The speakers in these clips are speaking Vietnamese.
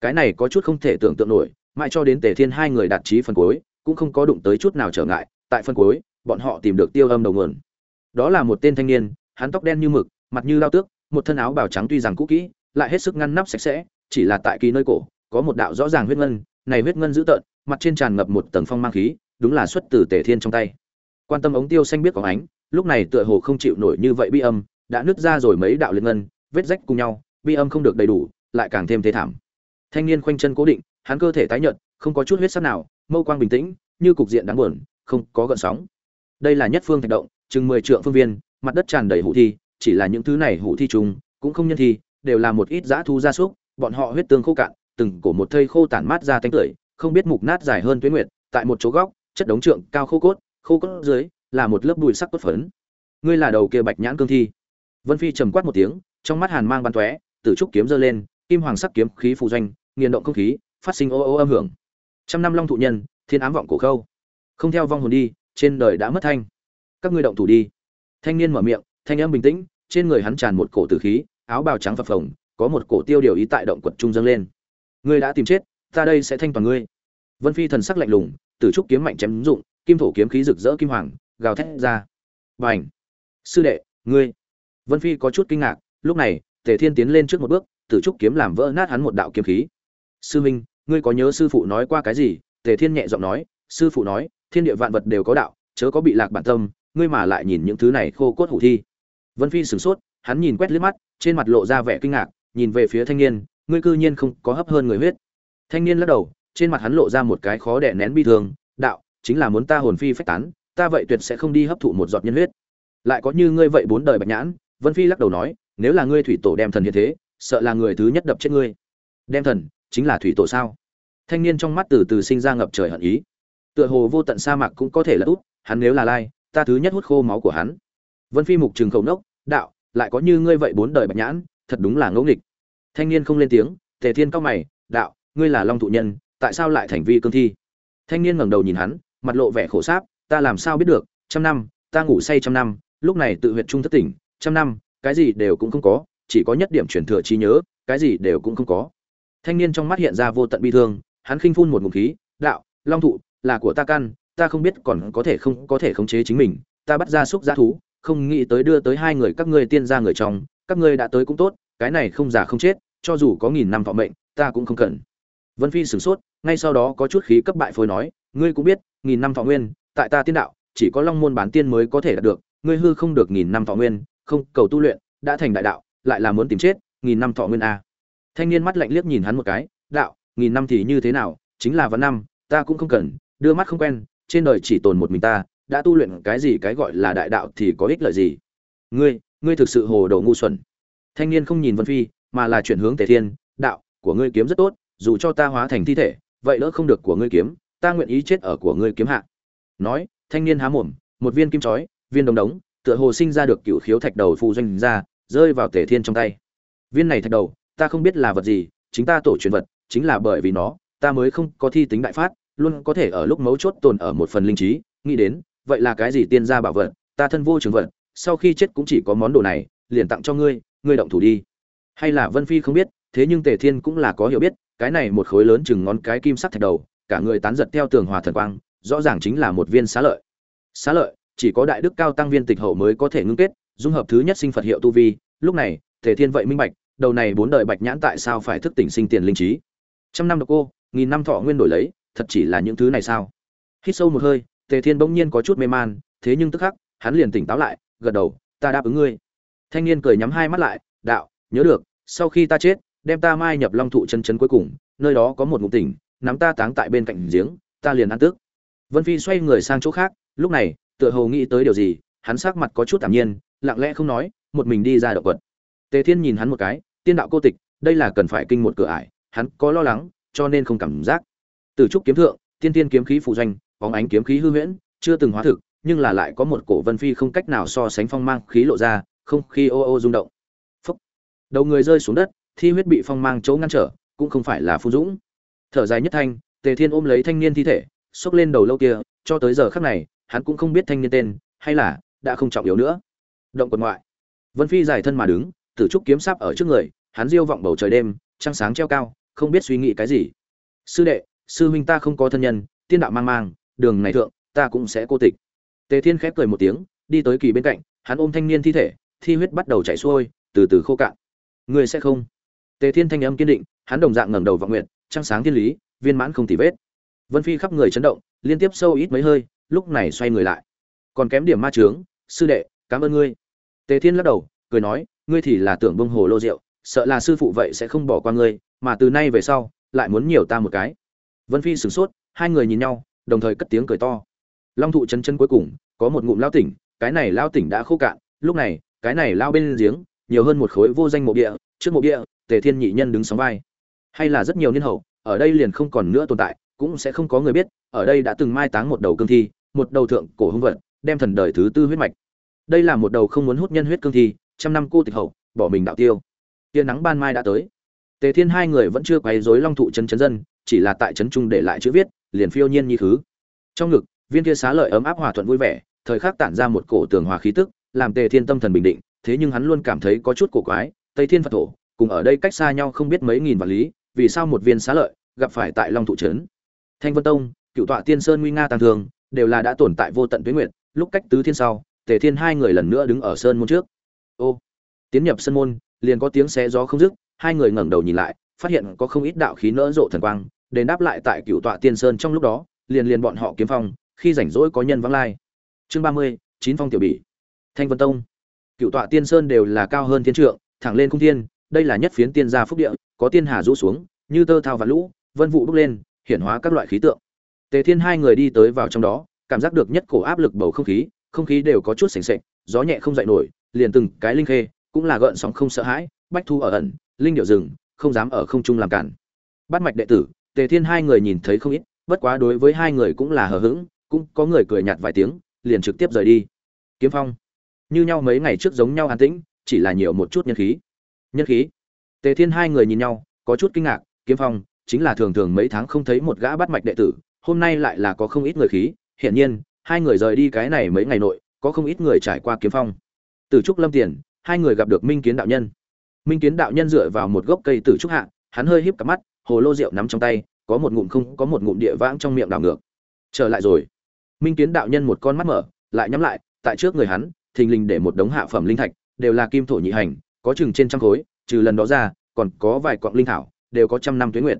cái này có chút không thể tưởng tượng nổi, mãi cho đến tề thiên hai người đạt trí phần cuối, cũng không có đụng tới chút nào trở ngại, tại phần cuối, bọn họ tìm được tiêu âm đầu nguồn. Đó là một tên thanh niên, hắn tóc đen như mực, mặt như lao tước, một thân áo bào trắng tuy rằng cũ kỹ, lại hết sức ngăn nắp sạch sẽ, chỉ là tại kỳ nơi cổ, có một đạo rõ ràng huyết ngân, này huyết ngân dữ tợn, mặt trên tràn ngập một tầng phong mang khí, đúng là xuất từ tề thiên trong tay. Quan tâm ống tiêu xanh biết có ánh, lúc này tựa hồ không chịu nổi như vậy bi âm, đã nứt ra rồi mấy đạo liên ngân, vết rách cùng nhau, bi âm không được đầy đủ, lại càng thêm thế thảm thanh niên khoanh chân cố định, hắn cơ thể tái nhợt, không có chút huyết sắc nào, mâu quang bình tĩnh, như cục diện đáng buồn, không có gợn sóng. Đây là nhất phương thạch động, chừng mười trượng phương viên, mặt đất tràn đầy hủ thi, chỉ là những thứ này hủ thi trùng, cũng không nhân thi, đều là một ít dã thu gia súc, bọn họ huyết tương khô cạn, từng cổ một thây khô tản mát ra tánh tưởi, không biết mục nát dài hơn tuyến nguyệt, tại một chỗ góc, chất đống trượng cao khô cốt khô cốt dưới, là một lớp bụi sắc cốt phấn. Ngươi là đầu kia bạch nhãn cương thi. Vân phi trầm quát một tiếng, trong mắt hàn mang bắn tóe tử trúc kiếm giơ lên, kim hoàng sắc kiếm khí phù doanh nghiền động không khí, phát sinh ô ô âm hưởng. Trăm năm long thụ nhân, thiên ám vọng cổ khâu. Không theo vong hồn đi, trên đời đã mất thanh. Các ngươi động thủ đi. Thanh niên mở miệng, thanh âm bình tĩnh, trên người hắn tràn một cổ tử khí, áo bào trắng phập phồng, có một cổ tiêu điều ý tại động quật trung dâng lên. Ngươi đã tìm chết, ta đây sẽ thanh toàn ngươi. Vân phi thần sắc lạnh lùng, tử trúc kiếm mạnh chém dụng, kim thổ kiếm khí rực rỡ kim hoàng, gào thét ra. Bành! Sư đệ, ngươi! Vân phi có chút kinh ngạc, lúc này, tề thiên tiến lên trước một bước, tử trúc kiếm làm vỡ nát hắn một đạo kiếm khí sư minh ngươi có nhớ sư phụ nói qua cái gì? Tề thiên nhẹ giọng nói, sư phụ nói, thiên địa vạn vật đều có đạo, chớ có bị lạc bản tâm, ngươi mà lại nhìn những thứ này khô cốt hủ thi. Vân phi sửng sốt, hắn nhìn quét liếc mắt, trên mặt lộ ra vẻ kinh ngạc, nhìn về phía thanh niên, ngươi cư nhiên không có hấp hơn người huyết. Thanh niên lắc đầu, trên mặt hắn lộ ra một cái khó đè nén bi thương, đạo, chính là muốn ta hồn phi phách tán, ta vậy tuyệt sẽ không đi hấp thụ một giọt nhân huyết. Lại có như ngươi vậy bốn đời bạch nhãn, vân phi lắc đầu nói, nếu là ngươi thủy tổ đem thần hiện thế, sợ là người thứ nhất đập chết ngươi. Đem thần chính là thủy tổ sao? Thanh niên trong mắt từ từ sinh ra ngập trời hận ý. Tựa hồ vô tận sa mạc cũng có thể là út, hắn nếu là lai, ta thứ nhất hút khô máu của hắn. Vân phi mục trừng khẩu nốc, đạo, lại có như ngươi vậy bốn đời bạch nhãn, thật đúng là ngẫu nghịch. Thanh niên không lên tiếng, tề thiên cao mày, đạo, ngươi là long thụ nhân, tại sao lại thành vi cương thi? Thanh niên ngẩng đầu nhìn hắn, mặt lộ vẻ khổ sáp, ta làm sao biết được, trăm năm, ta ngủ say trăm năm, lúc này tự huyệt trung thất tỉnh, trăm năm, cái gì đều cũng không có, chỉ có nhất điểm truyền thừa trí nhớ, cái gì đều cũng không có thanh niên trong mắt hiện ra vô tận bi thương, hắn khinh phun một ngụm khí, đạo, long thụ, là của ta căn, ta không biết còn có thể không, có thể khống chế chính mình, ta bắt ra xúc giá thú, không nghĩ tới đưa tới hai người các ngươi tiên ra người trong, các ngươi đã tới cũng tốt, cái này không già không chết, cho dù có nghìn năm thọ mệnh, ta cũng không cần. Vân phi sửng sốt, ngay sau đó có chút khí cấp bại phôi nói, ngươi cũng biết, nghìn năm thọ nguyên, tại ta tiên đạo, chỉ có long môn bán tiên mới có thể đạt được, ngươi hư không được nghìn năm thọ nguyên, không cầu tu luyện, đã thành đại đạo, lại là muốn tìm chết, nghìn năm thọ nguyên a thanh niên mắt lạnh liếc nhìn hắn một cái, đạo, nghìn năm thì như thế nào? Chính là vạn năm, ta cũng không cần, đưa mắt không quen, trên đời chỉ tồn một mình ta, đã tu luyện cái gì cái gọi là đại đạo thì có ích lợi gì? Ngươi ngươi thực sự hồ đồ ngu xuẩn. Thanh niên không nhìn vân phi, mà là chuyển hướng tề thiên, đạo, của ngươi kiếm rất tốt, dù cho ta hóa thành thi thể, vậy lỡ không được của ngươi kiếm, ta nguyện ý chết ở của ngươi kiếm hạ. Nói, thanh niên há mồm, một viên kim chói, viên đồng đống, tựa hồ sinh ra được cựu khiếu thạch đầu phù doanh ra, rơi vào tề thiên trong tay. Viên này thạch đầu ta không biết là vật gì, chính ta tổ truyền vật, chính là bởi vì nó, ta mới không có thi tính đại phát, luôn có thể ở lúc mấu chốt tồn ở một phần linh trí, nghĩ đến, vậy là cái gì tiên gia bảo vật, ta thân vô trường vật, sau khi chết cũng chỉ có món đồ này, liền tặng cho ngươi ngươi động thủ đi. Hay là vân phi không biết, thế nhưng tề thiên cũng là có hiểu biết, cái này một khối lớn chừng ngón cái kim sắc thạch đầu, cả người tán giật theo tường hòa thần quang, rõ ràng chính là một viên xá lợi. Xá lợi, chỉ có đại đức cao tăng viên tịch hậu mới có thể ngưng kết, dung hợp thứ nhất sinh phật hiệu tu vi, lúc này, tề thiên vậy minh bạch đầu này bốn đời bạch nhãn tại sao phải thức tỉnh sinh tiền linh trí? Trăm năm độc cô, nghìn năm thọ nguyên đổi lấy, thật chỉ là những thứ này sao? Hít sâu một hơi, tề thiên bỗng nhiên có chút mê man, thế nhưng tức khắc, hắn liền tỉnh táo lại, gật đầu, ta đáp ứng ngươi. Thanh niên cười nhắm hai mắt lại, đạo, nhớ được, sau khi ta chết, đem ta mai nhập long thụ chân chân cuối cùng, nơi đó có một ngục tỉnh, nắm ta táng tại bên cạnh giếng, ta liền ăn tước. Vân phi xoay người sang chỗ khác, lúc này, tựa hồ nghĩ tới điều gì, hắn sắc mặt có chút thản nhiên, lặng lẽ không nói, một mình đi ra động quật. Tề thiên nhìn hắn một cái tiên đạo cô tịch, đây là cần phải kinh một cửa ải, hắn có lo lắng, cho nên không cảm giác. Từ trúc kiếm thượng, tiên tiên kiếm khí phụ doanh, bóng ánh kiếm khí hư huyễn, chưa từng hóa thực, nhưng là lại có một cổ vân phi không cách nào so sánh phong mang khí lộ ra, không khí ô ô rung động. Phúc. đầu người rơi xuống đất, thi huyết bị phong mang chỗ ngăn trở, cũng không phải là phun dũng. Thở dài nhất thanh, tề thiên ôm lấy thanh niên thi thể, xốc lên đầu lâu kia, cho tới giờ khắc này, hắn cũng không biết thanh niên tên, hay là đã không trọng yếu nữa. Động quần ngoại. Vân phi dài thân mà đứng tử trúc kiếm sáp ở trước người, hắn diêu vọng bầu trời đêm, trăng sáng treo cao, không biết suy nghĩ cái gì. Sư đệ, sư huynh ta không có thân nhân, tiên đạo mang mang, đường này thượng, ta cũng sẽ cô tịch. Tề thiên khép cười một tiếng, đi tới kỳ bên cạnh, hắn ôm thanh niên thi thể, thi huyết bắt đầu chảy xuôi, từ từ khô cạn. Người sẽ không? Tề thiên thanh âm kiên định, hắn đồng dạng ngẩng đầu vọng nguyện, trăng sáng thiên lý, viên mãn không tì vết. Vân phi khắp người chấn động, liên tiếp sâu ít mấy hơi, lúc này xoay người lại. Còn kém điểm ma trướng sư đệ, cảm ơn ngươi. Tề thiên lắc đầu, cười nói ngươi thì là tưởng bông hồ lô rượu, sợ là sư phụ vậy sẽ không bỏ qua ngươi, mà từ nay về sau, lại muốn nhiều ta một cái. Vân phi sửng sốt, hai người nhìn nhau, đồng thời cất tiếng cười to. Long thụ chân chân cuối cùng, có một ngụm lao tỉnh, cái này lao tỉnh đã khô cạn, lúc này, cái này lao bên giếng, nhiều hơn một khối vô danh mộ địa, trước mộ địa, tề thiên nhị nhân đứng sóng vai. Hay là rất nhiều niên hậu, ở đây liền không còn nữa tồn tại, cũng sẽ không có người biết, ở đây đã từng mai táng một đầu cương thi, một đầu thượng cổ hung vật, đem thần đời thứ tư huyết mạch. Đây là một đầu không muốn hút nhân huyết cương thi trăm năm cô tịch hậu, bỏ mình đạo tiêu. Tia nắng ban mai đã tới. Tề thiên hai người vẫn chưa quấy rối long thụ chân chấn dân, chỉ là tại trấn trung để lại chữ viết, liền phiêu nhiên như thứ. Trong ngực, viên kia xá lợi ấm áp hòa thuận vui vẻ, thời khắc tản ra một cổ tường hòa khí tức, làm tề thiên tâm thần bình định, thế nhưng hắn luôn cảm thấy có chút cổ quái, tây thiên phật thổ, cùng ở đây cách xa nhau không biết mấy nghìn vạn lý, vì sao một viên xá lợi gặp phải tại long thụ trấn? Thanh vân tông, cựu tọa tiên sơn nguy nga tàng thường, đều là đã tồn tại vô tận tuyến nguyện lúc cách tứ thiên sau, tề thiên hai người lần nữa đứng ở sơn môn trước ô. Tiến nhập sân môn, liền có tiếng xé gió không dứt, hai người ngẩng đầu nhìn lại, phát hiện có không ít đạo khí nỡ rộ thần quang, đền đáp lại tại cựu tọa tiên sơn trong lúc đó, liền liền bọn họ kiếm phong, khi rảnh rỗi có nhân vắng lai. Chương ba mươi, chín phong tiểu bỉ. Thanh vân tông. Cựu tọa tiên sơn đều là cao hơn thiên trượng, thẳng lên cung thiên, đây là nhất phiến tiên gia phúc địa, có tiên hà rũ xuống, như tơ thao và lũ, vân vụ bốc lên, hiển hóa các loại khí tượng. Tề thiên hai người đi tới vào trong đó, cảm giác được nhất cổ áp lực bầu không khí không khí đều có chút sành sệch gió nhẹ không dậy nổi liền từng cái linh khê, cũng là gợn sóng không sợ hãi, bách thu ở ẩn, linh điệu rừng, không dám ở không trung làm cản. Bắt mạch đệ tử, tề thiên hai người nhìn thấy không ít, bất quá đối với hai người cũng là hờ hững, cũng có người cười nhạt vài tiếng, liền trực tiếp rời đi. Kiếm phong, như nhau mấy ngày trước giống nhau an tĩnh, chỉ là nhiều một chút nhân khí. Nhân khí? Tề thiên hai người nhìn nhau, có chút kinh ngạc, kiếm phong, chính là thường thường mấy tháng không thấy một gã bắt mạch đệ tử, hôm nay lại là có không ít người khí, hiển nhiên, hai người rời đi cái này mấy ngày nội, có không ít người trải qua kiếm phong từ trúc lâm tiền, hai người gặp được minh kiến đạo nhân. Minh kiến đạo nhân dựa vào một gốc cây Tử trúc hạ, hắn hơi híp cặp mắt, hồ lô rượu nắm trong tay, có một ngụm không, có một ngụm địa vãng trong miệng đảo ngược. Trở lại rồi. Minh kiến đạo nhân một con mắt mở, lại nhắm lại, tại trước người hắn, thình lình để một đống hạ phẩm linh thạch, đều là kim thổ nhị hành, có chừng trên trăm khối, trừ lần đó ra, còn có vài quặng linh thảo, đều có trăm năm tuế nguyện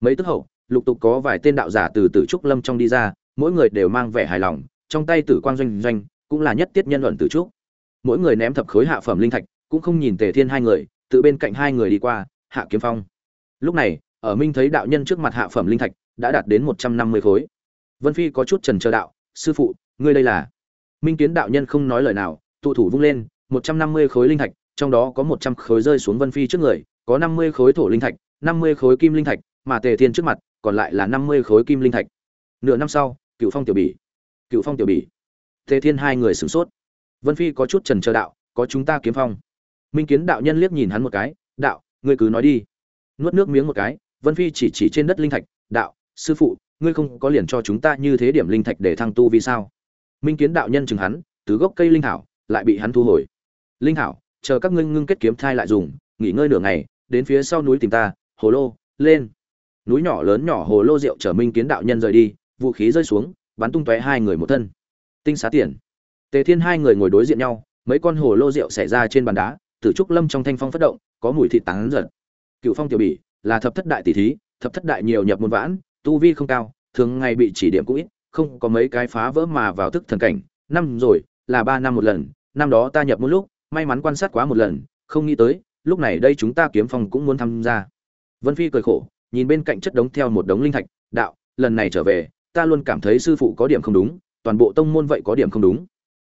mấy tức hậu, lục tục có vài tên đạo giả từ tử trúc lâm trong đi ra, mỗi người đều mang vẻ hài lòng, trong tay tử quang doanh doanh, cũng là nhất tiết nhân luận tử trúc mỗi người ném thập khối hạ phẩm linh thạch, cũng không nhìn tề thiên hai người, tự bên cạnh hai người đi qua, hạ kiếm phong. Lúc này, ở minh thấy đạo nhân trước mặt hạ phẩm linh thạch, đã đạt đến một trăm năm mươi khối. Vân phi có chút trần chờ đạo, sư phụ, ngươi đây là? Minh kiến đạo nhân không nói lời nào, tụ thủ vung lên, một trăm năm mươi khối linh thạch, trong đó có một trăm khối rơi xuống vân phi trước người, có năm mươi khối thổ linh thạch, năm mươi khối kim linh thạch, mà tề thiên trước mặt, còn lại là năm mươi khối kim linh thạch. Nửa năm sau, cựu phong tiểu bỉ. Cựu phong tiểu bỉ. Tề thiên hai người sửng sốt vân phi có chút trần chờ đạo, có chúng ta kiếm phong. Minh kiến đạo nhân liếc nhìn hắn một cái, đạo, ngươi cứ nói đi. Nuốt nước miếng một cái, vân phi chỉ chỉ trên đất linh thạch, đạo, sư phụ, ngươi không có liền cho chúng ta như thế điểm linh thạch để thăng tu vì sao? Minh kiến đạo nhân chừng hắn, từ gốc cây linh thảo, lại bị hắn thu hồi. Linh thảo, chờ các ngươi ngưng kết kiếm thai lại dùng, nghỉ ngơi nửa ngày, đến phía sau núi tìm ta, hồ lô, lên. Núi nhỏ lớn nhỏ hồ lô rượu chở minh kiến đạo nhân rời đi, vũ khí rơi xuống, bắn tung tóe hai người một thân. Tinh xá tiền tề thiên hai người ngồi đối diện nhau, mấy con hồ lô rượu xảy ra trên bàn đá tử trúc lâm trong thanh phong phát động, có mùi thịt tán giật. Cựu phong tiểu bỉ, là thập thất đại tỷ thí, thập thất đại nhiều nhập môn vãn, tu vi không cao, thường ngày bị chỉ điểm cũng ít, không có mấy cái phá vỡ mà vào thức thần cảnh. Năm rồi, là ba năm một lần, năm đó ta nhập một lúc, may mắn quan sát quá một lần, không nghĩ tới, lúc này đây chúng ta kiếm phong cũng muốn tham gia. Vân phi cười khổ, nhìn bên cạnh chất đống theo một đống linh thạch, đạo, lần này trở về, ta luôn cảm thấy sư phụ có điểm không đúng, toàn bộ tông môn vậy có điểm không đúng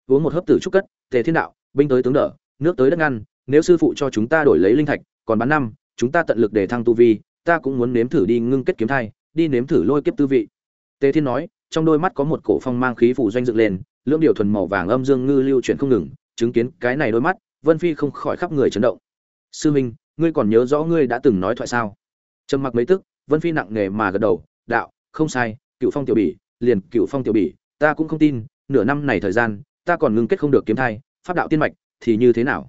uống một hớp tử trúc cất, tề thiên đạo, binh tới tướng đỡ, nước tới đất ngăn, nếu sư phụ cho chúng ta đổi lấy linh thạch, còn bán năm, chúng ta tận lực để thăng tu vi, ta cũng muốn nếm thử đi ngưng kết kiếm thai, đi nếm thử lôi kiếp tư vị. Tề thiên nói, trong đôi mắt có một cổ phong mang khí phủ doanh dựng lên, lưỡng điều thuần màu vàng âm dương ngư lưu chuyển không ngừng, chứng kiến cái này đôi mắt, vân phi không khỏi khắp người chấn động. Sư minh, ngươi còn nhớ rõ ngươi đã từng nói thoại sao? Trầm mặc mấy tức, vân phi nặng nề mà gật đầu, đạo, không sai, cựu phong tiểu bỉ, liền cựu phong tiểu bỉ, ta cũng không tin, nửa năm này thời gian ta còn ngưng kết không được kiếm thai, pháp đạo tiên mạch, thì như thế nào?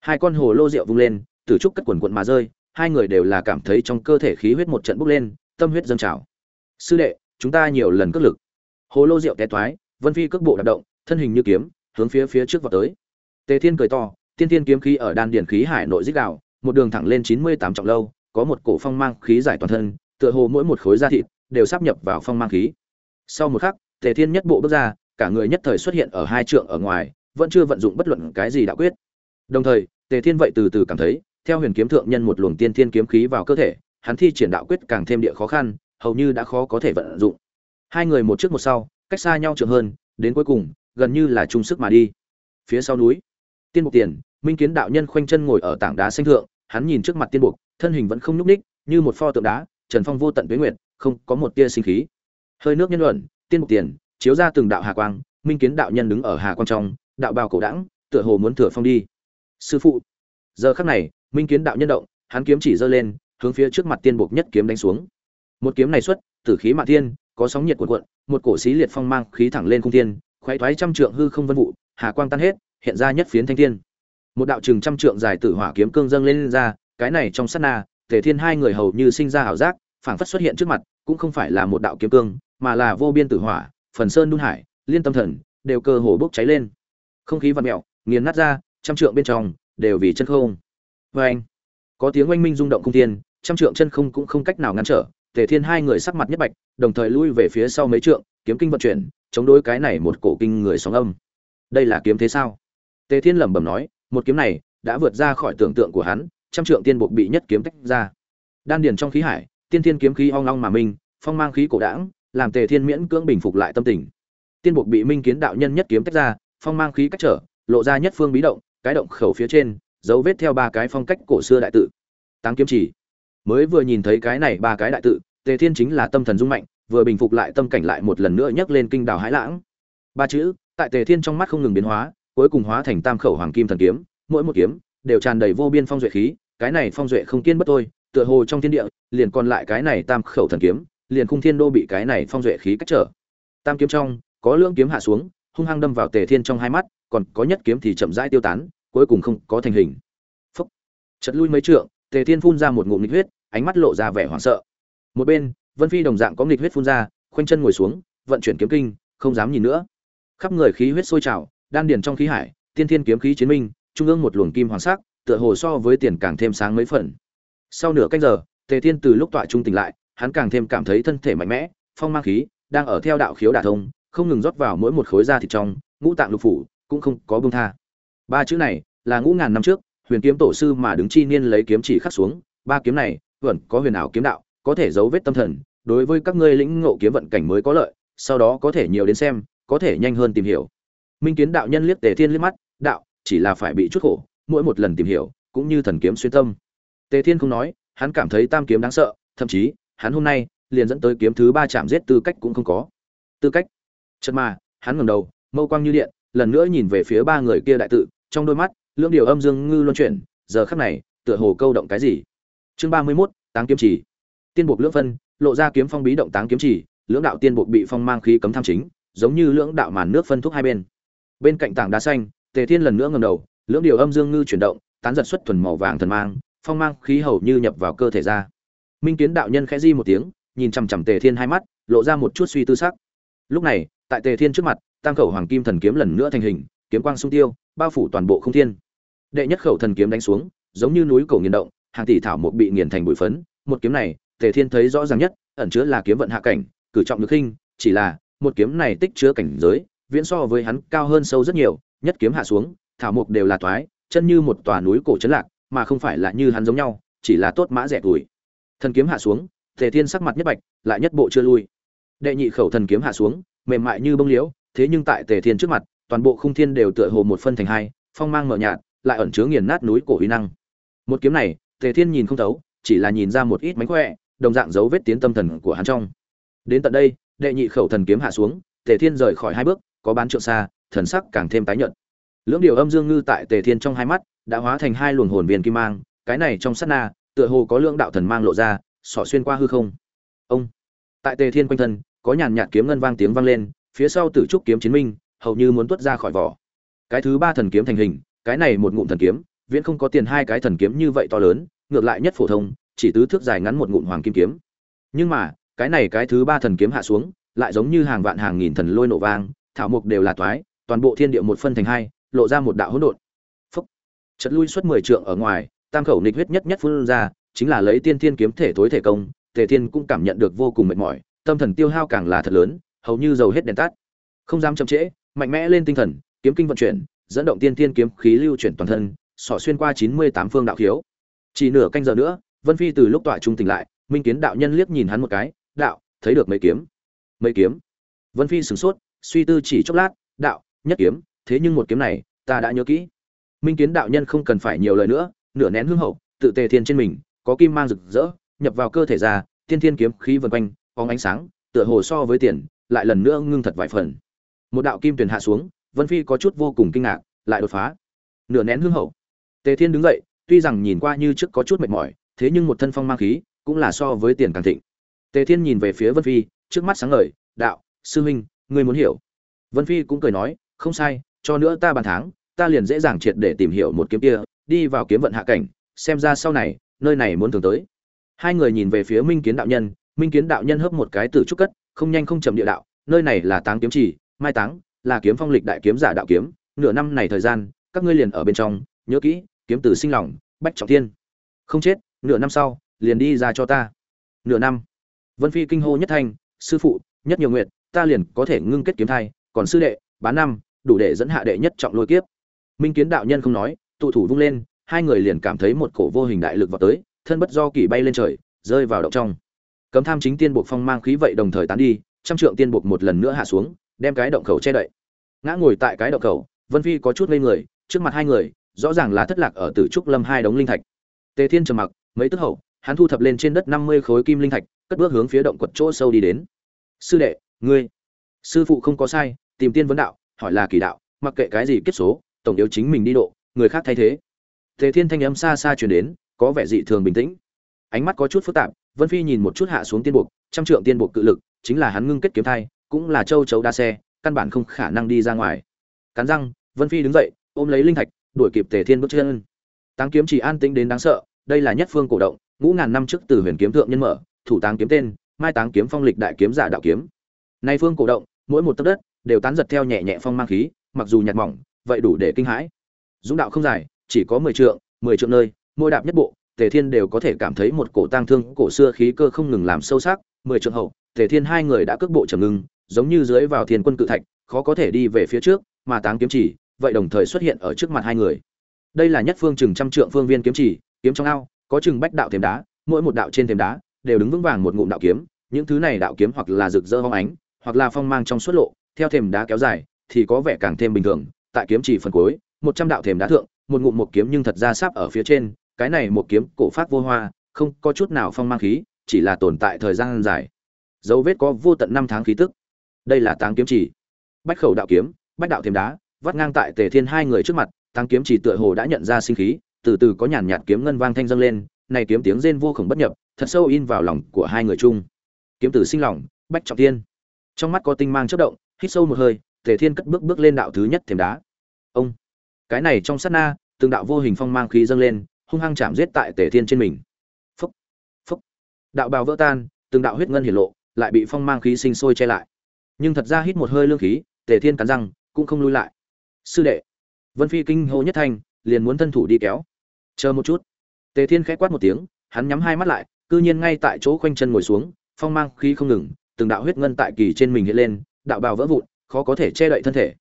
Hai con hồ lô rượu vung lên tử trúc cất quần quận mà rơi, hai người đều là cảm thấy trong cơ thể khí huyết một trận bốc lên, tâm huyết dâng trào. Sư đệ, chúng ta nhiều lần cất lực. Hồ lô rượu té toái, vân phi cước bộ đạp động, thân hình như kiếm, hướng phía phía trước vào tới. Tề thiên cười to, tiên tiên kiếm khí ở đan điển khí hải nội dích đạo một đường thẳng lên chín mươi tám trọng lâu, có một cổ phong mang khí giải toàn thân, tựa hồ mỗi một khối da thịt đều sắp nhập vào phong mang khí. Sau một khắc, tề thiên nhất bộ bước ra cả người nhất thời xuất hiện ở hai trượng ở ngoài vẫn chưa vận dụng bất luận cái gì đạo quyết. Đồng thời tề thiên vậy từ từ cảm thấy theo huyền kiếm thượng nhân một luồng tiên thiên kiếm khí vào cơ thể hắn thi triển đạo quyết càng thêm địa khó khăn hầu như đã khó có thể vận dụng. Hai người một trước một sau cách xa nhau trường hơn đến cuối cùng gần như là chung sức mà đi. Phía sau núi tiên mục tiền minh kiến đạo nhân khoanh chân ngồi ở tảng đá xanh thượng hắn nhìn trước mặt tiên mục thân hình vẫn không nhúc nhích, như một pho tượng đá trần phong vô tận tuế nguyệt không có một tia sinh khí. Hơi nước nhân luận tiên mục tiền chiếu ra từng đạo hà quang minh kiến đạo nhân đứng ở hà quang trong đạo bào cổ đẳng tựa hồ muốn thừa phong đi. Sư phụ. Giờ khắc này minh kiến đạo nhân động hắn kiếm chỉ giơ lên hướng phía trước mặt tiên buộc nhất kiếm đánh xuống. Một kiếm này xuất tử khí mạn thiên có sóng nhiệt cuộn cuộn một cổ xí liệt phong mang khí thẳng lên không thiên khoái thoái trăm trượng hư không vân vụ hà quang tan hết hiện ra nhất phiến thanh thiên. Một đạo chừng trăm trượng dài tử hỏa kiếm cương dâng lên, lên ra cái này trong sát na tề thiên hai người hầu như sinh ra ảo giác phảng phất xuất hiện trước mặt cũng không phải là một đạo kiếm cương mà là vô biên tử hỏa phần sơn đun hải, liên tâm thần, đều cơ hồ bốc cháy lên. Không khí vặn mẹo nghiền nát ra, trăm trượng bên trong, đều vì chân không. Vê anh, có tiếng oanh minh rung động không thiên, trăm trượng chân không cũng không cách nào ngăn trở, tề thiên hai người sắc mặt nhất bạch, đồng thời lui về phía sau mấy trượng, kiếm kinh vận chuyển, chống đối cái này một cổ kinh người sóng âm. Đây là kiếm thế sao? Tề thiên lẩm bẩm nói, một kiếm này đã vượt ra khỏi tưởng tượng của hắn, trăm trượng tiên buộc bị nhất kiếm tách ra. Đan điền trong khí hải, tiên thiên kiếm khí ong long mà minh phong mang khí cổ đãng làm tề thiên miễn cưỡng bình phục lại tâm tình. Tiên buộc bị minh kiến đạo nhân nhất kiếm tách ra phong mang khí cách trở lộ ra nhất phương bí động cái động khẩu phía trên dấu vết theo ba cái phong cách cổ xưa đại tự. Táng kiếm chỉ. Mới vừa nhìn thấy cái này ba cái đại tự tề thiên chính là tâm thần dung mạnh vừa bình phục lại tâm cảnh lại một lần nữa nhấc lên kinh đào hãi lãng. Ba chữ tại tề thiên trong mắt không ngừng biến hóa cuối cùng hóa thành tam khẩu hoàng kim thần kiếm mỗi một kiếm đều tràn đầy vô biên phong duệ khí cái này phong duệ không kiên bất thôi, tựa hồ trong thiên địa liền còn lại cái này tam khẩu thần kiếm liền khung thiên đô bị cái này phong duệ khí cách trở. Tam kiếm trong, có lưỡng kiếm hạ xuống, hung hăng đâm vào tề thiên trong hai mắt, còn có nhất kiếm thì chậm rãi tiêu tán, cuối cùng không có thành hình. Phúc. Chật lui mấy trượng, tề thiên phun ra một ngụm nghịch huyết, ánh mắt lộ ra vẻ hoảng sợ. Một bên, vân phi đồng dạng có nghịch huyết phun ra, khoanh chân ngồi xuống, vận chuyển kiếm kinh, không dám nhìn nữa. Khắp người khí huyết sôi trào, đan điền trong khí hải, tiên thiên kiếm khí chiến minh, trung ương một luồng kim hoàng sắc, tựa hồ so với tiền càng thêm sáng mấy phần. Sau nửa canh giờ, tề thiên từ lúc tọa trung tỉnh lại hắn càng thêm cảm thấy thân thể mạnh mẽ, phong mang khí, đang ở theo đạo khiếu đả thông, không ngừng rót vào mỗi một khối da thịt trong, ngũ tạng lục phủ cũng không có buông tha. Ba chữ này là ngũ ngàn năm trước, huyền kiếm tổ sư mà đứng chi niên lấy kiếm chỉ khắc xuống, ba kiếm này vẫn có huyền ảo kiếm đạo, có thể giấu vết tâm thần, đối với các ngươi lĩnh ngộ kiếm vận cảnh mới có lợi, sau đó có thể nhiều đến xem, có thể nhanh hơn tìm hiểu. Minh kiến đạo nhân liếc tề thiên liếc mắt, đạo, chỉ là phải bị chút khổ, mỗi một lần tìm hiểu, cũng như thần kiếm xuyên tâm. Tề thiên không nói, hắn cảm thấy tam kiếm đáng sợ, thậm chí hắn hôm nay liền dẫn tới kiếm thứ ba chạm giết tư cách cũng không có. Tư cách? Chật mà, hắn ngẩng đầu, mâu quang như điện, lần nữa nhìn về phía ba người kia đại tự, trong đôi mắt, lưỡng điều âm dương ngư luân chuyển, giờ khắc này, tựa hồ câu động cái gì? Chương ba mươi mốt, táng kiếm chỉ. Tiên buộc lưỡng phân, lộ ra kiếm phong bí động táng kiếm chỉ, lưỡng đạo tiên buộc bị phong mang khí cấm tham chính, giống như lưỡng đạo màn nước phân thúc hai bên. Bên cạnh tảng đá xanh, tề thiên lần nữa ngầm đầu, lưỡng điều âm dương ngư chuyển động, tán giật xuất thuần màu vàng thần mang, phong mang khí hầu như nhập vào cơ thể ra minh kiến đạo nhân khẽ di một tiếng, nhìn chằm chằm tề thiên hai mắt, lộ ra một chút suy tư sắc. Lúc này, tại tề thiên trước mặt, tam khẩu hoàng kim thần kiếm lần nữa thành hình, kiếm quang sung tiêu, bao phủ toàn bộ không thiên. Đệ nhất khẩu thần kiếm đánh xuống, giống như núi cổ nghiền động, hàng tỷ thảo mục bị nghiền thành bụi phấn. Một kiếm này, tề thiên thấy rõ ràng nhất, ẩn chứa là kiếm vận hạ cảnh, cử trọng được khinh, chỉ là, một kiếm này tích chứa cảnh giới, viễn so với hắn cao hơn sâu rất nhiều, nhất kiếm hạ xuống, thảo mục đều là toái, chân như một tòa núi cổ chấn lạc, mà không phải là như hắn giống nhau, chỉ là tốt mã rẻ tuổi thần kiếm hạ xuống, tề thiên sắc mặt nhất bạch, lại nhất bộ chưa lui. Đệ nhị khẩu thần kiếm hạ xuống, mềm mại như bông liễu, thế nhưng tại tề thiên trước mặt, toàn bộ khung thiên đều tựa hồ một phân thành hai, phong mang mở nhạt, lại ẩn chứa nghiền nát núi cổ uy năng. Một kiếm này, tề thiên nhìn không thấu, chỉ là nhìn ra một ít mánh khỏe, đồng dạng dấu vết tiến tâm thần của hắn trong. Đến tận đây, đệ nhị khẩu thần kiếm hạ xuống, tề thiên rời khỏi hai bước, có bán trượng xa, thần sắc càng thêm tái nhợt. Lưỡng điều âm dương ngư tại tề thiên trong hai mắt, đã hóa thành hai luồng hồn viên kim mang, cái này trong sát na tựa hồ có lưỡng đạo thần mang lộ ra xỏ xuyên qua hư không. Ông. Tại tề thiên quanh thân, có nhàn nhạt kiếm ngân vang tiếng vang lên, phía sau tử trúc kiếm chiến minh, hầu như muốn tuốt ra khỏi vỏ. Cái thứ ba thần kiếm thành hình, cái này một ngụm thần kiếm, viễn không có tiền hai cái thần kiếm như vậy to lớn, ngược lại nhất phổ thông, chỉ tứ thước dài ngắn một ngụm hoàng kim kiếm. Nhưng mà, cái này cái thứ ba thần kiếm hạ xuống, lại giống như hàng vạn hàng nghìn thần lôi nổ vang, thảo mục đều là toái, toàn bộ thiên địa một phân thành hai, lộ ra một đạo hỗn độn. Phúc. Chật lui suốt mười trượng ở ngoài tam khẩu nịch huyết nhất nhất phun ra, chính là lấy tiên thiên kiếm thể thối thể công, tề thiên cũng cảm nhận được vô cùng mệt mỏi, tâm thần tiêu hao càng là thật lớn, hầu như dầu hết đèn tắt. Không dám chậm trễ, mạnh mẽ lên tinh thần, kiếm kinh vận chuyển, dẫn động tiên thiên kiếm khí lưu chuyển toàn thân sỏ xuyên qua chín mươi tám phương đạo khiếu. Chỉ nửa canh giờ nữa, vân phi từ lúc tọa trung tỉnh lại, minh kiến đạo nhân liếc nhìn hắn một cái, đạo, thấy được mấy kiếm? Mấy kiếm? Vân phi sửng sốt, suy tư chỉ chốc lát, đạo, nhất kiếm, thế nhưng một kiếm này, ta đã nhớ kỹ. Minh kiến đạo nhân không cần phải nhiều lời nữa nửa nén hương hậu, tự tề thiên trên mình, có kim mang rực rỡ, nhập vào cơ thể ra tiên thiên kiếm khí vần quanh có ánh sáng, tựa hồ so với tiền, lại lần nữa ngưng thật vài phần. Một đạo kim tuyển hạ xuống, vân phi có chút vô cùng kinh ngạc, lại đột phá. Nửa nén hương hậu. Tề thiên đứng dậy, tuy rằng nhìn qua như trước có chút mệt mỏi, thế nhưng một thân phong mang khí, cũng là so với tiền càng thịnh. Tề thiên nhìn về phía vân phi, trước mắt sáng ngời, đạo, sư huynh, ngươi muốn hiểu. Vân phi cũng cười nói, không sai, cho nữa ta bàn tháng ta liền dễ dàng triệt để tìm hiểu một kiếm kia đi vào kiếm vận hạ cảnh, xem ra sau này, nơi này muốn thường tới. Hai người nhìn về phía minh kiến đạo nhân, minh kiến đạo nhân hấp một cái từ trúc cất, không nhanh không chậm địa đạo, nơi này là táng kiếm trì, mai táng, là kiếm phong lịch đại kiếm giả đạo kiếm, nửa năm này thời gian, các ngươi liền ở bên trong, nhớ kỹ, kiếm tử sinh lòng, bách trọng thiên. Không chết, nửa năm sau, liền đi ra cho ta. Nửa năm. Vân phi kinh hô nhất thanh, sư phụ, nhất nhiều nguyện ta liền có thể ngưng kết kiếm thai, còn sư đệ bán năm, đủ để dẫn hạ đệ nhất trọng lôi kiếp. Minh kiến đạo nhân không nói tụ thủ vung lên, hai người liền cảm thấy một cổ vô hình đại lực vào tới, thân bất do kỳ bay lên trời, rơi vào động trong. Cấm tham chính tiên buộc phong mang khí vậy đồng thời tán đi, trăm trượng tiên buộc một lần nữa hạ xuống, đem cái động khẩu che đậy. Ngã ngồi tại cái động khẩu, vân phi có chút ngây người, trước mặt hai người, rõ ràng là thất lạc ở tử trúc lâm hai đống linh thạch. Tề thiên trầm mặc, mấy tức hậu, hắn thu thập lên trên đất năm mươi khối kim linh thạch, cất bước hướng phía động quật chỗ sâu đi đến. Sư đệ, ngươi, sư phụ không có sai, tìm tiên vấn đạo, hỏi là kỳ đạo, mặc kệ cái gì kết số, tổng yếu chính mình đi độ người khác thay thế. Tề thiên thanh âm xa xa truyền đến, có vẻ dị thường bình tĩnh. Ánh mắt có chút phức tạp, vân phi nhìn một chút hạ xuống tiên buộc, trăm trượng tiên buộc cự lực, chính là hắn ngưng kết kiếm thai, cũng là châu chấu đa xe, căn bản không khả năng đi ra ngoài. Cắn răng, vân phi đứng dậy, ôm lấy linh thạch, đuổi kịp tề thiên bước chân. Táng kiếm chỉ an tĩnh đến đáng sợ, đây là nhất phương cổ động, ngũ ngàn năm trước từ huyền kiếm thượng nhân mở, thủ táng kiếm tên, mai táng kiếm phong lịch đại kiếm giả đạo kiếm. Nay phương cổ động, mỗi một tấc đất, đều tán giật theo nhẹ nhẹ phong mang khí, mặc dù nhạt mỏng, vậy đủ để kinh hãi dũng đạo không dài, chỉ có mười trượng mười trượng nơi mỗi đạp nhất bộ, tề thiên đều có thể cảm thấy một cổ tang thương, cổ xưa khí cơ không ngừng làm sâu sắc, mười trượng hậu, tề thiên hai người đã cước bộ trầm ngưng, giống như dưới vào thiên quân cự thạch, khó có thể đi về phía trước, mà táng kiếm chỉ, vậy đồng thời xuất hiện ở trước mặt hai người. Đây là nhất phương chừng trăm trượng phương viên kiếm chỉ, kiếm trong ao, có chừng bách đạo thềm đá, mỗi một đạo trên thềm đá, đều đứng vững vàng một ngụm đạo kiếm, những thứ này đạo kiếm hoặc là rực rỡ hóng ánh, hoặc là phong mang trong suốt lộ, theo thềm đá kéo dài, thì có vẻ càng thêm bình thường, tại kiếm chỉ phần cuối một trăm đạo thềm đá thượng, một ngụm một kiếm nhưng thật ra sắp ở phía trên, cái này một kiếm cổ phát vô hoa, không có chút nào phong mang khí, chỉ là tồn tại thời gian dài. Dấu vết có vô tận năm tháng khí tức. Đây là táng kiếm chỉ. Bách khẩu đạo kiếm, bách đạo thềm đá, vắt ngang tại tề thiên hai người trước mặt, táng kiếm chỉ tựa hồ đã nhận ra sinh khí, từ từ có nhàn nhạt kiếm ngân vang thanh dâng lên, này kiếm tiếng rên vô cùng bất nhập, thật sâu in vào lòng của hai người chung. Kiếm tử sinh lòng, bách trọng tiên. Trong mắt có tinh mang chất động, hít sâu một hơi, tề thiên cất bước bước lên đạo thứ nhất thềm đá. Ông cái này trong sát na, từng đạo vô hình phong mang khí dâng lên, hung hăng chạm giết tại tề thiên trên mình. Phúc phúc. Đạo bào vỡ tan, từng đạo huyết ngân hiển lộ, lại bị phong mang khí sinh sôi che lại. Nhưng thật ra hít một hơi lương khí, tề thiên cắn răng, cũng không lui lại. Sư đệ, vân phi kinh hô nhất thanh, liền muốn thân thủ đi kéo. Chờ một chút. Tề thiên khẽ quát một tiếng, hắn nhắm hai mắt lại, cư nhiên ngay tại chỗ khoanh chân ngồi xuống, phong mang khí không ngừng, từng đạo huyết ngân tại kỳ trên mình hiện lên, đạo bào vỡ vụn, khó có thể che đậy thân thể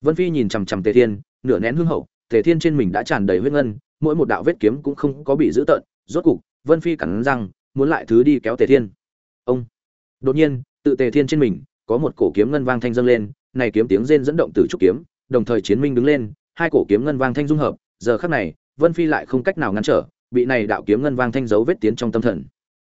vân phi nhìn chằm chằm tề thiên, nửa nén hương hậu, tề thiên trên mình đã tràn đầy huyết ngân, mỗi một đạo vết kiếm cũng không có bị giữ tận. rốt cục, vân phi cắn răng, muốn lại thứ đi kéo tề thiên. Ông! Đột nhiên, tự tề thiên trên mình, có một cổ kiếm ngân vang thanh dâng lên, này kiếm tiếng rên dẫn động từ trúc kiếm, đồng thời chiến minh đứng lên, hai cổ kiếm ngân vang thanh dung hợp. Giờ khắc này, vân phi lại không cách nào ngăn trở, bị này đạo kiếm ngân vang thanh dấu vết tiến trong tâm thần.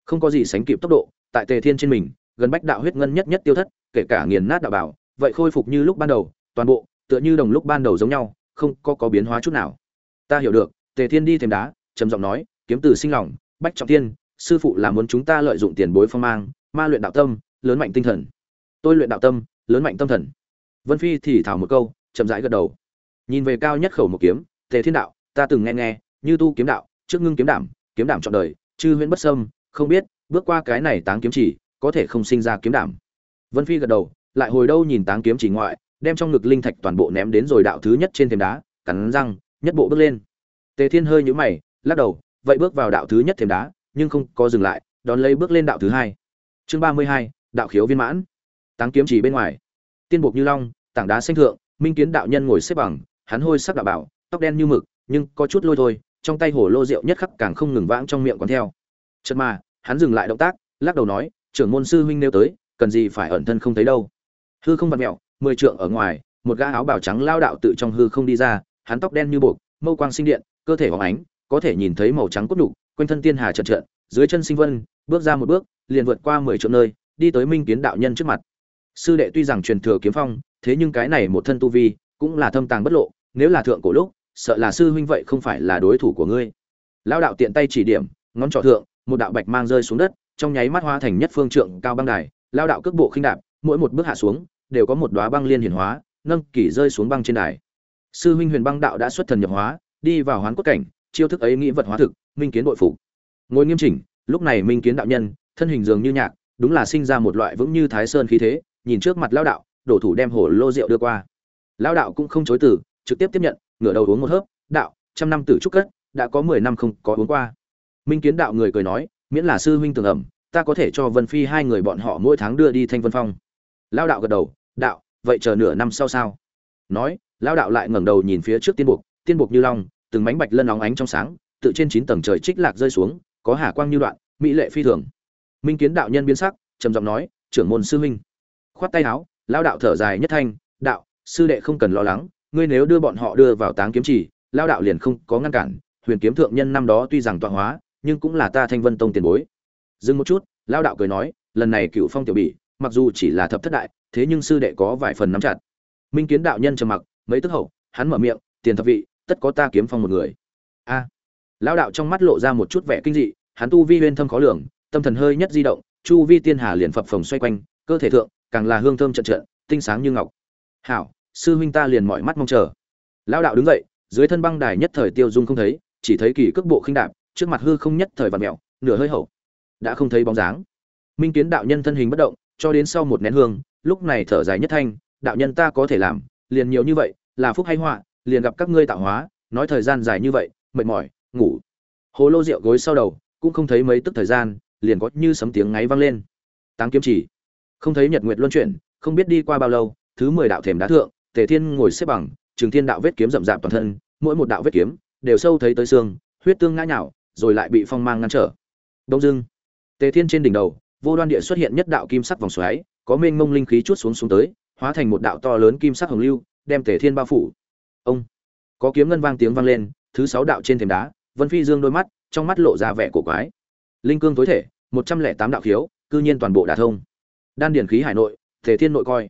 Không có gì sánh kịp tốc độ, tại tề thiên trên mình, gần bách đạo huyết ngân nhất nhất tiêu thất, kể cả nghiền nát đạo bảo, vậy khôi phục như lúc ban đầu, toàn bộ tựa như đồng lúc ban đầu giống nhau, không có có biến hóa chút nào. Ta hiểu được, tề thiên đi thêm đá, trầm giọng nói, kiếm từ sinh lòng, bách trọng thiên, sư phụ là muốn chúng ta lợi dụng tiền bối phong mang, ma luyện đạo tâm, lớn mạnh tinh thần. Tôi luyện đạo tâm, lớn mạnh tâm thần. Vân phi thì thảo một câu, chậm rãi gật đầu. Nhìn về cao nhất khẩu một kiếm, tề thiên đạo, ta từng nghe nghe, như tu kiếm đạo, trước ngưng kiếm đảm kiếm đảm chọn đời, chư huyễn bất sâm không biết, bước qua cái này táng kiếm chỉ, có thể không sinh ra kiếm đảm. Vân phi gật đầu, lại hồi đâu nhìn táng kiếm chỉ ngoại đem trong ngực linh thạch toàn bộ ném đến rồi đạo thứ nhất trên thềm đá, cắn răng, nhất bộ bước lên. Tề thiên hơi nhũ mày, lắc đầu, vậy bước vào đạo thứ nhất thềm đá, nhưng không có dừng lại, đón lấy bước lên đạo thứ hai. Chương ba mươi hai, đạo khiếu viên mãn. Táng kiếm chỉ bên ngoài. Tiên buộc như long, tảng đá xanh thượng, minh kiến đạo nhân ngồi xếp bằng, hắn hôi sắc đạo bảo, tóc đen như mực, nhưng có chút lôi thôi, trong tay hồ lô rượu nhất khắc càng không ngừng vãng trong miệng còn theo. Chật mà, hắn dừng lại động tác, lắc đầu nói, trưởng môn sư huynh nêu tới, cần gì phải ẩn thân không thấy đâu. Hư không vặt mẹo mười trượng ở ngoài, một gã áo bào trắng lao đạo tự trong hư không đi ra, hắn tóc đen như buộc, mâu quang sinh điện, cơ thể hóng ánh, có thể nhìn thấy màu trắng cốt đục quanh thân tiên hà trận trận, dưới chân sinh vân, bước ra một bước, liền vượt qua mười trượng nơi, đi tới minh kiến đạo nhân trước mặt. Sư đệ tuy rằng truyền thừa kiếm phong, thế nhưng cái này một thân tu vi, cũng là thâm tàng bất lộ, nếu là thượng cổ lúc, sợ là sư huynh vậy không phải là đối thủ của ngươi. Lao đạo tiện tay chỉ điểm, ngón trỏ thượng, một đạo bạch mang rơi xuống đất, trong nháy mắt hóa thành nhất phương trượng cao băng đài, lao đạo cước bộ khinh đạp, mỗi một bước hạ xuống đều có một đóa băng liên hiển hóa, nâng kỷ rơi xuống băng trên đài. Sư huynh huyền băng đạo đã xuất thần nhập hóa, đi vào hoán cốt cảnh, chiêu thức ấy nghĩ vật hóa thực, minh kiến đội phục. Ngồi nghiêm chỉnh, lúc này minh kiến đạo nhân, thân hình dường như nhạc, đúng là sinh ra một loại vững như thái sơn khí thế, nhìn trước mặt lão đạo, đổ thủ đem hồ lô rượu đưa qua. Lão đạo cũng không chối từ, trực tiếp tiếp nhận, ngửa đầu uống một hớp, đạo, trăm năm tử trúc cất, đã có mười năm không có uống qua. Minh kiến đạo người cười nói, miễn là sư huynh tưởng ẩm, ta có thể cho vân phi hai người bọn họ mỗi tháng đưa đi thanh vân phong. Lão đạo gật đầu đạo, vậy chờ nửa năm sau sao? Nói lao đạo lại ngẩng đầu nhìn phía trước tiên buộc tiên buộc như long, từng mảnh bạch lân óng ánh trong sáng, tự trên chín tầng trời trích lạc rơi xuống, có hà quang như đoạn, mỹ lệ phi thường. Minh kiến đạo nhân biến sắc, trầm giọng nói, trưởng môn sư huynh. Khoát tay áo lao đạo thở dài nhất thanh, đạo, sư đệ không cần lo lắng, ngươi nếu đưa bọn họ đưa vào táng kiếm chỉ lao đạo liền không có ngăn cản, huyền kiếm thượng nhân năm đó tuy rằng tọa hóa, nhưng cũng là ta thanh vân tông tiền bối. Dừng một chút lao đạo cười nói, lần này cựu phong tiểu bỉ, mặc dù chỉ là thập thất đại thế nhưng sư đệ có vài phần nắm chặt. Minh kiến đạo nhân trầm mặc mấy tức hậu hắn mở miệng tiền thập vị tất có ta kiếm phong một người. A. À, đạo trong mắt lộ ra một chút vẻ kinh dị hắn tu vi huyên thâm khó lường tâm thần hơi nhất di động chu vi tiên hà liền phập phồng xoay quanh cơ thể thượng càng là hương thơm trận trận tinh sáng như ngọc. Hảo sư huynh ta liền mọi mắt mong chờ. Lão đạo đứng dậy dưới thân băng đài nhất thời tiêu dung không thấy chỉ thấy kỳ cước bộ khinh đạp trước mặt hư không nhất thời vặn mẹo nửa hơi hậu đã không thấy bóng dáng. Minh kiến đạo nhân thân hình bất động cho đến sau một nén hương lúc này thở dài nhất thanh, đạo nhân ta có thể làm, liền nhiều như vậy, là phúc hay họa, liền gặp các ngươi tạo hóa, nói thời gian dài như vậy, mệt mỏi, ngủ. Hồ lô rượu gối sau đầu, cũng không thấy mấy tức thời gian, liền có như sấm tiếng ngáy vang lên. Táng kiếm chỉ. Không thấy nhật nguyệt luân chuyển, không biết đi qua bao lâu, thứ mười đạo thềm đá thượng, tề thiên ngồi xếp bằng, trường thiên đạo vết kiếm rậm rạp toàn thân, mỗi một đạo vết kiếm đều sâu thấy tới xương, huyết tương ngã nhạo rồi lại bị phong mang ngăn trở. Đông dưng tề thiên trên đỉnh đầu, vô đoan địa xuất hiện nhất đạo kim sắc vòng xoáy có mênh mông linh khí chút xuống xuống tới, hóa thành một đạo to lớn kim sắc hồng lưu, đem tề thiên bao phủ. Ông! Có kiếm ngân vang tiếng vang lên, thứ sáu đạo trên thềm đá, vân phi dương đôi mắt, trong mắt lộ ra vẻ cổ quái. Linh cương tối thể, một trăm lẻ tám đạo khiếu, cư nhiên toàn bộ đả thông. Đan điển khí hải nội thể thiên nội coi.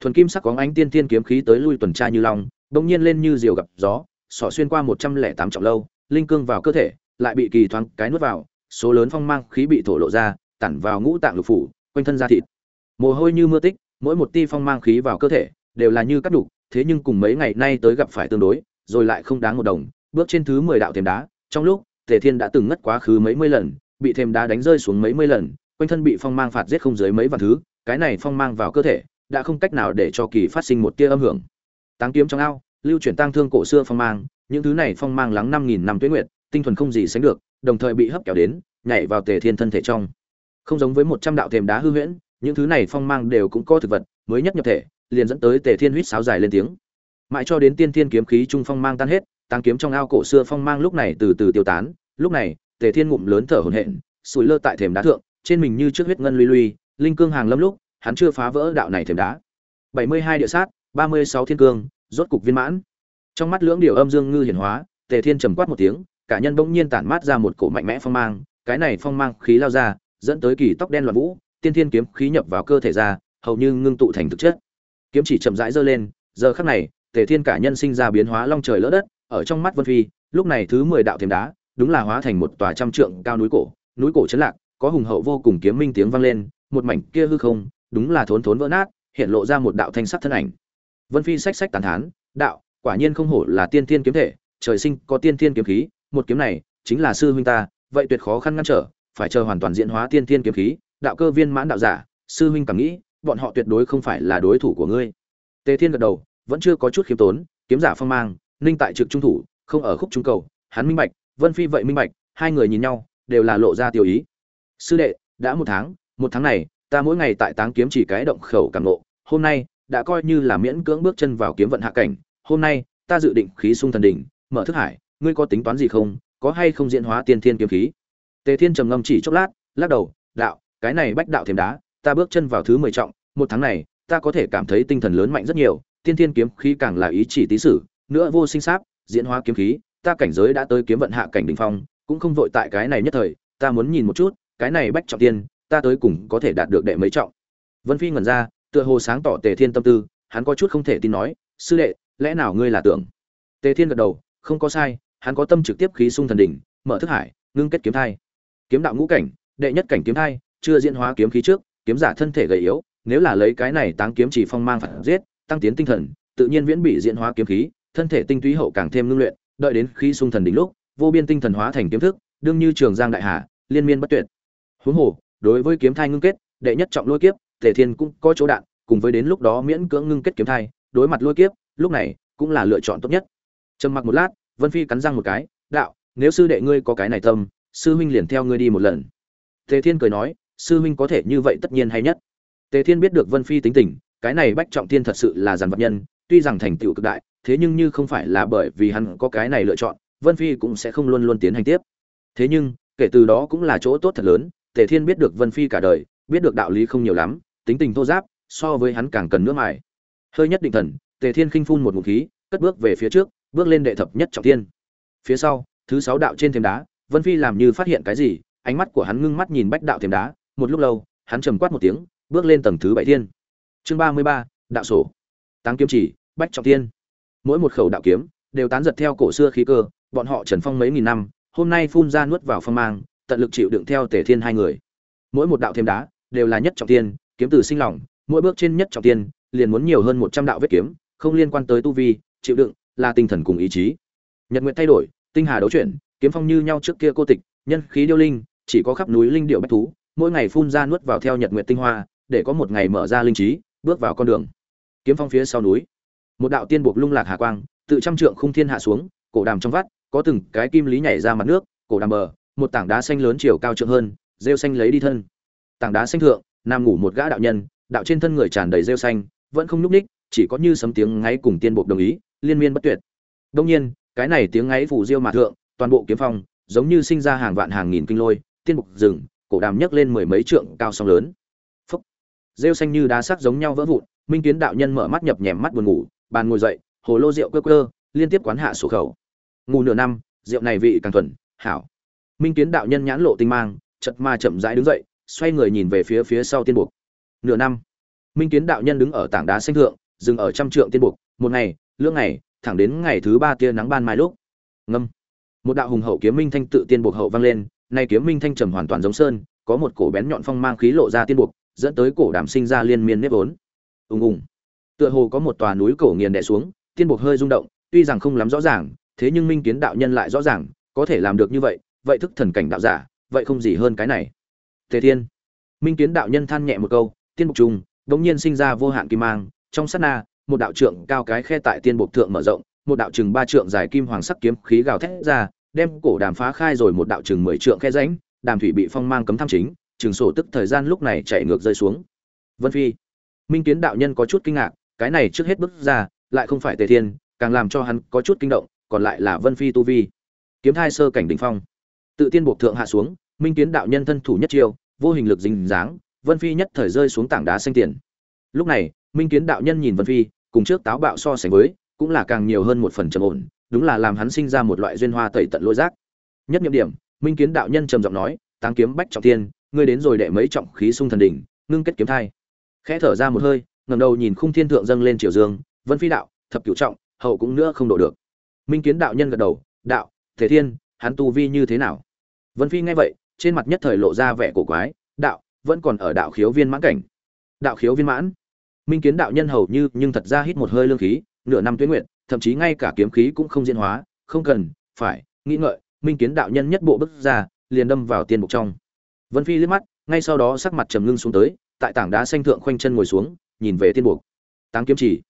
Thuần kim sắc có ánh tiên tiên kiếm khí tới lui tuần tra như long, bỗng nhiên lên như diều gặp gió, xỏ xuyên qua một trăm lẻ tám trọng lâu, linh cương vào cơ thể, lại bị kỳ thoáng cái nuốt vào, số lớn phong mang khí bị thổ lộ ra, tản vào ngũ tạng lục phủ, quanh thân da thịt mồ hôi như mưa tích, mỗi một ti phong mang khí vào cơ thể, đều là như cắt đục, thế nhưng cùng mấy ngày nay tới gặp phải tương đối, rồi lại không đáng một đồng, bước trên thứ mười đạo thềm đá, trong lúc, tề thiên đã từng ngất quá khứ mấy mươi lần, bị thềm đá đánh rơi xuống mấy mươi lần, quanh thân bị phong mang phạt giết không dưới mấy vạn thứ, cái này phong mang vào cơ thể, đã không cách nào để cho kỳ phát sinh một tia âm hưởng. Táng kiếm trong ao, lưu chuyển tang thương cổ xưa phong mang, những thứ này phong mang lắng năm nghìn năm tuyết nguyệt, tinh thuần không gì sánh được, đồng thời bị hấp kéo đến, nhảy vào tề thiên thân thể trong. Không giống với một trăm đạo thềm đá hư huyễn những thứ này phong mang đều cũng có thực vật, mới nhất nhập thể, liền dẫn tới tề thiên huýt sáo dài lên tiếng. Mãi cho đến tiên thiên kiếm khí trung phong mang tan hết tăng kiếm trong ao cổ xưa phong mang lúc này từ từ tiêu tán. Lúc này, tề thiên ngụm lớn thở hổn hển, sủi lơ tại thềm đá thượng, trên mình như trước huyết ngân luy luy linh cương hàng lâm lúc, hắn chưa phá vỡ đạo này thềm đá. Bảy mươi hai địa sát, ba mươi sáu thiên cương, rốt cục viên mãn. Trong mắt lưỡng điều âm dương ngư hiển hóa, tề thiên trầm quát một tiếng, cả nhân bỗng nhiên tản mát ra một cổ mạnh mẽ phong mang, cái này phong mang khí lao ra, dẫn tới kỳ tóc đen loạn vũ tiên thiên kiếm khí nhập vào cơ thể ra, hầu như ngưng tụ thành thực chất. Kiếm chỉ chậm rãi giơ lên, giờ khắc này, tề thiên cả nhân sinh ra biến hóa long trời lỡ đất, ở trong mắt vân phi, lúc này thứ mười đạo thềm đá, đúng là hóa thành một tòa trăm trượng cao núi cổ núi cổ chấn lạc, có hùng hậu vô cùng kiếm minh tiếng vang lên, một mảnh kia hư không, đúng là thốn thốn vỡ nát, hiện lộ ra một đạo thanh sắc thân ảnh. Vân phi sách sách tàn thán, đạo, quả nhiên không hổ là tiên thiên kiếm thể, trời sinh có tiên thiên kiếm khí, một kiếm này chính là sư huynh ta, vậy tuyệt khó khăn ngăn trở, phải chờ hoàn toàn diễn hóa tiên thiên kiếm khí đạo cơ viên mãn đạo giả, sư huynh cảm nghĩ, bọn họ tuyệt đối không phải là đối thủ của ngươi. Tề thiên gật đầu, vẫn chưa có chút khiêm tốn, kiếm giả phong mang, ninh tại trực trung thủ, không ở khúc trung cầu, hắn minh bạch, vân phi vậy minh bạch, hai người nhìn nhau, đều là lộ ra tiêu ý. Sư đệ, đã một tháng một tháng này, ta mỗi ngày tại táng kiếm chỉ cái động khẩu cảm nộ hôm nay, đã coi như là miễn cưỡng bước chân vào kiếm vận hạ cảnh, hôm nay, ta dự định khí sung thần đỉnh, mở thức hải, ngươi có tính toán gì không, có hay không diễn hóa tiên thiên kiếm khí? Tề thiên trầm ngâm chỉ chốc lát, lắc đầu, đạo cái này bách đạo thêm đá, ta bước chân vào thứ mười trọng, một tháng này, ta có thể cảm thấy tinh thần lớn mạnh rất nhiều, tiên thiên kiếm khí càng là ý chỉ tí sử, nữa vô sinh sáp, diễn hóa kiếm khí, ta cảnh giới đã tới kiếm vận hạ cảnh đỉnh phong, cũng không vội tại cái này nhất thời, ta muốn nhìn một chút, cái này bách trọng tiên, ta tới cùng có thể đạt được đệ mấy trọng. Vân phi ngẩn ra, tựa hồ sáng tỏ tề thiên tâm tư, hắn có chút không thể tin nói, sư đệ, lẽ nào ngươi là tưởng? Tề thiên gật đầu, không có sai, hắn có tâm trực tiếp khí sung thần đỉnh, mở thức hải, ngưng kết kiếm thai. Kiếm đạo ngũ cảnh, đệ nhất cảnh kiếm thai chưa diễn hóa kiếm khí trước, kiếm giả thân thể gầy yếu, nếu là lấy cái này táng kiếm chỉ phong mang phạt giết, tăng tiến tinh thần, tự nhiên viễn bị diễn hóa kiếm khí, thân thể tinh túy hậu càng thêm ngưng luyện, đợi đến khi sung thần đỉnh lúc, vô biên tinh thần hóa thành kiếm thức, đương như trường giang đại hà, liên miên bất tuyệt. Huống hồ, đối với kiếm thai ngưng kết, đệ nhất trọng lôi kiếp, tề thiên cũng có chỗ đạn, cùng với đến lúc đó miễn cưỡng ngưng kết kiếm thai, đối mặt lôi kiếp, lúc này cũng là lựa chọn tốt nhất. Trầm mặc một lát, vân phi cắn răng một cái, đạo, nếu sư đệ ngươi có cái này tâm, sư huynh liền theo ngươi đi một lần. Tề thiên cười nói sư huynh có thể như vậy tất nhiên hay nhất. Tề thiên biết được vân phi tính tình, cái này bách trọng thiên thật sự là giàn vật nhân, tuy rằng thành tựu cực đại, thế nhưng như không phải là bởi vì hắn có cái này lựa chọn, vân phi cũng sẽ không luôn luôn tiến hành tiếp. Thế nhưng, kể từ đó cũng là chỗ tốt thật lớn, tề thiên biết được vân phi cả đời, biết được đạo lý không nhiều lắm, tính tình thô giáp, so với hắn càng cần nước mài. Hơi nhất định thần, tề thiên khinh phun một ngụm khí, cất bước về phía trước, bước lên đệ thập nhất trọng thiên. Phía sau, thứ sáu đạo trên thềm đá, vân phi làm như phát hiện cái gì, ánh mắt của hắn ngưng mắt nhìn bách đạo thềm đá một lúc lâu, hắn trầm quát một tiếng, bước lên tầng thứ bảy thiên. Chương ba mươi ba, đạo sổ. Táng kiếm chỉ, bách trọng tiên. mỗi một khẩu đạo kiếm đều tán giật theo cổ xưa khí cơ, bọn họ trần phong mấy nghìn năm, hôm nay phun ra nuốt vào phong mang, tận lực chịu đựng theo tề thiên hai người. Mỗi một đạo thêm đá đều là nhất trọng tiên kiếm từ sinh lòng, mỗi bước trên nhất trọng tiên liền muốn nhiều hơn một trăm đạo vết kiếm, không liên quan tới tu vi, chịu đựng là tinh thần cùng ý chí. Nhật nguyện thay đổi, tinh hà đấu chuyển, kiếm phong như nhau trước kia cô tịch, nhân khí điêu linh, chỉ có khắp núi linh điệu bách thú mỗi ngày phun ra nuốt vào theo nhật nguyệt tinh hoa, để có một ngày mở ra linh trí, bước vào con đường. Kiếm phong phía sau núi. Một đạo tiên buộc lung lạc hà quang, tự trăm trượng khung thiên hạ xuống, cổ đàm trong vắt, có từng cái kim lý nhảy ra mặt nước, cổ đàm bờ, một tảng đá xanh lớn chiều cao trượng hơn, rêu xanh lấy đi thân. Tảng đá xanh thượng, nam ngủ một gã đạo nhân, đạo trên thân người tràn đầy rêu xanh, vẫn không nhúc ních chỉ có như sấm tiếng ngáy cùng tiên buộc đồng ý, liên miên bất tuyệt. Đương nhiên, cái này tiếng ngáy phủ diêu mà thượng, toàn bộ kiếm phong, giống như sinh ra hàng vạn hàng nghìn kinh lôi, tiên buộc rừng cổ đàm nhấc lên mười mấy trượng cao sóng lớn. Phúc. Rêu xanh như đá sắc giống nhau vỡ vụn, minh kiến đạo nhân mở mắt nhập nhèm mắt buồn ngủ, bàn ngồi dậy, hồ lô rượu cơ cơ liên tiếp quán hạ sổ khẩu. Ngủ nửa năm, rượu này vị càng thuần, hảo. Minh kiến đạo nhân nhãn lộ tinh mang, chật ma chậm rãi đứng dậy, xoay người nhìn về phía phía sau tiên buộc. Nửa năm, minh kiến đạo nhân đứng ở tảng đá xanh thượng, dừng ở trăm trượng tiên buộc. Một ngày, lưỡng ngày, thẳng đến ngày thứ ba tia nắng ban mai lúc. Ngâm. Một đạo hùng hậu kiếm minh thanh tự tiên buộc hậu vang lên nay kiếm minh thanh trầm hoàn toàn giống sơn, có một cổ bén nhọn phong mang khí lộ ra tiên buộc, dẫn tới cổ đàm sinh ra liên miên nếp vốn. Ùng ùng. Tựa hồ có một tòa núi cổ nghiền đè xuống, tiên buộc hơi rung động, tuy rằng không lắm rõ ràng, thế nhưng minh kiến đạo nhân lại rõ ràng, có thể làm được như vậy vậy thức thần cảnh đạo giả, vậy không gì hơn cái này. Tề thiên. Minh kiến đạo nhân than nhẹ một câu, tiên buộc trùng, đống nhiên sinh ra vô hạn kim mang, trong sát na, một đạo trượng cao cái khe tại tiên buộc thượng mở rộng, một đạo chừng ba trượng dài kim hoàng sắc kiếm khí gào thét ra đem cổ đàm phá khai rồi một đạo chừng mười trượng khe rãnh, đàm thủy bị phong mang cấm tham chính, chừng sổ tức thời gian lúc này chạy ngược rơi xuống. Vân phi, minh kiến đạo nhân có chút kinh ngạc, cái này trước hết bước ra, lại không phải tề thiên, càng làm cho hắn có chút kinh động, còn lại là vân phi tu vi. Kiếm thai sơ cảnh đỉnh phong. Tự tiên buộc thượng hạ xuống, minh kiến đạo nhân thân thủ nhất chiêu, vô hình lực dính dáng, vân phi nhất thời rơi xuống tảng đá xanh tiền. Lúc này, minh kiến đạo nhân nhìn vân phi, cùng trước táo bạo so sánh với, cũng là càng nhiều hơn một phần trầm ổn đúng là làm hắn sinh ra một loại duyên hoa tẩy tận lôi giác. Nhất nhiệm điểm, minh kiến đạo nhân trầm giọng nói, táng kiếm bách trọng thiên, ngươi đến rồi đệ mấy trọng khí sung thần đỉnh, ngưng kết kiếm thai. Khẽ thở ra một hơi, ngẩng đầu nhìn khung thiên thượng dâng lên triều dương, vân phi đạo, thập cửu trọng, hậu cũng nữa không độ được. Minh kiến đạo nhân gật đầu, đạo thế thiên, hắn tu vi như thế nào? Vân phi nghe vậy, trên mặt nhất thời lộ ra vẻ cổ quái, đạo, vẫn còn ở đạo khiếu viên mãn cảnh. Đạo khiếu viên mãn? Minh kiến đạo nhân hầu như nhưng thật ra hít một hơi lương khí nửa năm tuyết nguyện thậm chí ngay cả kiếm khí cũng không diễn hóa, không cần, phải, nghĩ ngợi, minh kiến đạo nhân nhất bộ bước ra, liền đâm vào tiên mục trong. Vân phi liếc mắt, ngay sau đó sắc mặt trầm ngưng xuống tới, tại tảng đá xanh thượng khoanh chân ngồi xuống, nhìn về tiên mục. Táng kiếm chỉ.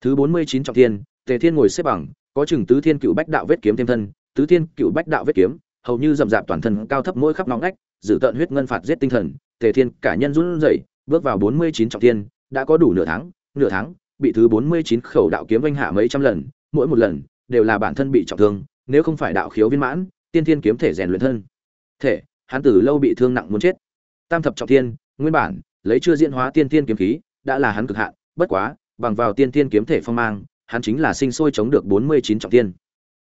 Thứ bốn mươi chín trọng thiên, tề thiên ngồi xếp bằng, có chừng tứ thiên cựu bách đạo vết kiếm thêm thân, tứ thiên cựu bách đạo vết kiếm, hầu như rậm rạp toàn thân cao thấp mỗi khắp nóng ngách dự tận huyết ngân phạt giết tinh thần, tề thiên cả nhân run rẩy, bước vào bốn mươi chín trọng thiên, đã có đủ nửa tháng nửa tháng bị thứ bốn mươi chín khẩu đạo kiếm vênh hạ mấy trăm lần, mỗi một lần đều là bản thân bị trọng thương, nếu không phải đạo khiếu viên mãn, tiên thiên kiếm thể rèn luyện thân. Thể, hắn từ lâu bị thương nặng muốn chết. Tam thập trọng thiên, nguyên bản, lấy chưa diễn hóa tiên thiên kiếm khí, đã là hắn cực hạn, bất quá, bằng vào tiên thiên kiếm thể phong mang, hắn chính là sinh sôi chống được bốn mươi chín trọng thiên.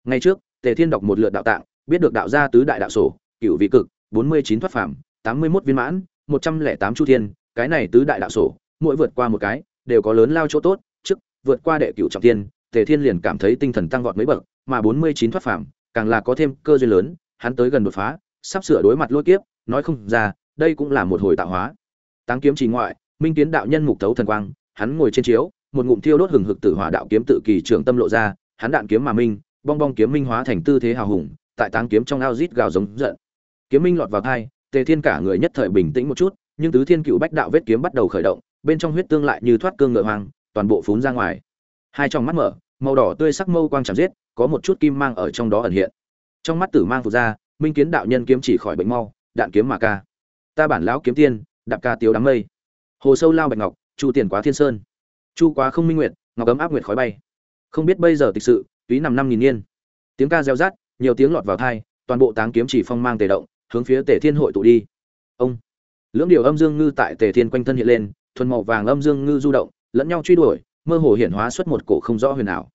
Ngay trước, tề thiên đọc một lượt đạo tạng, biết được đạo gia tứ đại đạo sổ, cửu vị cực, bốn mươi chín thoát phàm, tám mươi mốt viên mãn, một trăm lẻ tám chu thiên, cái này tứ đại đạo sổ, mỗi vượt qua một cái đều có lớn lao chỗ tốt, trước, vượt qua đệ cửu trọng thiên, tề thiên liền cảm thấy tinh thần tăng vọt mấy bậc, mà bốn mươi chín thoát phàm, càng là có thêm cơ duyên lớn, hắn tới gần đột phá, sắp sửa đối mặt lôi kiếp, nói không ra, đây cũng là một hồi tạo hóa. Táng kiếm chỉ ngoại, minh kiến đạo nhân mục tấu thần quang, hắn ngồi trên chiếu, một ngụm thiêu đốt hừng hực tử hỏa đạo kiếm tự kỳ trường tâm lộ ra, hắn đạn kiếm mà minh, bong bong kiếm minh hóa thành tư thế hào hùng, tại táng kiếm trong ao rít gào giống giận. Kiếm minh lọt vào thai tề thiên cả người nhất thời bình tĩnh một chút, nhưng tứ thiên cựu bách đạo vết kiếm bắt đầu khởi động bên trong huyết tương lại như thoát cương ngựa hoang toàn bộ phún ra ngoài. Hai trong mắt mở màu đỏ tươi sắc mâu quang chạm giết có một chút kim mang ở trong đó ẩn hiện. Trong mắt tử mang phụ ra minh kiến đạo nhân kiếm chỉ khỏi bệnh mau đạn kiếm mà ca. Ta bản lão kiếm tiên đạp ca tiếu đám mây. Hồ sâu lao bạch ngọc chu tiền quá thiên sơn. Chu quá không minh nguyệt ngọc ấm áp nguyệt khói bay. Không biết bây giờ thực sự túy nằm năm nghìn niên. Tiếng ca reo rát nhiều tiếng lọt vào tai, toàn bộ táng kiếm chỉ phong mang tề động hướng phía tề thiên hội tụ đi. Ông. Lưỡng điều âm dương ngư tại tề thiên quanh thân hiện lên thuần màu vàng âm dương ngư du động, lẫn nhau truy đuổi, mơ hồ hiển hóa xuất một cổ không rõ huyền ảo.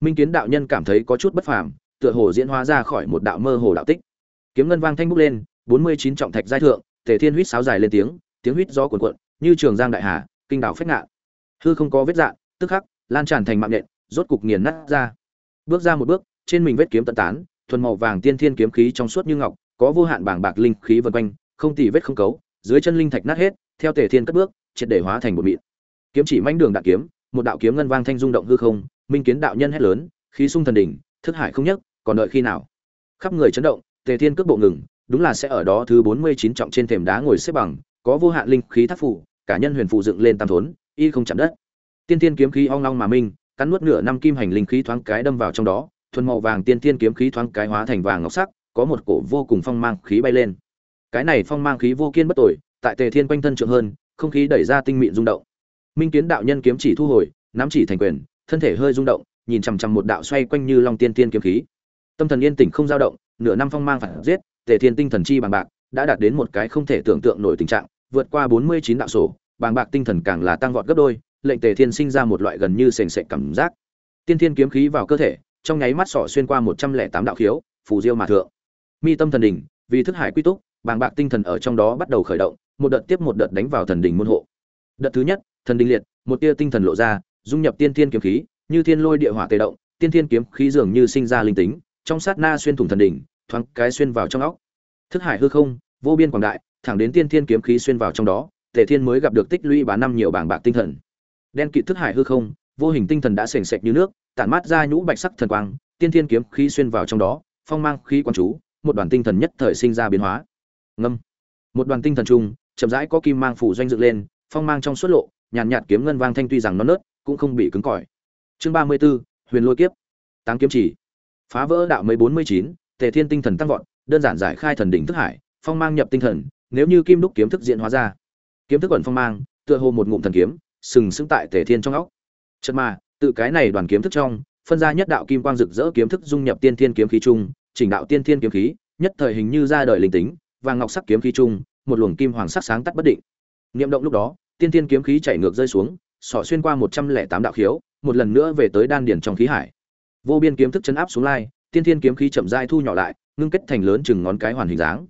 Minh kiến đạo nhân cảm thấy có chút bất phàm, tựa hồ diễn hóa ra khỏi một đạo mơ hồ đạo tích. Kiếm ngân vang thanh bốc lên, bốn mươi chín trọng thạch giai thượng, tề thiên huýt sáo dài lên tiếng tiếng huýt gió cuồn cuộn, như trường giang đại hà, kinh đảo phách ngạn. Hư không có vết dạn, tức khắc, lan tràn thành mạng nhện rốt cục nghiền nát ra. Bước ra một bước, trên mình vết kiếm tận tán, thuần màu vàng tiên thiên kiếm khí trong suốt như ngọc, có vô hạn bảng bạc linh khí vần quanh, không tì vết không cấu, dưới chân linh thạch nát hết, theo tề thiên cất bước triệt để hóa thành một mịn. Kiếm chỉ manh đường đạn kiếm, một đạo kiếm ngân vang thanh rung động hư không, minh kiến đạo nhân hét lớn, khí sung thần đỉnh, thức hải không nhất còn đợi khi nào? Khắp người chấn động, tề thiên cước bộ ngừng, đúng là sẽ ở đó thứ bốn mươi chín trọng trên thềm đá ngồi xếp bằng, có vô hạn linh khí thác phủ, cả nhân huyền phụ dựng lên tam thốn, y không chạm đất. Tiên tiên kiếm khí ong long mà minh, cắn nuốt nửa năm kim hành linh khí thoáng cái đâm vào trong đó, thuần màu vàng tiên tiên kiếm khí thoáng cái hóa thành vàng ngọc sắc, có một cổ vô cùng phong mang khí bay lên. Cái này phong mang khí vô kiên bất tội tại tề thiên quanh thân trượng hơn không khí đẩy ra tinh mịn rung động. Minh kiến đạo nhân kiếm chỉ thu hồi, nắm chỉ thành quyền, thân thể hơi rung động, nhìn chằm chằm một đạo xoay quanh như long tiên tiên kiếm khí. Tâm thần yên tĩnh không dao động, nửa năm phong mang phản giết, tề thiên tinh thần chi bằng bạc, đã đạt đến một cái không thể tưởng tượng nổi tình trạng, vượt qua bốn mươi chín đạo sổ bàng bạc tinh thần càng là tăng vọt gấp đôi, lệnh tề thiên sinh ra một loại gần như sền sệt cảm giác. Tiên thiên kiếm khí vào cơ thể, trong nháy mắt sỏ xuyên qua một trăm lẻ tám đạo khiếu, phù diêu mà thượng. Mi tâm thần đỉnh, vì thức hải quy túc bàng bạc tinh thần ở trong đó bắt đầu khởi động một đợt tiếp một đợt đánh vào thần đình môn hộ. Đợt thứ nhất, thần đình liệt, một tia tinh thần lộ ra, dung nhập tiên thiên kiếm khí, như thiên lôi địa hỏa tê động, tiên thiên kiếm khí dường như sinh ra linh tính, trong sát na xuyên thủng thần đỉnh, thoáng cái xuyên vào trong óc. Thức hải hư không, vô biên quảng đại, thẳng đến tiên thiên kiếm khí xuyên vào trong đó, tề thiên mới gặp được tích lũy bá năm nhiều bảng bạc tinh thần. Đen kịt thức hải hư không, vô hình tinh thần đã sền sệt như nước, tản mát ra nhũ bạch sắc thần quang, tiên thiên kiếm khí xuyên vào trong đó, phong mang khí quan chú, một đoàn tinh thần nhất thời sinh ra biến hóa. Ngâm. Một đoàn tinh thần chung chậm rãi có kim mang phủ doanh dựng lên phong mang trong suốt lộ nhàn nhạt, nhạt kiếm ngân vang thanh tuy rằng nó nớt cũng không bị cứng cỏi. Chương ba mươi 34, huyền lôi kiếp. Táng kiếm chỉ. Phá vỡ đạo mấy bốn mươi chín tề thiên tinh thần tăng vọt đơn giản giải khai thần đỉnh thức hải phong mang nhập tinh thần nếu như kim đúc kiếm thức diễn hóa ra. Kiếm thức ẩn phong mang tựa hồ một ngụm thần kiếm sừng sững tại tề thiên trong óc. Chợt mà tự cái này đoàn kiếm thức trong phân ra nhất đạo kim quang rực rỡ kiếm thức dung nhập tiên thiên kiếm khí trung, chỉnh đạo tiên thiên kiếm khí nhất thời hình như ra đời linh tính và ngọc sắc kiếm khí trung một luồng kim hoàng sắc sáng tắt bất định. Niệm động lúc đó, tiên thiên kiếm khí chảy ngược rơi xuống, xỏ xuyên qua một trăm lẻ tám đạo khiếu, một lần nữa về tới đan điển trong khí hải. Vô biên kiếm thức chấn áp xuống lai, tiên thiên kiếm khí chậm rãi thu nhỏ lại, ngưng kết thành lớn chừng ngón cái hoàn hình dáng.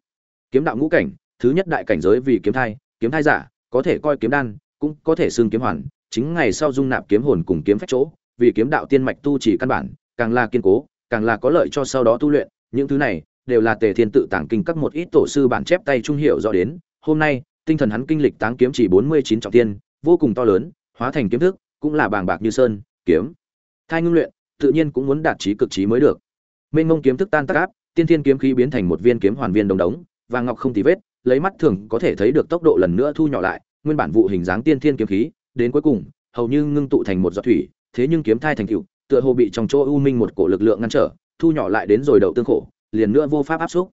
Kiếm đạo ngũ cảnh, thứ nhất đại cảnh giới vì kiếm thai kiếm thai giả, có thể coi kiếm đan, cũng có thể xương kiếm hoàn, chính ngày sau dung nạp kiếm hồn cùng kiếm phách chỗ, vì kiếm đạo tiên mạch tu chỉ căn bản, càng là kiên cố, càng là có lợi cho sau đó tu luyện, những thứ này đều là tề thiên tự tàng kinh các một ít tổ sư bản chép tay trung hiệu rõ đến. Hôm nay, tinh thần hắn kinh lịch táng kiếm chỉ bốn mươi chín trọng tiên vô cùng to lớn, hóa thành kiếm thức, cũng là bàng bạc như sơn, kiếm. Thai ngưng luyện, tự nhiên cũng muốn đạt trí cực trí mới được. Mênh mông kiếm thức tan tác áp, tiên thiên kiếm khí biến thành một viên kiếm hoàn viên đồng đống vàng ngọc không tì vết, lấy mắt thường có thể thấy được tốc độ lần nữa thu nhỏ lại, nguyên bản vụ hình dáng tiên thiên kiếm khí, đến cuối cùng, hầu như ngưng tụ thành một giọt thủy, thế nhưng kiếm thai thành cựu tựa hồ bị trong chỗ u minh một cổ lực lượng ngăn trở, thu nhỏ lại đến rồi đậu tương khổ liền nữa vô pháp áp xúc.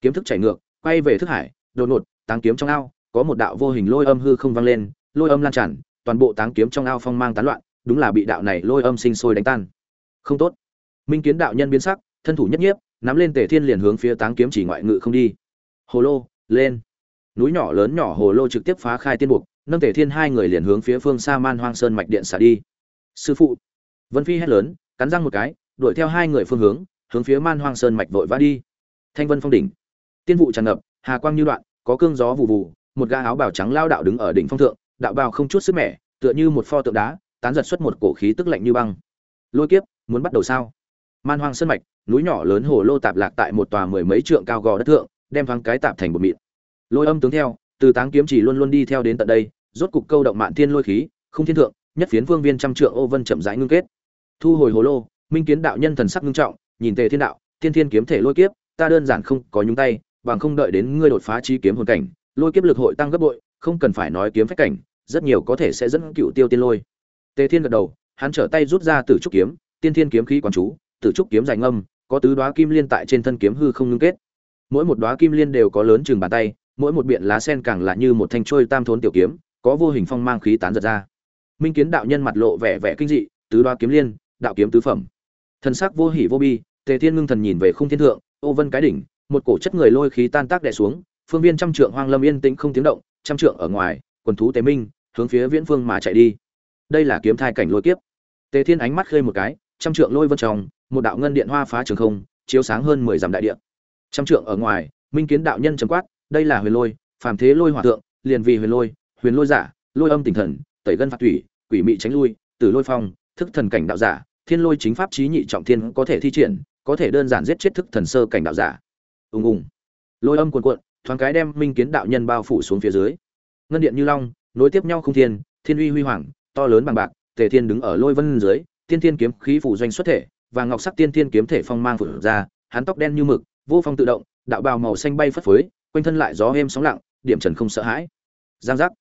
Kiếm thức chảy ngược, quay về thức hải, đột ngột, táng kiếm trong ao, có một đạo vô hình lôi âm hư không vang lên, lôi âm lan tràn, toàn bộ táng kiếm trong ao phong mang tán loạn, đúng là bị đạo này lôi âm sinh sôi đánh tan. Không tốt. Minh kiến đạo nhân biến sắc, thân thủ nhất nhiếp, nắm lên tề thiên liền hướng phía táng kiếm chỉ ngoại ngự không đi. Hồ lô, lên. Núi nhỏ lớn nhỏ hồ lô trực tiếp phá khai tiên buộc, nâng tề thiên hai người liền hướng phía phương xa man hoang sơn mạch điện xả đi. Sư phụ. Vân phi hét lớn, cắn răng một cái, đuổi theo hai người phương hướng hướng phía man hoang sơn mạch vội vã đi. Thanh vân phong đỉnh. Tiên vụ tràn ngập, hà quang như đoạn, có cương gió vụ vụ một ga áo bào trắng lao đạo đứng ở đỉnh phong thượng, đạo bào không chút sức mẻ, tựa như một pho tượng đá, tán giật xuất một cổ khí tức lạnh như băng. Lôi kiếp, muốn bắt đầu sao? Man hoang sơn mạch, núi nhỏ lớn hồ lô tạp lạc tại một tòa mười mấy trượng cao gò đất thượng, đem thoáng cái tạp thành một mịn. Lôi âm tướng theo, từ táng kiếm chỉ luôn luôn đi theo đến tận đây, rốt cục câu động mạn thiên lôi khí không thiên thượng, nhất phiến vương viên trăm trượng ô vân chậm rãi ngưng kết. Thu hồi hồ lô, minh kiến đạo nhân thần sắc ngưng trọng nhìn tề thiên đạo, thiên thiên kiếm thể lôi kiếp, ta đơn giản không có nhúng tay, bằng không đợi đến ngươi đột phá chi kiếm hồn cảnh, lôi kiếp lực hội tăng gấp bội, không cần phải nói kiếm phách cảnh, rất nhiều có thể sẽ dẫn cựu tiêu tiên lôi. Tề thiên gật đầu, hắn trở tay rút ra tử trúc kiếm, tiên thiên kiếm khí quán chú, tử trúc kiếm dài ngâm, có tứ đóa kim liên tại trên thân kiếm hư không ngưng kết. Mỗi một đóa kim liên đều có lớn chừng bàn tay, mỗi một biện lá sen càng là như một thanh trôi tam thốn tiểu kiếm, có vô hình phong mang khí tán giật ra. Minh kiến đạo nhân mặt lộ vẻ vẻ kinh dị, tứ đóa kiếm liên, đạo kiếm tứ phẩm. Thần sắc vô hỉ vô bi tề thiên ngưng thần nhìn về khung thiên thượng ô vân cái đỉnh một cổ chất người lôi khí tan tác đè xuống phương viên trăm trượng hoang lâm yên tĩnh không tiếng động trăm trượng ở ngoài quần thú tế minh hướng phía viễn phương mà chạy đi. Đây là kiếm thai cảnh lôi kiếp. Tề thiên ánh mắt khơi một cái trăm trượng lôi vân trong một đạo ngân điện hoa phá trường không chiếu sáng hơn mười dặm đại địa. Trăm trượng ở ngoài minh kiến đạo nhân trầm quát đây là huyền lôi phàm thế lôi hòa tượng, liền vì huyền lôi huyền lôi giả lôi âm tinh thần tẩy gân phạt thủy quỷ mị tránh lui tử lôi phong thức thần cảnh đạo giả thiên lôi chính pháp trí nhị trọng thiên có thể thi triển có thể đơn giản giết chết thức thần sơ cảnh đạo giả. Ùng ùng. Lôi âm cuồn cuộn, thoáng cái đem minh kiến đạo nhân bao phủ xuống phía dưới. Ngân điện như long, nối tiếp nhau không thiên thiên uy huy hoàng, to lớn bằng bạc, tề thiên đứng ở lôi vân dưới, tiên thiên kiếm khí phủ doanh xuất thể, và ngọc sắc tiên thiên kiếm thể phong mang phủ ra, hắn tóc đen như mực, vô phong tự động, đạo bào màu xanh bay phất phới, quanh thân lại gió êm sóng lặng, điểm trần không sợ hãi. Giang giác.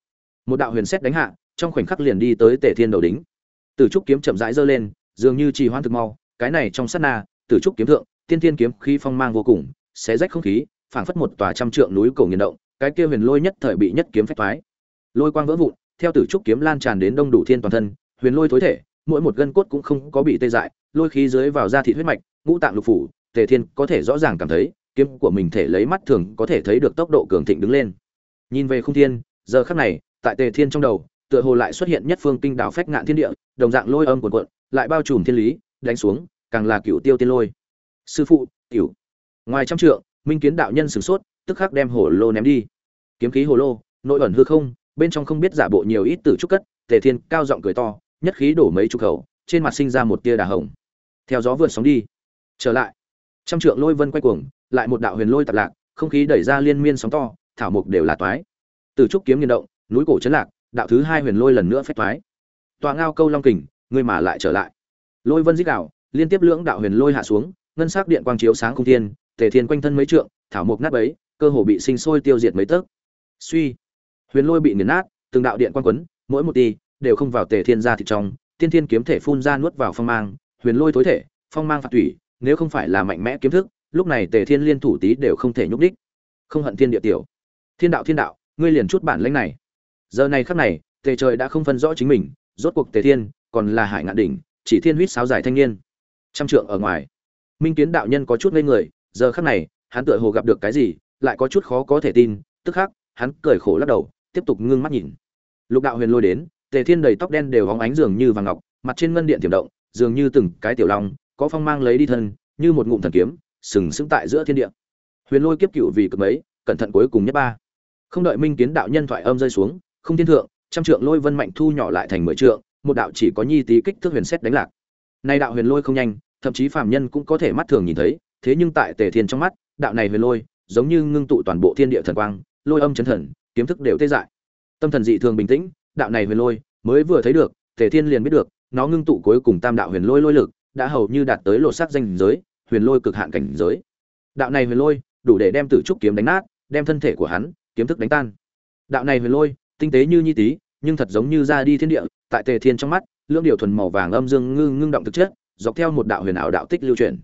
Một đạo huyền xét đánh hạ, trong khoảnh khắc liền đi tới tề thiên đầu đính từ trúc kiếm chậm rãi giơ lên, dường như trì hoãn thực mau, cái này trong sát na Tử trúc kiếm thượng, tiên thiên kiếm khí phong mang vô cùng, xé rách không khí, phảng phất một tòa trăm trượng núi cổ nghiền động, cái kia huyền lôi nhất thời bị nhất kiếm phách thoái. Lôi quang vỡ vụn, theo tử trúc kiếm lan tràn đến đông đủ thiên toàn thân, huyền lôi tối thể, mỗi một gân cốt cũng không có bị tê dại, lôi khí dưới vào da thịt huyết mạch, ngũ tạng lục phủ, tề thiên có thể rõ ràng cảm thấy, kiếm của mình thể lấy mắt thường có thể thấy được tốc độ cường thịnh đứng lên. Nhìn về không thiên, giờ khắc này, tại tề thiên trong đầu, tựa hồ lại xuất hiện nhất phương kinh đảo phách ngạn thiên địa, đồng dạng lôi âm cuồn cuộn, lại bao trùm thiên lý, đánh xuống càng là cựu tiêu tiên lôi. Sư phụ cựu ngoài trăm trượng, minh kiến đạo nhân sửng sốt, tức khắc đem hồ lô ném đi. Kiếm khí hồ lô, nội ẩn hư không, bên trong không biết giả bộ nhiều ít tử trúc cất, tề thiên cao giọng cười to, nhất khí đổ mấy chục khẩu, trên mặt sinh ra một tia đà hồng. Theo gió vượt sóng đi. Trở lại. Trăm trượng lôi vân quay cuồng, lại một đạo huyền lôi tạp lạc, không khí đẩy ra liên miên sóng to, thảo mục đều là toái. Từ trúc kiếm nghiền động, núi cổ chấn lạc, đạo thứ hai huyền lôi lần nữa phép toái. Tòa ngao câu long kình, ngươi mà lại trở lại. Lôi vân dích đạo liên tiếp lưỡng đạo huyền lôi hạ xuống, ngân sắc điện quang chiếu sáng không thiên, tề thiên quanh thân mấy trượng, thảo mục nát bấy, cơ hồ bị sinh sôi tiêu diệt mấy tấc. Suy, huyền lôi bị nghiền nát, từng đạo điện quang quấn, mỗi một tì đều không vào tề thiên ra thịt trong, tiên thiên kiếm thể phun ra nuốt vào phong mang, huyền lôi tối thể, phong mang phạt thủy, nếu không phải là mạnh mẽ kiếm thức, lúc này tề thiên liên thủ tí đều không thể nhúc đích không hận thiên địa tiểu. Thiên đạo thiên đạo, ngươi liền chút bản lĩnh này. Giờ này khắc này, tề trời đã không phân rõ chính mình, rốt cuộc tề thiên còn là hải ngạn đỉnh, chỉ thiên huyết sáo dài thanh niên trăm trượng ở ngoài. Minh kiến đạo nhân có chút ngây người, giờ khắc này, hắn tựa hồ gặp được cái gì, lại có chút khó có thể tin, tức khắc, hắn cười khổ lắc đầu, tiếp tục ngưng mắt nhìn. Lục đạo huyền lôi đến, tề thiên đầy tóc đen đều hóng ánh dường như vàng ngọc, mặt trên ngân điện tiềm động, dường như từng cái tiểu long, có phong mang lấy đi thân, như một ngụm thần kiếm, sừng sững tại giữa thiên địa. Huyền lôi kiếp cựu vì cực mấy, cẩn thận cuối cùng nhất ba. Không đợi minh kiến đạo nhân thoại âm rơi xuống, không thiên thượng, trăm trượng lôi vân mạnh thu nhỏ lại thành mười trượng, một đạo chỉ có nhi tí kích thước huyền xét đánh lạc nay đạo huyền lôi không nhanh, thậm chí phàm nhân cũng có thể mắt thường nhìn thấy, thế nhưng tại tề thiên trong mắt, đạo này huyền lôi giống như ngưng tụ toàn bộ thiên địa thần quang, lôi âm chấn thần, kiếm thức đều tê dại. Tâm thần dị thường bình tĩnh, đạo này huyền lôi mới vừa thấy được, tề thiên liền biết được, nó ngưng tụ cuối cùng tam đạo huyền lôi lôi lực, đã hầu như đạt tới lộ sắc danh giới, huyền lôi cực hạn cảnh giới. Đạo này huyền lôi đủ để đem tử trúc kiếm đánh nát, đem thân thể của hắn, kiếm thức đánh tan. Đạo này huyền lôi tinh tế như nhi tí, nhưng thật giống như ra đi thiên địa, tại tề thiên trong mắt lưỡng điều thuần màu vàng âm dương ngưng ngưng động thực chất, dọc theo một đạo huyền ảo đạo tích lưu truyền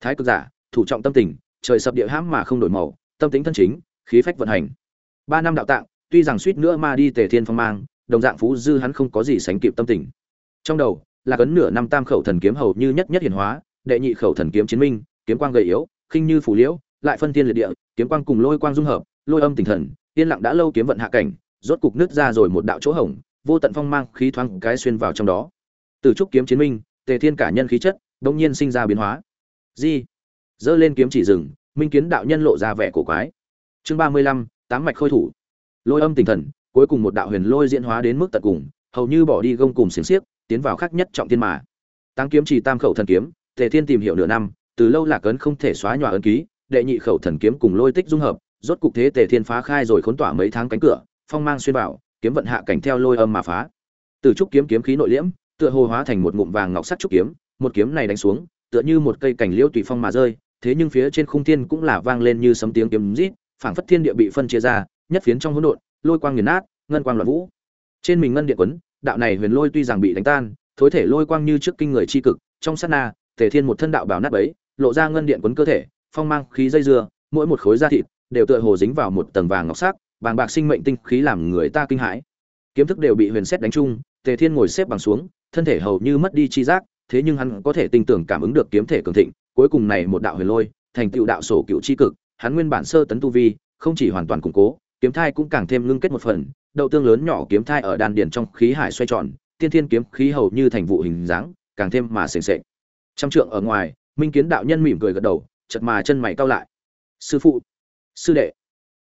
thái cực giả, thủ trọng tâm tình, trời sập địa hãm mà không đổi màu, tâm tính thân chính, khí phách vận hành. Ba năm đạo tạng, tuy rằng suýt nữa ma đi tề thiên phong mang, đồng dạng phú dư hắn không có gì sánh kịp tâm tình. Trong đầu, là cấn nửa năm tam khẩu thần kiếm hầu như nhất nhất hiển hóa, đệ nhị khẩu thần kiếm chiến minh, kiếm quang gầy yếu, khinh như phủ liễu, lại phân thiên liệt địa, kiếm quang cùng lôi quang dung hợp, lôi âm tinh thần, yên lặng đã lâu kiếm vận hạ cảnh, rốt cục nứt ra rồi một đạo chỗ hổng vô tận phong mang khí thoáng cái xuyên vào trong đó. Từ trúc kiếm chiến minh, tề thiên cả nhân khí chất đông nhiên sinh ra biến hóa. Di dơ lên kiếm chỉ rừng, minh kiến đạo nhân lộ ra vẻ cổ quái. Chương ba mươi lăm, tám mạch khôi thủ. Lôi âm tinh thần, cuối cùng một đạo huyền lôi diễn hóa đến mức tận cùng, hầu như bỏ đi gông cùng xiềng xiếc, tiến vào khắc nhất trọng thiên mà. Tăng kiếm chỉ tam khẩu thần kiếm, tề thiên tìm hiểu nửa năm, từ lâu lạc ấn không thể xóa nhòa ấn ký, đệ nhị khẩu thần kiếm cùng lôi tích dung hợp, rốt cục thế tề thiên phá khai rồi khốn tỏa mấy tháng cánh cửa, phong mang xuyên vào kiếm vận hạ cảnh theo lôi âm mà phá. Từ trúc kiếm kiếm khí nội liễm, tựa hồ hóa thành một ngụm vàng ngọc sắt trúc kiếm, một kiếm này đánh xuống, tựa như một cây cảnh liễu tùy phong mà rơi, thế nhưng phía trên khung thiên cũng là vang lên như sấm tiếng kiếm rít, phảng phất thiên địa bị phân chia ra, nhất phiến trong hỗn độn, lôi quang nghiền nát, ngân quang loạn vũ. Trên mình ngân điện quấn, đạo này huyền lôi tuy rằng bị đánh tan, thối thể lôi quang như trước kinh người chi cực, trong sát na thể thiên một thân đạo bảo nát bấy, lộ ra ngân điện quấn cơ thể, phong mang khí dây dưa, mỗi một khối da thịt đều tựa hồ dính vào một tầng vàng ngọc sắc bàng bạc sinh mệnh tinh khí làm người ta kinh hãi. Kiếm thức đều bị huyền xét đánh trúng, tề thiên ngồi xếp bằng xuống, thân thể hầu như mất đi chi giác, thế nhưng hắn có thể tình tưởng cảm ứng được kiếm thể cường thịnh, cuối cùng này một đạo huyền lôi, thành tựu đạo sổ cựu chi cực, hắn nguyên bản sơ tấn tu vi, không chỉ hoàn toàn củng cố, kiếm thai cũng càng thêm ngưng kết một phần, đậu tương lớn nhỏ kiếm thai ở đan điền trong khí hải xoay tròn, tiên thiên kiếm khí hầu như thành vụ hình dáng, càng thêm mà sền sệ trăm trượng ở ngoài, minh kiến đạo nhân mỉm cười gật đầu chật mà chân mày cau lại. Sư phụ, sư đệ.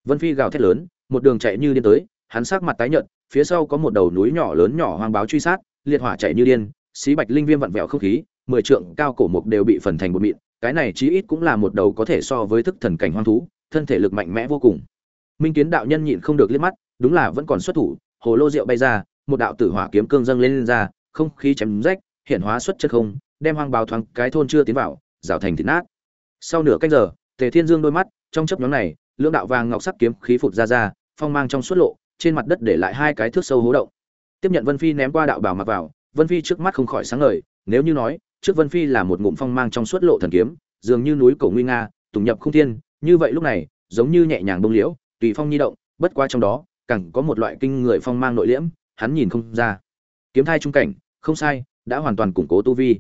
Vân phi gào thét lớn một đường chạy như điên tới hắn sắc mặt tái nhợt phía sau có một đầu núi nhỏ lớn nhỏ hoang báo truy sát liệt hỏa chạy như điên xí bạch linh viêm vặn vẹo không khí mười trượng cao cổ mục đều bị phần thành một mịn cái này chí ít cũng là một đầu có thể so với thức thần cảnh hoang thú thân thể lực mạnh mẽ vô cùng. Minh kiến đạo nhân nhịn không được liếc mắt đúng là vẫn còn xuất thủ hồ lô rượu bay ra một đạo tử hỏa kiếm cương dâng lên, lên ra không khí chém rách hiện hóa xuất chất không đem hoang báo thoáng cái thôn chưa tiến vào rào thành thịt nát. Sau nửa canh giờ tề thiên dương đôi mắt trong chớp nhoáng này lưỡng đạo vàng ngọc sắc kiếm khí phụt ra ra phong mang trong suốt lộ, trên mặt đất để lại hai cái thước sâu hố động. Tiếp nhận vân phi ném qua đạo bảo mặc vào, vân phi trước mắt không khỏi sáng ngời, nếu như nói, trước vân phi là một ngụm phong mang trong suốt lộ thần kiếm, dường như núi cổ nguy nga, tùng nhập không thiên, như vậy lúc này, giống như nhẹ nhàng bông liễu, tùy phong nhi động, bất qua trong đó, càng có một loại kinh người phong mang nội liễm, hắn nhìn không ra. Kiếm thai trung cảnh, không sai, đã hoàn toàn củng cố tu vi.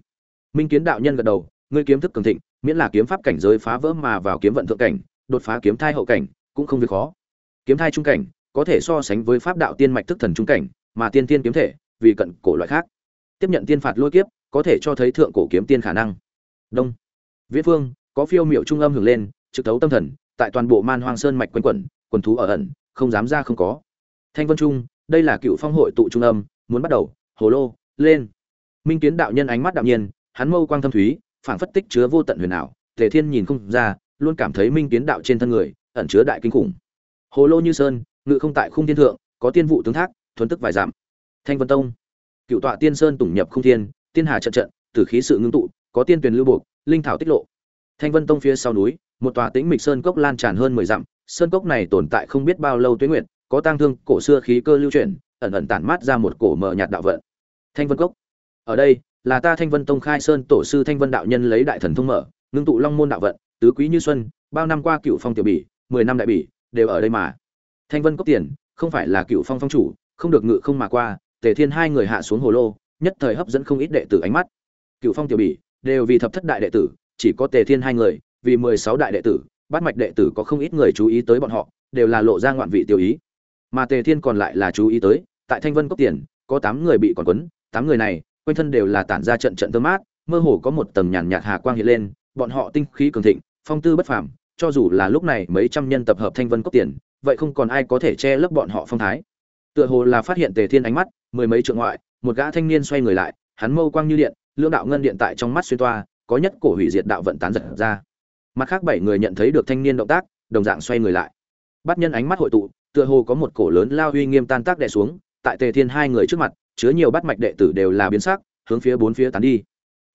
Minh kiến đạo nhân gật đầu, ngươi kiếm thức cường thịnh, miễn là kiếm pháp cảnh giới phá vỡ mà vào kiếm vận thượng cảnh, đột phá kiếm thai hậu cảnh, cũng không việc khó kiếm thai trung cảnh, có thể so sánh với pháp đạo tiên mạch thức thần trung cảnh, mà tiên tiên kiếm thể, vì cận cổ loại khác. Tiếp nhận tiên phạt lôi kiếp, có thể cho thấy thượng cổ kiếm tiên khả năng. Đông. Viễn phương, có phiêu miệu trung âm hưởng lên, trực thấu tâm thần, tại toàn bộ man hoang sơn mạch quanh quẩn, quần thú ở ẩn, không dám ra không có. Thanh vân trung, đây là cựu phong hội tụ trung âm, muốn bắt đầu, hồ lô, lên. Minh kiến đạo nhân ánh mắt đạm nhiên, hắn mâu quang thâm thúy, phảng phất tích chứa vô tận huyền ảo, tề thiên nhìn không ra, luôn cảm thấy minh kiến đạo trên thân người, ẩn chứa đại kinh khủng hồ lô như sơn, ngự không tại khung thiên thượng, có tiên vụ tướng thác, thuần tức vài giảm thanh vân tông, cựu tọa tiên sơn tủng nhập khung thiên, tiên hà trận trận, tử khí sự ngưng tụ, có tiên tuyền lưu buộc, linh thảo tích lộ. Thanh vân tông phía sau núi, một tòa tĩnh mịch sơn cốc lan tràn hơn mười dặm, sơn cốc này tồn tại không biết bao lâu tuyến nguyện có tang thương, cổ xưa khí cơ lưu chuyển, ẩn ẩn tản mát ra một cổ mờ nhạt đạo vận. Thanh vân cốc, ở đây là ta thanh vân tông khai sơn tổ sư thanh vân đạo nhân lấy đại thần thông mở, ngưng tụ long môn đạo vận, tứ quý như xuân, bao năm qua cựu phong tiểu bỉ, mười năm đại bỉ đều ở đây mà. Thanh vân cốc tiền, không phải là cựu phong phong chủ, không được ngự không mà qua, tề thiên hai người hạ xuống hồ lô, nhất thời hấp dẫn không ít đệ tử ánh mắt. Cựu phong tiểu bỉ, đều vì thập thất đại đệ tử, chỉ có tề thiên hai người, vì mười sáu đại đệ tử, bát mạch đệ tử có không ít người chú ý tới bọn họ, đều là lộ ra ngoạn vị tiêu ý. Mà tề thiên còn lại là chú ý tới, tại thanh vân cốc tiền, có tám người bị còn quấn, tám người này, quanh thân đều là tản ra trận trận tơ mát, mơ hồ có một tầng nhàn nhạt hà quang hiện lên, bọn họ tinh khí cường thịnh, phong tư bất phàm cho dù là lúc này mấy trăm nhân tập hợp thanh vân cốc tiền, vậy không còn ai có thể che lấp bọn họ phong thái. Tựa hồ là phát hiện tề thiên ánh mắt, mười mấy trượng ngoại, một gã thanh niên xoay người lại, hắn mâu quang như điện, lưỡng đạo ngân điện tại trong mắt xuyên toa, có nhất cổ hủy diệt đạo vận tán giật ra. Mặt khác bảy người nhận thấy được thanh niên động tác, đồng dạng xoay người lại. Bắt nhân ánh mắt hội tụ, tựa hồ có một cổ lớn lao uy nghiêm tan tác đè xuống, tại tề thiên hai người trước mặt, chứa nhiều bắt mạch đệ tử đều là biến sắc, hướng phía bốn phía tán đi.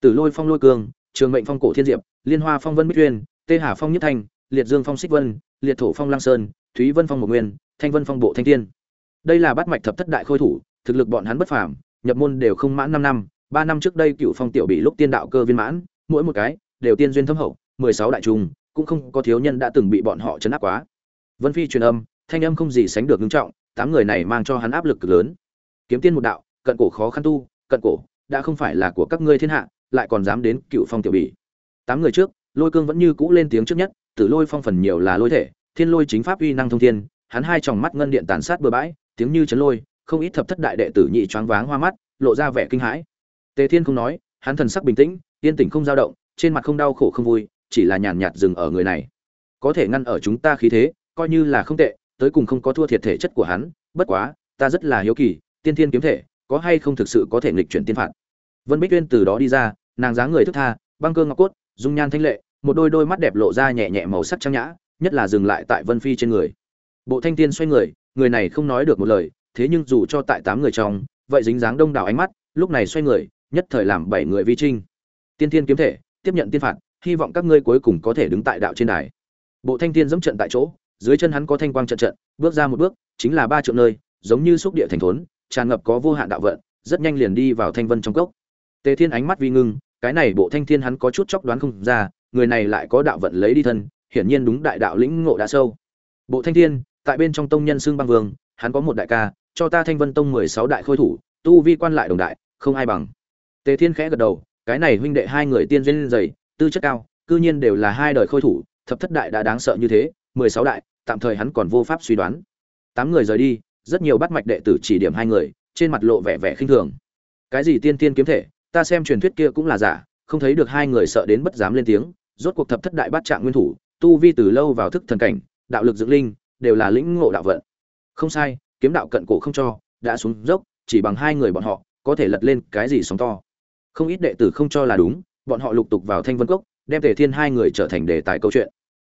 Tử lôi phong lôi cương, trường mệnh phong cổ thiên diệp, liên hoa phong vân bích uyên, tê hà phong nhất thanh liệt dương phong xích vân, liệt thổ phong lang sơn, thúy vân phong một nguyên, thanh vân phong bộ thanh Thiên. đây là bát mạch thập thất đại khôi thủ, thực lực bọn hắn bất phàm, nhập môn đều không mãn năm năm, ba năm trước đây cựu phong tiểu bị lúc tiên đạo cơ viên mãn, mỗi một cái đều tiên duyên thâm hậu, mười sáu đại trung cũng không có thiếu nhân đã từng bị bọn họ chấn áp quá. Vân phi truyền âm, thanh âm không gì sánh được ngưng trọng, tám người này mang cho hắn áp lực cực lớn. Kiếm tiên một đạo, cận cổ khó khăn tu, cận cổ, đã không phải là của các ngươi thiên hạ, lại còn dám đến cựu phong tiểu bỉ tám người trước lôi cương vẫn như cũ lên tiếng trước nhất, tử lôi phong phần nhiều là lôi thể, thiên lôi chính pháp uy năng thông thiên, hắn hai tròng mắt ngân điện tàn sát bừa bãi, tiếng như chấn lôi, không ít thập thất đại đệ tử nhị choáng váng hoa mắt, lộ ra vẻ kinh hãi. Tề thiên không nói, hắn thần sắc bình tĩnh, yên tĩnh không dao động, trên mặt không đau khổ không vui, chỉ là nhàn nhạt dừng ở người này. Có thể ngăn ở chúng ta khí thế, coi như là không tệ, tới cùng không có thua thiệt thể chất của hắn, bất quá, ta rất là hiếu kỳ, tiên thiên kiếm thể, có hay không thực sự có thể nghịch chuyển tiên phạt? Vân bích uyên từ đó đi ra, nàng dáng người thức tha, băng cơ ngọc cốt, dung nhan thanh lệ một đôi đôi mắt đẹp lộ ra nhẹ nhẹ màu sắc trang nhã, nhất là dừng lại tại vân phi trên người. Bộ thanh tiên xoay người người này không nói được một lời, thế nhưng dù cho tại tám người trong, vậy dính dáng đông đảo ánh mắt, lúc này xoay người, nhất thời làm bảy người vi trinh tiên thiên kiếm thể, tiếp nhận tiên phạt, hy vọng các ngươi cuối cùng có thể đứng tại đạo trên đài. Bộ thanh tiên dẫm trận tại chỗ, dưới chân hắn có thanh quang trận trận, bước ra một bước, chính là ba triệu nơi, giống như xúc địa thành thốn, tràn ngập có vô hạn đạo vận, rất nhanh liền đi vào thanh vân trong cốc. Tề thiên ánh mắt vi ngưng, cái này bộ thanh thiên hắn có chút chốc đoán không ra người này lại có đạo vận lấy đi thân, hiển nhiên đúng đại đạo lĩnh ngộ đã sâu. Bộ thanh thiên, tại bên trong tông nhân xương băng vương, hắn có một đại ca, cho ta thanh vân tông mười sáu đại khôi thủ, tu vi quan lại đồng đại, không ai bằng. Tề thiên khẽ gật đầu, cái này huynh đệ hai người tiên duyên dày, tư chất cao, cư nhiên đều là hai đời khôi thủ, thập thất đại đã đáng sợ như thế, mười sáu đại, tạm thời hắn còn vô pháp suy đoán. Tám người rời đi, rất nhiều bắt mạch đệ tử chỉ điểm hai người, trên mặt lộ vẻ vẻ khinh thường. Cái gì tiên tiên kiếm thể, ta xem truyền thuyết kia cũng là giả, không thấy được hai người sợ đến bất dám lên tiếng rốt cuộc thập thất đại bát trạng nguyên thủ, tu vi từ lâu vào thức thần cảnh, đạo lực dưỡng linh, đều là lĩnh ngộ đạo vận. Không sai, kiếm đạo cận cổ không cho, đã xuống dốc, chỉ bằng hai người bọn họ, có thể lật lên cái gì sóng to. Không ít đệ tử không cho là đúng, bọn họ lục tục vào thanh vân cốc, đem tề thiên hai người trở thành đề tài câu chuyện.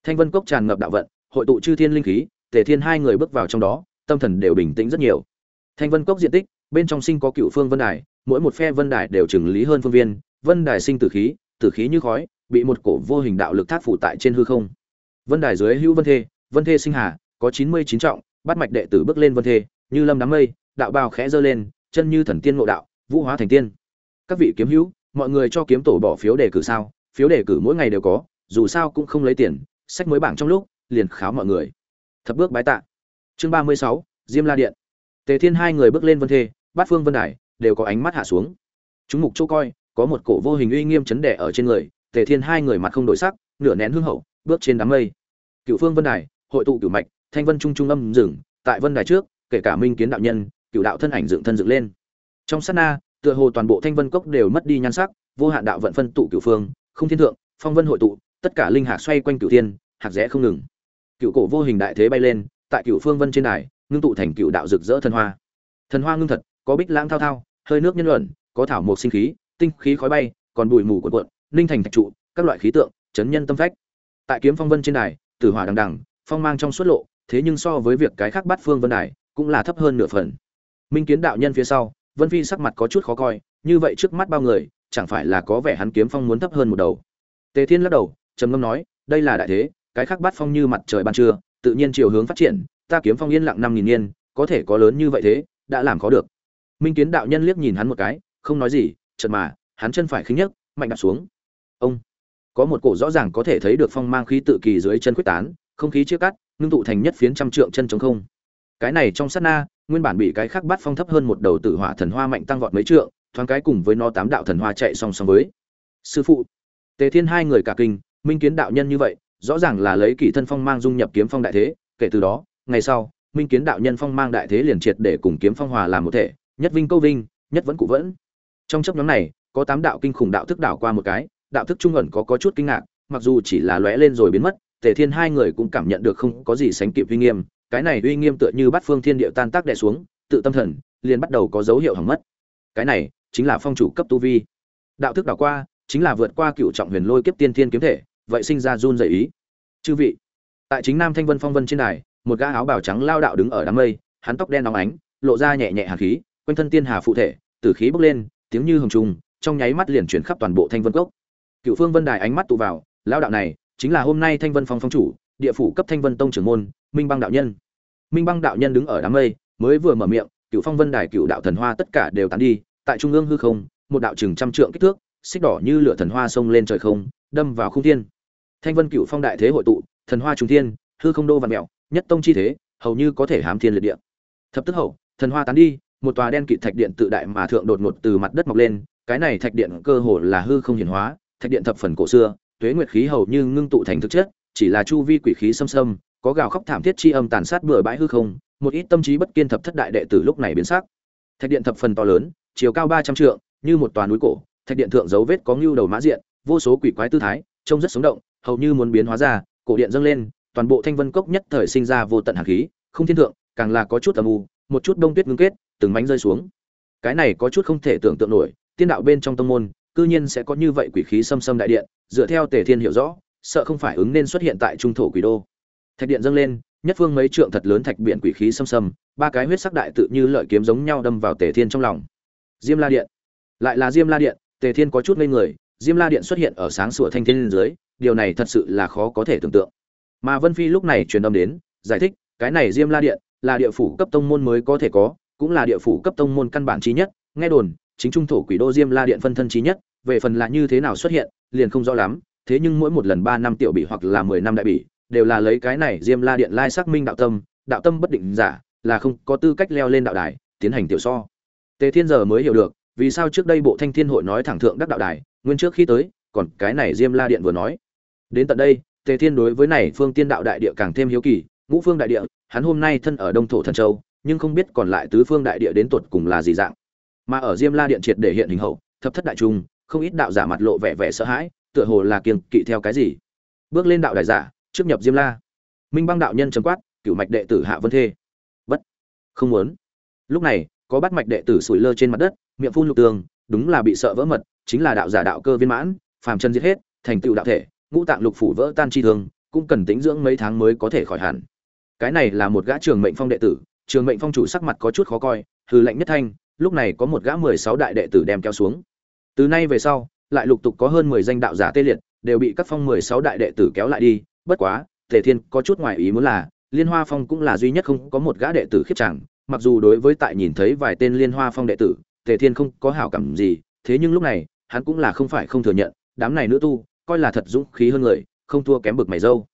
Thanh vân cốc tràn ngập đạo vận, hội tụ chư thiên linh khí, tề thiên hai người bước vào trong đó, tâm thần đều bình tĩnh rất nhiều. Thanh vân cốc diện tích, bên trong sinh có cựu phương vân đài, mỗi một phe vân đài đều chừng lý hơn phương viên, vân đài sinh tử khí tử khí như khói bị một cổ vô hình đạo lực thác phủ tại trên hư không. Vân đài dưới hữu vân thê vân thê sinh hà, có chín mươi chín trọng, bắt mạch đệ tử bước lên vân thê, như lâm đám mây, đạo bào khẽ giơ lên, chân như thần tiên ngộ đạo, vũ hóa thành tiên. Các vị kiếm hữu, mọi người cho kiếm tổ bỏ phiếu đề cử sao? Phiếu đề cử mỗi ngày đều có, dù sao cũng không lấy tiền, sách mới bảng trong lúc, liền kháo mọi người. Thập bước bái tạ. Chương ba mươi sáu, diêm la điện. Tề thiên hai người bước lên vân thê, bát phương vân đài, đều có ánh mắt hạ xuống. Chúng mục chỗ coi, có một cổ vô hình uy nghiêm chấn đẻ ở trên người tề thiên hai người mặt không đổi sắc, nửa nén hương hậu, bước trên đám mây. Cựu phương vân đài, hội tụ cửu mạch, thanh vân trung trung âm dừng, tại vân đài trước, kể cả minh kiến đạo nhân cựu đạo thân ảnh dựng thân dựng lên. Trong sát na, tựa hồ toàn bộ thanh vân cốc đều mất đi nhan sắc, vô hạn đạo vận phân tụ cửu phương, không thiên thượng, phong vân hội tụ, tất cả linh hạt xoay quanh cửu thiên hạt rẽ không ngừng. Cựu cổ vô hình đại thế bay lên, tại cựu phương vân trên đài, ngưng tụ thành cựu đạo rực rỡ thần hoa. Thần hoa ngưng thật, có bích lãng thao thao, hơi nước nhân luận, có thảo mộc sinh khí, tinh khí khói bay, còn bụi mù cuộn cuộn ninh thành thạch trụ, các loại khí tượng, chấn nhân tâm phách. Tại kiếm phong vân trên đài, tử hỏa đằng đằng, phong mang trong suốt lộ, thế nhưng so với việc cái khác bắt phương vân đài, cũng là thấp hơn nửa phần. Minh kiến đạo nhân phía sau, vân phi sắc mặt có chút khó coi, như vậy trước mắt bao người, chẳng phải là có vẻ hắn kiếm phong muốn thấp hơn một đầu. Tề thiên lắc đầu, trầm ngâm nói, đây là đại thế, cái khác bắt phong như mặt trời ban trưa, tự nhiên chiều hướng phát triển, ta kiếm phong yên lặng năm nghìn niên, có thể có lớn như vậy thế, đã làm khó được. Minh kiến đạo nhân liếc nhìn hắn một cái, không nói gì chật mà, hắn chân phải khinh nhất mạnh đặt xuống ông. Có một cổ rõ ràng có thể thấy được phong mang khí tự kỳ dưới chân quyết tán, không khí chia cắt, ngưng tụ thành nhất phiến trăm trượng chân trống không. Cái này trong sát na, nguyên bản bị cái khác bắt phong thấp hơn một đầu tử hỏa thần hoa mạnh tăng vọt mấy trượng, thoáng cái cùng với nó tám đạo thần hoa chạy song song với. Sư phụ. Tề thiên hai người cả kinh, minh kiến đạo nhân như vậy, rõ ràng là lấy kỷ thân phong mang dung nhập kiếm phong đại thế, kể từ đó, ngày sau, minh kiến đạo nhân phong mang đại thế liền triệt để cùng kiếm phong hòa làm một thể, nhất vinh câu vinh, nhất vẫn cụ vẫn. Trong chấp nhóm này, có tám đạo kinh khủng đạo thức đảo qua một cái đạo thức trung ẩn có có chút kinh ngạc, mặc dù chỉ là lóe lên rồi biến mất, tề thiên hai người cũng cảm nhận được không có gì sánh kịp uy nghiêm, cái này uy nghiêm tựa như bắt phương thiên địa tan tác đè xuống, tự tâm thần, liền bắt đầu có dấu hiệu hỏng mất. Cái này chính là phong chủ cấp tu vi. Đạo thức đảo qua, chính là vượt qua cựu trọng huyền lôi kiếp tiên thiên kiếm thể, vậy sinh ra run dậy ý. Chư vị, tại chính nam thanh vân phong vân trên đài, một gã áo bào trắng lao đạo đứng ở đám mây, hắn tóc đen nóng ánh, lộ ra nhẹ nhẹ hàn khí, quanh thân tiên hà phụ thể, tử khí bốc lên, tiếng như hồng trung trong nháy mắt liền chuyển khắp toàn bộ thanh vân cốc cựu phương vân đài ánh mắt tụ vào lao đạo này, chính là hôm nay thanh vân phong phong chủ, địa phủ cấp thanh vân tông trưởng môn, minh băng đạo nhân. Minh băng đạo nhân đứng ở đám mây, mới vừa mở miệng, cựu phong vân đài, cựu đạo thần hoa tất cả đều tán đi, tại trung ương hư không, một đạo chừng trăm trượng kích thước, xích đỏ như lửa thần hoa xông lên trời không, đâm vào khung thiên. Thanh vân cựu phong đại thế hội tụ, thần hoa trung thiên, hư không đô văn mẹo, nhất tông chi thế, hầu như có thể hám thiên liệt địa. Thập tức hậu, thần hoa tán đi, một tòa đen kịt thạch điện tự đại mà thượng đột ngột từ mặt đất mọc lên, cái này thạch điện cơ hồ là hư không hiển hóa thạch điện thập phần cổ xưa, tuế nguyệt khí hầu như ngưng tụ thành thực chất, chỉ là chu vi quỷ khí xâm xâm, có gào khóc thảm thiết chi âm tàn sát bừa bãi hư không, một ít tâm trí bất kiên thập thất đại đệ tử lúc này biến sắc. Thạch điện thập phần to lớn, chiều cao ba trăm trượng, như một tòa núi cổ, thạch điện thượng dấu vết có ngưu đầu mã diện, vô số quỷ quái tư thái, trông rất sống động, hầu như muốn biến hóa ra, cổ điện dâng lên, toàn bộ thanh vân cốc nhất thời sinh ra vô tận hàn khí, không thiên thượng, càng là có chút âm u, một chút đông tuyết ngưng kết, từng mảnh rơi xuống. Cái này có chút không thể tưởng tượng nổi, tiên đạo bên trong tông môn cư nhiên sẽ có như vậy quỷ khí xâm xâm đại điện, dựa theo tề thiên hiểu rõ, sợ không phải ứng nên xuất hiện tại trung thổ quỷ đô. Thạch điện dâng lên, nhất phương mấy trượng thật lớn thạch biển quỷ khí xâm xâm, ba cái huyết sắc đại tự như lợi kiếm giống nhau đâm vào tề thiên trong lòng. Diêm la điện. Lại là diêm la điện, tề thiên có chút ngây người, diêm la điện xuất hiện ở sáng sủa thanh thiên dưới, điều này thật sự là khó có thể tưởng tượng. Mà vân phi lúc này truyền âm đến, giải thích, cái này diêm la điện là địa phủ cấp tông môn mới có thể có, cũng là địa phủ cấp tông môn căn bản chí nhất, nghe đồn, chính trung thổ quỷ đô diêm la điện phân thân chí nhất về phần là như thế nào xuất hiện, liền không rõ lắm, thế nhưng mỗi một lần ba năm tiểu bị hoặc là mười năm đại bị đều là lấy cái này diêm la điện lai xác minh đạo tâm đạo tâm bất định giả, là không có tư cách leo lên đạo đài, tiến hành tiểu so. Tề thiên giờ mới hiểu được, vì sao trước đây bộ thanh thiên hội nói thẳng thượng đắc đạo đài, nguyên trước khi tới, còn cái này diêm la điện vừa nói. Đến tận đây, tề thiên đối với này phương tiên đạo đại địa càng thêm hiếu kỳ, ngũ phương đại địa, hắn hôm nay thân ở đông thổ thần châu, nhưng không biết còn lại tứ phương đại địa đến tuột cùng là gì dạng. Mà ở diêm la điện triệt để hiện hình hậu, thập thất đại trung không ít đạo giả mặt lộ vẻ vẻ sợ hãi, tựa hồ là kiêng kỵ theo cái gì. Bước lên đạo đại giả, trước nhập diêm la. Minh băng đạo nhân trầm quát, cửu mạch đệ tử hạ vân thê. Bất, không muốn. Lúc này, có bắt mạch đệ tử sủi lơ trên mặt đất, miệng phun lục tường, đúng là bị sợ vỡ mật, chính là đạo giả đạo cơ viên mãn, phàm chân giết hết, thành tựu đạo thể, ngũ tạng lục phủ vỡ tan chi thương, cũng cần tĩnh dưỡng mấy tháng mới có thể khỏi hẳn. Cái này là một gã trường mệnh phong đệ tử, trường mệnh phong chủ sắc mặt có chút khó coi hư lệnh nhất thanh, lúc này có một gã mười sáu đại đệ tử đem kéo xuống từ nay về sau, lại lục tục có hơn mười danh đạo giả tê liệt, đều bị các phong mười sáu đại đệ tử kéo lại đi. Bất quá, tề thiên có chút ngoài ý muốn là, liên hoa phong cũng là duy nhất không có một gã đệ tử khiếp chẳng. Mặc dù đối với tại nhìn thấy vài tên liên hoa phong đệ tử, tề thiên không có hảo cảm gì, thế nhưng lúc này, hắn cũng là không phải không thừa nhận, đám này nữ tu, coi là thật dũng khí hơn người, không thua kém bực mày dâu.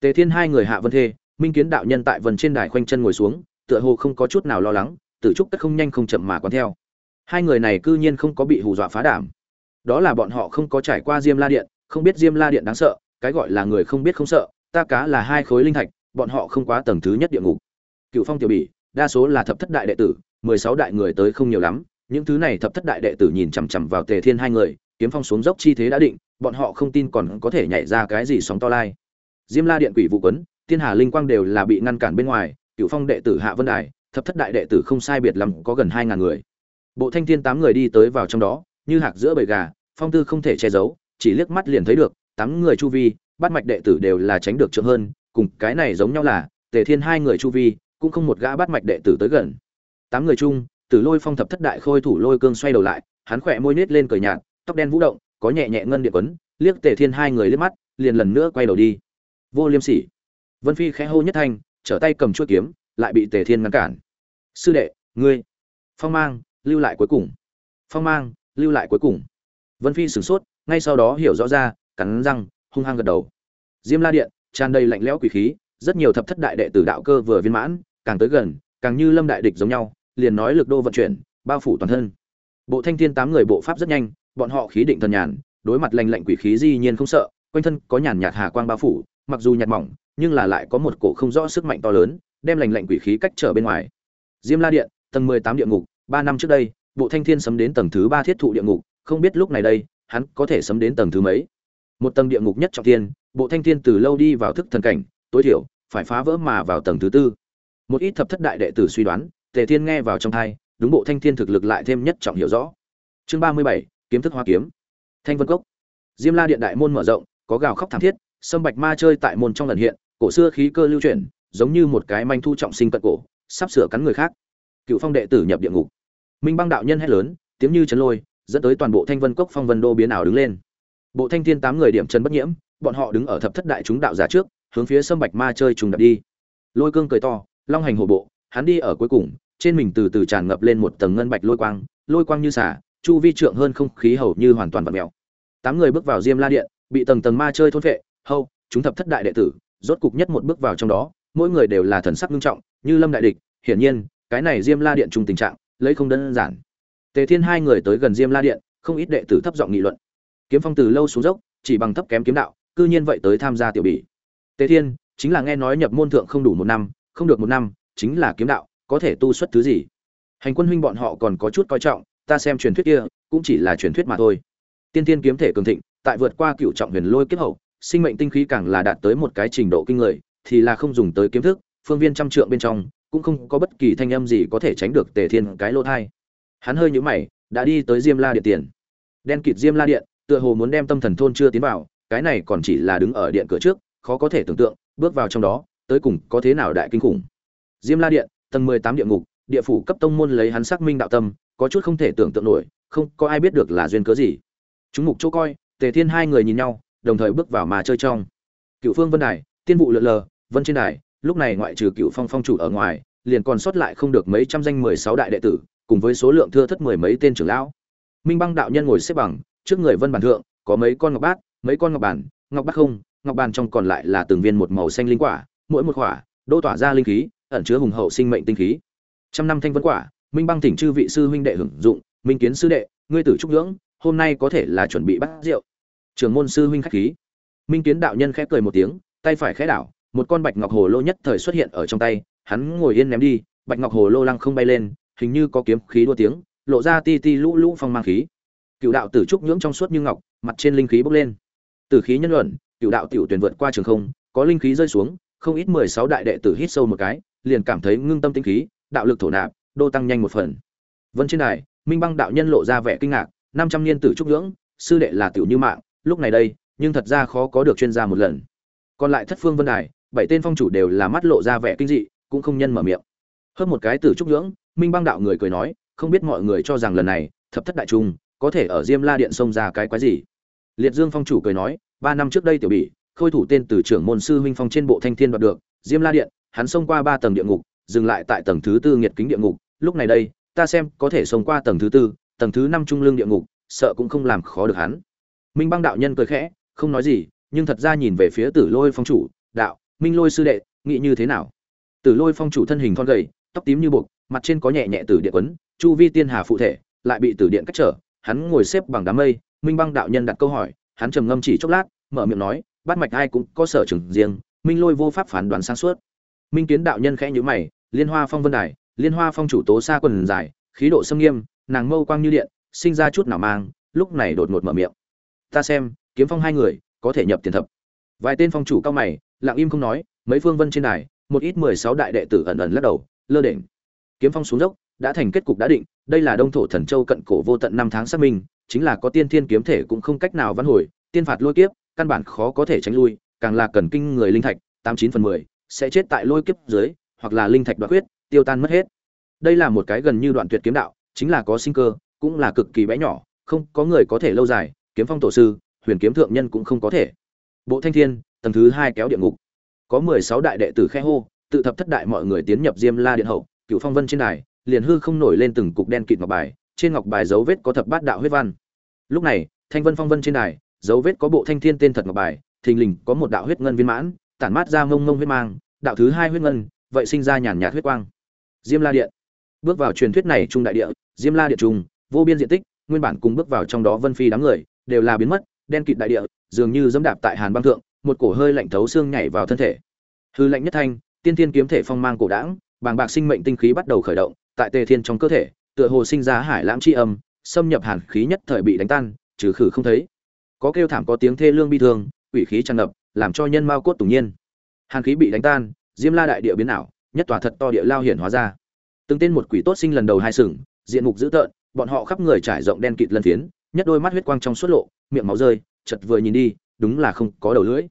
Tề thiên hai người hạ vân thê, minh kiến đạo nhân tại vần trên đài khoanh chân ngồi xuống, tựa hồ không có chút nào lo lắng, tử trúc tất không nhanh không chậm mà quán theo hai người này cư nhiên không có bị hù dọa phá đảm. Đó là bọn họ không có trải qua diêm la điện, không biết diêm la điện đáng sợ, cái gọi là người không biết không sợ, ta cá là hai khối linh thạch, bọn họ không quá tầng thứ nhất địa ngục. Cựu phong tiểu bỉ, đa số là thập thất đại đệ tử, mười sáu đại người tới không nhiều lắm, những thứ này thập thất đại đệ tử nhìn chằm chằm vào tề thiên hai người, kiếm phong xuống dốc chi thế đã định, bọn họ không tin còn có thể nhảy ra cái gì sóng to lai. Diêm la điện quỷ vụ quấn, thiên hà linh quang đều là bị ngăn cản bên ngoài, cựu phong đệ tử hạ vân đài, thập thất đại đệ tử không sai biệt lắm, có gần hai ngàn người bộ thanh thiên tám người đi tới vào trong đó, như hạc giữa bầy gà, phong tư không thể che giấu, chỉ liếc mắt liền thấy được, tám người chu vi, bắt mạch đệ tử đều là tránh được trượng hơn, cùng cái này giống nhau là, tề thiên hai người chu vi, cũng không một gã bắt mạch đệ tử tới gần. Tám người chung, tử lôi phong thập thất đại khôi thủ lôi cương xoay đầu lại, hắn khỏe môi nết lên cười nhạt, tóc đen vũ động, có nhẹ nhẹ ngân điện quấn, liếc tề thiên hai người liếc mắt, liền lần nữa quay đầu đi. Vô liêm sỉ. Vân phi khẽ hô nhất thanh, trở tay cầm chuôi kiếm, lại bị tề thiên ngăn cản. Sư đệ, ngươi, phong mang lưu lại cuối cùng. Phong mang, lưu lại cuối cùng. Vân phi sửng sốt, ngay sau đó hiểu rõ ra, cắn răng, hung hăng gật đầu. Diêm la điện, tràn đầy lạnh lẽo quỷ khí, rất nhiều thập thất đại đệ tử đạo cơ vừa viên mãn, càng tới gần, càng như lâm đại địch giống nhau, liền nói lực đô vận chuyển, bao phủ toàn thân. Bộ thanh thiên tám người bộ pháp rất nhanh, bọn họ khí định thần nhàn, đối mặt lành lạnh quỷ khí di nhiên không sợ, quanh thân có nhàn nhạt hà quang bao phủ, mặc dù nhạt mỏng, nhưng là lại có một cổ không rõ sức mạnh to lớn, đem lành lạnh quỷ khí cách trở bên ngoài. Diêm la điện, tầng mười tám địa ngục ba năm trước đây, bộ thanh thiên sấm đến tầng thứ ba thiết thụ địa ngục, không biết lúc này đây, hắn có thể sấm đến tầng thứ mấy? Một tầng địa ngục nhất trọng thiên, bộ thanh thiên từ lâu đi vào thức thần cảnh, tối thiểu, phải phá vỡ mà vào tầng thứ tư. Một ít thập thất đại đệ tử suy đoán, tề thiên nghe vào trong thai, đúng bộ thanh thiên thực lực lại thêm nhất trọng hiểu rõ. Chương ba mươi bảy, kiếm thức hoa kiếm. Thanh vân cốc. Diêm la điện đại môn mở rộng, có gào khóc thảm thiết, sâm bạch ma chơi tại môn trong lần hiện, cổ xưa khí cơ lưu chuyển, giống như một cái manh thu trọng sinh cận cổ, sắp sửa cắn người khác. Cựu phong đệ tử nhập địa ngục minh băng đạo nhân hét lớn, tiếng như chấn lôi, dẫn tới toàn bộ thanh vân cốc phong vân đô biến ảo đứng lên. Bộ thanh thiên tám người điểm chân bất nhiễm, bọn họ đứng ở thập thất đại chúng đạo giả trước, hướng phía sâm bạch ma chơi trùng đập đi. Lôi cương cười to, long hành hổ bộ, hắn đi ở cuối cùng, trên mình từ từ tràn ngập lên một tầng ngân bạch lôi quang lôi quang như xả chu vi trượng hơn không khí hầu như hoàn toàn vặn mèo. Tám người bước vào diêm la điện, bị tầng tầng ma chơi thôn vệ hâu chúng thập thất đại đệ tử, rốt cục nhất một bước vào trong đó, mỗi người đều là thần sắc nghiêm trọng, như lâm đại địch, hiển nhiên, cái này diêm la điện trùng tình trạng lấy không đơn giản. Tề thiên hai người tới gần diêm la điện, không ít đệ tử thấp giọng nghị luận. Kiếm phong từ lâu xuống dốc, chỉ bằng thấp kém kiếm đạo, cư nhiên vậy tới tham gia tiểu bỉ tề thiên, chính là nghe nói nhập môn thượng không đủ một năm, không được một năm, chính là kiếm đạo, có thể tu xuất thứ gì? Hành quân huynh bọn họ còn có chút coi trọng, ta xem truyền thuyết kia, cũng chỉ là truyền thuyết mà thôi. Tiên tiên kiếm thể cường thịnh, tại vượt qua cựu trọng huyền lôi kiếp hậu, sinh mệnh tinh khí càng là đạt tới một cái trình độ kinh người, thì là không dùng tới kiếm thức, phương viên trăm trượng bên trong cũng không có bất kỳ thanh âm gì có thể tránh được tề thiên cái lỗ thai. Hắn hơi nhũ mày, đã đi tới diêm la điện tiền. Đen kịt diêm la điện, tựa hồ muốn đem tâm thần thôn chưa tiến vào, cái này còn chỉ là đứng ở điện cửa trước, khó có thể tưởng tượng, bước vào trong đó, tới cùng có thế nào đại kinh khủng. Diêm la điện, tầng mười tám địa ngục, địa phủ cấp tông môn lấy hắn xác minh đạo tâm, có chút không thể tưởng tượng nổi, không có ai biết được là duyên cớ gì. Chúng mục chỗ coi, tề thiên hai người nhìn nhau, đồng thời bước vào mà chơi trong. Cựu phương vân đài, tiên vụ lượn lờ, vân trên đài lúc này ngoại trừ cựu phong phong chủ ở ngoài, liền còn sót lại không được mấy trăm danh mười sáu đại đệ tử, cùng với số lượng thưa thất mười mấy tên trưởng lão. Minh băng đạo nhân ngồi xếp bằng, trước người vân bản thượng, có mấy con ngọc bát, mấy con ngọc bản, ngọc bát không, ngọc bàn trong còn lại là từng viên một màu xanh linh quả, mỗi một quả, đô tỏa ra linh khí, ẩn chứa hùng hậu sinh mệnh tinh khí. Trăm năm thanh vân quả, minh băng thỉnh chư vị sư huynh đệ hưởng dụng, minh kiến sư đệ, ngươi tử trúc ngưỡng, hôm nay có thể là chuẩn bị bắt rượu. Trường môn sư huynh khách khí. Minh kiến đạo nhân khẽ cười một tiếng, tay phải khẽ đảo một con bạch ngọc hồ lô nhất thời xuất hiện ở trong tay, hắn ngồi yên ném đi, bạch ngọc hồ lô lăng không bay lên, hình như có kiếm khí đua tiếng, lộ ra ti ti lũ lũ phong mang khí. Cựu đạo tử trúc nhưỡng trong suốt như ngọc, mặt trên linh khí bốc lên. Tử khí nhân luận, cựu đạo tiểu tuyển vượt qua trường không, có linh khí rơi xuống, không ít mười sáu đại đệ tử hít sâu một cái, liền cảm thấy ngưng tâm tinh khí, đạo lực thổ nạp, đô tăng nhanh một phần. Vân trên đài, minh băng đạo nhân lộ ra vẻ kinh ngạc, năm trăm niên tử trúc nhưỡng, sư đệ là tiểu như mạng, lúc này đây, nhưng thật ra khó có được chuyên gia một lần. Còn lại thất phương vân đài bảy tên phong chủ đều là mắt lộ ra vẻ kinh dị, cũng không nhân mở miệng. Hơn một cái tử trúc nhưỡng, minh băng đạo người cười nói, không biết mọi người cho rằng lần này, thập thất đại trung, có thể ở diêm la điện xông ra cái quái gì? Liệt dương phong chủ cười nói, ba năm trước đây tiểu bỉ, khôi thủ tên từ trưởng môn sư huynh phong trên bộ thanh thiên đoạt được, diêm la điện, hắn xông qua ba tầng địa ngục, dừng lại tại tầng thứ tư nghiệt kính địa ngục, lúc này đây, ta xem có thể xông qua tầng thứ tư, tầng thứ năm trung lương địa ngục, sợ cũng không làm khó được hắn. Minh băng đạo nhân cười khẽ, không nói gì, nhưng thật ra nhìn về phía tử lôi phong chủ, đạo minh lôi sư đệ, nghĩ như thế nào? Tử lôi phong chủ thân hình thon gầy, tóc tím như buộc, mặt trên có nhẹ nhẹ tử điện quấn, chu vi tiên hà phụ thể, lại bị tử điện cách trở, hắn ngồi xếp bằng đám mây, minh băng đạo nhân đặt câu hỏi, hắn trầm ngâm chỉ chốc lát, mở miệng nói bắt mạch ai cũng có sở trường riêng, minh lôi vô pháp phán đoán sáng suốt. Minh kiến đạo nhân khẽ nhíu mày, liên hoa phong vân đài, liên hoa phong chủ tố xa quần dài, khí độ xâm nghiêm, nàng mâu quang như điện, sinh ra chút nào mang, lúc này đột ngột mở miệng. Ta xem, kiếm phong hai người, có thể nhập tiền thập. Vài tên phong chủ cao mày lặng im không nói, mấy phương vân trên đài, một ít mười sáu đại đệ tử ẩn ẩn lắc đầu, lơ đỉnh kiếm phong xuống dốc, đã thành kết cục đã định, đây là đông thổ thần châu cận cổ vô tận năm tháng xác minh, chính là có tiên thiên kiếm thể cũng không cách nào vãn hồi, tiên phạt lôi kiếp, căn bản khó có thể tránh lui, càng là cần kinh người linh thạch, tám chín phần mười, sẽ chết tại lôi kiếp dưới, hoặc là linh thạch đoạt huyết, tiêu tan mất hết. Đây là một cái gần như đoạn tuyệt kiếm đạo, chính là có sinh cơ, cũng là cực kỳ bé nhỏ, không có người có thể lâu dài, kiếm phong tổ sư, huyền kiếm thượng nhân cũng không có thể. Bộ thanh thiên tầng thứ hai kéo địa ngục. Có mười sáu đại đệ tử khe hô, tự thập thất đại mọi người tiến nhập diêm la điện hậu cựu phong vân trên đài, liền hư không nổi lên từng cục đen kịt ngọc bài, trên ngọc bài dấu vết có thập bát đạo huyết văn. Lúc này, thanh vân phong vân trên đài, dấu vết có bộ thanh thiên tên thật ngọc bài, thình lình có một đạo huyết ngân viên mãn, tản mát ra ngông ngông huyết mang, đạo thứ hai huyết ngân, vậy sinh ra nhàn nhạt huyết quang. Diêm la điện. Bước vào truyền thuyết này trung đại địa, diêm la điện trung vô biên diện tích, nguyên bản cùng bước vào trong đó vân phi đám người, đều là biến mất, đen kịt đại địa, dường như dẫm đạp tại hàn băng thượng một cổ hơi lạnh thấu xương nhảy vào thân thể. Hư lạnh nhất thanh, tiên thiên kiếm thể phong mang cổ đãng, bàng bạc sinh mệnh tinh khí bắt đầu khởi động, tại tề thiên trong cơ thể, tựa hồ sinh ra hải lãng chi âm, xâm nhập hàn khí nhất thời bị đánh tan, trừ khử không thấy. Có kêu thảm có tiếng thê lương bi thương, quỷ khí tràn ngập, làm cho nhân mao cốt tủng nhiên. Hàn khí bị đánh tan, diêm la đại địa biến ảo, nhất tòa thật to địa lao hiển hóa ra. Từng tên một quỷ tốt sinh lần đầu hai sừng, diện mục dữ tợn, bọn họ khắp người trải rộng đen kịt lân phiến, nhất đôi mắt huyết quang trong suốt lộ, miệng máu rơi chật vừa nhìn đi đúng là không có đầu lưỡi.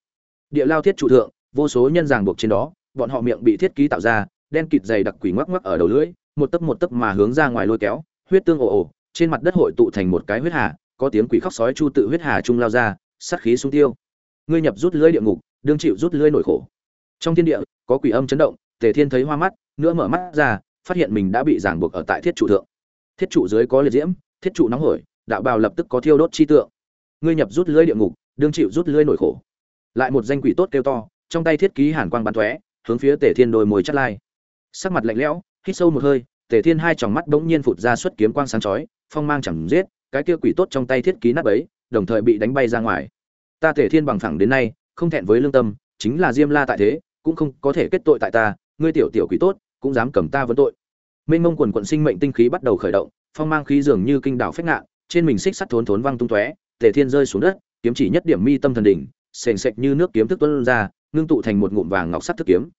Địa lao thiết trụ thượng, vô số nhân ràng buộc trên đó, bọn họ miệng bị thiết ký tạo ra, đen kịt dày đặc quỷ ngoắc ngoắc ở đầu lưỡi, một tấc một tấc mà hướng ra ngoài lôi kéo, huyết tương ồ ồ, trên mặt đất hội tụ thành một cái huyết hà, có tiếng quỷ khóc sói chu tự huyết hà trung lao ra, sát khí sung tiêu. Ngươi nhập rút lưỡi địa ngục, đương chịu rút lưỡi nổi khổ. Trong thiên địa, có quỷ âm chấn động, tề thiên thấy hoa mắt, nữa mở mắt ra, phát hiện mình đã bị ràng buộc ở tại thiết trụ thượng. Thiết trụ dưới có liệt diễm, thiết trụ nóng hổi, đạo bào lập tức có thiêu đốt chi tượng. Ngươi nhập rút lưỡi địa ngục đương chịu rút lưỡi nổi khổ. Lại một danh quỷ tốt kêu to, trong tay thiết ký hàn quang bắn tóe, hướng phía tề thiên đôi môi chắt lai. Sắc mặt lạnh lẽo, hít sâu một hơi, tề thiên hai tròng mắt bỗng nhiên phụt ra xuất kiếm quang sáng chói, phong mang chẳng giết, cái kia quỷ tốt trong tay thiết ký nát bấy, đồng thời bị đánh bay ra ngoài. Ta tề thiên bằng phẳng đến nay, không thẹn với lương tâm, chính là diêm la tại thế, cũng không có thể kết tội tại ta, ngươi tiểu tiểu quỷ tốt, cũng dám cầm ta vấn tội. Mênh mông quần quận sinh mệnh tinh khí bắt đầu khởi động, phong mang khí dường như kinh đảo phách ngạn, trên mình xích sắt thốn thốn văng tung tóe, tề thiên rơi xuống đất kiếm chỉ nhất điểm mi tâm thần đỉnh, sền sệt như nước kiếm thức tuôn ra, ngưng tụ thành một ngụm vàng ngọc sắt thức kiếm.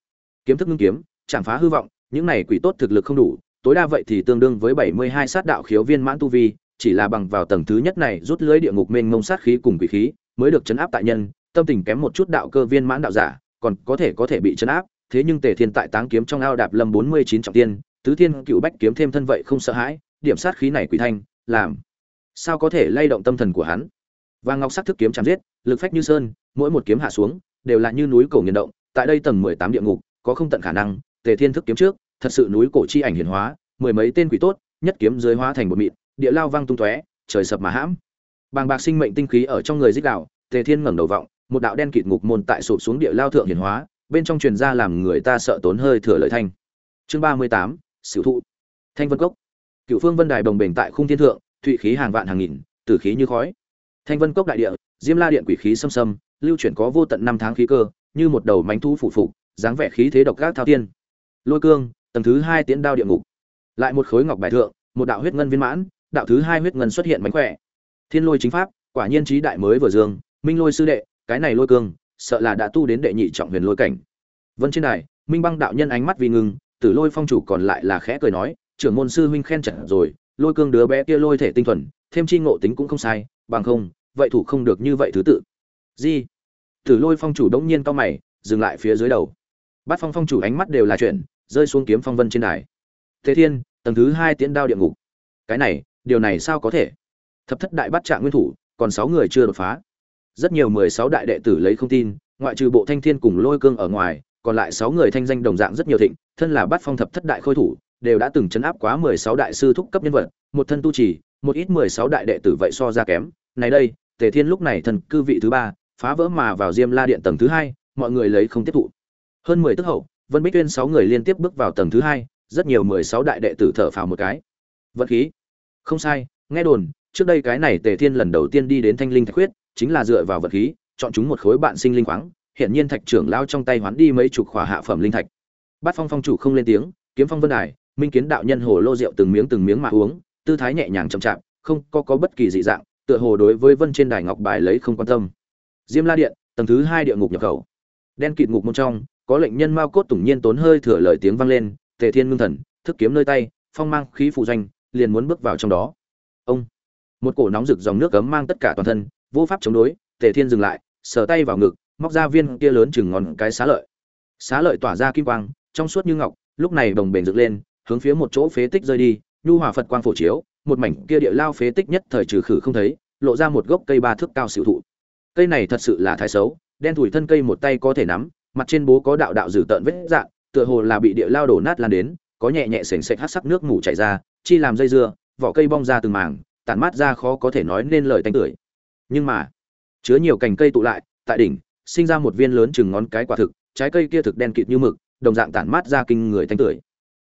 Kiếm thức ngưng kiếm, chẳng phá hư vọng, những này quỷ tốt thực lực không đủ, tối đa vậy thì tương đương với bảy mươi hai sát đạo khiếu viên mãn tu vi, chỉ là bằng vào tầng thứ nhất này rút lưới địa ngục mênh mông sát khí cùng quỷ khí, mới được chấn áp tại nhân, tâm tình kém một chút đạo cơ viên mãn đạo giả, còn có thể có thể bị chấn áp, thế nhưng tề thiên tại táng kiếm trong ao đạp lâm bốn mươi chín trọng tiên, tứ thiên cựu bách kiếm thêm thân vậy không sợ hãi, điểm sát khí này quỷ thanh, làm, sao có thể lay động tâm thần của hắn? Và ngọc sắc thức kiếm chạm giết, lực phách như sơn, mỗi một kiếm hạ xuống, đều là như núi cổ nghiền động, tại đây tầng mười tám địa ngục, có không tận khả năng, tề thiên thức kiếm trước, thật sự núi cổ chi ảnh hiển hóa, mười mấy tên quỷ tốt, nhất kiếm dưới hóa thành một mịn, địa lao vang tung tóe, trời sập mà hãm. Bàng bạc sinh mệnh tinh khí ở trong người dích đạo, tề thiên ngẩng đầu vọng, một đạo đen kịt ngục môn tại sụp xuống địa lao thượng hiển hóa, bên trong truyền ra làm người ta sợ tốn hơi thừa lợi thanh. Chương ba mươi tám sử thụ. Thanh vân cốc. Cựu phương vân đài đồng bềnh tại khung thiên thượng, thụy khí hàng vạn hàng nghìn, tử khí như khói thanh vân cốc đại địa diêm la điện quỷ khí xâm xâm lưu chuyển có vô tận năm tháng khí cơ như một đầu mánh thu Phủ Phủ, dáng vẻ khí thế độc gác thao tiên lôi cương tầng thứ hai tiến đao địa ngục. Lại một khối ngọc bài thượng một đạo huyết ngân viên mãn đạo thứ hai huyết ngân xuất hiện mánh khỏe. Thiên lôi chính pháp quả nhiên trí đại mới vừa dương minh lôi sư đệ cái này lôi cương sợ là đã tu đến đệ nhị trọng huyền lôi cảnh. Vân trên đài minh băng đạo nhân ánh mắt vì ngừng tử lôi phong chủ còn lại là khẽ cười nói trưởng môn sư huynh khen chẳng rồi lôi cương đứa bé kia lôi thể tinh thuần thêm chi ngộ tính cũng không sai bằng không, vậy thủ không được như vậy thứ tự. Gì tử lôi phong chủ đống nhiên cao mày, dừng lại phía dưới đầu. Bát phong phong chủ ánh mắt đều là chuyện, rơi xuống kiếm phong vân trên đài. Thế thiên, tầng thứ hai tiến đao địa ngục. Cái này, điều này sao có thể? Thập thất đại bắt trạng nguyên thủ, còn sáu người chưa đột phá. Rất nhiều mười sáu đại đệ tử lấy không tin, ngoại trừ bộ thanh thiên cùng lôi cương ở ngoài, còn lại sáu người thanh danh đồng dạng rất nhiều thịnh, thân là bát phong thập thất đại khôi thủ, đều đã từng chấn áp quá mười sáu đại sư thúc cấp nhân vật, một thân tu trì, một ít mười sáu đại đệ tử vậy so ra kém này đây, tề thiên lúc này thần cư vị thứ ba, phá vỡ mà vào diêm la điện tầng thứ hai, mọi người lấy không tiếp thụ. Hơn mười tức hậu, vân bích tuyên sáu người liên tiếp bước vào tầng thứ hai, rất nhiều mười sáu đại đệ tử thở phào một cái. Vận khí? Không sai, nghe đồn, trước đây cái này tề thiên lần đầu tiên đi đến thanh linh thạch huyết chính là dựa vào vật khí, chọn chúng một khối bạn sinh linh khoáng hiện nhiên thạch trưởng lao trong tay hoán đi mấy chục khỏa hạ phẩm linh thạch. Bát phong phong chủ không lên tiếng, kiếm phong vân đài, minh kiến đạo nhân hồ lô rượu từng miếng từng miếng mà uống, tư thái nhẹ nhàng chậm chạp, không có có bất kỳ dị dạng tựa hồ đối với vân trên đài ngọc bài lấy không quan tâm. Diêm la điện, tầng thứ hai địa ngục nhập khẩu. Đen kịt ngục môn trong, có lệnh nhân mao cốt tủng nhiên tốn hơi thừa lời tiếng vang lên, tề thiên ngưng thần, thức kiếm nơi tay, phong mang khí phụ doanh, liền muốn bước vào trong đó. Ông, một cổ nóng rực dòng nước cấm mang tất cả toàn thân, vô pháp chống đối, tề thiên dừng lại, sờ tay vào ngực, móc ra viên kia lớn chừng ngón cái xá lợi. Xá lợi tỏa ra kim quang, trong suốt như ngọc, lúc này đồng bền dựng lên, hướng phía một chỗ phế tích rơi đi, nhu hòa phật quang phổ chiếu một mảnh kia địa lao phế tích nhất thời trừ khử không thấy, lộ ra một gốc cây ba thước cao xỉu thụ. Cây này thật sự là thái xấu, đen thủi thân cây một tay có thể nắm, mặt trên bố có đạo đạo dử tợn vết dạng, tựa hồ là bị địa lao đổ nát lan đến, có nhẹ nhẹ sền sệt hắc sắc nước ngủ chảy ra, chi làm dây dưa, vỏ cây bong ra từng mảng, tản mát ra khó có thể nói nên lời tanh tưởi. Nhưng mà, chứa nhiều cành cây tụ lại, tại đỉnh, sinh ra một viên lớn chừng ngón cái quả thực, trái cây kia thực đen kịt như mực, đồng dạng tản mát ra kinh người tanh tưởi.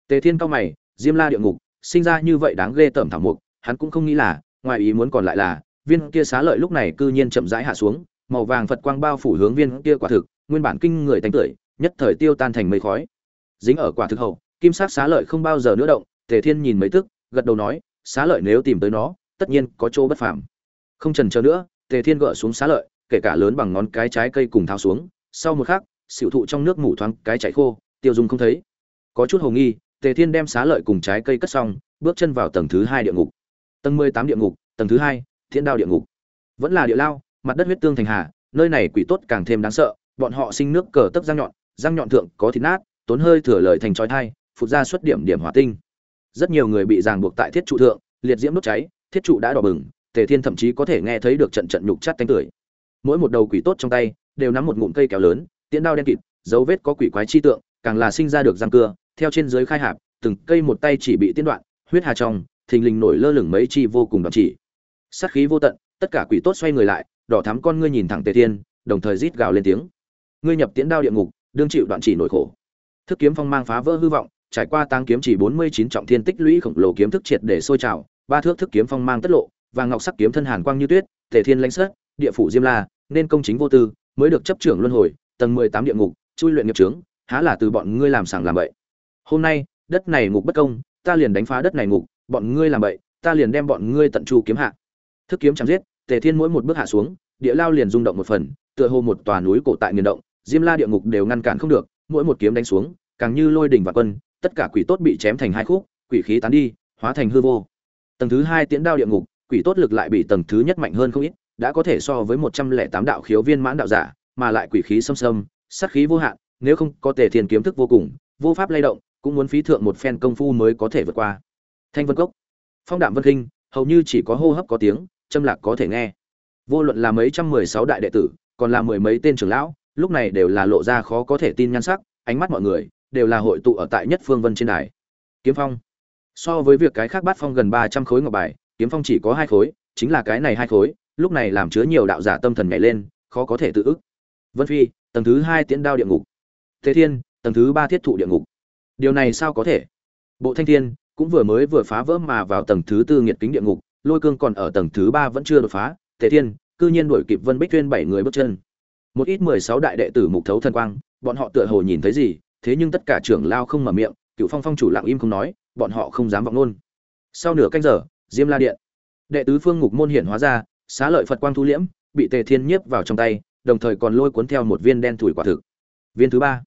Tề thiên cao mày, diêm la địa ngục sinh ra như vậy đáng ghê tởm thảm mục hắn cũng không nghĩ là, ngoài ý muốn còn lại là, viên kia xá lợi lúc này cư nhiên chậm rãi hạ xuống, màu vàng phật quang bao phủ hướng viên kia quả thực, nguyên bản kinh người tanh tưởi, nhất thời tiêu tan thành mây khói. Dính ở quả thực hậu, kim sắc xá lợi không bao giờ nữa động, tề thiên nhìn mấy tức, gật đầu nói, xá lợi nếu tìm tới nó, tất nhiên có chỗ bất phàm. Không trần chờ nữa, tề thiên gỡ xuống xá lợi, kể cả lớn bằng ngón cái trái cây cùng tháo xuống, sau một khắc, xỉu thụ trong nước mủ thoáng cái chảy khô, tiêu dùng không thấy. Có chút hồ nghi tề thiên đem xá lợi cùng trái cây cất xong, bước chân vào tầng thứ hai địa ngục. Tầng mười tám địa ngục, tầng thứ hai, thiên đao địa ngục. Vẫn là địa lao, mặt đất huyết tương thành hà, nơi này quỷ tốt càng thêm đáng sợ, bọn họ sinh nước cờ tấp răng nhọn răng nhọn thượng có thịt nát, tốn hơi thừa lợi thành chói thai phục ra xuất điểm điểm hỏa tinh. Rất nhiều người bị ràng buộc tại thiết trụ thượng, liệt diễm đốt cháy, thiết trụ đã đỏ bừng, tề thiên thậm chí có thể nghe thấy được trận trận nhục chát tanh tưởi. Mỗi một đầu quỷ tốt trong tay, đều nắm một ngụm cây kéo lớn, tiễn đao đen kịt, dấu vết có quỷ quái chi tượng, càng là sinh ra được răng cưa theo trên dưới khai hạp từng cây một tay chỉ bị tiến đoạn huyết hà trong thình lình nổi lơ lửng mấy chi vô cùng đoạn chỉ. Sát khí vô tận tất cả quỷ tốt xoay người lại đỏ thắm con ngươi nhìn thẳng tề thiên đồng thời rít gào lên tiếng. Ngươi nhập tiễn đao địa ngục đương chịu đoạn chỉ nổi khổ. Thức kiếm phong mang phá vỡ hư vọng trải qua tăng kiếm chỉ bốn mươi chín trọng thiên tích lũy khổng lồ kiếm thức triệt để sôi trào ba thước thức kiếm phong mang tất lộ và ngọc sắc kiếm thân hàn quang như tuyết tề thiên lãnh sất địa phủ diêm la nên công chính vô tư mới được chấp trưởng luân hồi tầng mười tám địa ngục chui luyện nghiệp chướng, há là từ bọn ngươi làm sàng làm bậy hôm nay, đất này ngục bất công, ta liền đánh phá đất này ngục, bọn ngươi làm bậy, ta liền đem bọn ngươi tận chu kiếm hạ. Thức kiếm chém giết, tề thiên mỗi một bước hạ xuống, địa lao liền rung động một phần, tựa hồ một tòa núi cổ tại nghiền động, diêm la địa ngục đều ngăn cản không được, mỗi một kiếm đánh xuống, càng như lôi đỉnh và quân, tất cả quỷ tốt bị chém thành hai khúc, quỷ khí tán đi, hóa thành hư vô. Tầng thứ hai tiễn đao địa ngục, quỷ tốt lực lại bị tầng thứ nhất mạnh hơn không ít, đã có thể so với một trăm lẻ tám đạo khiếu viên mãn đạo giả, mà lại quỷ khí xâm xâm, sát khí vô hạn, nếu không có tề thiên kiếm thức vô cùng, vô pháp lay động cũng muốn phí thượng một phen công phu mới có thể vượt qua. Thanh vân cốc. Phong đạm vân kinh, hầu như chỉ có hô hấp có tiếng châm lạc có thể nghe. Vô luận là mấy trăm mười sáu đại đệ tử, còn là mười mấy tên trưởng lão, lúc này đều là lộ ra khó có thể tin nhan sắc, ánh mắt mọi người đều là hội tụ ở tại nhất phương vân trên đài. Kiếm phong. So với việc cái khác bát phong gần ba trăm khối ngọc bài, kiếm phong chỉ có hai khối, chính là cái này hai khối, lúc này làm chứa nhiều đạo giả tâm thần nhảy lên, khó có thể tự ức. Vân phi, tầng thứ hai tiễn đao địa ngục. Thế thiên, tầng thứ ba thiết thụ địa ngục điều này sao có thể? Bộ thanh thiên cũng vừa mới vừa phá vỡ mà vào tầng thứ tư nghiệt kính địa ngục, lôi cương còn ở tầng thứ ba vẫn chưa đột phá. Tề thiên cư nhiên đuổi kịp vân bích tuyên bảy người bước chân. Một ít mười sáu đại đệ tử mục thấu thần quang, bọn họ tựa hồ nhìn thấy gì, thế nhưng tất cả trưởng lao không mở miệng cựu phong phong chủ lặng im không nói, bọn họ không dám vọng luôn sau nửa canh giờ, diêm la điện. Đệ tứ phương ngục môn hiển hóa ra, xá lợi phật quang thu liễm, bị tề thiên nhiếp vào trong tay, đồng thời còn lôi cuốn theo một viên đen thủi quả thực. Viên thứ ba.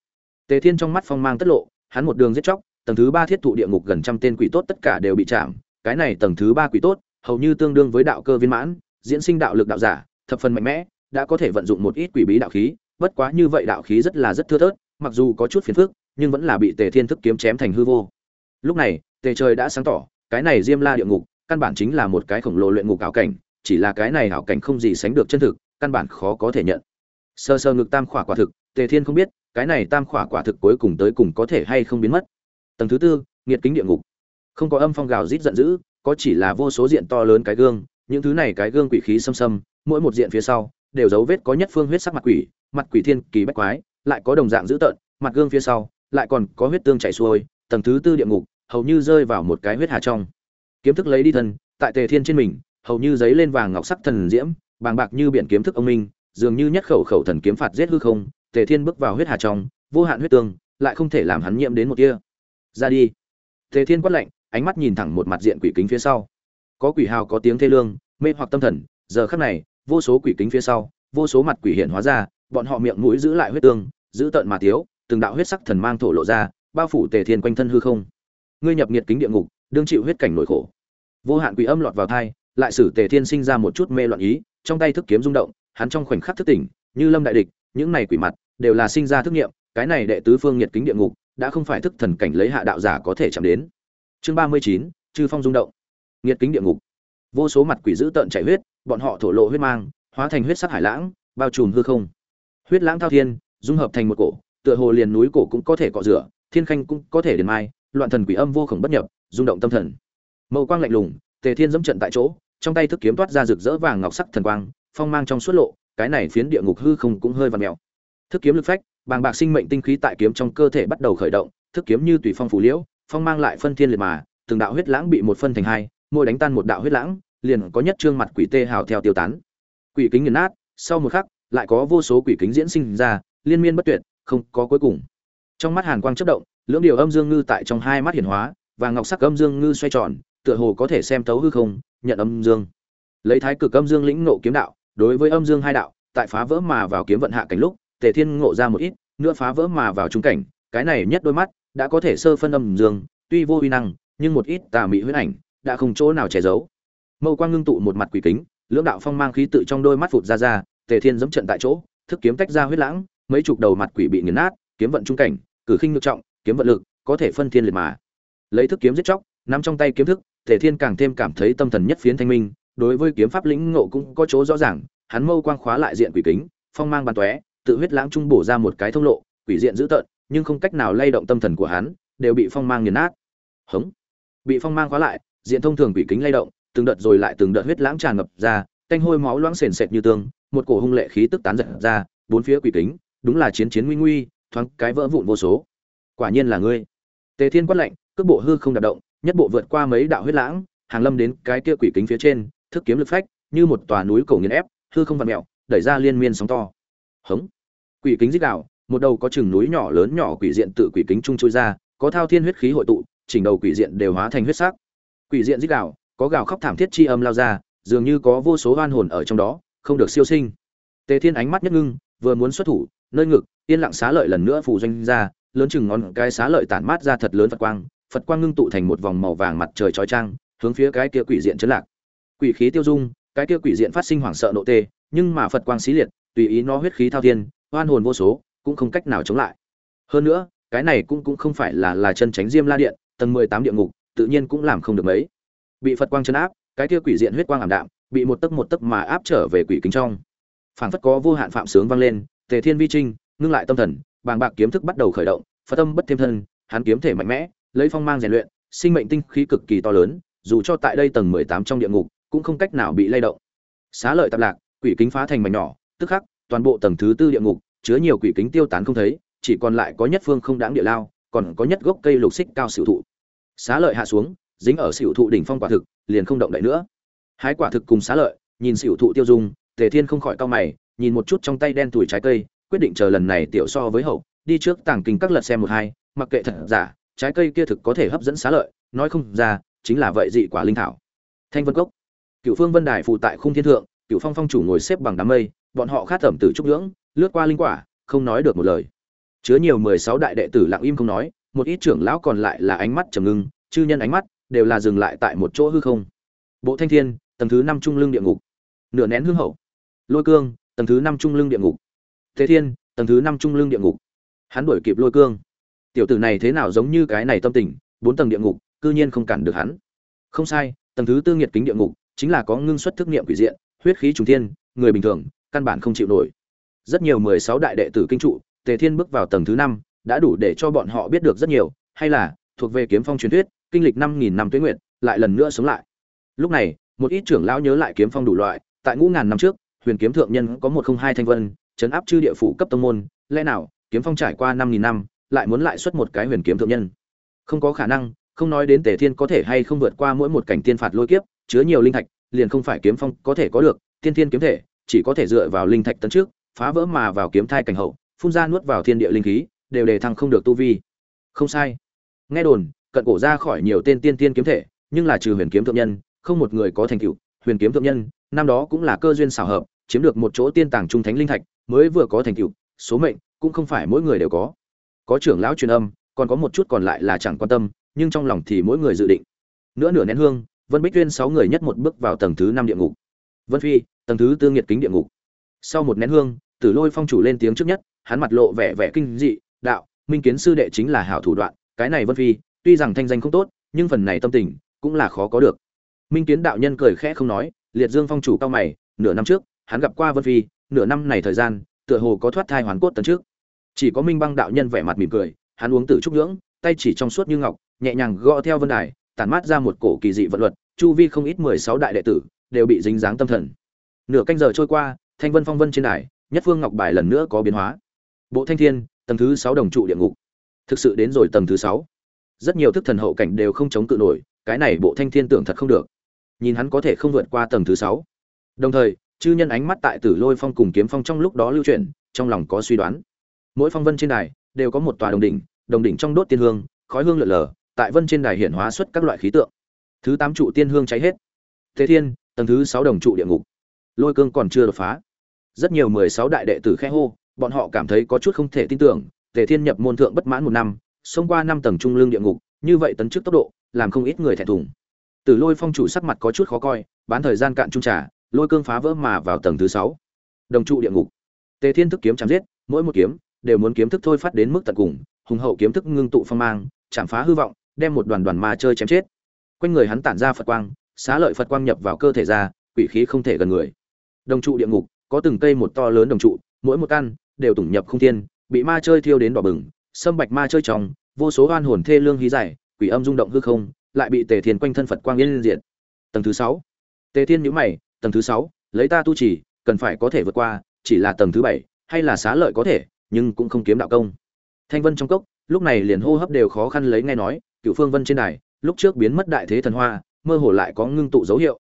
Tề thiên trong mắt phong mang tất lộ hắn một đường giết chóc, tầng thứ ba thiết thụ địa ngục gần trăm tên quỷ tốt tất cả đều bị chạm. Cái này tầng thứ ba quỷ tốt, hầu như tương đương với đạo cơ viên mãn, diễn sinh đạo lực đạo giả, thập phần mạnh mẽ, đã có thể vận dụng một ít quỷ bí đạo khí. Bất quá như vậy đạo khí rất là rất thưa thớt, mặc dù có chút phiền phức, nhưng vẫn là bị tề thiên thức kiếm chém thành hư vô. Lúc này, tề trời đã sáng tỏ, cái này diêm la địa ngục, căn bản chính là một cái khổng lồ luyện ngục ảo cảnh, chỉ là cái này ảo cảnh không gì sánh được chân thực, căn bản khó có thể nhận. Sơ sơ ngực tam khỏa quả thực, tề thiên không biết cái này tam khỏa quả thực cuối cùng tới cùng có thể hay không biến mất. Tầng thứ tư, nghiệt kính địa ngục. Không có âm phong gào rít giận dữ, có chỉ là vô số diện to lớn cái gương, những thứ này cái gương quỷ khí xâm xâm, mỗi một diện phía sau, đều dấu vết có nhất phương huyết sắc mặt quỷ mặt quỷ thiên kỳ bách quái, lại có đồng dạng dữ tợn, mặt gương phía sau, lại còn có huyết tương chảy xuôi, tầng thứ tư địa ngục, hầu như rơi vào một cái huyết hà trong. Kiếm thức lấy đi thân, tại tề thiên trên mình, hầu như giấy lên vàng ngọc sắc thần diễm, bàng bạc như biển kiếm thức ông minh, dường như nhất khẩu khẩu thần kiếm phạt giết hư không tề thiên bước vào huyết hà trong, vô hạn huyết tương, lại không thể làm hắn nhiễm đến một tia. ra đi. Tề thiên quát lạnh, ánh mắt nhìn thẳng một mặt diện quỷ kính phía sau. Có quỷ hào, có tiếng thê lương, mê hoặc tâm thần, giờ khắc này, vô số quỷ kính phía sau, vô số mặt quỷ hiện hóa ra, bọn họ miệng mũi giữ lại huyết tương, giữ tận mà thiếu, từng đạo huyết sắc thần mang thổ lộ ra, bao phủ tề thiên quanh thân hư không. Ngươi nhập nhiệt kính địa ngục, đương chịu huyết cảnh nổi khổ. Vô hạn quỷ âm lọt vào thai Tề thiên sinh ra một chút mê loạn ý, trong tay thức kiếm rung động, hắn trong khoảnh khắc thức tỉnh, như lâm đại địch những này quỷ mặt, đều là sinh ra thức nghiệm, cái này đệ tứ phương nhiệt kính địa ngục, đã không phải thức thần cảnh lấy hạ đạo giả có thể chạm đến. Chương ba mươi chín, chư phong rung động. Nhiệt kính địa ngục. Vô số mặt quỷ dữ tợn chảy huyết, bọn họ thổ lộ huyết mang, hóa thành huyết sắc hải lãng, bao trùm hư không. Huyết lãng thao thiên, dung hợp thành một cổ, tựa hồ liền núi cổ cũng có thể cọ rửa, thiên khanh cũng có thể điền mai, loạn thần quỷ âm vô khổng bất nhập, rung động tâm thần. Mậu quang lạnh lùng, tề thiên dẫm trận tại chỗ, trong tay thức kiếm toát ra rực rỡ vàng ngọc sắc thần quang, phong mang trong suốt lộ cái này phiến địa ngục hư không cũng hơi vặn mèo. Thức kiếm lực phách, bàng bạc sinh mệnh tinh khí tại kiếm trong cơ thể bắt đầu khởi động, thức kiếm như tùy phong phù liễu, phong mang lại phân thiên liệt mà, từng đạo huyết lãng bị một phân thành hai môi đánh tan một đạo huyết lãng, liền có nhất trương mặt quỷ tê hào theo tiêu tán. Quỷ kính nghiền nát, sau một khắc, lại có vô số quỷ kính diễn sinh ra, liên miên bất tuyệt, không có cuối cùng. Trong mắt hàn quang chớp động, lưỡng điều âm dương ngư tại trong hai mắt hiển hóa, và ngọc sắc âm dương ngư xoay tròn, tựa hồ có thể xem thấu hư không, nhận âm dương. Lấy thái cực âm dương lĩnh ngộ kiếm đạo đối với âm dương hai đạo, tại phá vỡ mà vào kiếm vận hạ cảnh lúc, tề thiên ngộ ra một ít, nữa phá vỡ mà vào trung cảnh, cái này nhất đôi mắt đã có thể sơ phân âm dương, tuy vô uy năng, nhưng một ít tà mị huyết ảnh đã không chỗ nào che giấu. Mâu quang ngưng tụ một mặt quỷ kính, lưỡng đạo phong mang khí tự trong đôi mắt phụt ra ra, tề thiên dẫm trận tại chỗ, thức kiếm tách ra huyết lãng, mấy chục đầu mặt quỷ bị nghiền nát, kiếm vận trung cảnh, cử khinh ngược trọng, kiếm vận lực có thể phân thiên liệt mà. Lấy thức kiếm giết chóc, nắm trong tay kiếm thức, tề thiên càng thêm cảm thấy tâm thần nhất phiến thanh minh đối với kiếm pháp lĩnh ngộ cũng có chỗ rõ ràng, hắn mâu quang khóa lại diện quỷ kính, phong mang bàn tóe, tự huyết lãng trung bổ ra một cái thông lộ, quỷ diện dữ tợn, nhưng không cách nào lay động tâm thần của hắn, đều bị phong mang nghiền nát. Hống. Bị phong mang khóa lại, diện thông thường quỷ kính lay động, từng đợt rồi lại từng đợt huyết lãng tràn ngập ra tanh hôi máu loãng sền sệt như tương, một cổ hung lệ khí tức tán dật ra, bốn phía quỷ kính, đúng là chiến chiến nguy nguy, thoáng cái vỡ vụn vô số. Quả nhiên là ngươi. Tề thiên quát lạnh, cước bộ hư không đạp động, nhất bộ vượt qua mấy đạo huyết lãng, hàng lâm đến cái kia quỷ kính phía trên thức kiếm lực phách, như một tòa núi cổ nghiền ép, hư không vặn mẹo đẩy ra liên miên sóng to. Hống. Quỷ kính dích đạo một đầu có chừng núi nhỏ lớn nhỏ quỷ diện tự quỷ kính trung trôi ra, có thao thiên huyết khí hội tụ, chỉnh đầu quỷ diện đều hóa thành huyết sắc. Quỷ diện dích đạo có gào khóc thảm thiết chi âm lao ra, dường như có vô số oan hồn ở trong đó, không được siêu sinh. Tề thiên ánh mắt nhất ngưng, vừa muốn xuất thủ, nơi ngực, yên lặng xá lợi lần nữa phù doanh ra, lớn chừng ngón cái xá lợi tản mát ra thật lớn phật quang phật quang ngưng tụ thành một vòng màu vàng mặt trời trói trang hướng phía cái kia quỷ diện chấn lạc quỷ khí tiêu dung, cái kia quỷ diện phát sinh hoảng sợ nộ tê, nhưng mà phật quang xí liệt, tùy ý nó huyết khí thao thiên, oan hồn vô số, cũng không cách nào chống lại. Hơn nữa, cái này cũng cũng không phải là là chân tránh diêm la điện, tầng mười tám địa ngục, tự nhiên cũng làm không được mấy. Bị phật quang chấn áp, cái kia quỷ diện huyết quang ảm đạm, bị một tấc một tấc mà áp trở về quỷ kính trong. Phảng phất có vô hạn phạm sướng vang lên, tề thiên vi trinh, ngưng lại tâm thần, bàng bạc kiếm thức bắt đầu khởi động, phật tâm bất thêm thân, hắn kiếm thể mạnh mẽ, lấy phong mang rèn luyện, sinh mệnh tinh khí cực kỳ to lớn, dù cho tại đây tầng mười tám trong địa ngục cũng không cách nào bị lay động. Xá lợi tạp lạc, quỷ kính phá thành mảnh nhỏ, tức khắc, toàn bộ tầng thứ tư địa ngục, chứa nhiều quỷ kính tiêu tán không thấy, chỉ còn lại có nhất phương không đáng địa lao, còn có nhất gốc cây lục xích cao xỉu thụ. Xá lợi hạ xuống, dính ở xỉu thụ đỉnh phong quả thực, liền không động đậy nữa. Hái quả thực cùng xá lợi, nhìn xỉu thụ tiêu dung, tề thiên không khỏi cau mày, nhìn một chút trong tay đen tuổi trái cây, quyết định chờ lần này tiểu so với hậu, đi trước tàng kinh các lật xem một hai, mặc kệ thật giả, trái cây kia thực có thể hấp dẫn xá lợi, nói không ra, chính là vậy dị quả linh thảo. Thanh vân cốc cựu phương vân đài phụ tại khung thiên thượng cựu phong phong chủ ngồi xếp bằng đám mây bọn họ khát thẩm tử trúc dưỡng, lướt qua linh quả không nói được một lời. Chứa nhiều mười sáu đại đệ tử lặng im không nói một ít trưởng lão còn lại là ánh mắt trầm ngưng chư nhân ánh mắt đều là dừng lại tại một chỗ hư không. Bộ thanh thiên tầng thứ năm trung lương địa ngục. Nửa nén hương hậu. Lôi cương tầng thứ năm trung lương địa ngục. Thế thiên tầng thứ năm trung lương địa ngục. Hắn đuổi kịp lôi cương. Tiểu tử này thế nào giống như cái này tâm tình bốn tầng địa ngục cư nhiên không cản được hắn. Không sai tầng thứ tư nghiệt kính địa ngục chính là có ngưng xuất thức niệm quỷ diện, huyết khí trùng thiên, người bình thường, căn bản không chịu nổi. Rất nhiều mười sáu đại đệ tử kinh trụ, tề thiên bước vào tầng thứ năm, đã đủ để cho bọn họ biết được rất nhiều, hay là thuộc về kiếm phong truyền thuyết, kinh lịch năm nghìn năm tuế nguyện lại lần nữa sống lại. Lúc này, một ít trưởng lão nhớ lại kiếm phong đủ loại, tại ngũ ngàn năm trước, huyền kiếm thượng nhân có một không hai thanh vân chấn áp chư địa phủ cấp tông môn, lẽ nào, kiếm phong trải qua năm nghìn năm, lại muốn lại xuất một cái huyền kiếm thượng nhân? Không có khả năng, không nói đến tề thiên có thể hay không vượt qua mỗi một cảnh tiên phạt lôi kiếp chứa nhiều linh thạch, liền không phải kiếm phong có thể có được, tiên thiên kiếm thể, chỉ có thể dựa vào linh thạch tấn trước, phá vỡ mà vào kiếm thai cảnh hậu, phun ra nuốt vào thiên địa linh khí, đều đề thăng không được tu vi. Không sai. Nghe đồn, cận cổ ra khỏi nhiều tên tiên tiên kiếm thể, nhưng là trừ huyền kiếm thượng nhân, không một người có thành tựu. Huyền kiếm thượng nhân, năm đó cũng là cơ duyên xảo hợp, chiếm được một chỗ tiên tàng trung thánh linh thạch, mới vừa có thành tựu, số mệnh cũng không phải mỗi người đều có. Có trưởng lão truyền âm, còn có một chút còn lại là chẳng quan tâm, nhưng trong lòng thì mỗi người dự định. Nửa nửa nén hương vân bích tuyên sáu người nhất một bước vào tầng thứ năm địa ngục. Vân phi, tầng thứ tư nghiệt kính địa ngục. Sau một nén hương, tử lôi phong chủ lên tiếng trước nhất, hắn mặt lộ vẻ vẻ kinh dị, đạo, minh kiến sư đệ chính là hảo thủ đoạn, cái này vân phi, tuy rằng thanh danh không tốt, nhưng phần này tâm tình, cũng là khó có được. Minh kiến đạo nhân cười khẽ không nói, liệt dương phong chủ cao mày, nửa năm trước, hắn gặp qua vân phi, nửa năm này thời gian, tựa hồ có thoát thai hoàn cốt tấn trước. Chỉ có minh băng đạo nhân vẻ mặt mỉm cười, hắn uống tử trúc nhưỡng, tay chỉ trong suốt như ngọc, nhẹ nhàng gõ theo vân đài tản mát ra một cổ kỳ dị vận luật, chu vi không ít mười sáu đại đệ tử đều bị dính dáng tâm thần. Nửa canh giờ trôi qua, thanh vân phong vân trên đài, nhất phương ngọc bài lần nữa có biến hóa. Bộ thanh thiên, tầng thứ sáu đồng trụ địa ngục. Thực sự đến rồi tầng thứ sáu. Rất nhiều thức thần hậu cảnh đều không chống cự nổi, cái này bộ thanh thiên tưởng thật không được. Nhìn hắn có thể không vượt qua tầng thứ sáu. Đồng thời, chư nhân ánh mắt tại tử lôi phong cùng kiếm phong trong lúc đó lưu chuyển, trong lòng có suy đoán. Mỗi phong vân trên đài đều có một tòa đồng đỉnh đồng đỉnh trong đốt tiên hương, khói hương lượn lờ tại vân trên đài hiển hóa xuất các loại khí tượng. Thứ tám trụ tiên hương cháy hết. Thế thiên, tầng thứ sáu đồng trụ địa ngục. Lôi cương còn chưa đột phá. Rất nhiều mười sáu đại đệ tử khe hô, bọn họ cảm thấy có chút không thể tin tưởng, tề thiên nhập môn thượng bất mãn một năm, xông qua năm tầng trung lương địa ngục, như vậy tấn trước tốc độ, làm không ít người thẹn thùng. Từ lôi phong chủ sắc mặt có chút khó coi, bán thời gian cạn trung trà, lôi cương phá vỡ mà vào tầng thứ sáu. Đồng trụ địa ngục. Tề thiên thức kiếm chạm giết, mỗi một kiếm đều muốn kiếm thức thôi phát đến mức tận cùng, hùng hậu kiếm thức ngưng tụ phong mang, chạm phá hư vọng đem một đoàn đoàn ma chơi chém chết. Quanh người hắn tản ra phật quang, xá lợi phật quang nhập vào cơ thể ra, quỷ khí không thể gần người. Đồng trụ địa ngục, có từng cây một to lớn đồng trụ, mỗi một căn đều tủng nhập không thiên, bị ma chơi thiêu đến đỏ bừng, sâm bạch ma chơi trong, vô số oan hồn thê lương hí giải quỷ âm rung động hư không, lại bị tề thiên quanh thân phật quang yên diện tầng thứ sáu. Tề thiên nhíu mày, tầng thứ sáu, lấy ta tu chỉ cần phải có thể vượt qua, chỉ là tầng thứ bảy, hay là xá lợi có thể, nhưng cũng không kiếm đạo công. Thanh vân trong cốc, lúc này liền hô hấp đều khó khăn lấy nghe nói cựu phương vân trên đài, lúc trước biến mất đại thế thần hoa, mơ hồ lại có ngưng tụ dấu hiệu.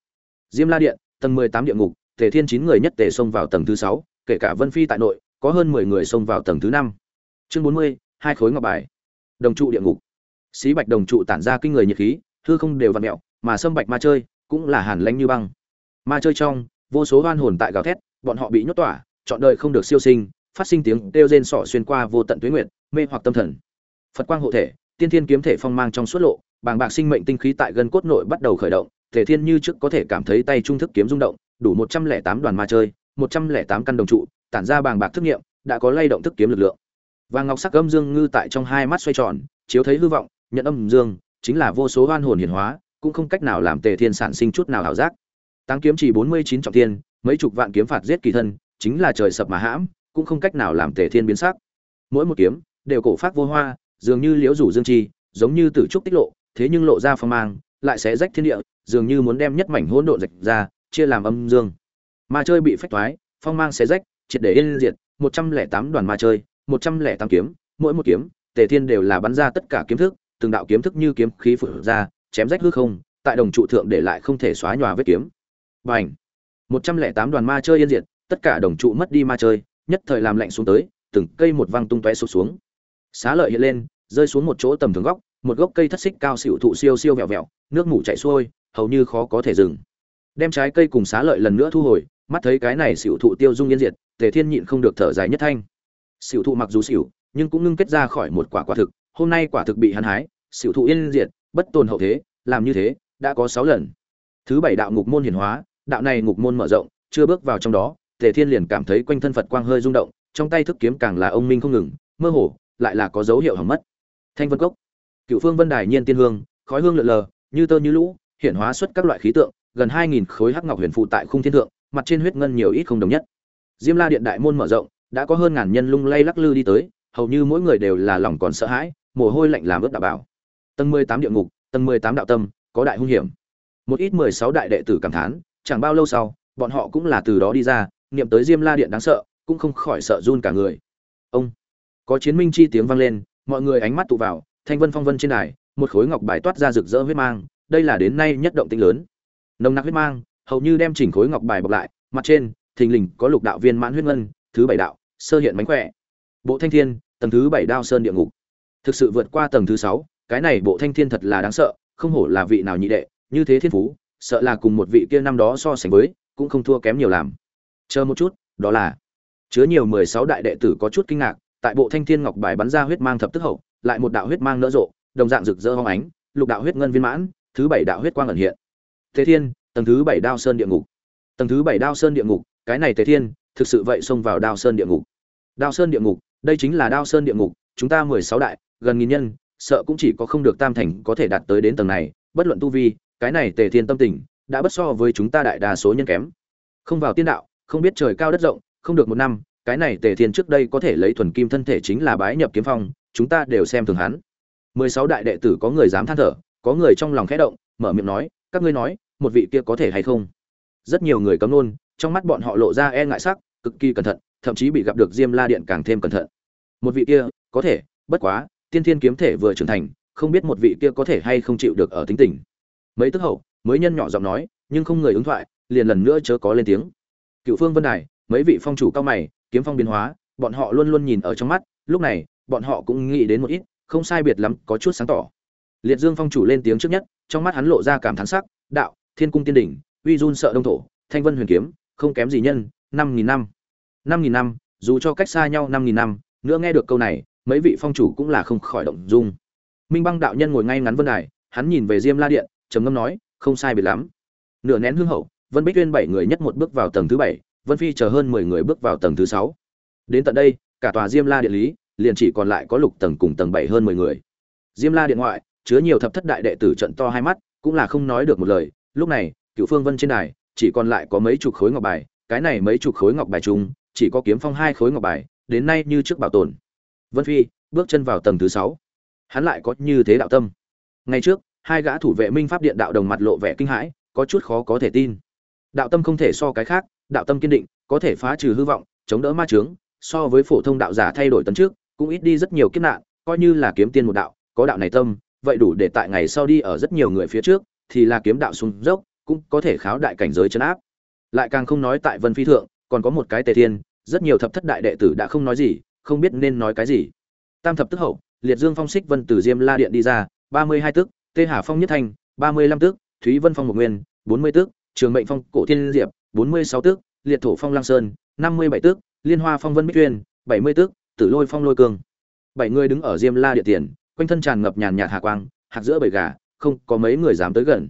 Diêm la điện, tầng mười tám địa ngục, tề thiên chín người nhất tề xông vào tầng thứ sáu, kể cả vân phi tại nội, có hơn mười người xông vào tầng thứ năm. Chương bốn mươi, hai khối ngọc bài. Đồng trụ địa ngục. Xí bạch đồng trụ tản ra kinh người nhiệt khí, hư không đều vặn mẹo mà sâm bạch ma chơi cũng là hàn lanh như băng. Ma chơi trong, vô số oan hồn tại gào thét, bọn họ bị nhốt tỏa, chọn đời không được siêu sinh, phát sinh tiếng kêu rên sọ xuyên qua vô tận tuế nguyện mê hoặc tâm thần. Phật quang hộ thể tiên thiên kiếm thể phong mang trong suốt lộ, bàng bạc sinh mệnh tinh khí tại gân cốt nội bắt đầu khởi động, thể thiên như trước có thể cảm thấy tay trung thức kiếm rung động, đủ một trăm lẻ tám đoàn ma chơi, một trăm lẻ tám căn đồng trụ, tản ra bàng bạc thức nghiệm, đã có lay động thức kiếm lực lượng. Và ngọc sắc âm dương ngư tại trong hai mắt xoay tròn, chiếu thấy hư vọng, nhận âm dương, chính là vô số oan hồn hiển hóa, cũng không cách nào làm tề thiên sản sinh chút nào ảo giác. Tăng kiếm chỉ bốn mươi chín trọng thiên, mấy chục vạn kiếm phạt giết kỳ thân, chính là trời sập mà hãm, cũng không cách nào làm tề thiên biến sắc. Mỗi một kiếm đều cổ phát vô hoa dường như liễu rủ dương chi, giống như tử trúc tích lộ, thế nhưng lộ ra phong mang, lại sẽ rách thiên địa, dường như muốn đem nhất mảnh hỗn độn rạch ra, chia làm âm dương. Ma chơi bị phách thoái phong mang sẽ rách, triệt để yên diệt, một trăm lẻ tám đoàn ma chơi, một trăm lẻ tám kiếm, mỗi một kiếm, tề thiên đều là bắn ra tất cả kiếm thức, từng đạo kiếm thức như kiếm khí phử ra, chém rách hư không, tại đồng trụ thượng để lại không thể xóa nhòa vết kiếm. B à n h một trăm lẻ tám đoàn ma chơi yên diệt, tất cả đồng trụ mất đi ma chơi, nhất thời làm lạnh xuống tới, từng cây một văng tung tóe sụt xuống xá lợi hiện lên, rơi xuống một chỗ tầm thường góc, một gốc cây thất xích cao xịu thụ siêu siêu vẹo vẹo, nước mủ chảy xuôi, hầu như khó có thể dừng. Đem trái cây cùng xá lợi lần nữa thu hồi, mắt thấy cái này xịu thụ tiêu dung yên diệt, tề thiên nhịn không được thở dài nhất thanh. Xịu thụ mặc dù xịu nhưng cũng ngưng kết ra khỏi một quả quả thực, hôm nay quả thực bị hắn hái xịu thụ yên diệt, bất tồn hậu thế, làm như thế, đã có sáu lần. Thứ bảy đạo ngục môn hiển hóa, đạo này ngục môn mở rộng, chưa bước vào trong đó, tề thiên liền cảm thấy quanh thân phật quang hơi rung động, trong tay thức kiếm càng là ông minh không ngừng, mơ hồ lại là có dấu hiệu hỏng mất. Thanh vân cốc. Cựu phương vân đài nhiên tiên hương, khói hương lượn lờ, như tơ như lũ hiện hóa xuất các loại khí tượng, gần hai nghìn khối hắc ngọc huyền phụ tại khung thiên thượng, mặt trên huyết ngân nhiều ít không đồng nhất. Diêm la điện đại môn mở rộng, đã có hơn ngàn nhân lung lay lắc lư đi tới, hầu như mỗi người đều là lòng còn sợ hãi, mồ hôi lạnh làm ướt đạo bảo tầng mười tám địa ngục, tầng mười tám đạo tâm, có đại hung hiểm. Một ít mười sáu đại đệ tử cảm thán, chẳng bao lâu sau, bọn họ cũng là từ đó đi ra, niệm tới diêm la điện đáng sợ, cũng không khỏi sợ run cả người. Ông có chiến minh chi tiếng vang lên, mọi người ánh mắt tụ vào, thanh vân phong vân trên đài, một khối ngọc bài toát ra rực rỡ huyết mang, đây là đến nay nhất động tĩnh lớn. Nồng nặc huyết mang, hầu như đem chỉnh khối ngọc bài bọc lại, mặt trên, thình lình có lục đạo viên mãn huyết ngân, thứ bảy đạo, sơ hiện mánh khỏe. Bộ thanh thiên, tầng thứ bảy đao sơn địa ngục. Thực sự vượt qua tầng thứ sáu, cái này bộ thanh thiên thật là đáng sợ, không hổ là vị nào nhị đệ, như thế thiên phú, sợ là cùng một vị kia năm đó so sánh với, cũng không thua kém nhiều làm chờ một chút, đó là, chứa nhiều mười sáu đại đệ tử có chút kinh ngạc tại bộ thanh thiên ngọc bài bắn ra huyết mang thập tức hậu, lại một đạo huyết mang nở rộ, đồng dạng rực rỡ hóng ánh, lục đạo huyết ngân viên mãn, thứ bảy đạo huyết quang ẩn hiện. Thế thiên, tầng thứ bảy đao sơn địa ngục. Tầng thứ bảy đao sơn địa ngục, cái này thế thiên, thực sự vậy xông vào đao sơn địa ngục. Đao sơn địa ngục, đây chính là đao sơn địa ngục, chúng ta mười sáu đại, gần nghìn nhân, sợ cũng chỉ có không được tam thành có thể đạt tới đến tầng này, bất luận tu vi, cái này tề thiên tâm tình, đã bất so với chúng ta đại đa số nhân kém. Không vào tiên đạo, không biết trời cao đất rộng, không được một năm cái này tề thiên trước đây có thể lấy thuần kim thân thể chính là bái nhập kiếm phong, chúng ta đều xem thường hắn. Mười sáu đại đệ tử có người dám than thở, có người trong lòng khẽ động, mở miệng nói, các ngươi nói, một vị kia có thể hay không? Rất nhiều người cấm nôn trong mắt bọn họ lộ ra e ngại sắc, cực kỳ cẩn thận, thậm chí bị gặp được diêm la điện càng thêm cẩn thận. Một vị kia, có thể, bất quá, tiên thiên kiếm thể vừa trưởng thành, không biết một vị kia có thể hay không chịu được ở tính tình. Mấy tức hậu, mới nhân nhỏ giọng nói, nhưng không người ứng thoại, liền lần nữa chớ có lên tiếng. Cựu phương vân đài, mấy vị phong chủ cao mày kiếm phong biến hóa, bọn họ luôn luôn nhìn ở trong mắt, lúc này, bọn họ cũng nghĩ đến một ít, không sai biệt lắm, có chút sáng tỏ. Liệt dương phong chủ lên tiếng trước nhất, trong mắt hắn lộ ra cảm thán sắc, đạo, thiên cung tiên đỉnh, uy run sợ đông thổ, thanh vân huyền kiếm, không kém gì nhân, năm nghìn năm. Năm nghìn năm, dù cho cách xa nhau năm nghìn năm, nữa nghe được câu này, mấy vị phong chủ cũng là không khỏi động dung. Minh băng đạo nhân ngồi ngay ngắn vân đài, hắn nhìn về diêm la điện, trầm ngâm nói, không sai biệt lắm. Nửa nén hương hậu, vân bích tuyên bảy người nhất một bước vào tầng thứ bảy vân phi chờ hơn mười người bước vào tầng thứ sáu. Đến tận đây, cả tòa diêm la điện lý, liền chỉ còn lại có lục tầng cùng tầng bảy hơn mười người. Diêm la điện ngoại, chứa nhiều thập thất đại đệ tử trận to hai mắt, cũng là không nói được một lời. Lúc này, cựu phương vân trên đài, chỉ còn lại có mấy chục khối ngọc bài, cái này mấy chục khối ngọc bài chung, chỉ có kiếm phong hai khối ngọc bài, đến nay như trước bảo tồn. Vân phi, bước chân vào tầng thứ sáu. Hắn lại có như thế đạo tâm. Ngay trước, hai gã thủ vệ minh pháp điện đạo đồng mặt lộ vẻ kinh hãi, có chút khó có thể tin. Đạo tâm không thể so cái khác đạo tâm kiên định, có thể phá trừ hư vọng, chống đỡ ma trướng so với phổ thông đạo giả thay đổi tấn trước, cũng ít đi rất nhiều kiếp nạn, coi như là kiếm tiên một đạo, có đạo này tâm, vậy đủ để tại ngày sau đi ở rất nhiều người phía trước, thì là kiếm đạo xuống dốc, cũng có thể kháo đại cảnh giới chấn áp. Lại càng không nói tại vân phi thượng, còn có một cái tề thiên, rất nhiều thập thất đại đệ tử đã không nói gì, không biết nên nói cái gì. Tam thập tức hậu, liệt dương phong xích vân từ diêm la điện đi ra, ba mươi hai tức, tê hà phong nhất thanh, ba mươi lăm tức, thúy vân phong một nguyên, bốn mươi tức, trường mệnh phong cổ thiên diệp bốn mươi sáu tước, liệt thổ phong lăng sơn năm mươi bảy tước, liên hoa phong vân bích tuyên bảy mươi tước, tử lôi phong lôi cương. Bảy người đứng ở diêm la địa tiền quanh thân tràn ngập nhàn nhạt hạ quang hạt giữa bầy gà không có mấy người dám tới gần.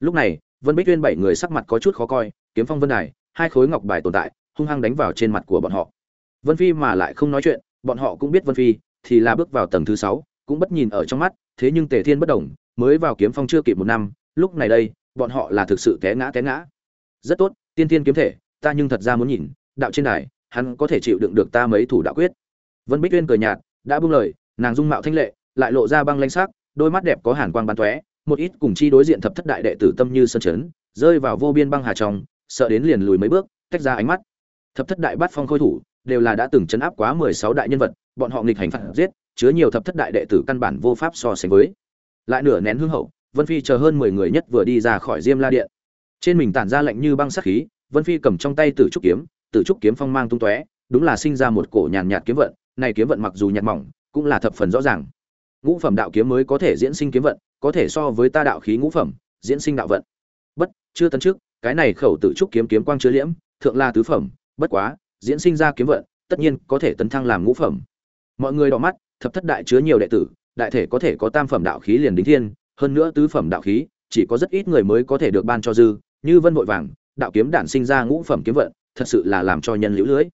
Lúc này vân bích tuyên bảy người sắc mặt có chút khó coi kiếm phong vân đài hai khối ngọc bài tồn tại hung hăng đánh vào trên mặt của bọn họ. Vân phi mà lại không nói chuyện bọn họ cũng biết vân phi thì là bước vào tầng thứ sáu cũng bất nhìn ở trong mắt thế nhưng tề thiên bất đồng mới vào kiếm phong chưa kịp một năm lúc này đây bọn họ là thực sự té ngã té ngã. Rất tốt tiên tiên kiếm thể, ta nhưng thật ra muốn nhìn, đạo trên đài, hắn có thể chịu đựng được ta mấy thủ đạo quyết. Vân bích uyên cười nhạt, đã buông lời, nàng dung mạo thanh lệ, lại lộ ra băng lanh sắc, đôi mắt đẹp có hàn quang bắn tóe, một ít cùng chi đối diện thập thất đại đệ tử tâm như sơn chấn, rơi vào vô biên băng hà trong, sợ đến liền lùi mấy bước, tách ra ánh mắt. Thập thất đại bát phong khôi thủ, đều là đã từng chấn áp quá mười sáu đại nhân vật, bọn họ nghịch hành phạt giết, chứa nhiều thập thất đại đệ tử căn bản vô pháp so sánh với. Lại nửa nén hương hậu, vân phi chờ hơn mười người nhất vừa đi ra khỏi diêm la điện trên mình tản ra lạnh như băng sắc khí, vân phi cầm trong tay tử trúc kiếm, tử trúc kiếm phong mang tung tóe, đúng là sinh ra một cổ nhàn nhạt kiếm vận, này kiếm vận mặc dù nhạt mỏng, cũng là thập phần rõ ràng. Ngũ phẩm đạo kiếm mới có thể diễn sinh kiếm vận, có thể so với ta đạo khí ngũ phẩm, diễn sinh đạo vận. Bất, chưa tấn trước cái này khẩu tử trúc kiếm kiếm quang chứa liễm, thượng la tứ phẩm, bất quá, diễn sinh ra kiếm vận, tất nhiên có thể tấn thăng làm ngũ phẩm. Mọi người đỏ mắt, thập thất đại chứa nhiều đệ tử, đại thể có thể có tam phẩm đạo khí liền đính thiên, hơn nữa tứ phẩm đạo khí, chỉ có rất ít người mới có thể được ban cho dư như vân vội vàng, đạo kiếm đản sinh ra ngũ phẩm kiếm vận, thật sự là làm cho nhân liễu lưới.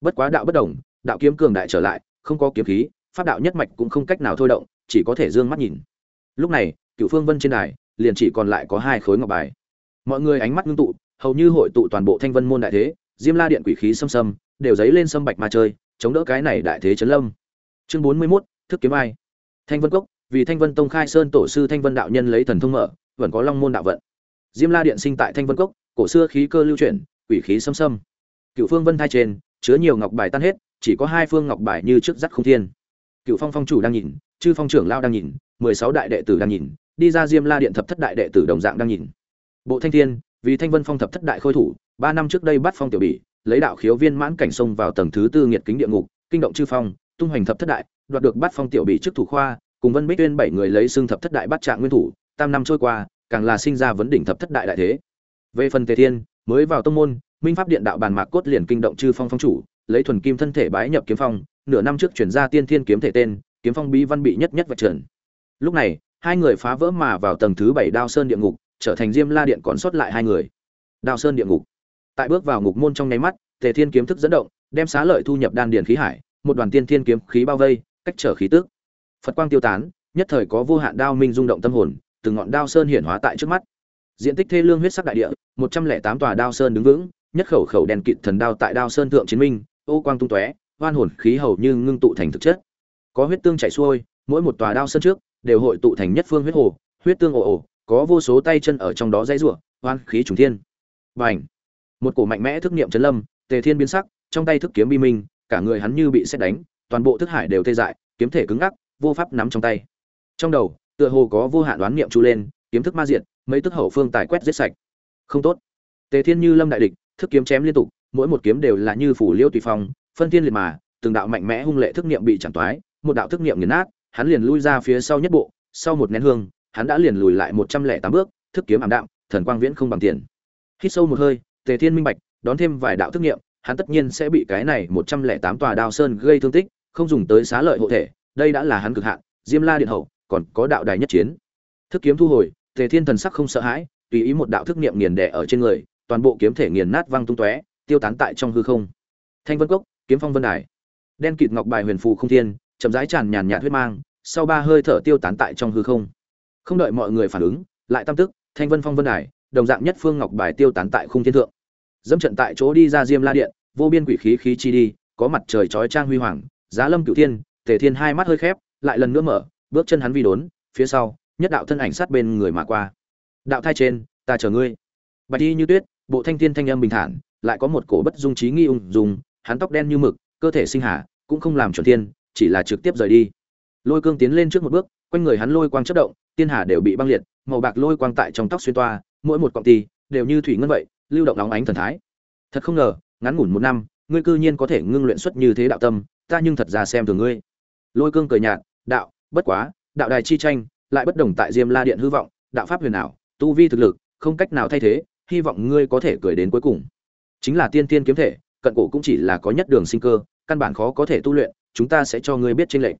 Bất quá đạo bất đồng, đạo kiếm cường đại trở lại, không có kiếm khí, pháp đạo nhất mạch cũng không cách nào thôi động, chỉ có thể dương mắt nhìn. Lúc này cựu phương vân trên đài, liền chỉ còn lại có hai khối ngọc bài. Mọi người ánh mắt ngưng tụ, hầu như hội tụ toàn bộ thanh vân môn đại thế, diêm la điện quỷ khí xâm xâm, đều dấy lên sâm bạch ma chơi, chống đỡ cái này đại thế chấn lâm. Chương bốn mươi mốt, thức kiếm ai? Thanh vân cốc, vì thanh vân tông khai sơn tổ sư thanh vân đạo nhân lấy thần thông mở, vẫn có long môn đạo vận diêm la điện sinh tại thanh vân cốc, cổ xưa khí cơ lưu chuyển, quỷ khí xâm xâm. Cựu phương vân thai trên, chứa nhiều ngọc bài tan hết, chỉ có hai phương ngọc bài như trước dắt không thiên. Cựu phong phong chủ đang nhìn, chư phong trưởng lao đang nhìn, mười sáu đại đệ tử đang nhìn, đi ra diêm la điện thập thất đại đệ tử đồng dạng đang nhìn. Bộ thanh thiên, vì thanh vân phong thập thất đại khôi thủ, ba năm trước đây bắt phong tiểu bỉ, lấy đạo khiếu viên mãn cảnh sông vào tầng thứ tư nghiệt kính địa ngục, kinh động chư phong, tung hoành thập thất đại, đoạt được bắt phong tiểu bỉ trước thủ khoa, cùng vân bích tuyên bảy người lấy xương thập thất đại bắt trạng nguyên thủ, tam năm trôi qua càng là sinh ra vấn đỉnh thập thất đại đại thế. Về phần tề thiên, mới vào tông môn, minh pháp điện đạo bàn mạc cốt liền kinh động chư phong phong chủ, lấy thuần kim thân thể bái nhập kiếm phong, nửa năm trước chuyển ra tiên thiên kiếm thể tên, kiếm phong bí văn bị nhất nhất vạch trần. Lúc này, hai người phá vỡ mà vào tầng thứ bảy đao sơn địa ngục, trở thành diêm la điện còn sót lại hai người. Đao sơn địa ngục. Tại bước vào ngục môn trong nháy mắt, tề thiên kiếm thức dẫn động, đem xá lợi thu nhập đan điền khí hải, một đoàn tiên thiên kiếm khí bao vây, cách trở khí tức. Phật quang tiêu tán, nhất thời có vô hạn đao minh rung động tâm hồn từng ngọn đao sơn hiển hóa tại trước mắt. Diện tích thê lương huyết sắc đại địa, một trăm lẻ tám tòa đao sơn đứng vững, nhất khẩu khẩu đèn kịt thần đao tại đao sơn thượng chiến minh, ô quang tung tóe, hoan hồn khí hầu như ngưng tụ thành thực chất. Có huyết tương chảy xuôi, mỗi một tòa đao sơn trước đều hội tụ thành nhất phương huyết hồ, huyết tương ồ ồ, có vô số tay chân ở trong đó dãy rủa, hoan khí trùng thiên. Bành! Một cổ mạnh mẽ thức niệm chấn lâm, tề thiên biến sắc, trong tay thức kiếm bi minh, cả người hắn như bị xét đánh, toàn bộ thức hải đều tê dại, kiếm thể cứng ngắc, vô pháp nắm trong tay. Trong đầu tựa hồ có vô hạn đoán niệm chu lên, kiếm thức ma diện mấy tức hậu phương tài quét giết sạch. Không tốt. Tề thiên như lâm đại địch, thức kiếm chém liên tục, mỗi một kiếm đều là như phủ liêu tùy phong, phân thiên liệt mà, từng đạo mạnh mẽ hung lệ thức niệm bị chẳng toái, một đạo thức niệm nghiền nát, hắn liền lui ra phía sau nhất bộ, sau một nén hương, hắn đã liền lùi lại một trăm lẻ tám bước, thức kiếm ảm đạm, thần quang viễn không bằng tiền. Hít sâu một hơi, tề thiên minh bạch, đón thêm vài đạo thức niệm, hắn tất nhiên sẽ bị cái này một trăm lẻ tám tòa đao sơn gây thương tích, không dùng tới xá lợi hộ thể, đây đã là hắn cực hạn, diêm la điện hậu còn có đạo đài nhất chiến. Thức kiếm thu hồi, tề thiên thần sắc không sợ hãi, tùy ý một đạo thức niệm nghiền đè ở trên người, toàn bộ kiếm thể nghiền nát văng tung tóe, tiêu tán tại trong hư không. Thanh vân cốc, kiếm phong vân đài. Đen kịt ngọc bài huyền phù không thiên, chậm rãi tràn nhàn nhạt huyết mang, sau ba hơi thở tiêu tán tại trong hư không. Không đợi mọi người phản ứng, lại tam tức, thanh vân phong vân đài, đồng dạng nhất phương ngọc bài tiêu tán tại khung thiên thượng. Dẫm trận tại chỗ đi ra diêm la điện, vô biên quỷ khí khí chi đi, có mặt trời chói trang huy hoàng, giá lâm cửu thiên, tề thiên hai mắt hơi khép, lại lần nữa mở bước chân hắn vi đốn, phía sau, nhất đạo thân ảnh sát bên người mà qua. Đạo thai trên, ta chờ ngươi. Bạch y như tuyết, bộ thanh thiên thanh âm bình thản, lại có một cổ bất dung trí nghi ung dùng hắn tóc đen như mực, cơ thể sinh hà, cũng không làm chuẩn thiên, chỉ là trực tiếp rời đi. Lôi cương tiến lên trước một bước, quanh người hắn lôi quang chất động, tiên hà đều bị băng liệt, màu bạc lôi quang tại trong tóc xuyên toa, mỗi một cọng tì đều như thủy ngân vậy, lưu động nóng ánh thần thái. Thật không ngờ, ngắn ngủn một năm, ngươi cư nhiên có thể ngưng luyện xuất như thế đạo tâm, ta nhưng thật ra xem thường ngươi. Lôi cương cười nhạt, đạo bất quá, đạo đài chi tranh lại bất đồng tại diêm la điện hư vọng, đạo pháp huyền ảo, tu vi thực lực, không cách nào thay thế, hy vọng ngươi có thể cười đến cuối cùng. Chính là tiên tiên kiếm thể, cận cổ cũng chỉ là có nhất đường sinh cơ, căn bản khó có thể tu luyện, chúng ta sẽ cho ngươi biết tranh lệch.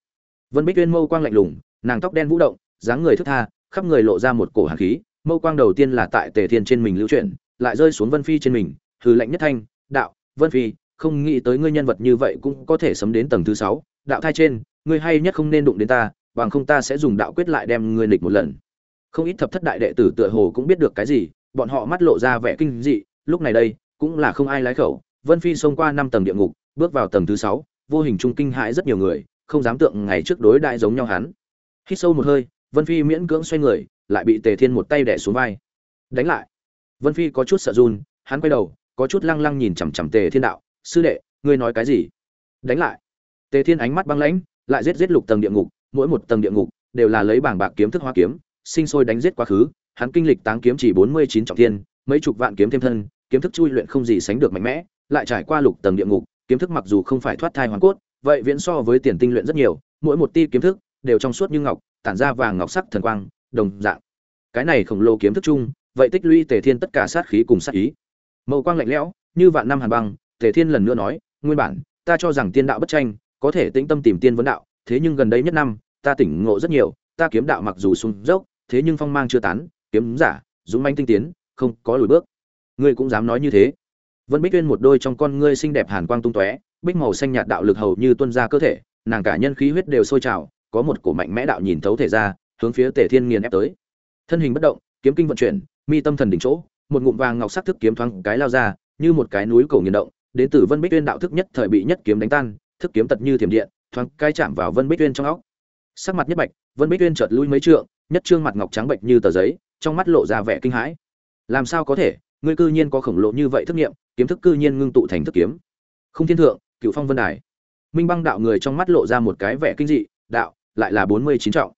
Vân bích uyên mâu quang lạnh lùng, nàng tóc đen vũ động, dáng người thức tha, khắp người lộ ra một cổ hàn khí, mâu quang đầu tiên là tại tề thiên trên mình lưu chuyển, lại rơi xuống vân phi trên mình, hừ lạnh nhất thanh, đạo, vân phi, không nghĩ tới ngươi nhân vật như vậy cũng có thể sấm đến tầng thứ sáu, đạo thai trên, ngươi hay nhất không nên đụng đến ta bằng không ta sẽ dùng đạo quyết lại đem ngươi nịch một lần. Không ít thập thất đại đệ tử tựa hồ cũng biết được cái gì, bọn họ mắt lộ ra vẻ kinh dị, lúc này đây, cũng là không ai lái khẩu. Vân phi xông qua năm tầng địa ngục, bước vào tầng thứ sáu, vô hình trung kinh hãi rất nhiều người, không dám tượng ngày trước đối đại giống nhau hắn. Hít sâu một hơi, vân phi miễn cưỡng xoay người, lại bị tề thiên một tay đẻ xuống vai. Đánh lại. Vân phi có chút sợ run, hắn quay đầu, có chút lăng lăng nhìn chằm chằm tề thiên đạo, sư đệ, ngươi nói cái gì? Đánh lại. Tề thiên ánh mắt băng lãnh, lại giết giết lục tầng địa ngục mỗi một tầng địa ngục đều là lấy bảng bạc kiếm thức hoa kiếm, sinh sôi đánh giết quá khứ, hắn kinh lịch táng kiếm chỉ bốn mươi chín trọng thiên, mấy chục vạn kiếm thêm thân, kiếm thức chui luyện không gì sánh được mạnh mẽ, lại trải qua lục tầng địa ngục, kiếm thức mặc dù không phải thoát thai hoàn cốt, vậy viễn so với tiền tinh luyện rất nhiều, mỗi một ti kiếm thức đều trong suốt như ngọc, tản ra vàng ngọc sắc thần quang, đồng dạng. Cái này khổng lồ kiếm thức chung, vậy tích lũy tề thiên tất cả sát khí cùng sát ý. Mậu quang lạnh lẽo, như vạn năm hàn băng, tề thiên lần nữa nói, nguyên bản, ta cho rằng tiên đạo bất tranh, có thể tĩnh tâm tìm tiên vấn đạo thế nhưng gần đây nhất năm, ta tỉnh ngộ rất nhiều, ta kiếm đạo mặc dù sung dốc, thế nhưng phong mang chưa tán, kiếm giả, dũng manh tinh tiến, không có lùi bước. Ngươi cũng dám nói như thế. Vân bích uyên một đôi trong con ngươi xinh đẹp hàn quang tung tóe, bích màu xanh nhạt đạo lực hầu như tuôn ra cơ thể, nàng cả nhân khí huyết đều sôi trào, có một cổ mạnh mẽ đạo nhìn thấu thể ra, hướng phía tề thiên nghiền ép tới. Thân hình bất động, kiếm kinh vận chuyển, mi tâm thần đỉnh chỗ, một ngụm vàng ngọc sắc thức kiếm thoáng cái lao ra, như một cái núi cổ nghiền động, đến từ vân bích uyên đạo thức nhất thời bị nhất kiếm đánh tan, thức kiếm tật như thiểm điện thoáng cái chạm vào vân bích uyên trong óc. Sắc mặt nhất bạch, vân bích uyên chợt lui mấy trượng, nhất trương mặt ngọc trắng bệch như tờ giấy, trong mắt lộ ra vẻ kinh hãi. Làm sao có thể, ngươi cư nhiên có khổng lồ như vậy thức nghiệm, kiếm thức cư nhiên ngưng tụ thành thức kiếm. Không thiên thượng, cựu phong vân đài. Minh băng đạo người trong mắt lộ ra một cái vẻ kinh dị, đạo, lại là bốn mươi chín trọng.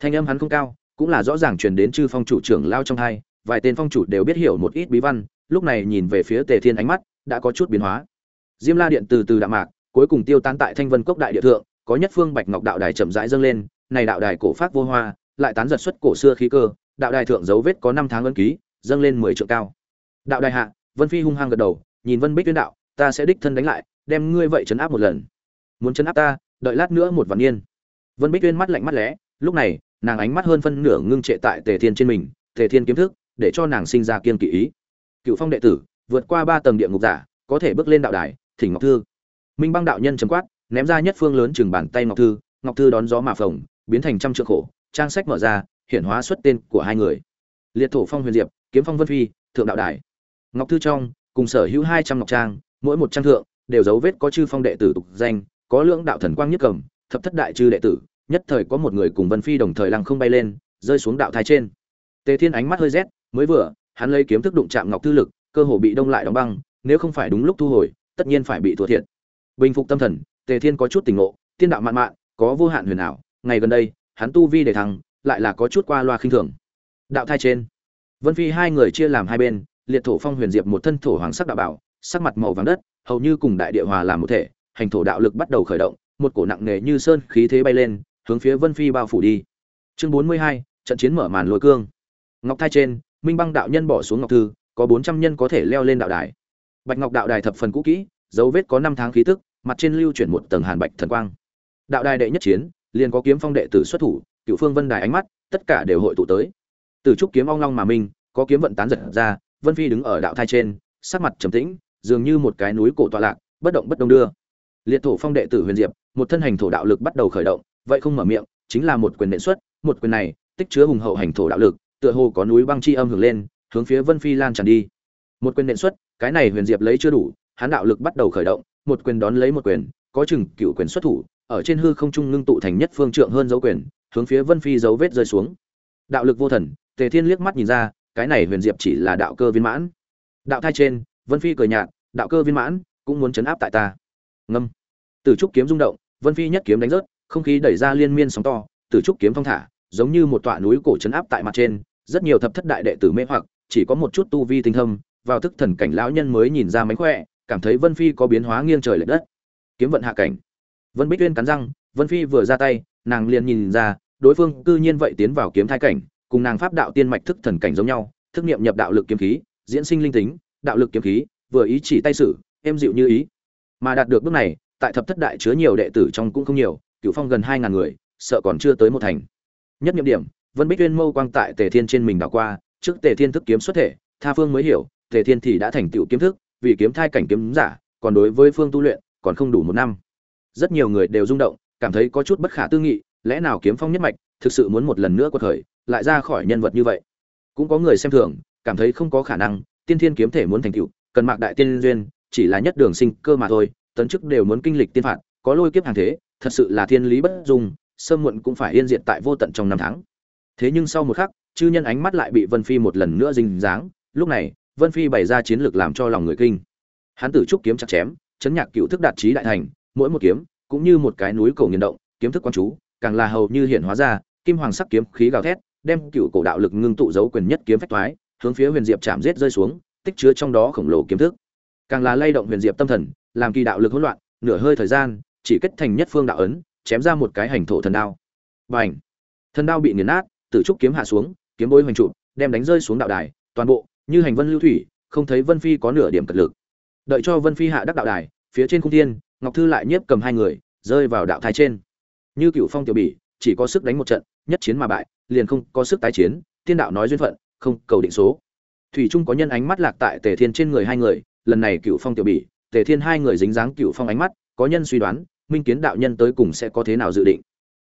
Thanh âm hắn không cao, cũng là rõ ràng truyền đến chư phong chủ trưởng lao trong hai, vài tên phong chủ đều biết hiểu một ít bí văn, lúc này nhìn về phía tề thiên ánh mắt, đã có chút biến hóa. Diêm la điện từ từ đạm mạc cuối cùng tiêu tán tại thanh vân cốc đại địa thượng, có nhất phương bạch ngọc đạo đài chậm rãi dâng lên, này đạo đài cổ phát vô hoa, lại tán giật xuất cổ xưa khí cơ, đạo đài thượng dấu vết có năm tháng ân ký, dâng lên mười trượng cao. Đạo đài hạ, vân phi hung hăng gật đầu, nhìn vân bích tuyên đạo, ta sẽ đích thân đánh lại, đem ngươi vậy chấn áp một lần. Muốn chấn áp ta, đợi lát nữa một vạn niên. Vân bích tuyên mắt lạnh mắt lẽ, lúc này, nàng ánh mắt hơn phân nửa ngưng trệ tại tề thiên trên mình, tề thiên kiếm thức, để cho nàng sinh ra kiên kỵ ý. Cựu phong đệ tử, vượt qua ba tầng địa ngục giả, có thể bước lên đạo đài, thỉnh ngọc thư minh băng đạo nhân chấm quát, ném ra nhất phương lớn chừng bàn tay ngọc thư ngọc thư đón gió mà phồng, biến thành trăm trượng khổ, trang sách mở ra hiện hóa xuất tên của hai người. Liệt thổ phong huyền diệp, kiếm phong vân phi, thượng đạo đài. Ngọc thư trong, cùng sở hữu hai trăm ngọc trang, mỗi một trang thượng, đều dấu vết có chư phong đệ tử tục danh, có lưỡng đạo thần quang nhất cầm, thập thất đại chư đệ tử, nhất thời có một người cùng vân phi đồng thời lăng không bay lên, rơi xuống đạo thái trên. Tề thiên ánh mắt hơi rét, mới vừa, hắn lấy kiếm thức đụng chạm ngọc thư lực, cơ hồ bị đông lại đóng băng, nếu không phải đúng lúc thu hồi, tất nhiên phải bị thua thiệt bình phục tâm thần, tề thiên có chút tỉnh ngộ, tiên đạo mạn mạn, có vô hạn huyền ảo, ngày gần đây, hắn tu vi để thăng, lại là có chút qua loa khinh thường. Đạo thai trên, vân phi hai người chia làm hai bên, liệt thổ phong huyền diệp một thân thổ hoàng sắc đạo bảo, sắc mặt màu vàng đất, hầu như cùng đại địa hòa làm một thể, hành thổ đạo lực bắt đầu khởi động, một cổ nặng nề như sơn khí thế bay lên, hướng phía vân phi bao phủ đi. Chương bốn mươi hai, trận chiến mở màn lôi cương. Ngọc thai trên, minh băng đạo nhân bỏ xuống ngọc thư, có bốn trăm nhân có thể leo lên đạo đài. Bạch ngọc đạo đài thập phần cũ kỹ dấu vết có năm tháng khí tức, mặt trên lưu chuyển một tầng hàn bạch thần quang. Đạo đài đệ nhất chiến, liền có kiếm phong đệ tử xuất thủ, cựu phương vân đài ánh mắt, tất cả đều hội tụ tới. Từ trúc kiếm ong long mà minh có kiếm vận tán giật ra, vân phi đứng ở đạo thai trên, sắc mặt trầm tĩnh, dường như một cái núi cổ tọa lạc, bất động bất đông đưa. Liệt thổ phong đệ tử huyền diệp, một thân hành thổ đạo lực bắt đầu khởi động, vậy không mở miệng, chính là một quyền nện xuất, một quyền này, tích chứa hùng hậu hành thổ đạo lực, tựa hồ có núi băng chi âm hưởng lên, hướng phía vân phi lan tràn đi. Một quyền nện xuất, cái này huyền diệp lấy chưa đủ hắn đạo lực bắt đầu khởi động, một quyền đón lấy một quyền, có chừng cựu quyền xuất thủ, ở trên hư không trung ngưng tụ thành nhất phương trượng hơn dấu quyền, hướng phía vân phi dấu vết rơi xuống. Đạo lực vô thần, tề thiên liếc mắt nhìn ra, cái này huyền diệp chỉ là đạo cơ viên mãn. Đạo thai trên, vân phi cười nhạt, đạo cơ viên mãn, cũng muốn chấn áp tại ta. Ngâm. Từ trúc kiếm rung động, vân phi nhất kiếm đánh rớt, không khí đẩy ra liên miên sóng to từ trúc kiếm phong thả, giống như một tọa núi cổ chấn áp tại mặt trên, rất nhiều thập thất đại đệ tử mê hoặc, chỉ có một chút tu vi tinh thâm, vào thức thần cảnh lão nhân mới nhìn ra mánh khỏe cảm thấy vân phi có biến hóa nghiêng trời lệch đất. Kiếm vận hạ cảnh. Vân bích uyên cắn răng, vân phi vừa ra tay, nàng liền nhìn ra, đối phương cư nhiên vậy tiến vào kiếm thai cảnh, cùng nàng pháp đạo tiên mạch thức thần cảnh giống nhau, thức niệm nhập đạo lực kiếm khí, diễn sinh linh tính, đạo lực kiếm khí, vừa ý chỉ tay sử êm dịu như ý. Mà đạt được bước này, tại thập thất đại chứa nhiều đệ tử trong cũng không nhiều cửu phong gần hai ngàn người, sợ còn chưa tới một thành. Nhất niệm điểm, vân bích uyên mâu quang tại tề thiên trên mình đảo qua, trước tề thiên thức kiếm xuất thể, tha phương mới hiểu, tề thiên thì đã thành tựu kiếm thức vì kiếm thai cảnh kiếm giả, còn đối với phương tu luyện còn không đủ một năm. Rất nhiều người đều rung động, cảm thấy có chút bất khả tư nghị, lẽ nào kiếm phong nhất mạch thực sự muốn một lần nữa quật khởi, lại ra khỏi nhân vật như vậy? Cũng có người xem thường, cảm thấy không có khả năng, tiên thiên kiếm thể muốn thành tựu, cần mạc đại tiên duyên, chỉ là nhất đường sinh cơ mà thôi, tấn chức đều muốn kinh lịch tiên phạt, có lôi kiếp hàng thế, thật sự là thiên lý bất dung, sớm muộn cũng phải yên diệt tại vô tận trong năm tháng. Thế nhưng sau một khắc, chư nhân ánh mắt lại bị vân phi một lần nữa rình dáng, lúc này vân phi bày ra chiến lược làm cho lòng người kinh. Hắn tử trúc kiếm chặt chém, chấn nhạc cựu thức đạt trí đại thành, mỗi một kiếm, cũng như một cái núi cổ nghiền động, kiếm thức quan chú, càng là hầu như hiện hóa ra, kim hoàng sắc kiếm khí gào thét, đem cựu cổ đạo lực ngưng tụ dấu quyền nhất kiếm phách thoái hướng phía huyền diệp chạm giết rơi xuống, tích chứa trong đó khổng lồ kiếm thức. Càng là lay động huyền diệp tâm thần, làm kỳ đạo lực hỗn loạn, nửa hơi thời gian, chỉ kết thành nhất phương đạo ấn, chém ra một cái hành thổ thần đao. Và thần đao bị nghiền nát, tử trúc kiếm hạ xuống, kiếm bối hoành trụ, đem đánh rơi xuống đạo đài, toàn bộ như hành vân lưu thủy, không thấy vân phi có nửa điểm cật lực. Đợi cho vân phi hạ đắc đạo đài, phía trên cung thiên ngọc thư lại nhiếp cầm hai người, rơi vào đạo thái trên. Như cựu phong tiểu bỉ, chỉ có sức đánh một trận, nhất chiến mà bại, liền không có sức tái chiến, tiên đạo nói duyên phận, không cầu định số. Thủy trung có nhân ánh mắt lạc tại tề thiên trên người hai người, lần này cựu phong tiểu bỉ, tề thiên hai người dính dáng cựu phong ánh mắt, có nhân suy đoán, minh kiến đạo nhân tới cùng sẽ có thế nào dự định.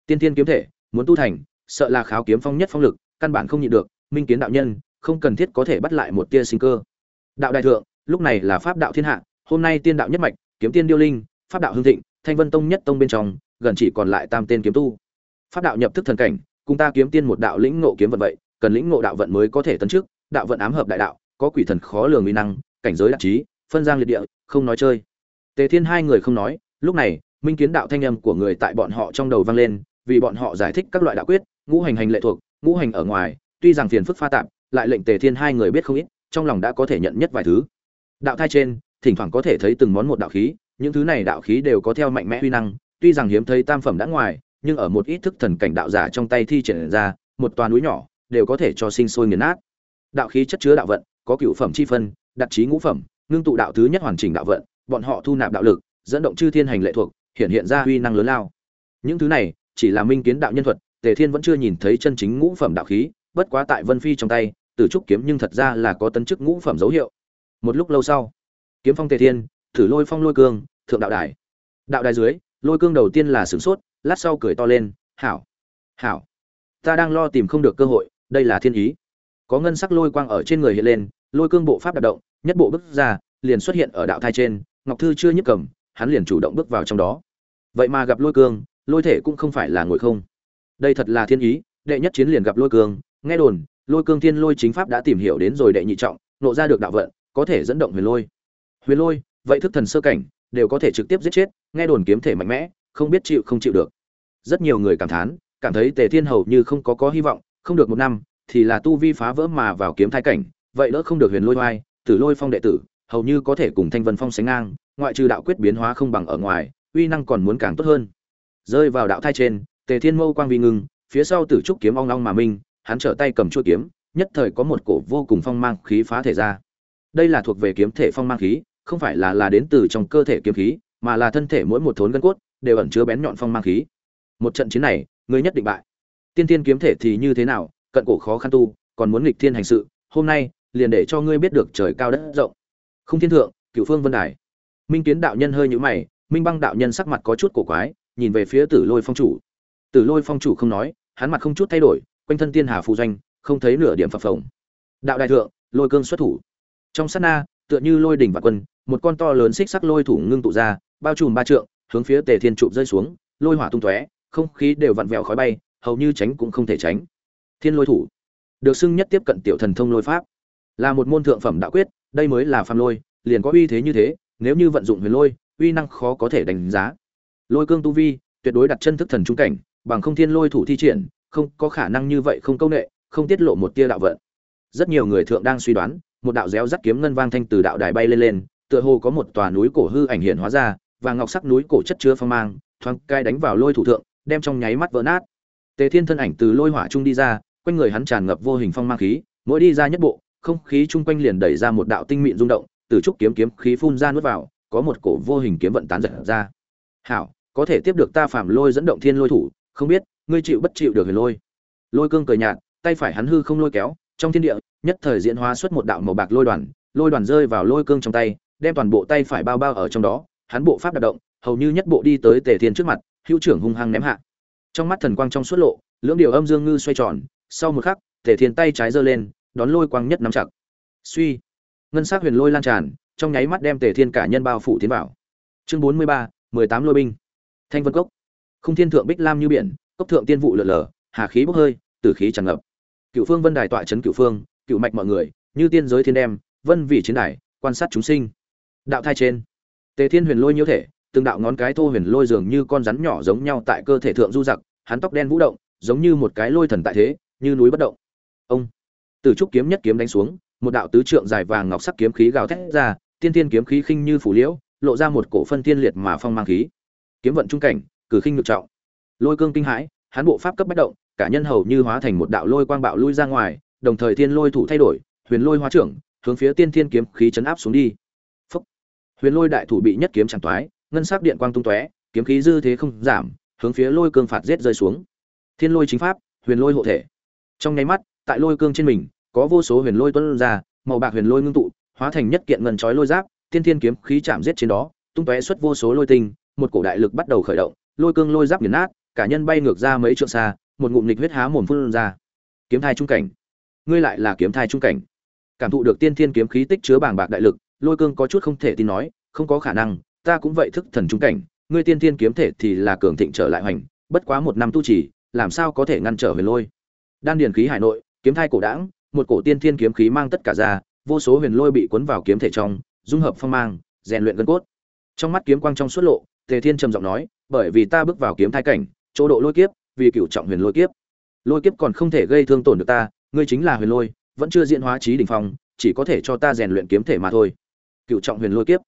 Tiên thiên kiếm thể, muốn tu thành, sợ là kháo kiếm phong nhất phong lực, căn bản không nhịn được, minh kiến đạo nhân không cần thiết có thể bắt lại một tia sinh cơ. Đạo đại thượng, lúc này là pháp đạo thiên hạ, hôm nay tiên đạo nhất mạch, kiếm tiên điêu linh, pháp đạo hưng thịnh, thanh vân tông nhất tông bên trong, gần chỉ còn lại tam tên kiếm tu. Pháp đạo nhập thức thần cảnh, cùng ta kiếm tiên một đạo lĩnh ngộ kiếm vận vậy, cần lĩnh ngộ đạo vận mới có thể tấn trước đạo vận ám hợp đại đạo, có quỷ thần khó lường uy năng, cảnh giới đặc trí, phân giang liệt địa, không nói chơi. Tề thiên hai người không nói, lúc này, minh kiến đạo thanh âm của người tại bọn họ trong đầu vang lên, vì bọn họ giải thích các loại đạo quyết, ngũ hành hành lệ thuộc, ngũ hành ở ngoài, tuy rằng phiền phức pha tạp lại lệnh tề thiên hai người biết không ít, trong lòng đã có thể nhận nhất vài thứ. Đạo thai trên, thỉnh thoảng có thể thấy từng món một đạo khí, những thứ này đạo khí đều có theo mạnh mẽ huy năng, tuy rằng hiếm thấy tam phẩm đã ngoài, nhưng ở một ít thức thần cảnh đạo giả trong tay thi triển ra, một toà núi nhỏ, đều có thể cho sinh sôi nghiền nát. Đạo khí chất chứa đạo vận, có cựu phẩm chi phân đặt trí ngũ phẩm, ngưng tụ đạo thứ nhất hoàn chỉnh đạo vận, bọn họ thu nạp đạo lực, dẫn động chư thiên hành lệ thuộc, hiện hiện ra huy năng lớn lao. Những thứ này, chỉ là minh kiến đạo nhân thuật, tề thiên vẫn chưa nhìn thấy chân chính ngũ phẩm đạo khí bất quá tại vân phi trong tay, tử trúc kiếm nhưng thật ra là có tấn chức ngũ phẩm dấu hiệu. Một lúc lâu sau, kiếm phong tề thiên, thử lôi phong lôi cương, thượng đạo đài. Đạo đài dưới, lôi cương đầu tiên là sửng sốt, lát sau cười to lên, hảo hảo, ta đang lo tìm không được cơ hội, đây là thiên ý. Có ngân sắc lôi quang ở trên người hiện lên, lôi cương bộ pháp đạp động, nhất bộ bước ra, liền xuất hiện ở đạo thai trên, ngọc thư chưa nhức cầm, hắn liền chủ động bước vào trong đó. Vậy mà gặp lôi cương, lôi thể cũng không phải là ngồi không. Đây thật là thiên ý, đệ nhất chiến liền gặp lôi cương nghe đồn, lôi cương thiên lôi chính pháp đã tìm hiểu đến rồi đệ nhị trọng, nộ ra được đạo vận, có thể dẫn động huyền lôi. Huyền lôi, vậy thức thần sơ cảnh, đều có thể trực tiếp giết chết, nghe đồn kiếm thể mạnh mẽ, không biết chịu không chịu được. Rất nhiều người cảm thán, cảm thấy tề thiên hầu như không có có hy vọng, không được một năm, thì là tu vi phá vỡ mà vào kiếm thai cảnh, vậy đỡ không được huyền lôi oai, tử lôi phong đệ tử, hầu như có thể cùng thanh vân phong sánh ngang, ngoại trừ đạo quyết biến hóa không bằng ở ngoài, uy năng còn muốn càng tốt hơn. Rơi vào đạo thai trên, tề thiên mâu quang vi ngưng, phía sau tử trúc kiếm ong long mà minh hắn trở tay cầm chuôi kiếm, nhất thời có một cổ vô cùng phong mang khí phá thể ra. Đây là thuộc về kiếm thể phong mang khí, không phải là là đến từ trong cơ thể kiếm khí, mà là thân thể mỗi một thốn gân cốt đều ẩn chứa bén nhọn phong mang khí. Một trận chiến này, ngươi nhất định bại. Tiên tiên kiếm thể thì như thế nào, cận cổ khó khăn tu, còn muốn nghịch thiên hành sự, hôm nay liền để cho ngươi biết được trời cao đất rộng. Không thiên thượng, cửu phương vân đài. Minh kiến đạo nhân hơi nhũ mày, minh băng đạo nhân sắc mặt có chút cổ quái, nhìn về phía tử lôi phong chủ. Tử lôi phong chủ không nói, hắn mặt không chút thay đổi quanh thân tiên hà phù doanh, không thấy nửa điểm phập phồng. Đạo đại thượng, lôi cương xuất thủ. Trong sát na, tựa như lôi đỉnh và quân, một con to lớn xích sắc lôi thủ ngưng tụ ra, bao trùm ba trượng, hướng phía tề thiên trụ rơi xuống, lôi hỏa tung tóe, không khí đều vặn vẹo khói bay, hầu như tránh cũng không thể tránh. Thiên lôi thủ. Được xưng nhất tiếp cận tiểu thần thông lôi pháp. Là một môn thượng phẩm đạo quyết, đây mới là phàm lôi, liền có uy thế như thế, nếu như vận dụng huyền lôi, uy năng khó có thể đánh giá. Lôi cương tu vi, tuyệt đối đặt chân thức thần trung cảnh, bằng không thiên lôi thủ thi triển không có khả năng như vậy không công nghệ không tiết lộ một tia đạo vận. Rất nhiều người thượng đang suy đoán, một đạo réo rắt kiếm ngân vang thanh từ đạo đài bay lên lên, tựa hồ có một tòa núi cổ hư ảnh hiện hóa ra, và ngọc sắc núi cổ chất chứa phong mang, thoáng cai đánh vào lôi thủ thượng, đem trong nháy mắt vỡ nát. Tề thiên thân ảnh từ lôi hỏa trung đi ra, quanh người hắn tràn ngập vô hình phong mang khí, mỗi đi ra nhất bộ, không khí chung quanh liền đẩy ra một đạo tinh mịn rung động, từ trúc kiếm kiếm khí phun ra nuốt vào, có một cổ vô hình kiếm vận tán giật ra. Hảo, có thể tiếp được ta phạm lôi dẫn động thiên lôi thủ không biết, ngươi chịu bất chịu được huyền lôi. Lôi cương cười nhạt, tay phải hắn hư không lôi kéo, trong thiên địa, nhất thời diễn hóa xuất một đạo màu bạc lôi đoàn lôi đoàn rơi vào lôi cương trong tay, đem toàn bộ tay phải bao bao ở trong đó, hắn bộ pháp đạp động, hầu như nhất bộ đi tới tề thiên trước mặt, hữu trưởng hung hăng ném hạ. Trong mắt thần quang trong suốt lộ, lưỡng điều âm dương ngư xoay tròn, sau một khắc, tề thiên tay trái giơ lên, đón lôi quang nhất nắm chặt. Suy, ngân sắc huyền lôi lan tràn, trong nháy mắt đem tề thiên cả nhân bao phủ tiến vào. Chương bốn mươi ba, mười tám lôi binh. Thanh vân cốc không thiên thượng bích lam như biển, cốc thượng tiên vụ lượn lờ hà khí bốc hơi, tử khí tràn ngập. Cựu phương vân đài tọa trấn cựu phương cựu mạch mọi người, như tiên giới thiên đem, vân vị chiến đài, quan sát chúng sinh. Đạo thai trên. Tề thiên huyền lôi nhiễu thể, từng đạo ngón cái thô huyền lôi dường như con rắn nhỏ giống nhau tại cơ thể thượng du giặc, hắn tóc đen vũ động, giống như một cái lôi thần tại thế, như núi bất động. Ông. Từ trúc kiếm nhất kiếm đánh xuống, một đạo tứ trượng dài vàng ngọc sắc kiếm khí gào thét ra, tiên tiên kiếm khí khinh như phủ liễu, lộ ra một cổ phân tiên liệt mà phong mang khí. Kiếm vận trung cảnh cử khinh ngược trọng. Lôi cương kinh hãi, hắn bộ pháp cấp bách động, cả nhân hầu như hóa thành một đạo lôi quang bạo lui ra ngoài, đồng thời thiên lôi thủ thay đổi, huyền lôi hóa trưởng, hướng phía tiên thiên kiếm khí chấn áp xuống đi. Phúc. huyền lôi đại thủ bị nhất kiếm chẳng toái, ngân sắc điện quang tung tóe, kiếm khí dư thế không giảm, hướng phía lôi cương phạt giết rơi xuống. Thiên lôi chính pháp, huyền lôi hộ thể. Trong nháy mắt, tại lôi cương trên mình, có vô số huyền lôi tuôn ra, màu bạc huyền lôi ngưng tụ, hóa thành nhất kiện ngân chói lôi giáp, tiên thiên kiếm khí chạm giết trên đó, tung tóe xuất vô số lôi tinh, một cổ đại lực bắt đầu khởi động lôi cương lôi giáp nghiền nát, cả nhân bay ngược ra mấy trượng xa, một ngụm nịch huyết há mồm phun ra. Kiếm thai trung cảnh. Ngươi lại là kiếm thai trung cảnh. Cảm thụ được tiên thiên kiếm khí tích chứa bàng bạc đại lực, lôi cương có chút không thể tin nói, không có khả năng, ta cũng vậy thức thần trung cảnh, ngươi tiên thiên kiếm thể thì là cường thịnh trở lại hoành, bất quá một năm tu trì, làm sao có thể ngăn trở huyền lôi? Đan điền khí hải nội, kiếm thai cổ đãng, một cổ tiên thiên kiếm khí mang tất cả ra, vô số huyền lôi bị cuốn vào kiếm thể trong, dung hợp phong mang, rèn luyện gân cốt. Trong mắt kiếm quang trong suốt lộ tề thiên trầm giọng nói, bởi vì ta bước vào kiếm thai cảnh, chỗ độ lôi kiếp, vì cựu trọng huyền lôi kiếp. Lôi kiếp còn không thể gây thương tổn được ta, ngươi chính là huyền lôi, vẫn chưa diễn hóa trí đỉnh phong, chỉ có thể cho ta rèn luyện kiếm thể mà thôi. Cựu trọng huyền lôi kiếp.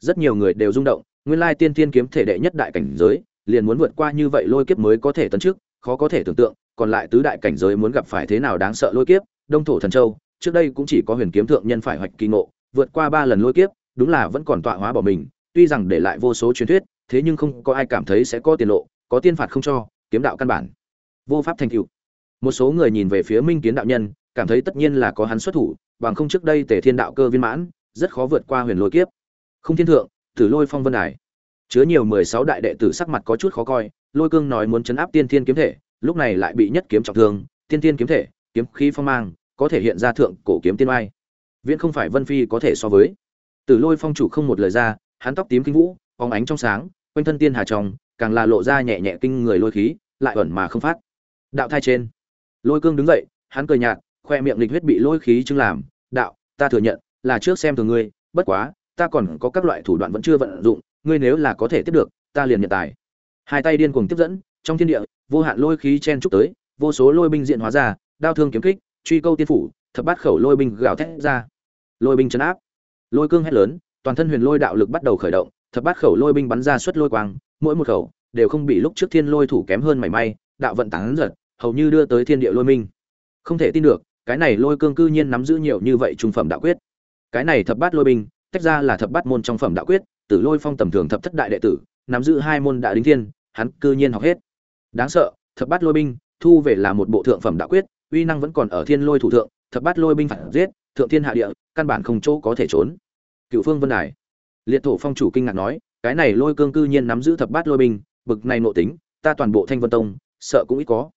Rất nhiều người đều rung động, nguyên lai tiên thiên kiếm thể đệ nhất đại cảnh giới, liền muốn vượt qua như vậy lôi kiếp mới có thể tấn trước khó có thể tưởng tượng, còn lại tứ đại cảnh giới muốn gặp phải thế nào đáng sợ lôi kiếp, đông thổ thần châu, trước đây cũng chỉ có huyền kiếm thượng nhân phải hoạch kỳ ngộ, vượt qua ba lần lôi kiếp, đúng là vẫn còn tọa hóa bỏ mình, tuy rằng để lại vô số truyền thuyết thế nhưng không có ai cảm thấy sẽ có tiền lộ, có tiên phạt không cho, kiếm đạo căn bản. Vô pháp thành tựu. Một số người nhìn về phía minh kiến đạo nhân, cảm thấy tất nhiên là có hắn xuất thủ, bằng không trước đây tề thiên đạo cơ viên mãn, rất khó vượt qua huyền lôi kiếp. Không thiên thượng, tử lôi phong vân đài. Chứa nhiều mười sáu đại đệ tử sắc mặt có chút khó coi, lôi cương nói muốn chấn áp tiên thiên kiếm thể, lúc này lại bị nhất kiếm trọng thương, tiên thiên kiếm thể, kiếm khí phong mang, có thể hiện ra thượng cổ kiếm tiên oai. Viễn không phải vân phi có thể so với. Tử lôi phong chủ không một lời ra, hắn tóc tím kinh vũ phóng ánh trong sáng, quanh thân tiên hà trong, càng là lộ ra nhẹ nhẹ kinh người lôi khí, lại ẩn mà không phát. Đạo thai trên. Lôi cương đứng dậy, hắn cười nhạt, khoe miệng lịch huyết bị lôi khí chứng làm. Đạo, ta thừa nhận, là trước xem từ ngươi, bất quá, ta còn có các loại thủ đoạn vẫn chưa vận dụng, ngươi nếu là có thể tiếp được, ta liền nhận tài. Hai tay điên cuồng tiếp dẫn, trong thiên địa, vô hạn lôi khí chen trúc tới, vô số lôi binh diện hóa ra, đao thương kiếm kích, truy câu tiên phủ, thập bát khẩu lôi binh gào thét ra. Lôi binh chấn áp. Lôi cương hét lớn, toàn thân huyền lôi đạo lực bắt đầu khởi động thập bát khẩu lôi binh bắn ra suất lôi quang, mỗi một khẩu đều không bị lúc trước thiên lôi thủ kém hơn mảy may, đạo vận tán giật, hầu như đưa tới thiên địa lôi minh. Không thể tin được, cái này lôi cương cư nhiên nắm giữ nhiều như vậy trung phẩm đạo quyết. Cái này thập bát lôi binh, tách ra là thập bát môn trong phẩm đạo quyết, tử lôi phong tầm thường thập thất đại đệ tử, nắm giữ hai môn đại đính thiên, hắn cư nhiên học hết. Đáng sợ, thập bát lôi binh, thu về là một bộ thượng phẩm đạo quyết, uy năng vẫn còn ở thiên lôi thủ thượng, thập bát lôi binh phản giết, thượng thiên hạ địa, căn bản không chỗ có thể trốn. Cựu phương vân đài liệt thổ phong chủ kinh ngạc nói, cái này lôi cương cư nhiên nắm giữ thập bát lôi binh, bực này nội tính, ta toàn bộ thanh vân tông, sợ cũng ít có.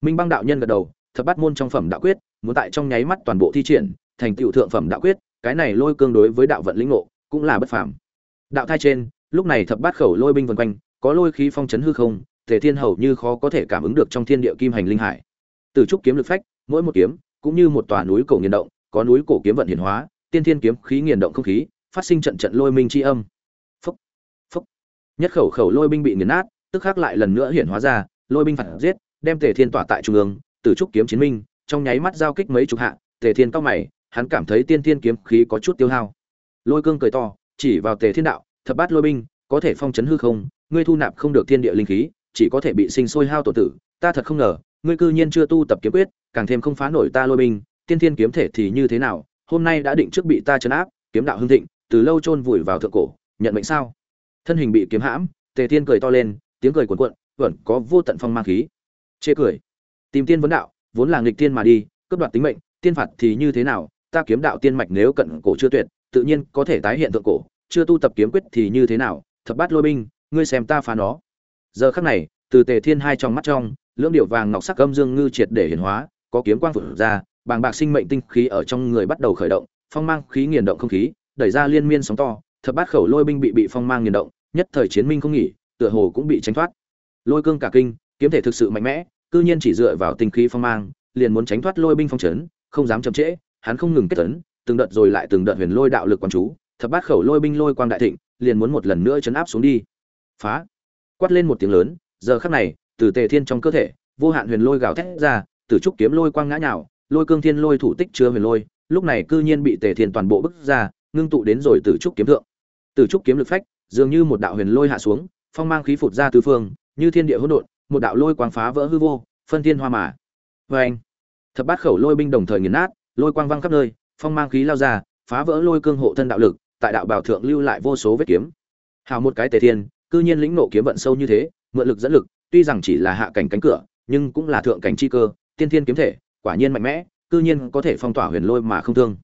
Minh băng đạo nhân gật đầu, thập bát môn trong phẩm đạo quyết, muốn tại trong nháy mắt toàn bộ thi triển, thành tựu thượng phẩm đạo quyết, cái này lôi cương đối với đạo vận lĩnh ngộ, cũng là bất phàm. Đạo thai trên, lúc này thập bát khẩu lôi binh vần quanh, có lôi khí phong chấn hư không thể thiên hầu như khó có thể cảm ứng được trong thiên địa kim hành linh hải. Từ trúc kiếm lực phách, mỗi một kiếm, cũng như một tòa núi cổ nghiền động, có núi cổ kiếm vận hiển hóa, tiên thiên kiếm khí nghiền động không khí phát sinh trận trận lôi minh chi âm. Phúc phúc. Nhất khẩu khẩu lôi binh bị nghiền nát, tức khắc lại lần nữa hiển hóa ra, lôi binh phản giết, đem tề thiên tỏa tại trung ương, từ trúc kiếm chiến minh, trong nháy mắt giao kích mấy chục hạ, tề thiên cao mày, hắn cảm thấy tiên thiên kiếm khí có chút tiêu hao. Lôi cương cười to, chỉ vào tề thiên đạo, thập bát lôi binh, có thể phong chấn hư không? Ngươi thu nạp không được thiên địa linh khí, chỉ có thể bị sinh sôi hao tổ tử, ta thật không ngờ, ngươi cư nhiên chưa tu tập kiếm quyết, càng thêm không phá nổi ta lôi binh, tiên thiên kiếm thể thì như thế nào? Hôm nay đã định trước bị ta trấn áp, kiếm đạo hưng thịnh từ lâu chôn vùi vào thượng cổ, nhận mệnh sao? Thân hình bị kiếm hãm, tề thiên cười to lên, tiếng cười cuồn cuộn, vẫn có vô tận phong mang khí. Chê cười. Tìm tiên vấn đạo, vốn là nghịch tiên mà đi, cướp đoạt tính mệnh, tiên phạt thì như thế nào? Ta kiếm đạo tiên mạch nếu cận cổ chưa tuyệt, tự nhiên có thể tái hiện thượng cổ, chưa tu tập kiếm quyết thì như thế nào? Thập bát lôi binh, ngươi xem ta phá nó. Giờ khắc này, từ tề thiên hai trong mắt trong, lưỡng điệu vàng ngọc sắc âm dương ngư triệt để hiển hóa, có kiếm quang phụt ra, bàng bạc sinh mệnh tinh khí ở trong người bắt đầu khởi động, phong mang khí nghiền động không khí đẩy ra liên miên sóng to, thập bát khẩu lôi binh bị bị phong mang nghiền động, nhất thời chiến minh không nghỉ, tựa hồ cũng bị tránh thoát. Lôi cương cả kinh, kiếm thể thực sự mạnh mẽ, cư nhiên chỉ dựa vào tinh khí phong mang, liền muốn tránh thoát lôi binh phong trấn không dám chậm trễ, hắn không ngừng kết tấn, từng đợt rồi lại từng đợt huyền lôi đạo lực quan chú, thập bát khẩu lôi binh lôi quang đại thịnh, liền muốn một lần nữa chấn áp xuống đi. Phá! Quát lên một tiếng lớn, giờ khắc này, từ tề thiên trong cơ thể, vô hạn huyền lôi gào thét ra, từ trúc kiếm lôi quang ngã nhào, lôi cương thiên lôi thủ tích chứa huyền lôi, lúc này cư nhiên bị tề thiên toàn bộ bức ra ngưng tụ đến rồi từ trúc kiếm thượng. Từ trúc kiếm lực phách, dường như một đạo huyền lôi hạ xuống, phong mang khí phụt ra tứ phương, như thiên địa hỗn độn, một đạo lôi quang phá vỡ hư vô, phân thiên hoa mà. Vê anh thập bát khẩu lôi binh đồng thời nghiền nát, lôi quang văng khắp nơi, phong mang khí lao ra, phá vỡ lôi cương hộ thân đạo lực, tại đạo bảo thượng lưu lại vô số vết kiếm. Hào một cái tề thiên, cư nhiên lĩnh nộ kiếm vận sâu như thế, mượn lực dẫn lực, tuy rằng chỉ là hạ cảnh cánh cửa, nhưng cũng là thượng cảnh chi cơ, tiên thiên kiếm thể, quả nhiên mạnh mẽ, cư nhiên có thể phong tỏa huyền lôi mà không thương.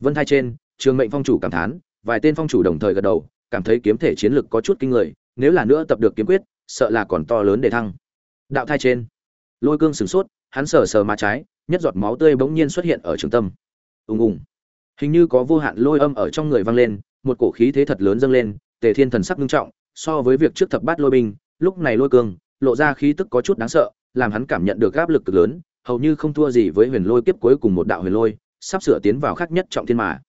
Vân thai trên trường mệnh phong chủ cảm thán, vài tên phong chủ đồng thời gật đầu, cảm thấy kiếm thể chiến lực có chút kinh người, nếu là nữa tập được kiếm quyết, sợ là còn to lớn để thăng. Đạo thai trên, lôi cương sửng sốt, hắn sờ sờ má trái, nhất giọt máu tươi bỗng nhiên xuất hiện ở trường tâm. Ùng ùng. Hình như có vô hạn lôi âm ở trong người vang lên, một cổ khí thế thật lớn dâng lên, tề thiên thần sắc nghiêm trọng, so với việc trước thập bát lôi binh, lúc này lôi cương, lộ ra khí tức có chút đáng sợ, làm hắn cảm nhận được áp lực cực lớn, hầu như không thua gì với huyền lôi kiếp cuối cùng một đạo huyền lôi, sắp sửa tiến vào khắc nhất trọng thiên mà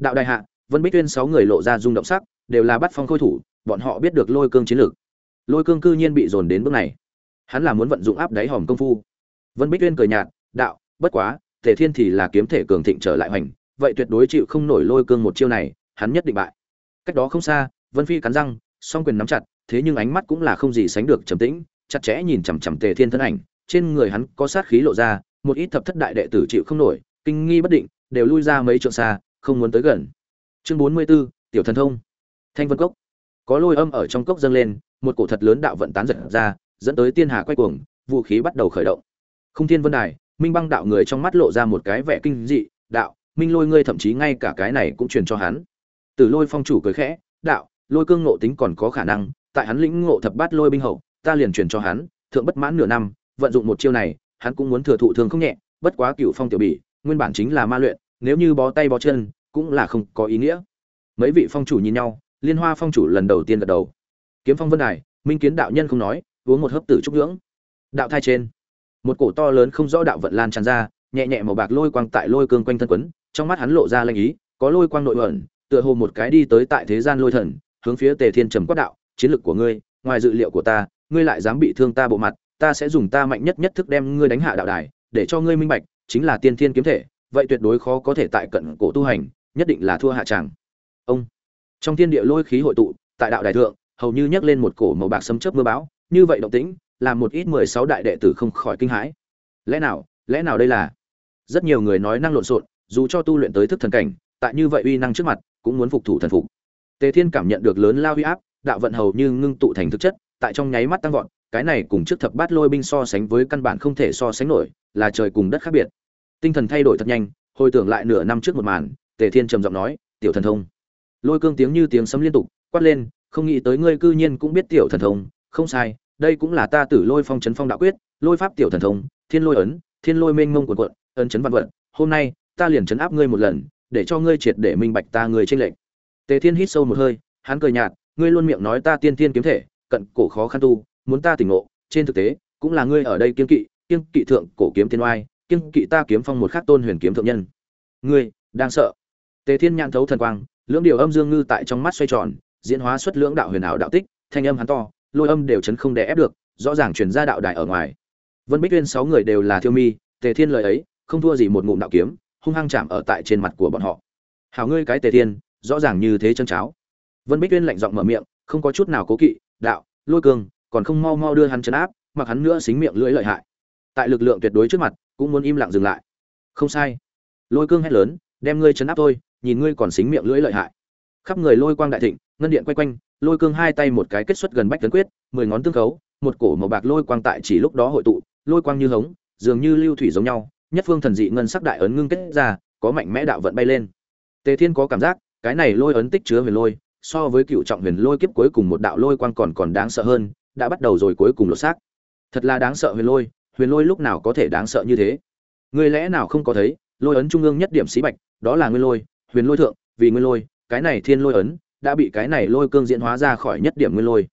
đạo đại hạ, vân bích tuyên sáu người lộ ra rung động sắc, đều là bắt phong khôi thủ, bọn họ biết được lôi cương chiến lược. Lôi cương cư nhiên bị dồn đến bước này. Hắn là muốn vận dụng áp đáy hòm công phu. Vân bích tuyên cười nhạt, đạo, bất quá thể thiên thì là kiếm thể cường thịnh trở lại hoành, vậy tuyệt đối chịu không nổi lôi cương một chiêu này, hắn nhất định bại. Cách đó không xa, vân phi cắn răng, song quyền nắm chặt, thế nhưng ánh mắt cũng là không gì sánh được trầm tĩnh, chặt chẽ nhìn chằm chằm tề thiên thân ảnh, trên người hắn có sát khí lộ ra, một ít thập thất đại đệ tử chịu không nổi, kinh nghi bất định, đều lui ra mấy trượng xa không muốn tới gần. Chương bốn mươi 44, tiểu thần thông. Thanh vân cốc. Có lôi âm ở trong cốc dâng lên một cổ thật lớn đạo vận tán giật ra dẫn tới tiên hà quay cuồng vũ khí bắt đầu khởi động. Không thiên vân đài minh băng đạo người trong mắt lộ ra một cái vẻ kinh dị đạo minh lôi ngươi thậm chí ngay cả cái này cũng truyền cho hắn. Từ lôi phong chủ cười khẽ đạo lôi cương ngộ tính còn có khả năng tại hắn lĩnh ngộ thập bát lôi binh hậu ta liền truyền cho hắn thượng bất mãn nửa năm vận dụng một chiêu này hắn cũng muốn thừa thụ thương không nhẹ bất quá cựu phong tiểu bỉ nguyên bản chính là ma luyện nếu như bó tay bó chân, cũng là không có ý nghĩa. Mấy vị phong chủ nhìn nhau, liên hoa phong chủ lần đầu tiên gật đầu. Kiếm phong vân đài, minh kiến đạo nhân không nói, uống một hớp tử trúc dưỡng. Đạo thai trên, một cổ to lớn không rõ đạo vận lan tràn ra, nhẹ nhẹ màu bạc lôi quang tại lôi cương quanh thân quấn, trong mắt hắn lộ ra lanh ý, có lôi quang nội ẩn, tựa hồ một cái đi tới tại thế gian lôi thần, hướng phía tề thiên trầm quát đạo, chiến lực của ngươi, ngoài dự liệu của ta, ngươi lại dám bị thương ta bộ mặt, ta sẽ dùng ta mạnh nhất nhất thức đem ngươi đánh hạ đạo đài, để cho ngươi minh bạch, chính là tiên thiên kiếm thể vậy tuyệt đối khó có thể tại cận cổ tu hành, nhất định là thua hạ chẳng ông. Trong thiên địa lôi khí hội tụ, tại đạo đài thượng, hầu như nhấc lên một cổ màu bạc sấm chớp mưa bão, như vậy động tĩnh, làm một ít mười sáu đại đệ tử không khỏi kinh hãi. Lẽ nào lẽ nào đây là? Rất nhiều người nói năng lộn xộn, dù cho tu luyện tới thức thần cảnh, tại như vậy uy năng trước mặt, cũng muốn phục thủ thần phục. Tề thiên cảm nhận được lớn lao uy áp, đạo vận hầu như ngưng tụ thành thực chất, tại trong nháy mắt tăng vọt, cái này cùng trước thập bát lôi binh so sánh với căn bản không thể so sánh nổi, là trời cùng đất khác biệt tinh thần thay đổi thật nhanh, hồi tưởng lại nửa năm trước một màn, tề thiên trầm giọng nói, tiểu thần thông. Lôi cương tiếng như tiếng sấm liên tục, quát lên, không nghĩ tới ngươi cư nhiên cũng biết tiểu thần thông, không sai, đây cũng là ta tử lôi phong Trấn phong đạo quyết, lôi pháp tiểu thần thông, thiên lôi ấn, thiên lôi mênh mông quần quận ấn chấn văn vận hôm nay, ta liền chấn áp ngươi một lần, để cho ngươi triệt để minh bạch ta người trên lệnh tề thiên hít sâu một hơi, hắn cười nhạt, ngươi luôn miệng nói ta tiên tiên kiếm thể, cận cổ khó khăn tu, muốn ta tỉnh ngộ, trên thực tế, cũng là ngươi ở đây kiên kỵ kiên kỵ thượng cổ kiếm tiên oai kiêng kỵ ta kiếm phong một khắc tôn huyền kiếm thượng nhân. Ngươi, đang sợ. Tề thiên nhãn thấu thần quang, lưỡng điều âm dương ngư tại trong mắt xoay tròn, diễn hóa xuất lưỡng đạo huyền ảo đạo tích, thanh âm hắn to, lôi âm đều chấn không đè ép được, rõ ràng truyền ra đạo đài ở ngoài. Vân bích uyên sáu người đều là thiêu mi, tề thiên lời ấy, không thua gì một ngụm đạo kiếm, hung hăng chạm ở tại trên mặt của bọn họ. Hảo ngươi cái tề thiên, rõ ràng như thế chân cháo. Vân bích uyên lạnh giọng mở miệng, không có chút nào cố kỵ, đạo, lôi cường, còn không mau mau đưa hắn chấn áp, mặc hắn nữa xính miệng lưỡi lợi hại. Tại lực lượng tuyệt đối trước mặt cũng muốn im lặng dừng lại. Không sai. Lôi cương hét lớn, đem ngươi chấn áp thôi, nhìn ngươi còn xính miệng lưỡi lợi hại. Khắp người lôi quang đại thịnh, ngân điện quay quanh, lôi cương hai tay một cái kết xuất gần bách tấn quyết, mười ngón tương khấu, một cổ màu bạc lôi quang tại chỉ lúc đó hội tụ, lôi quang như hống, dường như lưu thủy giống nhau, nhất phương thần dị ngân sắc đại ấn ngưng kết ra, có mạnh mẽ đạo vận bay lên. Tề thiên có cảm giác, cái này lôi ấn tích chứa huyền lôi, so với cựu trọng huyền lôi kiếp cuối cùng một đạo lôi quang còn còn đáng sợ hơn, đã bắt đầu rồi cuối cùng lột xác. Thật là đáng sợ huyền lôi huyền lôi lúc nào có thể đáng sợ như thế? Người lẽ nào không có thấy, lôi ấn trung ương nhất điểm sĩ bạch, đó là nguyên lôi, huyền lôi thượng, vì nguyên lôi, cái này thiên lôi ấn, đã bị cái này lôi cương diễn hóa ra khỏi nhất điểm nguyên lôi.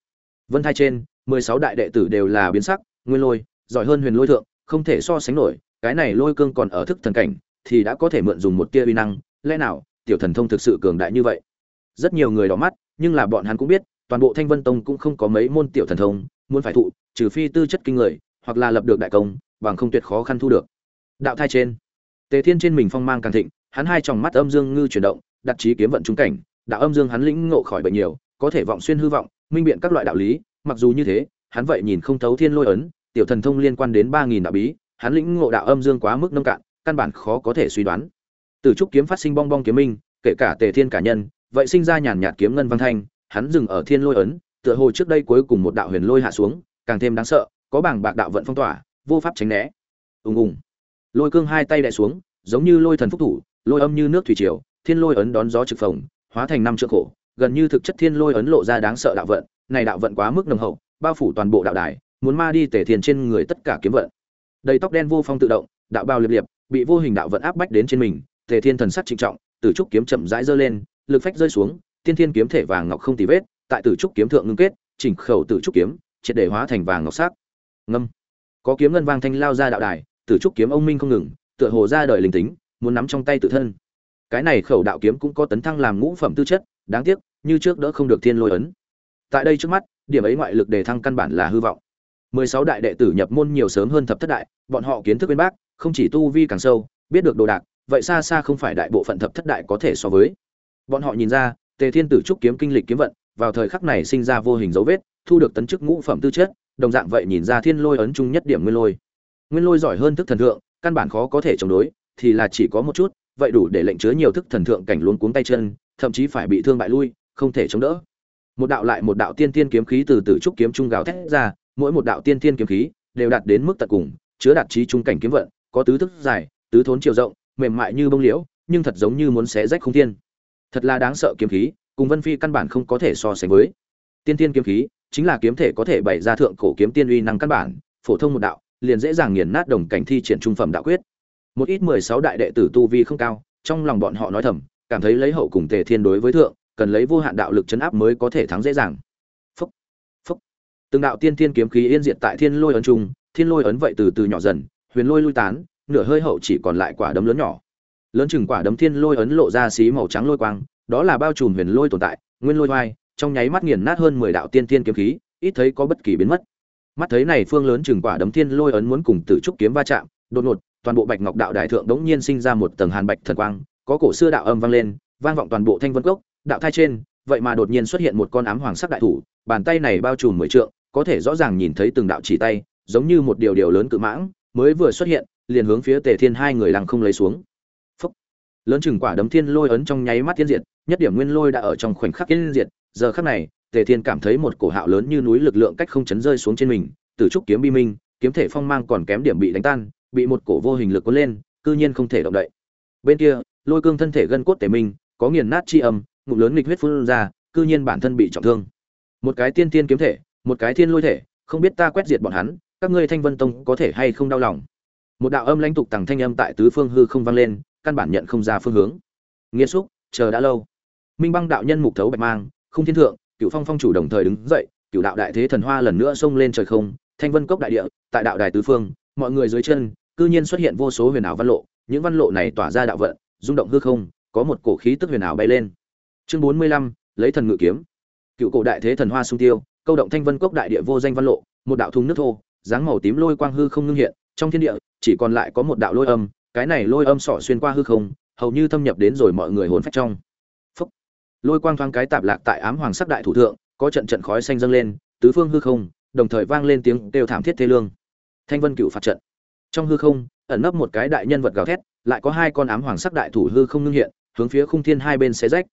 Vân thai trên, mười sáu đại đệ tử đều là biến sắc, nguyên lôi, giỏi hơn huyền lôi thượng, không thể so sánh nổi, cái này lôi cương còn ở thức thần cảnh, thì đã có thể mượn dùng một tia uy năng, lẽ nào, tiểu thần thông thực sự cường đại như vậy? Rất nhiều người đỏ mắt, nhưng là bọn hắn cũng biết, toàn bộ thanh vân tông cũng không có mấy môn tiểu thần thông, muốn phải thụ, trừ phi tư chất kinh người hoặc là lập được đại công, bằng không tuyệt khó khăn thu được. Đạo thai trên. Tề thiên trên mình phong mang càng thịnh, hắn hai tròng mắt âm dương ngư chuyển động, đặt trí kiếm vận trung cảnh, đạo âm dương hắn lĩnh ngộ khỏi bệnh nhiều, có thể vọng xuyên hư vọng, minh biện các loại đạo lý, mặc dù như thế, hắn vậy nhìn không thấu thiên lôi ấn, tiểu thần thông liên quan đến ba nghìn đạo bí, hắn lĩnh ngộ đạo âm dương quá mức nông cạn, căn bản khó có thể suy đoán. Từ trúc kiếm phát sinh bong bong kiếm minh, kể cả tề thiên cả nhân, vậy sinh ra nhàn nhạt kiếm ngân văn thanh, hắn dừng ở thiên lôi ấn, tựa hồ trước đây cuối cùng một đạo huyền lôi hạ xuống, càng thêm đáng sợ có bảng bạc đạo vận phong tỏa, vô pháp tránh né. Ùng ùng. Lôi cương hai tay đè xuống, giống như lôi thần phúc thủ, lôi âm như nước thủy triều, thiên lôi ấn đón gió trực phồng, hóa thành năm trượng khổ, gần như thực chất thiên lôi ấn lộ ra đáng sợ đạo vận, này đạo vận quá mức nồng hậu, bao phủ toàn bộ đạo đài, muốn ma đi tể thiền trên người tất cả kiếm vận. Đầy tóc đen vô phong tự động, đạo bao liệp liệp, bị vô hình đạo vận áp bách đến trên mình, tề thiên thần sắc trịnh trọng tử trúc kiếm chậm rãi giơ lên, lực phách rơi xuống, tiên thiên kiếm thể vàng ngọc không tì vết, tại tử trúc kiếm thượng ngưng kết, chỉnh khẩu tử trúc kiếm, triệt để hóa thành vàng ngọc sắc ngâm. Có kiếm ngân vang thanh lao ra đạo đài, tử trúc kiếm ông minh không ngừng, tựa hồ ra đời linh tính, muốn nắm trong tay tự thân. Cái này khẩu đạo kiếm cũng có tấn thăng làm ngũ phẩm tư chất, đáng tiếc, như trước đỡ không được thiên lôi ấn. Tại đây trước mắt, điểm ấy ngoại lực đề thăng căn bản là hư vọng. Mười sáu đại đệ tử nhập môn nhiều sớm hơn thập thất đại, bọn họ kiến thức bên bác, không chỉ tu vi càng sâu, biết được đồ đạc, vậy xa xa không phải đại bộ phận thập thất đại có thể so với. Bọn họ nhìn ra, tề thiên tử trúc kiếm kinh lịch kiếm vận, vào thời khắc này sinh ra vô hình dấu vết, thu được tấn chức ngũ phẩm tư chất đồng dạng vậy nhìn ra thiên lôi ấn chung nhất điểm nguyên lôi. Nguyên lôi giỏi hơn thức thần thượng, căn bản khó có thể chống đối, thì là chỉ có một chút, vậy đủ để lệnh chứa nhiều thức thần thượng cảnh luống cuống tay chân, thậm chí phải bị thương bại lui, không thể chống đỡ. Một đạo lại một đạo tiên tiên kiếm khí từ từ trúc kiếm trung gào thét ra, mỗi một đạo tiên tiên kiếm khí đều đạt đến mức tận cùng, chứa đạt trí trung cảnh kiếm vận, có tứ thức dài, tứ thốn chiều rộng, mềm mại như bông liễu, nhưng thật giống như muốn xé rách không thiên. Thật là đáng sợ kiếm khí, cùng vân phi căn bản không có thể so sánh với. Tiên tiên kiếm khí chính là kiếm thể có thể bày ra thượng cổ kiếm tiên uy năng căn bản phổ thông một đạo liền dễ dàng nghiền nát đồng cảnh thi triển trung phẩm đạo quyết. Một ít mười sáu đại đệ tử tu vi không cao trong lòng bọn họ nói thầm cảm thấy lấy hậu cùng tề thiên đối với thượng cần lấy vô hạn đạo lực chấn áp mới có thể thắng dễ dàng. Phốc, phốc. từng đạo tiên thiên kiếm khí yên diệt tại thiên lôi ấn trung thiên lôi ấn vậy từ từ nhỏ dần huyền lôi lui tán nửa hơi hậu chỉ còn lại quả đấm lớn nhỏ. Lớn chừng quả đấm thiên lôi ấn lộ ra xí màu trắng lôi quang đó là bao trùm huyền lôi tồn tại nguyên lôi oai, trong nháy mắt nghiền nát hơn mười đạo tiên thiên kiếm khí, ít thấy có bất kỳ biến mất mắt thấy này phương lớn chừng quả đấm thiên lôi ấn muốn cùng tử trúc kiếm va chạm, đột ngột, toàn bộ bạch ngọc đạo đại thượng đống nhiên sinh ra một tầng hàn bạch thần quang, có cổ xưa đạo âm vang lên, vang vọng toàn bộ thanh vân cốc, đạo thai trên, vậy mà đột nhiên xuất hiện một con ám hoàng sắc đại thủ, bàn tay này bao trùm mười trượng, có thể rõ ràng nhìn thấy từng đạo chỉ tay, giống như một điều điều lớn cự mãng, mới vừa xuất hiện, liền hướng phía tề thiên hai người lăng không lấy xuống Phúc. lớn chừng quả đấm thiên lôi ấn trong nháy mắt tiến diệt, nhất điểm nguyên lôi đã ở trong khoảnh khắc tiến diệt giờ khắc này, tề thiên cảm thấy một cổ hạo lớn như núi lực lượng cách không chấn rơi xuống trên mình, từ trúc kiếm bi minh, kiếm thể phong mang còn kém điểm bị đánh tan, bị một cổ vô hình lực cuốn lên, cư nhiên không thể động đậy. Bên kia, lôi cương thân thể gân cốt tề minh, có nghiền nát chi âm, ngụm lớn nghịch huyết phun ra, cư nhiên bản thân bị trọng thương. Một cái tiên tiên kiếm thể, một cái thiên lôi thể, không biết ta quét diệt bọn hắn, các ngươi thanh vân tông có thể hay không đau lòng? Một đạo âm lãnh tục tằng thanh âm tại tứ phương hư không vang lên, căn bản nhận không ra phương hướng. Nghĩa xúc, chờ đã lâu. Minh băng đạo nhân mục thấu bạch mang không thiên thượng cựu phong phong chủ đồng thời đứng dậy cựu đạo đại thế thần hoa lần nữa xông lên trời không, thanh vân cốc đại địa, tại đạo đài tứ phương, mọi người dưới chân, cư nhiên xuất hiện vô số huyền ảo văn lộ, những văn lộ này tỏa ra đạo vận, rung động hư không, có một cổ khí tức huyền ảo bay lên. Chương bốn mươi lăm, lấy thần ngự kiếm. Cựu cổ đại thế thần hoa sung tiêu, câu động thanh vân cốc đại địa vô danh văn lộ, một đạo thùng nước thô, dáng màu tím lôi quang hư không ngưng hiện, trong thiên địa, chỉ còn lại có một đạo lôi âm, cái này lôi âm sỏ xuyên qua hư không, hầu như thâm nhập đến rồi mọi người hồn phách trong lôi quang thoáng cái tạp lạc tại ám hoàng sắc đại thủ thượng, có trận trận khói xanh dâng lên, tứ phương hư không, đồng thời vang lên tiếng kêu thảm thiết thê lương. Thanh vân cựu phạt trận. Trong hư không, ẩn nấp một cái đại nhân vật gào thét, lại có hai con ám hoàng sắc đại thủ hư không ngưng hiện, hướng phía khung thiên hai bên xé rách.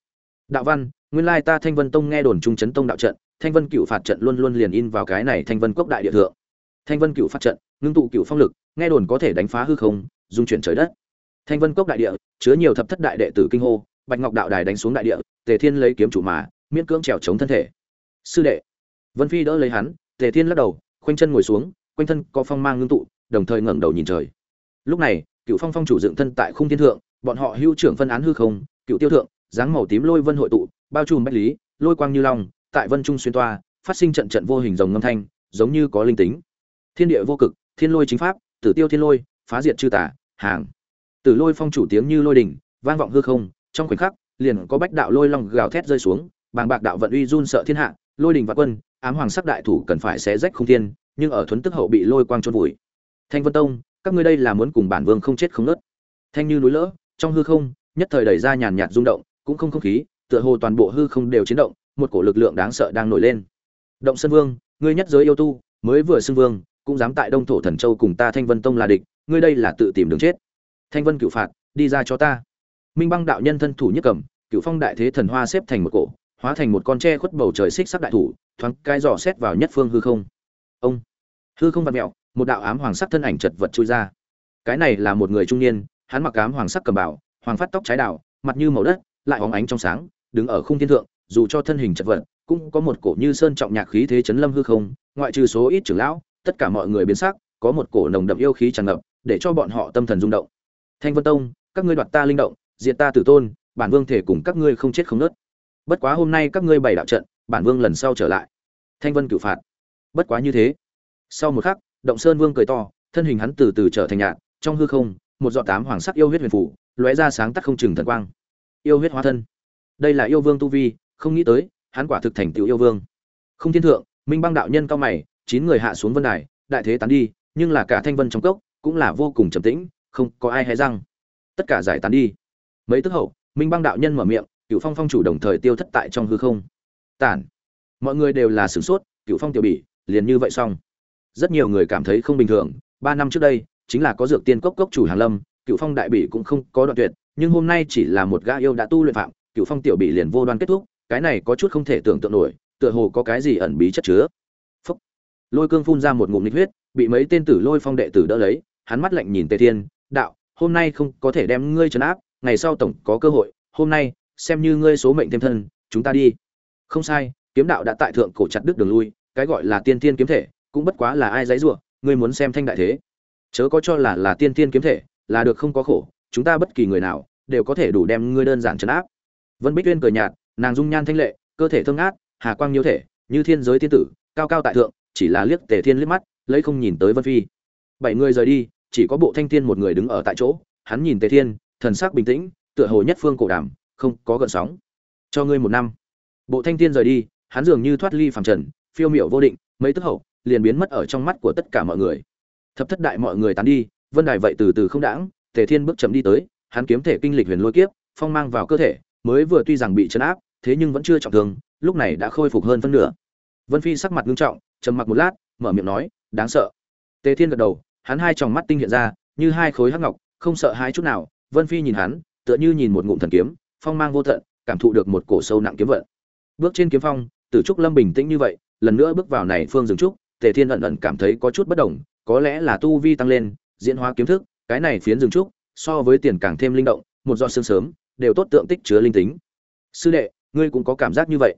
Đạo văn, nguyên lai ta thanh vân tông nghe đồn trung chấn tông đạo trận, thanh vân cựu phạt trận luôn luôn liền in vào cái này thanh vân quốc đại địa thượng. Thanh vân cựu phạt trận, ngưng tụ cựu phong lực, nghe đồn có thể đánh phá hư không, dung chuyển trời đất. Thanh vân cốc đại địa, chứa nhiều thập thất đại đệ tử kinh hô bạch ngọc đạo đài đánh xuống đại địa, tề thiên lấy kiếm chủ mà, miễn cưỡng trèo chống thân thể. Sư đệ. Vân phi đỡ lấy hắn, tề thiên lắc đầu, khoanh chân ngồi xuống, quanh thân có phong mang ngưng tụ, đồng thời ngẩng đầu nhìn trời. Lúc này, cựu phong phong chủ dựng thân tại khung thiên thượng, bọn họ hưu trưởng phân án hư không, cựu tiêu thượng, dáng màu tím lôi vân hội tụ, bao trùm bách lý, lôi quang như long, tại vân trung xuyên toa, phát sinh trận trận vô hình rồng ngâm thanh, giống như có linh tính. Thiên địa vô cực, thiên lôi chính pháp, tử tiêu thiên lôi, phá diệt chư tả hàng. Tử lôi phong chủ tiếng như lôi đình, vang vọng hư không trong khoảnh khắc, liền có bách đạo lôi long gào thét rơi xuống, bàng bạc đạo vận uy run sợ thiên hạ, lôi đình và quân, ám hoàng sắc đại thủ cần phải xé rách không thiên, nhưng ở thuấn tức hậu bị lôi quang trôn vùi. Thanh vân tông, các ngươi đây là muốn cùng bản vương không chết không nớt. Thanh như núi lỡ, trong hư không, nhất thời đẩy ra nhàn nhạt rung động, cũng không không khí, tựa hồ toàn bộ hư không đều chiến động, một cổ lực lượng đáng sợ đang nổi lên. Động sơn vương, ngươi nhất giới yêu tu, mới vừa xưng vương, cũng dám tại đông thổ thần châu cùng ta thanh vân tông là địch, ngươi đây là tự tìm đường chết. Thanh vân cựu phạt, đi ra cho ta minh băng đạo nhân thân thủ nhất cầm cựu phong đại thế thần hoa xếp thành một cổ, hóa thành một con tre khuất bầu trời xích sắc đại thủ, thoáng cái dò xét vào nhất phương hư không. Ông! Hư không vặt mẹo, một đạo ám hoàng sắc thân ảnh chật vật chui ra. Cái này là một người trung niên, hắn mặc ám hoàng sắc cầm bảo hoàng phát tóc trái đảo mặt như màu đất, lại hóng ánh trong sáng, đứng ở khung thiên thượng, dù cho thân hình chật vật, cũng có một cổ như sơn trọng nhạc khí thế chấn lâm hư không, ngoại trừ số ít trưởng lão, tất cả mọi người biến sắc, có một cổ nồng đậm yêu khí tràn ngập, để cho bọn họ tâm thần rung động. Thanh vân tông, các ngươi đoạt ta linh động diệt ta tử tôn, bản vương thể cùng các ngươi không chết không nớt. Bất quá hôm nay các ngươi bày đạo trận, bản vương lần sau trở lại. Thanh vân cửu phạt. Bất quá như thế. Sau một khắc, động sơn vương cười to, thân hình hắn từ từ trở thành nhạt, trong hư không, một dọa tám hoàng sắc yêu huyết huyền phủ, lóe ra sáng tắt không chừng thần quang. Yêu huyết hóa thân. Đây là yêu vương tu vi, không nghĩ tới, hắn quả thực thành tựu yêu vương. Không thiên thượng, minh băng đạo nhân cao mày, chín người hạ xuống vân đài, đại thế tán đi, nhưng là cả thanh vân trong cốc cũng là vô cùng trầm tĩnh, không có ai hé răng. Tất cả giải tán đi mấy tức hậu, minh băng đạo nhân mở miệng cựu phong phong chủ đồng thời tiêu thất tại trong hư không. Tản. Mọi người đều là sửng sốt cựu phong tiểu bỉ, liền như vậy xong. Rất nhiều người cảm thấy không bình thường, ba năm trước đây, chính là có dược tiên cốc cốc chủ hàn lâm cựu phong đại bỉ cũng không có đoạn tuyệt, nhưng hôm nay chỉ là một gã yêu đã tu luyện phạm cựu phong tiểu bỉ liền vô đoan kết thúc, cái này có chút không thể tưởng tượng nổi, tựa hồ có cái gì ẩn bí chất chứa. Phúc. lôi cương phun ra một ngụm nịch huyết, bị mấy tên tử lôi phong đệ tử đỡ lấy, hắn mắt lạnh nhìn tề thiên, đạo, hôm nay không có thể đem ngươi trấn áp ngày sau tổng có cơ hội, hôm nay, xem như ngươi số mệnh thêm thân, chúng ta đi. Không sai, kiếm đạo đã tại thượng cổ chặt đứt đường lui, cái gọi là tiên tiên kiếm thể, cũng bất quá là ai dãy ruộng ngươi muốn xem thanh đại thế. Chớ có cho là là tiên tiên kiếm thể, là được không có khổ, chúng ta bất kỳ người nào, đều có thể đủ đem ngươi đơn giản trấn áp. Vân bích uyên cười nhạt, nàng dung nhan thanh lệ, cơ thể thương át hà quang nhiêu thể, như thiên giới tiên tử, cao cao tại thượng, chỉ là liếc tề thiên liếc mắt, lấy không nhìn tới vân phi. Bảy người rời đi, chỉ có bộ thanh thiên một người đứng ở tại chỗ, hắn nhìn tề thiên thần sắc bình tĩnh, tựa hồ nhất phương cổ đàm, không có gợn sóng. Cho ngươi một năm. Bộ thanh thiên rời đi, hắn dường như thoát ly phàm trần, phiêu miểu vô định, mấy tức hậu, liền biến mất ở trong mắt của tất cả mọi người. Thập thất đại mọi người tán đi, vân đài vậy từ từ không đãng, tề thiên bước chậm đi tới, hắn kiếm thể kinh lịch huyền lôi kiếp, phong mang vào cơ thể, mới vừa tuy rằng bị chấn áp, thế nhưng vẫn chưa trọng thương, lúc này đã khôi phục hơn phân nửa. Vân phi sắc mặt nghiêm trọng, trầm mặc một lát, mở miệng nói, đáng sợ. Tề thiên gật đầu, hắn hai tròng mắt tinh hiện ra, như hai khối hắc ngọc, không sợ hãi chút nào vân phi nhìn hắn, tựa như nhìn một ngụm thần kiếm, phong mang vô tận, cảm thụ được một cổ sâu nặng kiếm vận. Bước trên kiếm phong, tử trúc lâm bình tĩnh như vậy, lần nữa bước vào này phương dừng trúc, tề thiên ẩn ẩn cảm thấy có chút bất đồng, có lẽ là tu vi tăng lên, diễn hóa kiếm thức, cái này phiến dừng trúc, so với tiền càng thêm linh động, một giọt sương sớm, đều tốt tượng tích chứa linh tính. Sư đệ, ngươi cũng có cảm giác như vậy.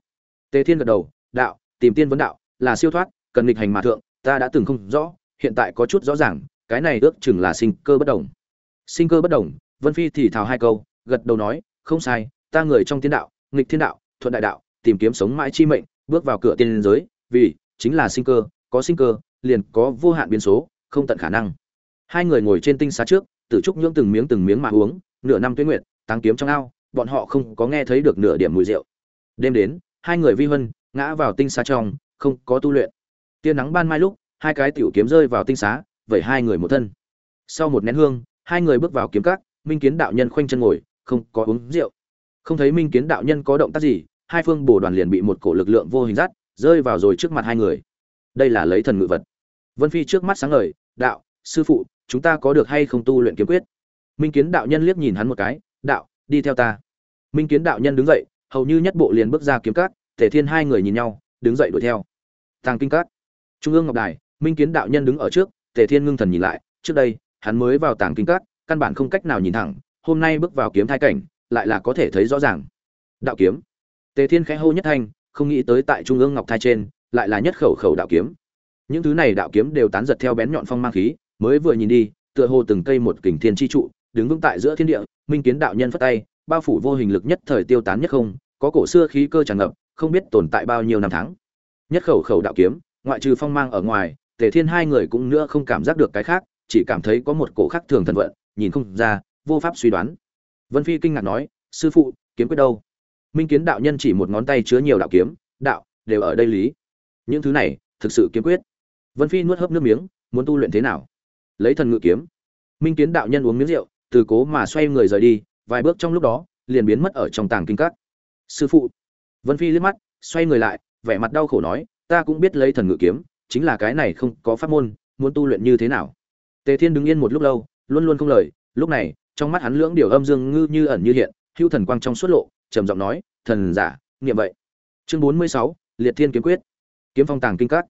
Tề thiên gật đầu, đạo, tìm tiên vấn đạo, là siêu thoát, cần nghịch hành mà thượng, ta đã từng không rõ, hiện tại có chút rõ ràng, cái này ước chừng là sinh cơ bất đồng. Sinh cơ bất đồng vân phi thì thào hai câu, gật đầu nói, không sai, ta người trong tiên đạo, nghịch thiên đạo, thuận đại đạo, tìm kiếm sống mãi chi mệnh, bước vào cửa tiên giới, vì chính là sinh cơ, có sinh cơ, liền có vô hạn biến số, không tận khả năng. Hai người ngồi trên tinh xá trước, tử trúc nhưỡng từng miếng từng miếng mà uống, nửa năm tuyết nguyệt tăng kiếm trong ao, bọn họ không có nghe thấy được nửa điểm mùi rượu. Đêm đến, hai người vi huân, ngã vào tinh xá trong, không có tu luyện. Tia nắng ban mai lúc, hai cái tiểu kiếm rơi vào tinh xá vậy hai người một thân. Sau một nén hương, hai người bước vào kiếm cát minh kiến đạo nhân khoanh chân ngồi, không có uống rượu. Không thấy minh kiến đạo nhân có động tác gì, hai phương bổ đoàn liền bị một cổ lực lượng vô hình dắt, rơi vào rồi trước mặt hai người. Đây là lấy thần ngự vật. Vân phi trước mắt sáng ngời, đạo, sư phụ, chúng ta có được hay không tu luyện kiếm quyết? Minh kiến đạo nhân liếc nhìn hắn một cái, đạo, đi theo ta. Minh kiến đạo nhân đứng dậy, hầu như nhất bộ liền bước ra kiếm cát thể thiên hai người nhìn nhau, đứng dậy đuổi theo. Tàng kinh cát, trung ương ngọc đài, minh kiến đạo nhân đứng ở trước, tề thiên ngưng thần nhìn lại, trước đây, hắn mới vào tàng kinh cát căn bản không cách nào nhìn thẳng, hôm nay bước vào kiếm thai cảnh, lại là có thể thấy rõ ràng. Đạo kiếm. Tề thiên khẽ hô nhất thanh, không nghĩ tới tại trung ương ngọc thai trên, lại là nhất khẩu khẩu đạo kiếm. Những thứ này đạo kiếm đều tán giật theo bén nhọn phong mang khí, mới vừa nhìn đi, tựa hồ từng cây một kình thiên chi trụ, đứng vững tại giữa thiên địa, minh kiến đạo nhân phất tay, bao phủ vô hình lực nhất thời tiêu tán nhất không, có cổ xưa khí cơ tràn ngập, không biết tồn tại bao nhiêu năm tháng. Nhất khẩu khẩu đạo kiếm, ngoại trừ phong mang ở ngoài, tề thiên hai người cũng nữa không cảm giác được cái khác, chỉ cảm thấy có một cổ khác thường thần vận nhìn không ra, vô pháp suy đoán. Vân phi kinh ngạc nói, sư phụ, kiếm quyết đâu? Minh kiến đạo nhân chỉ một ngón tay chứa nhiều đạo kiếm, đạo, đều ở đây lý. Những thứ này, thực sự kiếm quyết. Vân phi nuốt hớp nước miếng, muốn tu luyện thế nào? Lấy thần ngự kiếm. Minh kiến đạo nhân uống miếng rượu, từ cố mà xoay người rời đi, vài bước trong lúc đó, liền biến mất ở trong tàng kinh cắt sư phụ. Vân phi liếc mắt, xoay người lại, vẻ mặt đau khổ nói, ta cũng biết lấy thần ngự kiếm, chính là cái này không có pháp môn, muốn tu luyện như thế nào? Tề thiên đứng yên một lúc lâu luôn luôn không lời. Lúc này, trong mắt hắn lưỡng điều âm dương ngư như ẩn như hiện hưu thần quang trong suốt lộ, trầm giọng nói, thần giả nghiệm vậy. Chương bốn mươi sáu, liệt thiên kiếm quyết. Kiếm phong tàng kinh cát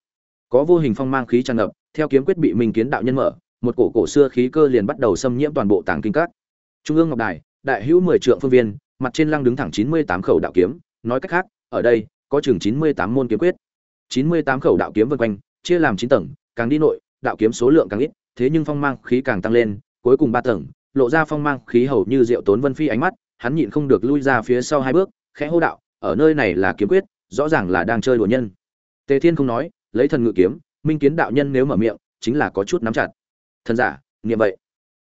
có vô hình phong mang khí tràn ngập, theo kiếm quyết bị minh kiến đạo nhân mở, một cổ cổ xưa khí cơ liền bắt đầu xâm nhiễm toàn bộ tàng kinh cát trung ương ngọc đài, đại hữu mười trượng phương viên, mặt trên lăng đứng thẳng chín mươi tám khẩu đạo kiếm, nói cách khác, ở đây, có chừng chín mươi tám môn kiếm quyết. chín mươi tám khẩu đạo kiếm vân quanh, chia làm chín tầng, càng đi nội, đạo kiếm số lượng càng ít, thế nhưng phong mang khí càng tăng lên cuối cùng ba tầng, lộ ra phong mang khí hầu như diệu tốn vân phi ánh mắt, hắn nhịn không được lui ra phía sau hai bước, khẽ hô đạo, ở nơi này là kiếm quyết, rõ ràng là đang chơi đùa nhân. Tề thiên không nói, lấy thần ngự kiếm, minh kiến đạo nhân nếu mở miệng, chính là có chút nắm chặt. Thần giả, niệm vậy.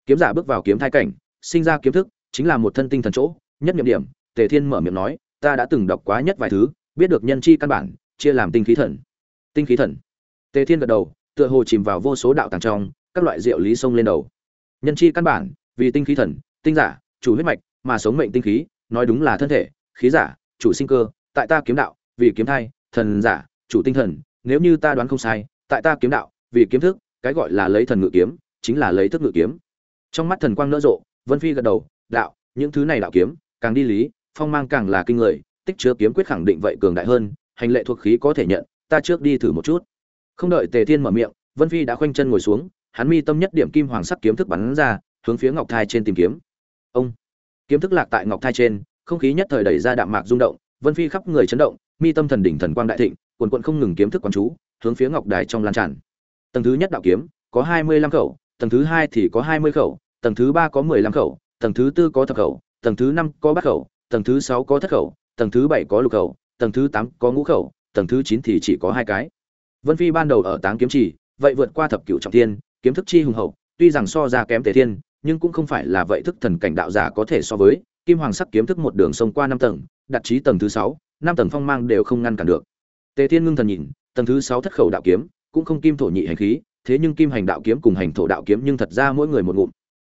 Kiếm giả bước vào kiếm thai cảnh, sinh ra kiếm thức, chính là một thân tinh thần chỗ, nhất niệm điểm, tề thiên mở miệng nói, ta đã từng đọc quá nhất vài thứ, biết được nhân chi căn bản, chia làm tinh khí thần. Tinh khí thần? Tề thiên gật đầu, tựa hồ chìm vào vô số đạo tàng trong, các loại diệu lý sông lên đầu nhân chi căn bản, vì tinh khí thần, tinh giả, chủ huyết mạch, mà sống mệnh tinh khí, nói đúng là thân thể, khí giả, chủ sinh cơ, tại ta kiếm đạo, vì kiếm thai, thần giả, chủ tinh thần, nếu như ta đoán không sai, tại ta kiếm đạo, vì kiếm thức, cái gọi là lấy thần ngự kiếm, chính là lấy thức ngự kiếm. Trong mắt thần quang nỡ rộ, vân phi gật đầu, đạo, những thứ này đạo kiếm, càng đi lý, phong mang càng là kinh người, tích chứa kiếm quyết khẳng định vậy cường đại hơn, hành lệ thuộc khí có thể nhận, ta trước đi thử một chút. Không đợi tề thiên mở miệng, vân phi đã khoanh chân ngồi xuống hắn mi tâm nhất điểm kim hoàng sắc kiếm thức bắn ra hướng phía ngọc thai trên tìm kiếm. Ông! Kiếm thức lạc tại ngọc thai trên không khí nhất thời đẩy ra đạm mạc rung động vân phi khắp người chấn động mi tâm thần đỉnh thần quang đại thịnh cuồn cuộn không ngừng kiếm thức quán chú hướng phía ngọc đài trong lan tràn. Tầng thứ nhất đạo kiếm có hai mươi lăm khẩu tầng thứ hai thì có hai mươi khẩu tầng thứ ba có mười lăm khẩu tầng thứ tư có thập khẩu tầng thứ năm có bát khẩu tầng thứ sáu có thất khẩu tầng thứ bảy có lục khẩu tầng thứ tám có ngũ khẩu tầng thứ chín thì chỉ có hai cái. Vân phi ban đầu ở táng kiếm chỉ, vậy vượt qua thập cửu trọng thiên kiếm thức chi hùng hậu, tuy rằng so ra kém tề thiên, nhưng cũng không phải là vậy thức thần cảnh đạo giả có thể so với. Kim hoàng sắc kiếm thức một đường sông qua năm tầng, đặt chí tầng thứ sáu, năm tầng phong mang đều không ngăn cản được. Tề thiên ngưng thần nhìn, tầng thứ sáu thất khẩu đạo kiếm, cũng không kim thổ nhị hành khí, thế nhưng kim hành đạo kiếm cùng hành thổ đạo kiếm nhưng thật ra mỗi người một ngụm.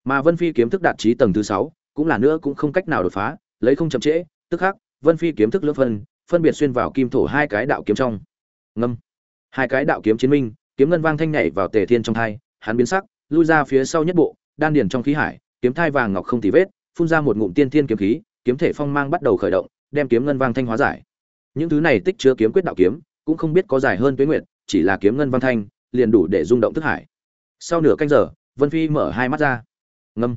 Mà vân phi kiếm thức đạt chí tầng thứ sáu, cũng là nữa cũng không cách nào đột phá, lấy không chậm trễ, tức khắc, vân phi kiếm thức lưỡng phân phân biệt xuyên vào kim thổ hai cái đạo kiếm trong. Ngâm. Hai cái đạo kiếm chiến minh, kiếm ngân vang thanh nhảy vào tề thiên trong thai hắn biến sắc, lui ra phía sau nhất bộ, đan điền trong khí hải, kiếm thai vàng ngọc không tì vết, phun ra một ngụm tiên thiên kiếm khí, kiếm thể phong mang bắt đầu khởi động, đem kiếm ngân vang thanh hóa giải. Những thứ này tích chứa kiếm quyết đạo kiếm, cũng không biết có dài hơn tuế nguyệt, chỉ là kiếm ngân vang thanh, liền đủ để rung động thức hải. Sau nửa canh giờ, vân phi mở hai mắt ra. Ngâm.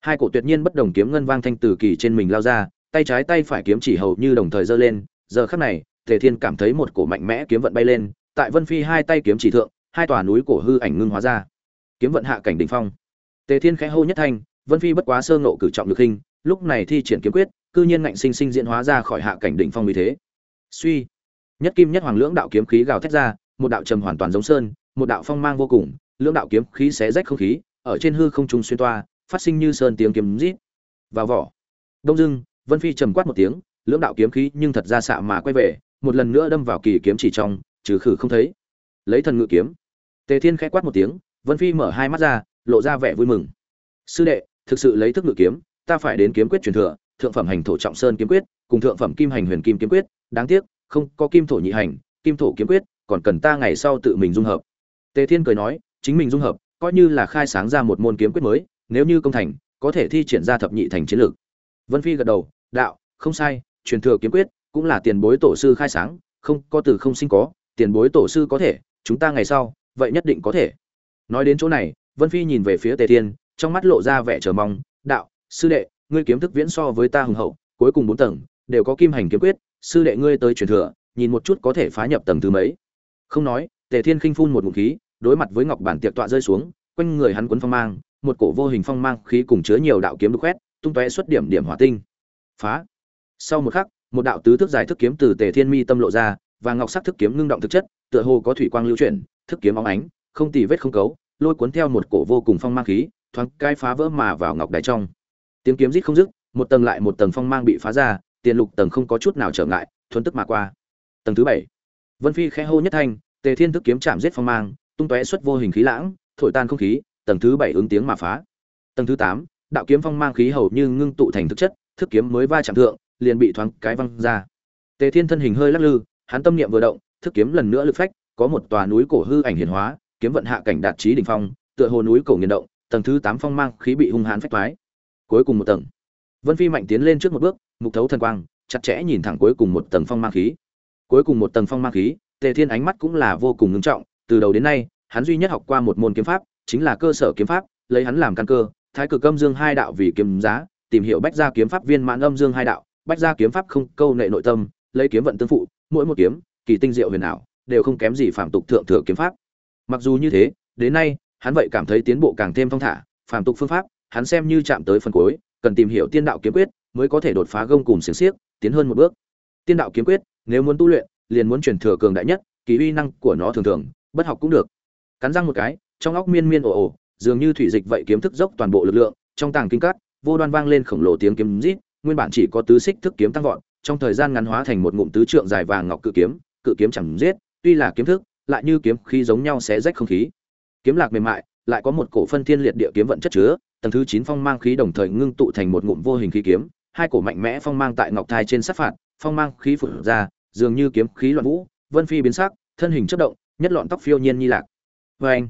Hai cổ tuyệt nhiên bất đồng kiếm ngân vang thanh từ kỳ trên mình lao ra, tay trái tay phải kiếm chỉ hầu như đồng thời giơ lên, giờ khắc này, tề thiên cảm thấy một cổ mạnh mẽ kiếm vận bay lên, tại vân phi hai tay kiếm chỉ thượng, hai tòa núi cổ hư ảnh ngưng hóa ra kiếm vận hạ cảnh đỉnh phong. Tề thiên khẽ hô nhất thanh, vân phi bất quá sơ ngộ cử trọng được hình, lúc này thi triển kiếm quyết, cư nhiên ngạnh sinh sinh diễn hóa ra khỏi hạ cảnh đỉnh phong như thế. Suy, nhất kim nhất hoàng lưỡng đạo kiếm khí gào thét ra, một đạo trầm hoàn toàn giống sơn, một đạo phong mang vô cùng, lưỡng đạo kiếm khí xé rách không khí, ở trên hư không trung xuyên toa, phát sinh như sơn tiếng kiếm rít. Vào vỏ. Đông dương, vân phi trầm quát một tiếng, lưỡng đạo kiếm khí nhưng thật ra xạ mà quay về, một lần nữa đâm vào kỳ kiếm chỉ trong, trừ khử không thấy. Lấy thần ngự kiếm. Tề thiên khẽ quát một tiếng vân phi mở hai mắt ra, lộ ra vẻ vui mừng. Sư đệ, thực sự lấy thức ngự kiếm, ta phải đến kiếm quyết truyền thừa, thượng phẩm hành thổ trọng sơn kiếm quyết, cùng thượng phẩm kim hành huyền kim kiếm quyết, đáng tiếc, không có kim thổ nhị hành, kim thổ kiếm quyết, còn cần ta ngày sau tự mình dung hợp. Tề thiên cười nói, chính mình dung hợp, coi như là khai sáng ra một môn kiếm quyết mới, nếu như công thành, có thể thi triển ra thập nhị thành chiến lược. Vân phi gật đầu, đạo, không sai, truyền thừa kiếm quyết cũng là tiền bối tổ sư khai sáng, không, có từ không sinh có, tiền bối tổ sư có thể, chúng ta ngày sau, vậy nhất định có thể nói đến chỗ này, vân phi nhìn về phía tề thiên, trong mắt lộ ra vẻ chờ mong, đạo, sư đệ, ngươi kiếm thức viễn so với ta hùng hậu, cuối cùng bốn tầng, đều có kim hành kiếm quyết, sư đệ ngươi tới truyền thừa, nhìn một chút có thể phá nhập tầng thứ mấy. Không nói, tề thiên khinh phun một ngụm khí, đối mặt với ngọc bản tiệc tọa rơi xuống, quanh người hắn quấn phong mang, một cổ vô hình phong mang khí cùng chứa nhiều đạo kiếm đục khoét, tung tóe xuất điểm điểm hỏa tinh. Phá. Sau một khắc, một đạo tứ thức dài thức kiếm từ tề thiên mi tâm lộ ra, và ngọc sắc thức kiếm ngưng động thực chất, tựa hồ có thủy quang lưu chuyển, thức kiếm óng ánh không tì vết không cấu, lôi cuốn theo một cổ vô cùng phong mang khí, thoáng cai phá vỡ mà vào ngọc đài trong. Tiếng kiếm rít không dứt, một tầng lại một tầng phong mang bị phá ra, tiền lục tầng không có chút nào trở ngại thuấn tức mà qua. Tầng thứ bảy. Vân phi khẽ hô nhất thanh, tề thiên thức kiếm chạm giết phong mang, tung tóe xuất vô hình khí lãng, thổi tan không khí, tầng thứ bảy ứng tiếng mà phá. Tầng thứ tám, đạo kiếm phong mang khí hầu như ngưng tụ thành thực chất, thức kiếm mới va chạm thượng, liền bị thoáng cái văng ra. Tề thiên thân hình hơi lắc lư, hắn tâm niệm vừa động, thức kiếm lần nữa lực phách, có một tòa núi cổ hư ảnh hiển hóa kiếm vận hạ cảnh đạt trí đỉnh phong, tựa hồ núi cổ nghiền động, tầng thứ tám phong mang khí bị hung hãn phách toái. cuối cùng một tầng. Vân phi mạnh tiến lên trước một bước, mục thấu thần quang, chặt chẽ nhìn thẳng cuối cùng một tầng phong mang khí. Cuối cùng một tầng phong mang khí, tề thiên ánh mắt cũng là vô cùng ngưng trọng, từ đầu đến nay, hắn duy nhất học qua một môn kiếm pháp, chính là cơ sở kiếm pháp, lấy hắn làm căn cơ, thái cực âm dương hai đạo vì kiếm giá, tìm hiểu bách gia kiếm pháp viên mãn âm dương hai đạo, bách gia kiếm pháp không câu nệ nội tâm, lấy kiếm vận tương phụ, mỗi một kiếm, kỳ tinh diệu huyền ảo, đều không kém gì phạm tục thượng thừa kiếm pháp mặc dù như thế, đến nay, hắn vậy cảm thấy tiến bộ càng thêm thong thả phạm tục phương pháp, hắn xem như chạm tới phần cuối, cần tìm hiểu tiên đạo kiếm quyết mới có thể đột phá gông cùng xiềng xiếc, tiến hơn một bước. Tiên đạo kiếm quyết, nếu muốn tu luyện, liền muốn truyền thừa cường đại nhất, kỳ uy năng của nó thường thường, bất học cũng được. Cắn răng một cái, trong óc miên miên ồ ồ, dường như thủy dịch vậy kiếm thức dốc toàn bộ lực lượng, trong tàng kinh cắt vô đoan vang lên khổng lồ tiếng kiếm rít, nguyên bản chỉ có tứ xích thức kiếm tăng vọt, trong thời gian ngắn hóa thành một ngụm tứ trượng dài vàng ngọc cự kiếm cự kiếm chẳng giết, tuy là kiếm thức lại như kiếm khí giống nhau xé rách không khí. Kiếm lạc mềm mại, lại có một cổ phân thiên liệt địa kiếm vận chất chứa, tầng thứ chín phong mang khí đồng thời ngưng tụ thành một ngụm vô hình khí kiếm, hai cổ mạnh mẽ phong mang tại ngọc thai trên sát phạt, phong mang khí phụ ra, dường như kiếm khí loạn vũ, vân phi biến sắc, thân hình chất động, nhất lọn tóc phiêu nhiên như lạc. Vê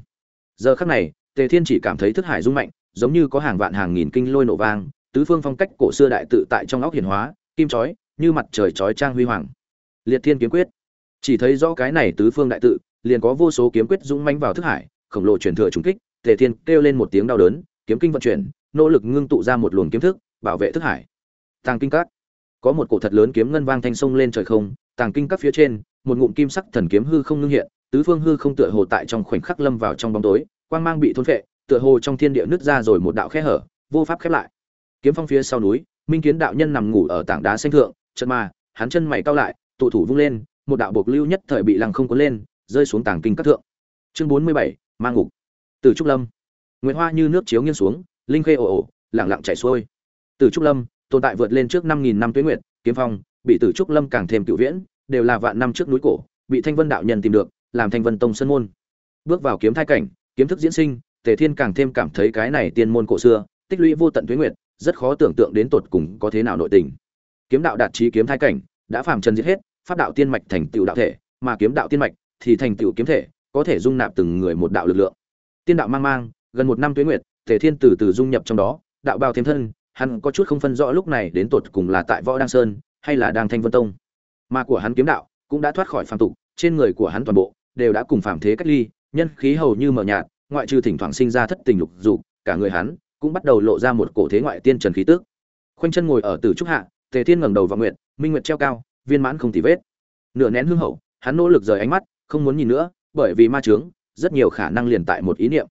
giờ khắc này, tề thiên chỉ cảm thấy thức hải rung mạnh, giống như có hàng vạn hàng nghìn kinh lôi nổ vang, tứ phương phong cách cổ xưa đại tự tại trong óc hiển hóa, kim chói, như mặt trời chói trang huy hoàng. Liệt thiên kiếm quyết chỉ thấy rõ cái này tứ phương đại tự, liền có vô số kiếm quyết dũng mãnh vào thức hải, khổng lồ truyền thừa trùng kích, tề thiên kêu lên một tiếng đau đớn, kiếm kinh vận chuyển, nỗ lực ngưng tụ ra một luồng kiếm thức, bảo vệ thức hải. Tàng kinh các. Có một cổ thật lớn kiếm ngân vang thanh sông lên trời không, tàng kinh các phía trên, một ngụm kim sắc thần kiếm hư không ngưng hiện, tứ phương hư không tựa hồ tại trong khoảnh khắc lâm vào trong bóng tối, quang mang bị thôn phệ, tựa hồ trong thiên địa nứt ra rồi một đạo khe hở, vô pháp khép lại. Kiếm phong phía sau núi, minh kiến đạo nhân nằm ngủ ở tảng đá xanh thượng, chợt mà, hắn chân mày cao lại, tụ thủ vung lên một đạo buộc lưu nhất thời bị lăng không cuốn lên, rơi xuống tàng kinh các thượng. Chương bốn mươi bảy mang ngục. Từ trúc lâm. Nguyệt hoa như nước chiếu nghiêng xuống, linh khê ồ ồ, lặng lặng chảy xuôi. Từ trúc lâm, tồn tại vượt lên trước năm nghìn năm tuế nguyệt, kiếm phong, bị từ trúc lâm càng thêm cửu viễn, đều là vạn năm trước núi cổ, bị thanh vân đạo nhân tìm được, làm thanh vân tông sơn môn. Bước vào kiếm thai cảnh, kiếm thức diễn sinh, tề thiên càng thêm cảm thấy cái này tiên môn cổ xưa, tích lũy vô tận tuế nguyệt, rất khó tưởng tượng đến tột cùng có thế nào nội tình. Kiếm đạo đạt chí kiếm thai cảnh, đã phàm trần giết hết pháp đạo tiên mạch thành tựu đạo thể, mà kiếm đạo tiên mạch thì thành tựu kiếm thể, có thể dung nạp từng người một đạo lực lượng. Tiên đạo mang mang, gần một năm tuế nguyệt tề thiên từ từ dung nhập trong đó, đạo bao thêm thân, hắn có chút không phân rõ lúc này đến tột cùng là tại võ đăng sơn hay là đang thanh vân tông. Mà của hắn kiếm đạo cũng đã thoát khỏi phàm tục, trên người của hắn toàn bộ đều đã cùng phàm thế cách ly, nhân khí hầu như mờ nhạt, ngoại trừ thỉnh thoảng sinh ra thất tình lục dục, cả người hắn cũng bắt đầu lộ ra một cổ thế ngoại tiên trần khí tức. Khuynh chân ngồi ở tử trúc hạ, tề thiên ngẩng đầu vào nguyện minh nguyệt treo cao viên mãn không tì vết. Nửa nén hương hậu, hắn nỗ lực rời ánh mắt, không muốn nhìn nữa, bởi vì ma trướng rất nhiều khả năng liền tại một ý niệm.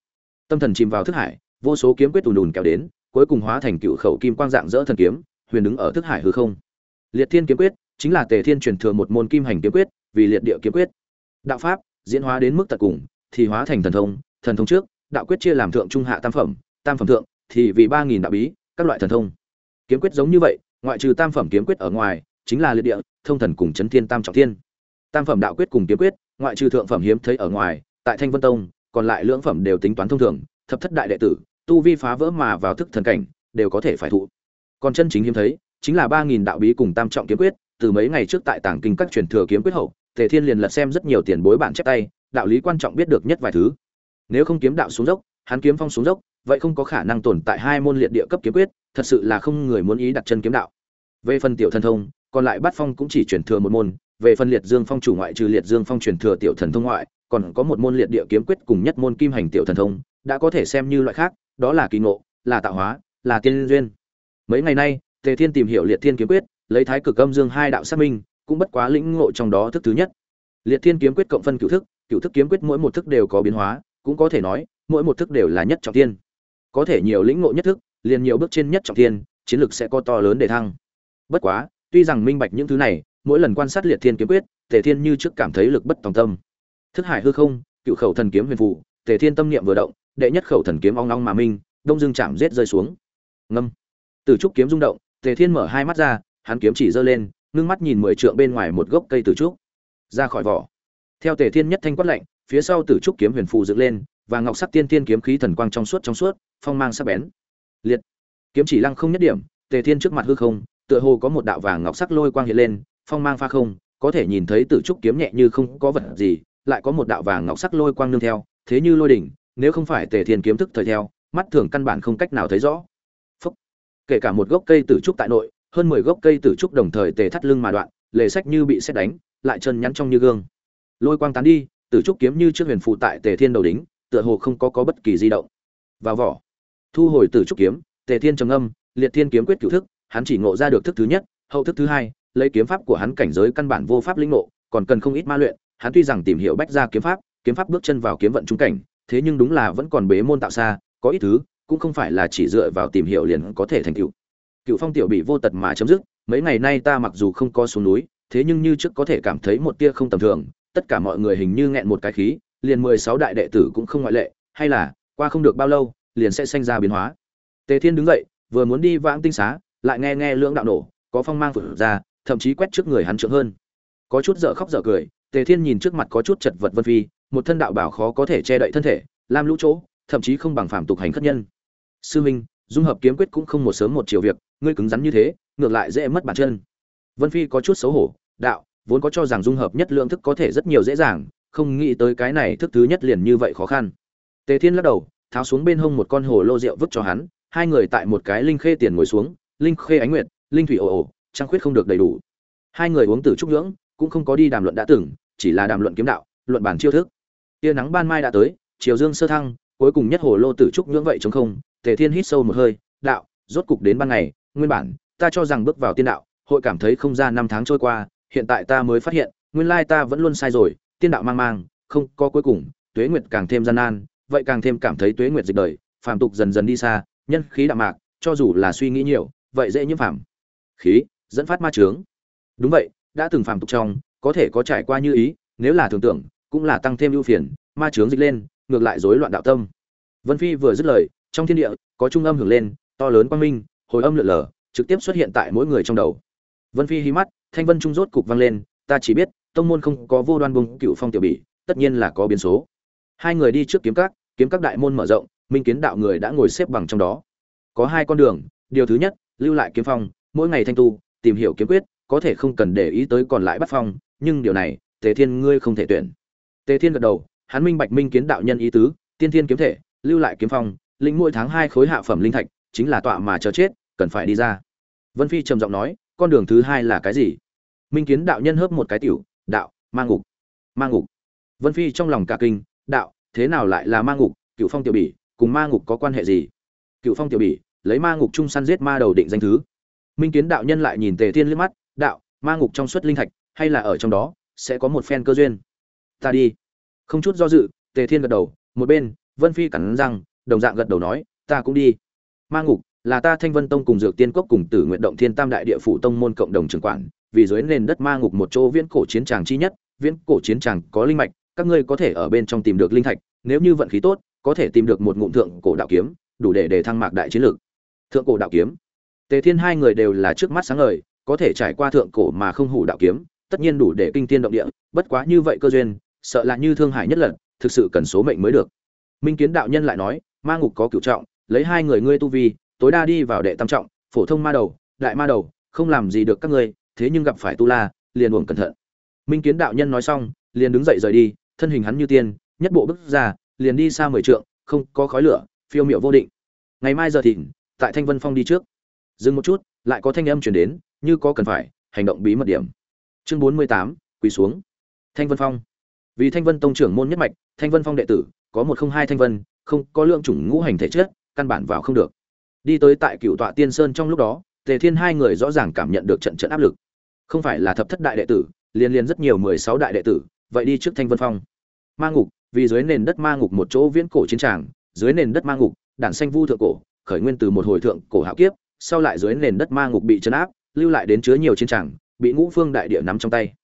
Tâm thần chìm vào thức hải, vô số kiếm quyết tùn đùn kéo đến, cuối cùng hóa thành cựu khẩu kim quang dạng dỡ thần kiếm, huyền đứng ở thức hải hư không. Liệt thiên kiếm quyết, chính là tề thiên truyền thừa một môn kim hành kiếm quyết, vì liệt địa kiếm quyết. Đạo pháp, diễn hóa đến mức tận cùng, thì hóa thành thần thông thần thông trước, đạo quyết chia làm thượng, trung, hạ, tam phẩm tam phẩm thượng, thì vì ba nghìn đạo bí, các loại thần thông. Kiếm quyết giống như vậy, ngoại trừ tam phẩm kiếm quyết ở ngoài chính là liệt địa, thông thần cùng chấn thiên tam trọng thiên. Tam phẩm đạo quyết cùng kiếm quyết, ngoại trừ thượng phẩm hiếm thấy ở ngoài, tại thanh vân tông, còn lại lưỡng phẩm đều tính toán thông thường, thập thất đại đệ tử, tu vi phá vỡ mà vào thức thần cảnh, đều có thể phải thụ. Còn chân chính hiếm thấy, chính là ba nghìn đạo bí cùng tam trọng kiếm quyết, từ mấy ngày trước tại tảng kinh các truyền thừa kiếm quyết hậu, tề thiên liền lật xem rất nhiều tiền bối bản chép tay, đạo lý quan trọng biết được nhất vài thứ. Nếu không kiếm đạo xuống dốc, hắn kiếm phong xuống dốc, vậy không có khả năng tồn tại hai môn liệt địa cấp kiếm quyết, thật sự là không người muốn ý đặt chân kiếm đạo. Về phần tiểu thần thông còn lại bát phong cũng chỉ truyền thừa một môn, về phần liệt dương phong chủ ngoại trừ liệt dương phong truyền thừa tiểu thần thông ngoại, còn có một môn liệt địa kiếm quyết cùng nhất môn kim hành tiểu thần thông, đã có thể xem như loại khác, đó là kỳ ngộ, là tạo hóa, là tiên duyên. Mấy ngày nay, tề thiên tìm hiểu liệt thiên kiếm quyết, lấy thái cực âm dương hai đạo xác minh, cũng bất quá lĩnh ngộ trong đó thức thứ nhất. Liệt thiên kiếm quyết cộng phân cửu thức cửu thức kiếm quyết mỗi một thức đều có biến hóa, cũng có thể nói, mỗi một thức đều là nhất trọng thiên có thể nhiều lĩnh ngộ nhất thức, liền nhiều bước trên nhất trọng thiên chiến lược sẽ có to lớn để thăng. Bất quá tuy rằng minh bạch những thứ này, mỗi lần quan sát liệt thiên kiếm quyết, tề thiên như trước cảm thấy lực bất tòng tâm. Thức hải hư không, cựu khẩu thần kiếm huyền phụ tề thiên tâm niệm vừa động, đệ nhất khẩu thần kiếm ong ong mà minh, đông dương chạm giết rơi xuống. Ngâm. Từ trúc kiếm rung động, tề thiên mở hai mắt ra, hắn kiếm chỉ giơ lên, ngưng mắt nhìn mười trượng bên ngoài một gốc cây tử trúc. Ra khỏi vỏ. Theo tề thiên nhất thanh quát lạnh, phía sau tử trúc kiếm huyền phụ dựng lên, và ngọc sắc tiên tiên kiếm khí thần quang trong suốt trong suốt, phong mang sắc bén. Liệt. Kiếm chỉ lăng không nhất điểm, tề thiên trước mặt hư không tựa hồ có một đạo vàng ngọc sắc lôi quang hiện lên, phong mang pha không, có thể nhìn thấy tử trúc kiếm nhẹ như không có vật gì, lại có một đạo vàng ngọc sắc lôi quang nương theo, thế như lôi đỉnh, nếu không phải tề thiên kiếm thức thời theo, mắt thường căn bản không cách nào thấy rõ. Phúc. kể cả một gốc cây tử trúc tại nội, hơn mười gốc cây tử trúc đồng thời tề thắt lưng mà đoạn, lề sách như bị sét đánh, lại chân nhắn trong như gương. Lôi quang tán đi, tử trúc kiếm như trước huyền phụ tại tề thiên đầu đính tựa hồ không có có bất kỳ di động. Vào vỏ. Thu hồi tử trúc kiếm, tề thiên trầm âm liệt thiên kiếm quyết cửu thức hắn chỉ ngộ ra được thức thứ nhất, hậu thức thứ hai, lấy kiếm pháp của hắn cảnh giới căn bản vô pháp linh ngộ, còn cần không ít ma luyện, hắn tuy rằng tìm hiểu bách gia kiếm pháp kiếm pháp bước chân vào kiếm vận trung cảnh, thế nhưng đúng là vẫn còn bế môn tạo xa, có ít thứ, cũng không phải là chỉ dựa vào tìm hiểu liền có thể thành tựu. Cựu phong tiểu bị vô tật mà chấm dứt, mấy ngày nay ta mặc dù không có xuống núi, thế nhưng như trước có thể cảm thấy một tia không tầm thường, tất cả mọi người hình như nghẹn một cái khí, liền mười sáu đại đệ tử cũng không ngoại lệ, hay là, qua không được bao lâu, liền sẽ sinh ra biến hóa. Tề thiên đứng dậy, vừa muốn đi vãng tinh xá lại nghe nghe lưỡng đạo nổ, có phong mang vượt ra, thậm chí quét trước người hắn trượng hơn. Có chút dở khóc dở cười, tề thiên nhìn trước mặt có chút chật vật vân phi, một thân đạo bảo khó có thể che đậy thân thể, lam lũ chỗ, thậm chí không bằng phàm tục hành khất nhân. Sư minh, dung hợp kiếm quyết cũng không một sớm một chiều việc, ngươi cứng rắn như thế, ngược lại dễ mất bản chân. Vân phi có chút xấu hổ, đạo, vốn có cho rằng dung hợp nhất lượng thức có thể rất nhiều dễ dàng, không nghĩ tới cái này thức thứ nhất liền như vậy khó khăn. Tề thiên lắc đầu, tháo xuống bên hông một con hồ lô rượu vứt cho hắn, hai người tại một cái linh khê tiền ngồi xuống linh khê ánh nguyệt, linh thủy ồ ồ trang khuyết không được đầy đủ. Hai người uống từ trúc nhưỡng, cũng không có đi đàm luận đã từng, chỉ là đàm luận kiếm đạo, luận bản chiêu thức. Tia nắng ban mai đã tới, chiều dương sơ thăng, cuối cùng nhất hồ lô tử trúc nhưỡng vậy chống không, tề thiên hít sâu một hơi, đạo, rốt cục đến ban ngày, nguyên bản, ta cho rằng bước vào tiên đạo, hội cảm thấy không ra năm tháng trôi qua, hiện tại ta mới phát hiện, nguyên lai ta vẫn luôn sai rồi, tiên đạo mang mang, không có cuối cùng, tuế nguyệt càng thêm gian nan, vậy càng thêm cảm thấy tuế nguyệt dịch đời, phàm tục dần dần đi xa, nhân khí đạm mạc, cho dù là suy nghĩ nhiều vậy dễ nhiễm phàm. Khí, dẫn phát ma trướng đúng vậy, đã từng phàm tục trong, có thể có trải qua như ý, nếu là tưởng tượng cũng là tăng thêm ưu phiền, ma trướng dịch lên, ngược lại rối loạn đạo tâm. Vân phi vừa dứt lời, trong thiên địa, có trung âm hưởng lên, to lớn quang minh, hồi âm lượn lờ, trực tiếp xuất hiện tại mỗi người trong đầu. Vân phi hí mắt, thanh vân trung rốt cục vang lên, ta chỉ biết, tông môn không có vô đoan bùng cựu phong tiểu bỉ, tất nhiên là có biến số. Hai người đi trước kiếm các kiếm các đại môn mở rộng, minh kiến đạo người đã ngồi xếp bằng trong đó. Có hai con đường, điều thứ nhất lưu lại kiếm phong, mỗi ngày thanh tu, tìm hiểu kiếm quyết, có thể không cần để ý tới còn lại bắt phong, nhưng điều này, tề thiên ngươi không thể tuyển. Tề thiên gật đầu, hắn minh bạch minh kiến đạo nhân ý tứ, tiên thiên kiếm thể, lưu lại kiếm phong linh mỗi tháng hai khối hạ phẩm linh thạch, chính là tọa mà chờ chết, cần phải đi ra. Vân phi trầm giọng nói, con đường thứ hai là cái gì? Minh kiến đạo nhân hớp một cái tiểu, đạo, ma ngục. Ma ngục. Vân phi trong lòng cả kinh, đạo, thế nào lại là ma ngục? Cựu phong tiểu bỉ, cùng ma ngục có quan hệ gì? Cựu phong tiểu bỉ lấy ma ngục chung săn giết ma đầu định danh thứ. Minh kiến đạo nhân lại nhìn tề thiên liếc mắt, đạo, ma ngục trong suất linh thạch, hay là ở trong đó, sẽ có một phen cơ duyên. Ta đi. Không chút do dự, tề thiên gật đầu, một bên, vân phi cắn răng, đồng dạng gật đầu nói, ta cũng đi. Ma ngục, là ta thanh vân tông cùng dược tiên cốc cùng tử nguyện động thiên tam đại địa phủ tông môn cộng đồng trường quản, vì dưới nền đất ma ngục một chỗ viễn cổ chiến tràng chi nhất, viễn cổ chiến tràng có linh mạch, các ngươi có thể ở bên trong tìm được linh thạch, nếu như vận khí tốt, có thể tìm được một ngụm thượng cổ đạo kiếm, đủ để để thăng mạc đại chiến lược thượng cổ đạo kiếm. Tề thiên hai người đều là trước mắt sáng ngời, có thể trải qua thượng cổ mà không hủ đạo kiếm, tất nhiên đủ để kinh tiên động địa, bất quá như vậy cơ duyên, sợ là như thương hải nhất lần, thực sự cần số mệnh mới được. Minh kiến đạo nhân lại nói, ma ngục có cửu trọng, lấy hai người ngươi tu vi, tối đa đi vào đệ tam trọng, phổ thông ma đầu, đại ma đầu, không làm gì được các ngươi, thế nhưng gặp phải tu la, liền uổng cẩn thận. Minh kiến đạo nhân nói xong, liền đứng dậy rời đi, thân hình hắn như tiên, nhất bộ bước ra, liền đi xa mười trượng, không có khói lửa, phiêu miệu vô định. Ngày mai giờ thìn tại thanh vân phong đi trước. Dừng một chút, lại có thanh âm chuyển đến, như có cần phải, hành động bí mật điểm. Chương bốn mươi tám, quỳ xuống. Thanh vân phong. Vì thanh vân tông trưởng môn nhất mạch, thanh vân phong đệ tử, có một không hai thanh vân, không, có lượng chủng ngũ hành thể chất, căn bản vào không được. Đi tới tại cựu tọa tiên sơn trong lúc đó, tề thiên hai người rõ ràng cảm nhận được trận trận áp lực. Không phải là thập thất đại đệ tử liên liên rất nhiều mười sáu đại đệ tử, vậy đi trước thanh vân phong. Ma ngục, vì dưới nền đất ma ngục một chỗ viễn cổ chiến tràng, dưới nền đất ma ngục, đản xanh vu thượng cổ khởi nguyên từ một hồi thượng cổ hạo kiếp, sau lại dưới nền đất ma ngục bị chấn áp, lưu lại đến chứa nhiều chiến tràng, bị ngũ phương đại địa nắm trong tay.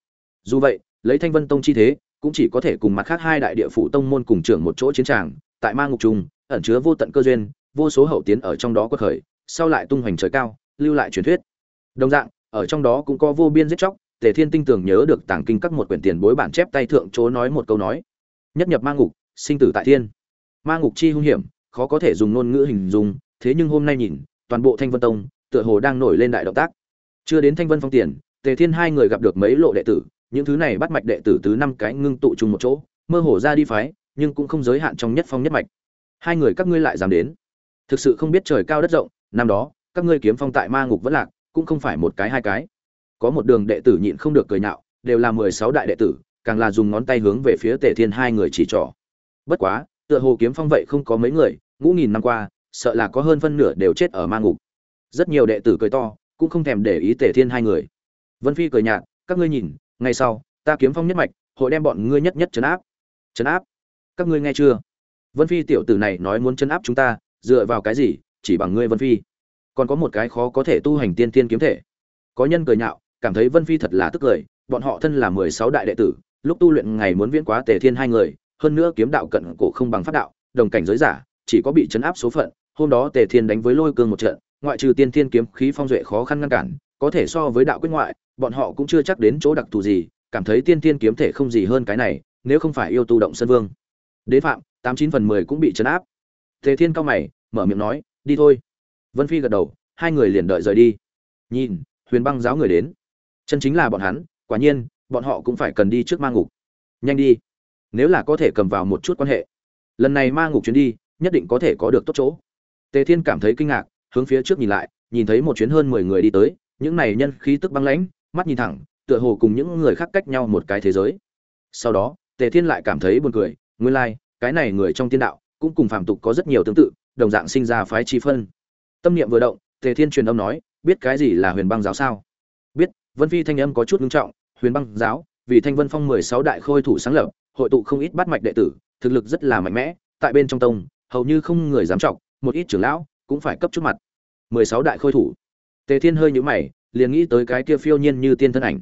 Dù vậy, lấy thanh vân tông chi thế, cũng chỉ có thể cùng mặt khác hai đại địa phủ tông môn cùng trưởng một chỗ chiến tràng, tại ma ngục trùng ẩn chứa vô tận cơ duyên, vô số hậu tiến ở trong đó quật khởi, sau lại tung hoành trời cao, lưu lại truyền thuyết. Đồng dạng, ở trong đó cũng có vô biên giết chóc, tề thiên tinh tường nhớ được tàng kinh các một quyển tiền bối bản chép tay thượng chỗ nói một câu nói. Nhất nhập ma ngục, sinh tử tại thiên. Ma ngục chi hung hiểm, khó có thể dùng ngôn ngữ hình dung thế nhưng hôm nay nhìn, toàn bộ thanh vân tông, tựa hồ đang nổi lên đại động tác. Chưa đến thanh vân phong tiền, tề thiên hai người gặp được mấy lộ đệ tử, những thứ này bắt mạch đệ tử tứ năm cái ngưng tụ chung một chỗ, mơ hồ ra đi phái, nhưng cũng không giới hạn trong nhất phong nhất mạch. Hai người các ngươi lại dám đến. Thực sự không biết trời cao đất rộng, năm đó, các ngươi kiếm phong tại ma ngục vẫn lạc, cũng không phải một cái hai cái. Có một đường đệ tử nhịn không được cười nhạo, đều là mười sáu đại đệ tử, càng là dùng ngón tay hướng về phía tề thiên hai người chỉ trỏ. Bất quá, tựa hồ kiếm phong vậy không có mấy người, ngũ nghìn năm qua sợ là có hơn phân nửa đều chết ở ma ngục. Rất nhiều đệ tử cười to, cũng không thèm để ý tề thiên hai người. Vân phi cười nhạt, các ngươi nhìn, ngày sau, ta kiếm phong nhất mạch, hội đem bọn ngươi nhất nhất chấn áp. Chấn áp? Các ngươi nghe chưa? Vân phi tiểu tử này nói muốn chấn áp chúng ta, dựa vào cái gì, chỉ bằng ngươi vân phi. Còn có một cái khó có thể tu hành tiên tiên kiếm thể. Có nhân cười nhạo, cảm thấy vân phi thật là tức cười, bọn họ thân là mười sáu đại đệ tử, lúc tu luyện ngày muốn viễn quá tề thiên hai người, hơn nữa kiếm đạo cận cổ không bằng pháp đạo, đồng cảnh giới giả, chỉ có bị chấn áp số phận hôm đó tề thiên đánh với lôi cương một trận, ngoại trừ tiên thiên kiếm khí phong duệ khó khăn ngăn cản, có thể so với đạo quyết ngoại, bọn họ cũng chưa chắc đến chỗ đặc thù gì, cảm thấy tiên thiên kiếm thể không gì hơn cái này, nếu không phải yêu tu động sân vương. Đế phạm, tám chín phần mười cũng bị chấn áp. Tề thiên cao mày, mở miệng nói, đi thôi. Vân phi gật đầu, hai người liền đợi rời đi. Nhìn, huyền băng giáo người đến. Chân chính là bọn hắn, quả nhiên, bọn họ cũng phải cần đi trước ma ngục. Nhanh đi, nếu là có thể cầm vào một chút quan hệ. Lần này ma ngục chuyến đi, nhất định có thể có được tốt chỗ tề thiên cảm thấy kinh ngạc, hướng phía trước nhìn lại, nhìn thấy một chuyến hơn mười người đi tới, những này nhân khí tức băng lãnh, mắt nhìn thẳng, tựa hồ cùng những người khác cách nhau một cái thế giới. Sau đó, tề thiên lại cảm thấy buồn cười, nguyên lai, cái này người trong tiên đạo, cũng cùng phàm tục có rất nhiều tương tự, đồng dạng sinh ra phái chi phân. Tâm niệm vừa động, tề thiên truyền âm nói, biết cái gì là huyền băng giáo sao? Biết, vân phi thanh âm có chút ngưng trọng, huyền băng giáo, vì thanh vân phong mười sáu đại khôi thủ sáng lập, hội tụ không ít bát mạch đệ tử, thực lực rất là mạnh mẽ, tại bên trong tông, hầu như không người dám trọng một ít trưởng lão cũng phải cấp chút mặt. Mười sáu đại khôi thủ. Tề thiên hơi nhíu mày, liền nghĩ tới cái kia phiêu nhiên như tiên thân ảnh.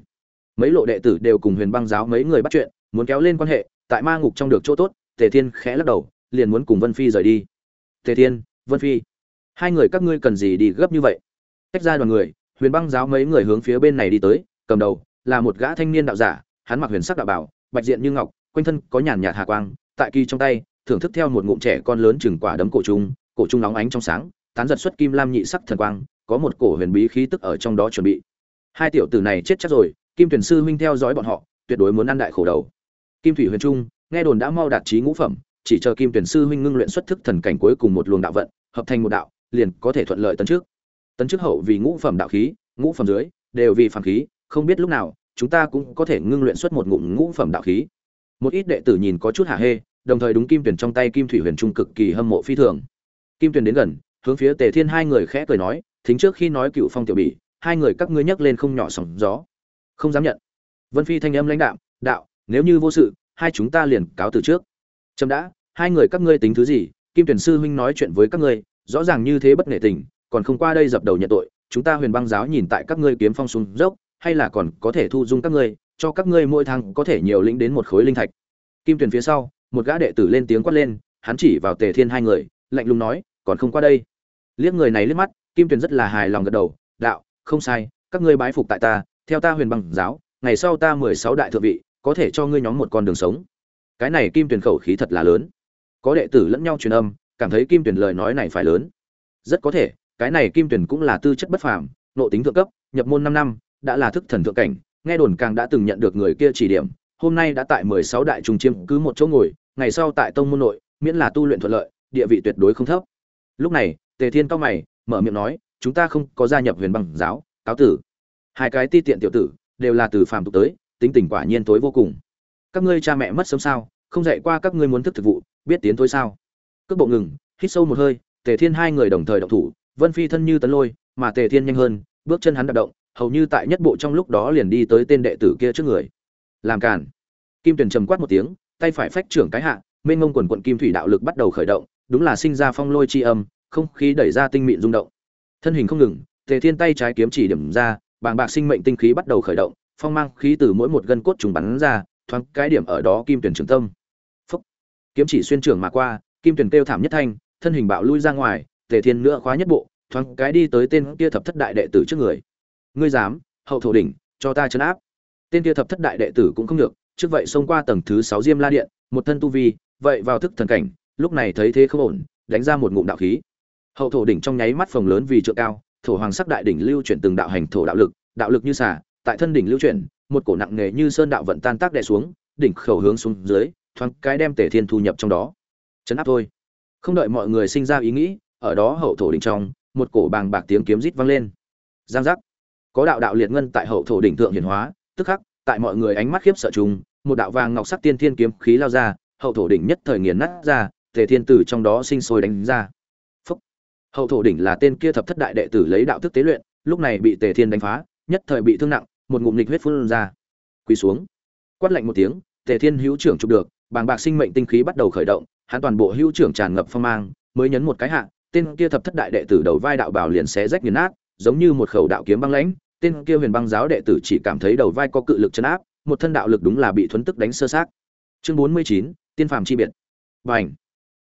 Mấy lộ đệ tử đều cùng huyền băng giáo mấy người bắt chuyện, muốn kéo lên quan hệ, tại ma ngục trong được chỗ tốt, tề thiên khẽ lắc đầu, liền muốn cùng vân phi rời đi. Tề thiên, vân phi, hai người các ngươi cần gì đi gấp như vậy? Tách ra đoàn người, huyền băng giáo mấy người hướng phía bên này đi tới, cầm đầu là một gã thanh niên đạo giả, hắn mặc huyền sắc đạo bảo, bạch diện như ngọc, quanh thân có nhàn nhạt hà quang, tại kỳ trong tay, thưởng thức theo một ngụm trẻ con lớn chừng quả đấm cổ trung cổ trung nóng ánh trong sáng, tán giật xuất kim lam nhị sắc thần quang, có một cổ huyền bí khí tức ở trong đó chuẩn bị. Hai tiểu tử này chết chắc rồi, kim tuyển sư huynh theo dõi bọn họ, tuyệt đối muốn ăn đại khổ đầu. Kim thủy huyền trung, nghe đồn đã mau đạt trí ngũ phẩm, chỉ chờ kim tuyển sư huynh ngưng luyện xuất thức thần cảnh cuối cùng một luồng đạo vận, hợp thành một đạo, liền có thể thuận lợi tấn trước tấn trước hậu vì ngũ phẩm đạo khí, ngũ phẩm dưới, đều vì phàm khí, không biết lúc nào, chúng ta cũng có thể ngưng luyện xuất một ngụm ngũ phẩm đạo khí. Một ít đệ tử nhìn có chút hạ hê, đồng thời đúng kim tuyển trong tay kim thủy huyền trung cực kỳ hâm mộ phi thường kim Tuyền đến gần, hướng phía tề thiên hai người khẽ cười nói, thính trước khi nói cựu phong tiểu bỉ, hai người các ngươi nhắc lên không nhỏ sóng gió. Không dám nhận. Vân phi thanh âm lãnh đạm, đạo, nếu như vô sự, hai chúng ta liền cáo từ trước. Trâm đã, hai người các ngươi tính thứ gì? Kim tuyển sư huynh nói chuyện với các ngươi, rõ ràng như thế bất nể tình, còn không qua đây dập đầu nhận tội, chúng ta huyền băng giáo nhìn tại các ngươi kiếm phong xuống dốc, hay là còn có thể thu dung các ngươi, cho các ngươi mỗi tháng có thể nhiều lĩnh đến một khối linh thạch. Kim tuyển phía sau, một gã đệ tử lên tiếng quát lên, hắn chỉ vào tề thiên hai người lạnh lùng nói, còn không qua đây. Liếc người này liếc mắt, kim Tuyền rất là hài lòng gật đầu, đạo, không sai, các ngươi bái phục tại ta, theo ta huyền bằng giáo, ngày sau ta mười sáu đại thượng vị, có thể cho ngươi nhóm một con đường sống. Cái này kim Tuyền khẩu khí thật là lớn. Có đệ tử lẫn nhau truyền âm, cảm thấy kim Tuyền lời nói này phải lớn. Rất có thể, cái này kim Tuyền cũng là tư chất bất phàm, nộ tính thượng cấp, nhập môn năm năm, đã là thức thần thượng cảnh, nghe đồn càng đã từng nhận được người kia chỉ điểm, hôm nay đã tại mười sáu đại trùng chiêm cứ một chỗ ngồi, ngày sau tại tông môn nội, miễn là tu luyện thuận lợi địa vị tuyệt đối không thấp. Lúc này, tề thiên cao mày, mở miệng nói, chúng ta không có gia nhập huyền bằng giáo, cáo tử. Hai cái ti tiện tiểu tử, đều là từ phàm tục tới, tính tình quả nhiên tối vô cùng. Các ngươi cha mẹ mất sớm sao, không dạy qua các ngươi muốn thức thực vụ, biết tiến thôi sao? Cước bộ ngừng, hít sâu một hơi, tề thiên hai người đồng thời động thủ, vân phi thân như tấn lôi, mà tề thiên nhanh hơn, bước chân hắn đạp động, hầu như tại nhất bộ trong lúc đó liền đi tới tên đệ tử kia trước người. Làm cản kim tuyền trầm quát một tiếng, tay phải phách trưởng cái hạ, mênh ngông quần quận kim thủy đạo lực bắt đầu khởi động đúng là sinh ra phong lôi chi âm, không khí đẩy ra tinh mịn rung động. Thân hình không ngừng, tề thiên tay trái kiếm chỉ điểm ra, bàng bạc sinh mệnh tinh khí bắt đầu khởi động, phong mang khí từ mỗi một gân cốt trùng bắn ra, thoáng cái điểm ở đó kim tuyển trường tâm. Phúc. kiếm chỉ xuyên trưởng mà qua, kim tuyển kêu thảm nhất thanh, thân hình bạo lui ra ngoài, tề thiên nữa khóa nhất bộ, thoáng cái đi tới tên kia thập thất đại đệ tử trước người. Ngươi dám, hậu thổ đỉnh, cho ta chấn áp. Tên kia thập thất đại đệ tử cũng không được, trước vậy xông qua tầng thứ sáu diêm la điện, một thân tu vi, vậy vào thức thần cảnh lúc này thấy thế không ổn, đánh ra một ngụm đạo khí. Hậu thổ đỉnh trong nháy mắt phồng lớn vì trượng cao, thổ hoàng sắc đại đỉnh lưu chuyển từng đạo hành thổ đạo lực đạo lực như xả tại thân đỉnh lưu chuyển, một cổ nặng nề như sơn đạo vận tan tác đè xuống, đỉnh khẩu hướng xuống dưới, thoáng cái đem tể thiên thu nhập trong đó. Chấn áp thôi. Không đợi mọi người sinh ra ý nghĩ, ở đó hậu thổ đỉnh trong, một cổ bàng bạc tiếng kiếm rít vang lên. Giang giác. Có đạo đạo liệt ngân tại hậu thổ đỉnh thượng hiển hóa, tức khắc, tại mọi người ánh mắt khiếp sợ trùng một đạo vàng ngọc sắc tiên thiên kiếm khí lao ra, hậu thổ đỉnh nhất thời nghiền nát ra tề thiên tử trong đó sinh sôi đánh ra. Phúc. hậu thổ đỉnh là tên kia thập thất đại đệ tử lấy đạo thức tế luyện, lúc này bị tề thiên đánh phá, nhất thời bị thương nặng, một ngụm nghịch huyết phun ra. Quỳ xuống. Quát lạnh một tiếng, tề thiên hữu trưởng chụp được, bàng bạc sinh mệnh tinh khí bắt đầu khởi động, hắn toàn bộ hữu trưởng tràn ngập phong mang, mới nhấn một cái hạ, tên kia thập thất đại đệ tử đầu vai đạo bảo liền xé rách nghiền nát, giống như một khẩu đạo kiếm băng lãnh, tên kia huyền băng giáo đệ tử chỉ cảm thấy đầu vai có cự lực chấn áp, một thân đạo lực đúng là bị thuấn tức đánh sơ sát chương bốn mươi chín, tiên phàm chi biệt. Bành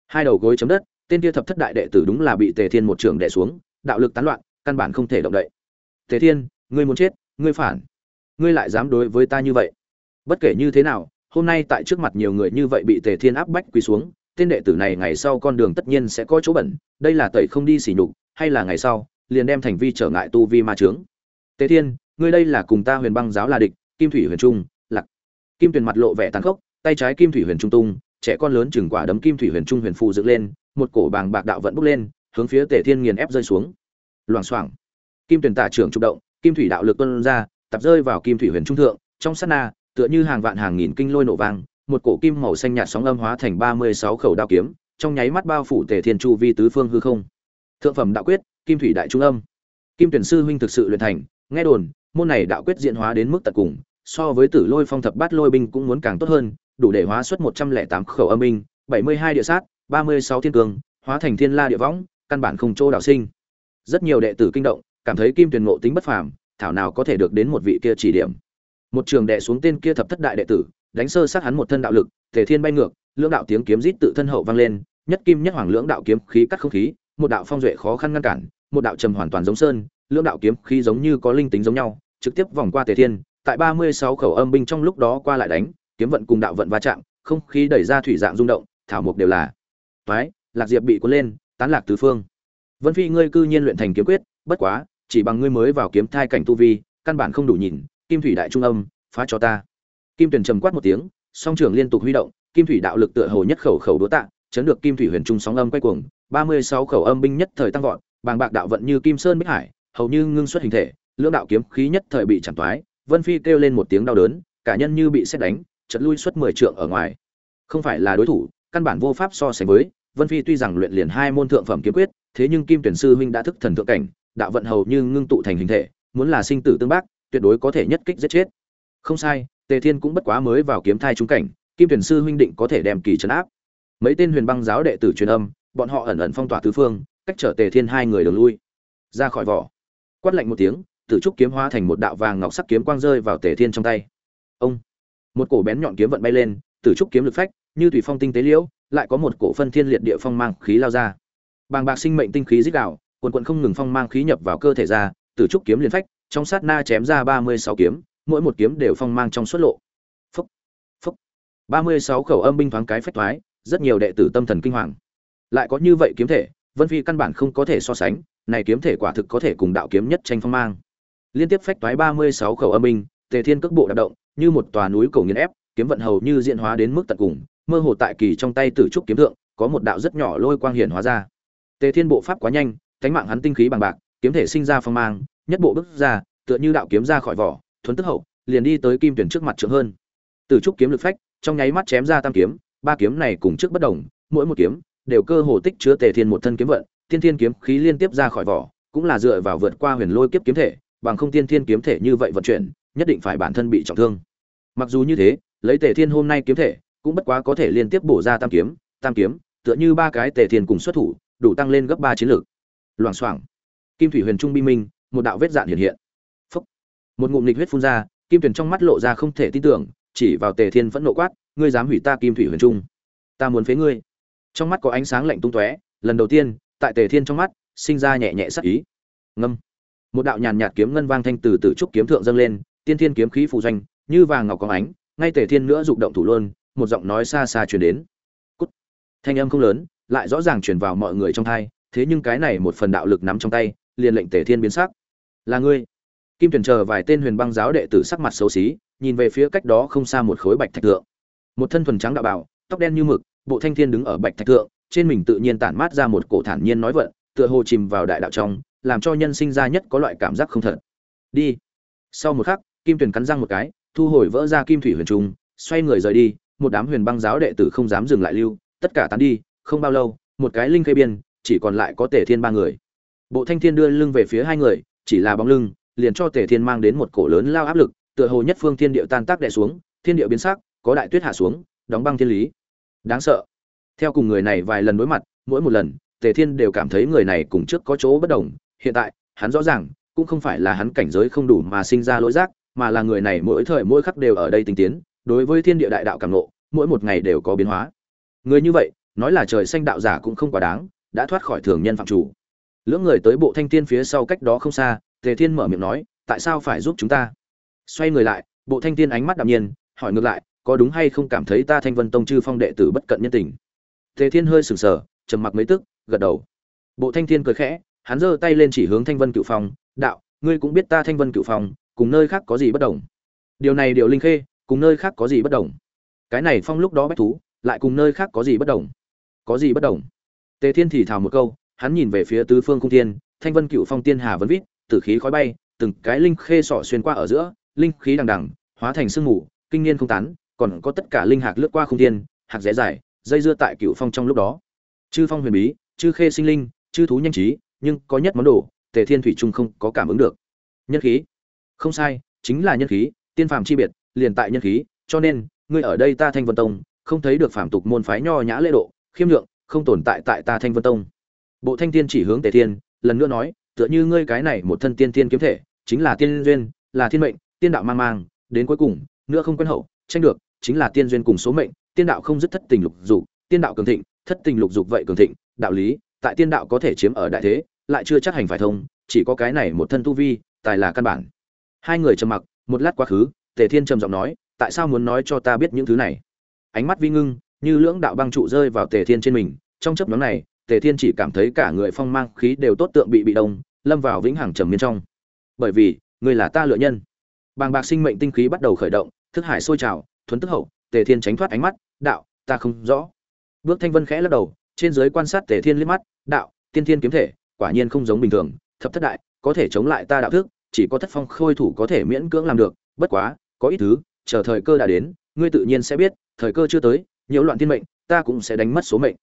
hai đầu gối chấm đất, tên kia thập thất đại đệ tử đúng là bị tề thiên một trường đệ xuống, đạo lực tán loạn, căn bản không thể động đậy. Tề thiên, ngươi muốn chết, ngươi phản. Ngươi lại dám đối với ta như vậy. Bất kể như thế nào, hôm nay tại trước mặt nhiều người như vậy bị tề thiên áp bách quỳ xuống, tên đệ tử này ngày sau con đường tất nhiên sẽ có chỗ bẩn, đây là tẩy không đi xỉ nhục, hay là ngày sau, liền đem thành vi trở ngại tu vi ma trướng tề thiên, ngươi đây là cùng ta huyền băng giáo là địch, kim thủy huyền trung, lạc. Kim tuyền mặt lộ vẻ tàn khốc, tay trái kim thủy huyền trung tung trẻ con lớn chừng quả đấm kim thủy huyền trung huyền phù dựng lên, một cổ bàng bạc đạo vẫn bốc lên, hướng phía tề thiên nghiền ép rơi xuống. Loảng xoảng. Kim tuyển tả trưởng trục động, kim thủy đạo lực tuân ra, tập rơi vào kim thủy huyền trung thượng, trong sát na, tựa như hàng vạn hàng nghìn kinh lôi nổ vang, một cổ kim màu xanh nhạt sóng âm hóa thành ba mươi sáu khẩu đao kiếm, trong nháy mắt bao phủ tề thiên chu vi tứ phương hư không. Thượng phẩm đạo quyết, kim thủy đại trung âm. Kim tuyển sư huynh thực sự luyện thành, nghe đồn, môn này đạo quyết diễn hóa đến mức tận cùng, so với tử lôi phong thập bát lôi binh cũng muốn càng tốt hơn đủ để hóa xuất một trăm lẻ tám khẩu âm binh, bảy mươi hai địa sát, ba mươi sáu thiên cường, hóa thành thiên la địa võng, căn bản không chỗ đạo sinh. Rất nhiều đệ tử kinh động, cảm thấy kim Tuyền ngộ tính bất phàm, thảo nào có thể được đến một vị kia chỉ điểm. Một trường đệ xuống tên kia thập thất đại đệ tử, đánh sơ sát hắn một thân đạo lực thể thiên bay ngược, lưỡng đạo tiếng kiếm rít tự thân hậu vang lên, nhất kim nhất hoàng lưỡng đạo kiếm khí cắt không khí, một đạo phong duệ khó khăn ngăn cản, một đạo trầm hoàn toàn giống sơn, lưỡng đạo kiếm khí giống như có linh tính giống nhau, trực tiếp vòng qua tề thiên, tại ba mươi sáu khẩu âm binh trong lúc đó qua lại đánh kiếm vận cùng đạo vận va chạm, không khí đẩy ra thủy dạng rung động, thảo mục đều là. Toái, lạc diệp bị cuốn lên, tán lạc tứ phương. Vân phi, ngươi cư nhiên luyện thành kiếm quyết, bất quá, chỉ bằng ngươi mới vào kiếm thai cảnh tu vi, căn bản không đủ nhìn, kim thủy đại trung âm, phá cho ta. Kim tuyển trầm quát một tiếng, song trưởng liên tục huy động, kim thủy đạo lực tựa hồ nhất khẩu khẩu đố tạ, chấn được kim thủy huyền trung sóng âm quay cuồng, ba mươi sáu khẩu âm binh nhất thời tăng vọt, bàng bạc đạo vận như kim sơn bích hải, hầu như ngưng xuất hình thể, lưỡng đạo kiếm khí nhất thời bị chặn toái, vân phi kêu lên một tiếng đau đớn, cả nhân như bị xét đánh chật lui suốt mười trượng ở ngoài. Không phải là đối thủ, căn bản vô pháp so sánh với, vân phi tuy rằng luyện liền hai môn thượng phẩm kiếm quyết, thế nhưng kim tuyển sư huynh đã thức thần thượng cảnh, đạo vận hầu như ngưng tụ thành hình thể, muốn là sinh tử tương bác, tuyệt đối có thể nhất kích giết chết. Không sai, tề thiên cũng bất quá mới vào kiếm thai trung cảnh, kim tuyển sư huynh định có thể đem kỳ trấn áp. Mấy tên huyền băng giáo đệ tử truyền âm, bọn họ ẩn ẩn phong tỏa tứ phương, cách trở tề thiên hai người đường lui. Ra khỏi vỏ. Quát lạnh một tiếng, tử trúc kiếm hóa thành một đạo vàng ngọc sắc kiếm quang rơi vào tề thiên trong tay. Ông một cổ bén nhọn kiếm vận bay lên, tử trúc kiếm lực phách, như thủy phong tinh tế liễu, lại có một cổ phân thiên liệt địa phong mang khí lao ra. Bàng bạc sinh mệnh tinh khí dích đạo quần quận không ngừng phong mang khí nhập vào cơ thể ra từ trúc kiếm liền phách, trong sát na chém ra ba mươi sáu kiếm, mỗi một kiếm đều phong mang trong suốt lộ. Phúc phúc. ba mươi sáu khẩu âm binh thoáng cái phách thoái, rất nhiều đệ tử tâm thần kinh hoàng. Lại có như vậy kiếm thể, vân phi căn bản không có thể so sánh, này kiếm thể quả thực có thể cùng đạo kiếm nhất tranh phong mang. Liên tiếp phách toái ba mươi sáu khẩu âm binh, tề thiên cước bộ đạp động như một tòa núi cổ nghiền ép, kiếm vận hầu như diễn hóa đến mức tận cùng, mơ hồ tại kỳ trong tay tử trúc kiếm thượng, có một đạo rất nhỏ lôi quang hiển hóa ra. Tề thiên bộ pháp quá nhanh cánh mạng hắn tinh khí bằng bạc, kiếm thể sinh ra phong mang, nhất bộ bước ra, tựa như đạo kiếm ra khỏi vỏ, thuấn tức hậu, liền đi tới kim tuyển trước mặt trượng hơn. Tử trúc kiếm lực phách, trong nháy mắt chém ra tam kiếm, ba kiếm này cùng trước bất đồng, mỗi một kiếm đều cơ hồ tích chứa tề thiên một thân kiếm vận, tiên thiên kiếm khí liên tiếp ra khỏi vỏ, cũng là dựa vào vượt qua huyền lôi kiếp kiếm thể, bằng không tiên thiên kiếm thể như vậy vận chuyển, nhất định phải bản thân bị trọng thương mặc dù như thế, lấy tề thiên hôm nay kiếm thể, cũng bất quá có thể liên tiếp bổ ra tam kiếm tam kiếm, tựa như ba cái tề thiên cùng xuất thủ, đủ tăng lên gấp ba chiến lược. Loảng xoảng. Kim thủy huyền trung bi minh, một đạo vết dạn hiện hiện. Phúc. một ngụm nghịch huyết phun ra, kim tuyển trong mắt lộ ra không thể tin tưởng, chỉ vào tề thiên vẫn nộ quát, ngươi dám hủy ta kim thủy huyền trung? Ta muốn phế ngươi. Trong mắt có ánh sáng lạnh tung tóe, lần đầu tiên, tại tề thiên trong mắt, sinh ra nhẹ nhẹ sắc ý. Ngâm. Một đạo nhàn nhạt kiếm ngân vang thanh từ từ trúc kiếm thượng dâng lên, tiên thiên kiếm khí phù doanh như vàng ngọc có ánh ngay tề thiên nữa rụng động thủ luôn một giọng nói xa xa truyền đến. Cút. Thanh âm không lớn lại rõ ràng truyền vào mọi người trong thai thế nhưng cái này một phần đạo lực nắm trong tay liền lệnh tề thiên biến sắc. Là ngươi. Kim tuyển chờ vài tên huyền băng giáo đệ tử sắc mặt xấu xí nhìn về phía cách đó không xa một khối bạch thạch tượng. một thân thuần trắng đạo bảo tóc đen như mực bộ thanh thiên đứng ở bạch thạch tượng, trên mình tự nhiên tản mát ra một cổ thản nhiên nói vận tựa hồ chìm vào đại đạo trong làm cho nhân sinh ra nhất có loại cảm giác không thật. Đi. Sau một khắc kim tuyển cắn răng một cái thu hồi vỡ ra kim thủy huyền trung, xoay người rời đi, một đám huyền băng giáo đệ tử không dám dừng lại lưu, tất cả tán đi, không bao lâu, một cái linh khê biên, chỉ còn lại có tề thiên ba người. Bộ thanh thiên đưa lưng về phía hai người, chỉ là bóng lưng, liền cho tề thiên mang đến một cổ lớn lao áp lực, tựa hồ nhất phương thiên địa tan tác đè xuống, thiên địa biến sắc, có đại tuyết hạ xuống, đóng băng thiên lý. Đáng sợ. Theo cùng người này vài lần đối mặt, mỗi một lần, tề thiên đều cảm thấy người này cùng trước có chỗ bất đồng, hiện tại, hắn rõ ràng, cũng không phải là hắn cảnh giới không đủ mà sinh ra lỗi giác mà là người này mỗi thời mỗi khắc đều ở đây tinh tiến, đối với thiên địa đại đạo cảm nộ mỗi một ngày đều có biến hóa. Người như vậy, nói là trời xanh đạo giả cũng không quá đáng, đã thoát khỏi thường nhân phạm chủ. Lưỡng người tới bộ thanh tiên phía sau cách đó không xa, tề thiên mở miệng nói, tại sao phải giúp chúng ta? Xoay người lại, bộ thanh tiên ánh mắt đạm nhiên, hỏi ngược lại, có đúng hay không cảm thấy ta thanh vân tông chư phong đệ tử bất cận nhân tình? Tề thiên hơi sừng sờ, trầm mặc mấy tức, gật đầu. Bộ thanh thiên cười khẽ, hắn giơ tay lên chỉ hướng thanh vân cựu phong, đạo, ngươi cũng biết ta thanh vân cựu phong cùng nơi khác có gì bất đồng. Điều này điều linh khê, cùng nơi khác có gì bất đồng? Cái này phong lúc đó bách thú, lại cùng nơi khác có gì bất đồng? Có gì bất đồng? Tề thiên thì thào một câu, hắn nhìn về phía tứ phương cung thiên thanh vân cựu phong tiên hà vấn vít, tử khí khói bay, từng cái linh khê sọ xuyên qua ở giữa, linh khí đằng đằng, hóa thành sương mù, kinh niên không tán, còn có tất cả linh hạc lướt qua không thiên hạc rẽ dài, dây dưa tại cựu phong trong lúc đó. Chư phong huyền bí, chư khê sinh linh, chư thú nhanh trí, nhưng có nhất món đồ, tề thiên thủy trung không có cảm ứng được. Nhân khí không sai, chính là nhân khí, tiên phàm chi biệt, liền tại nhân khí, cho nên, ngươi ở đây ta thanh vân tông, không thấy được phàm tục môn phái nho nhã lễ độ, khiêm nhượng, không tồn tại tại ta thanh vân tông. Bộ thanh tiên chỉ hướng tề thiên, lần nữa nói, tựa như ngươi cái này một thân tiên tiên kiếm thể, chính là tiên duyên, là thiên mệnh, tiên đạo mang mang, đến cuối cùng, nữa không quen hậu, tranh được, chính là tiên duyên cùng số mệnh, tiên đạo không dứt thất tình lục dục, tiên đạo cường thịnh, thất tình lục dục vậy cường thịnh, đạo lý, tại tiên đạo có thể chiếm ở đại thế, lại chưa chắc hành phải thông, chỉ có cái này một thân tu vi, tài là căn bản hai người trầm mặc, một lát quá khứ, tề thiên trầm giọng nói, tại sao muốn nói cho ta biết những thứ này? Ánh mắt vi ngưng, như lưỡng đạo băng trụ rơi vào tề thiên trên mình. Trong chấp nhóm này, tề thiên chỉ cảm thấy cả người phong mang khí đều tốt tượng bị bị đông, lâm vào vĩnh hằng trầm miên trong. Bởi vì người là ta lựa nhân. Bàng bạc sinh mệnh tinh khí bắt đầu khởi động, thức hải sôi trào thuấn tức hậu, tề thiên tránh thoát ánh mắt, đạo, ta không rõ. Bước thanh vân khẽ lắc đầu, trên dưới quan sát tề thiên liếc mắt, đạo, tiên thiên kiếm thể, quả nhiên không giống bình thường, thập thất đại, có thể chống lại ta đạo thức chỉ có thất phong khôi thủ có thể miễn cưỡng làm được, bất quá, có ít thứ, chờ thời cơ đã đến, ngươi tự nhiên sẽ biết, thời cơ chưa tới nhiễu loạn thiên mệnh, ta cũng sẽ đánh mất số mệnh.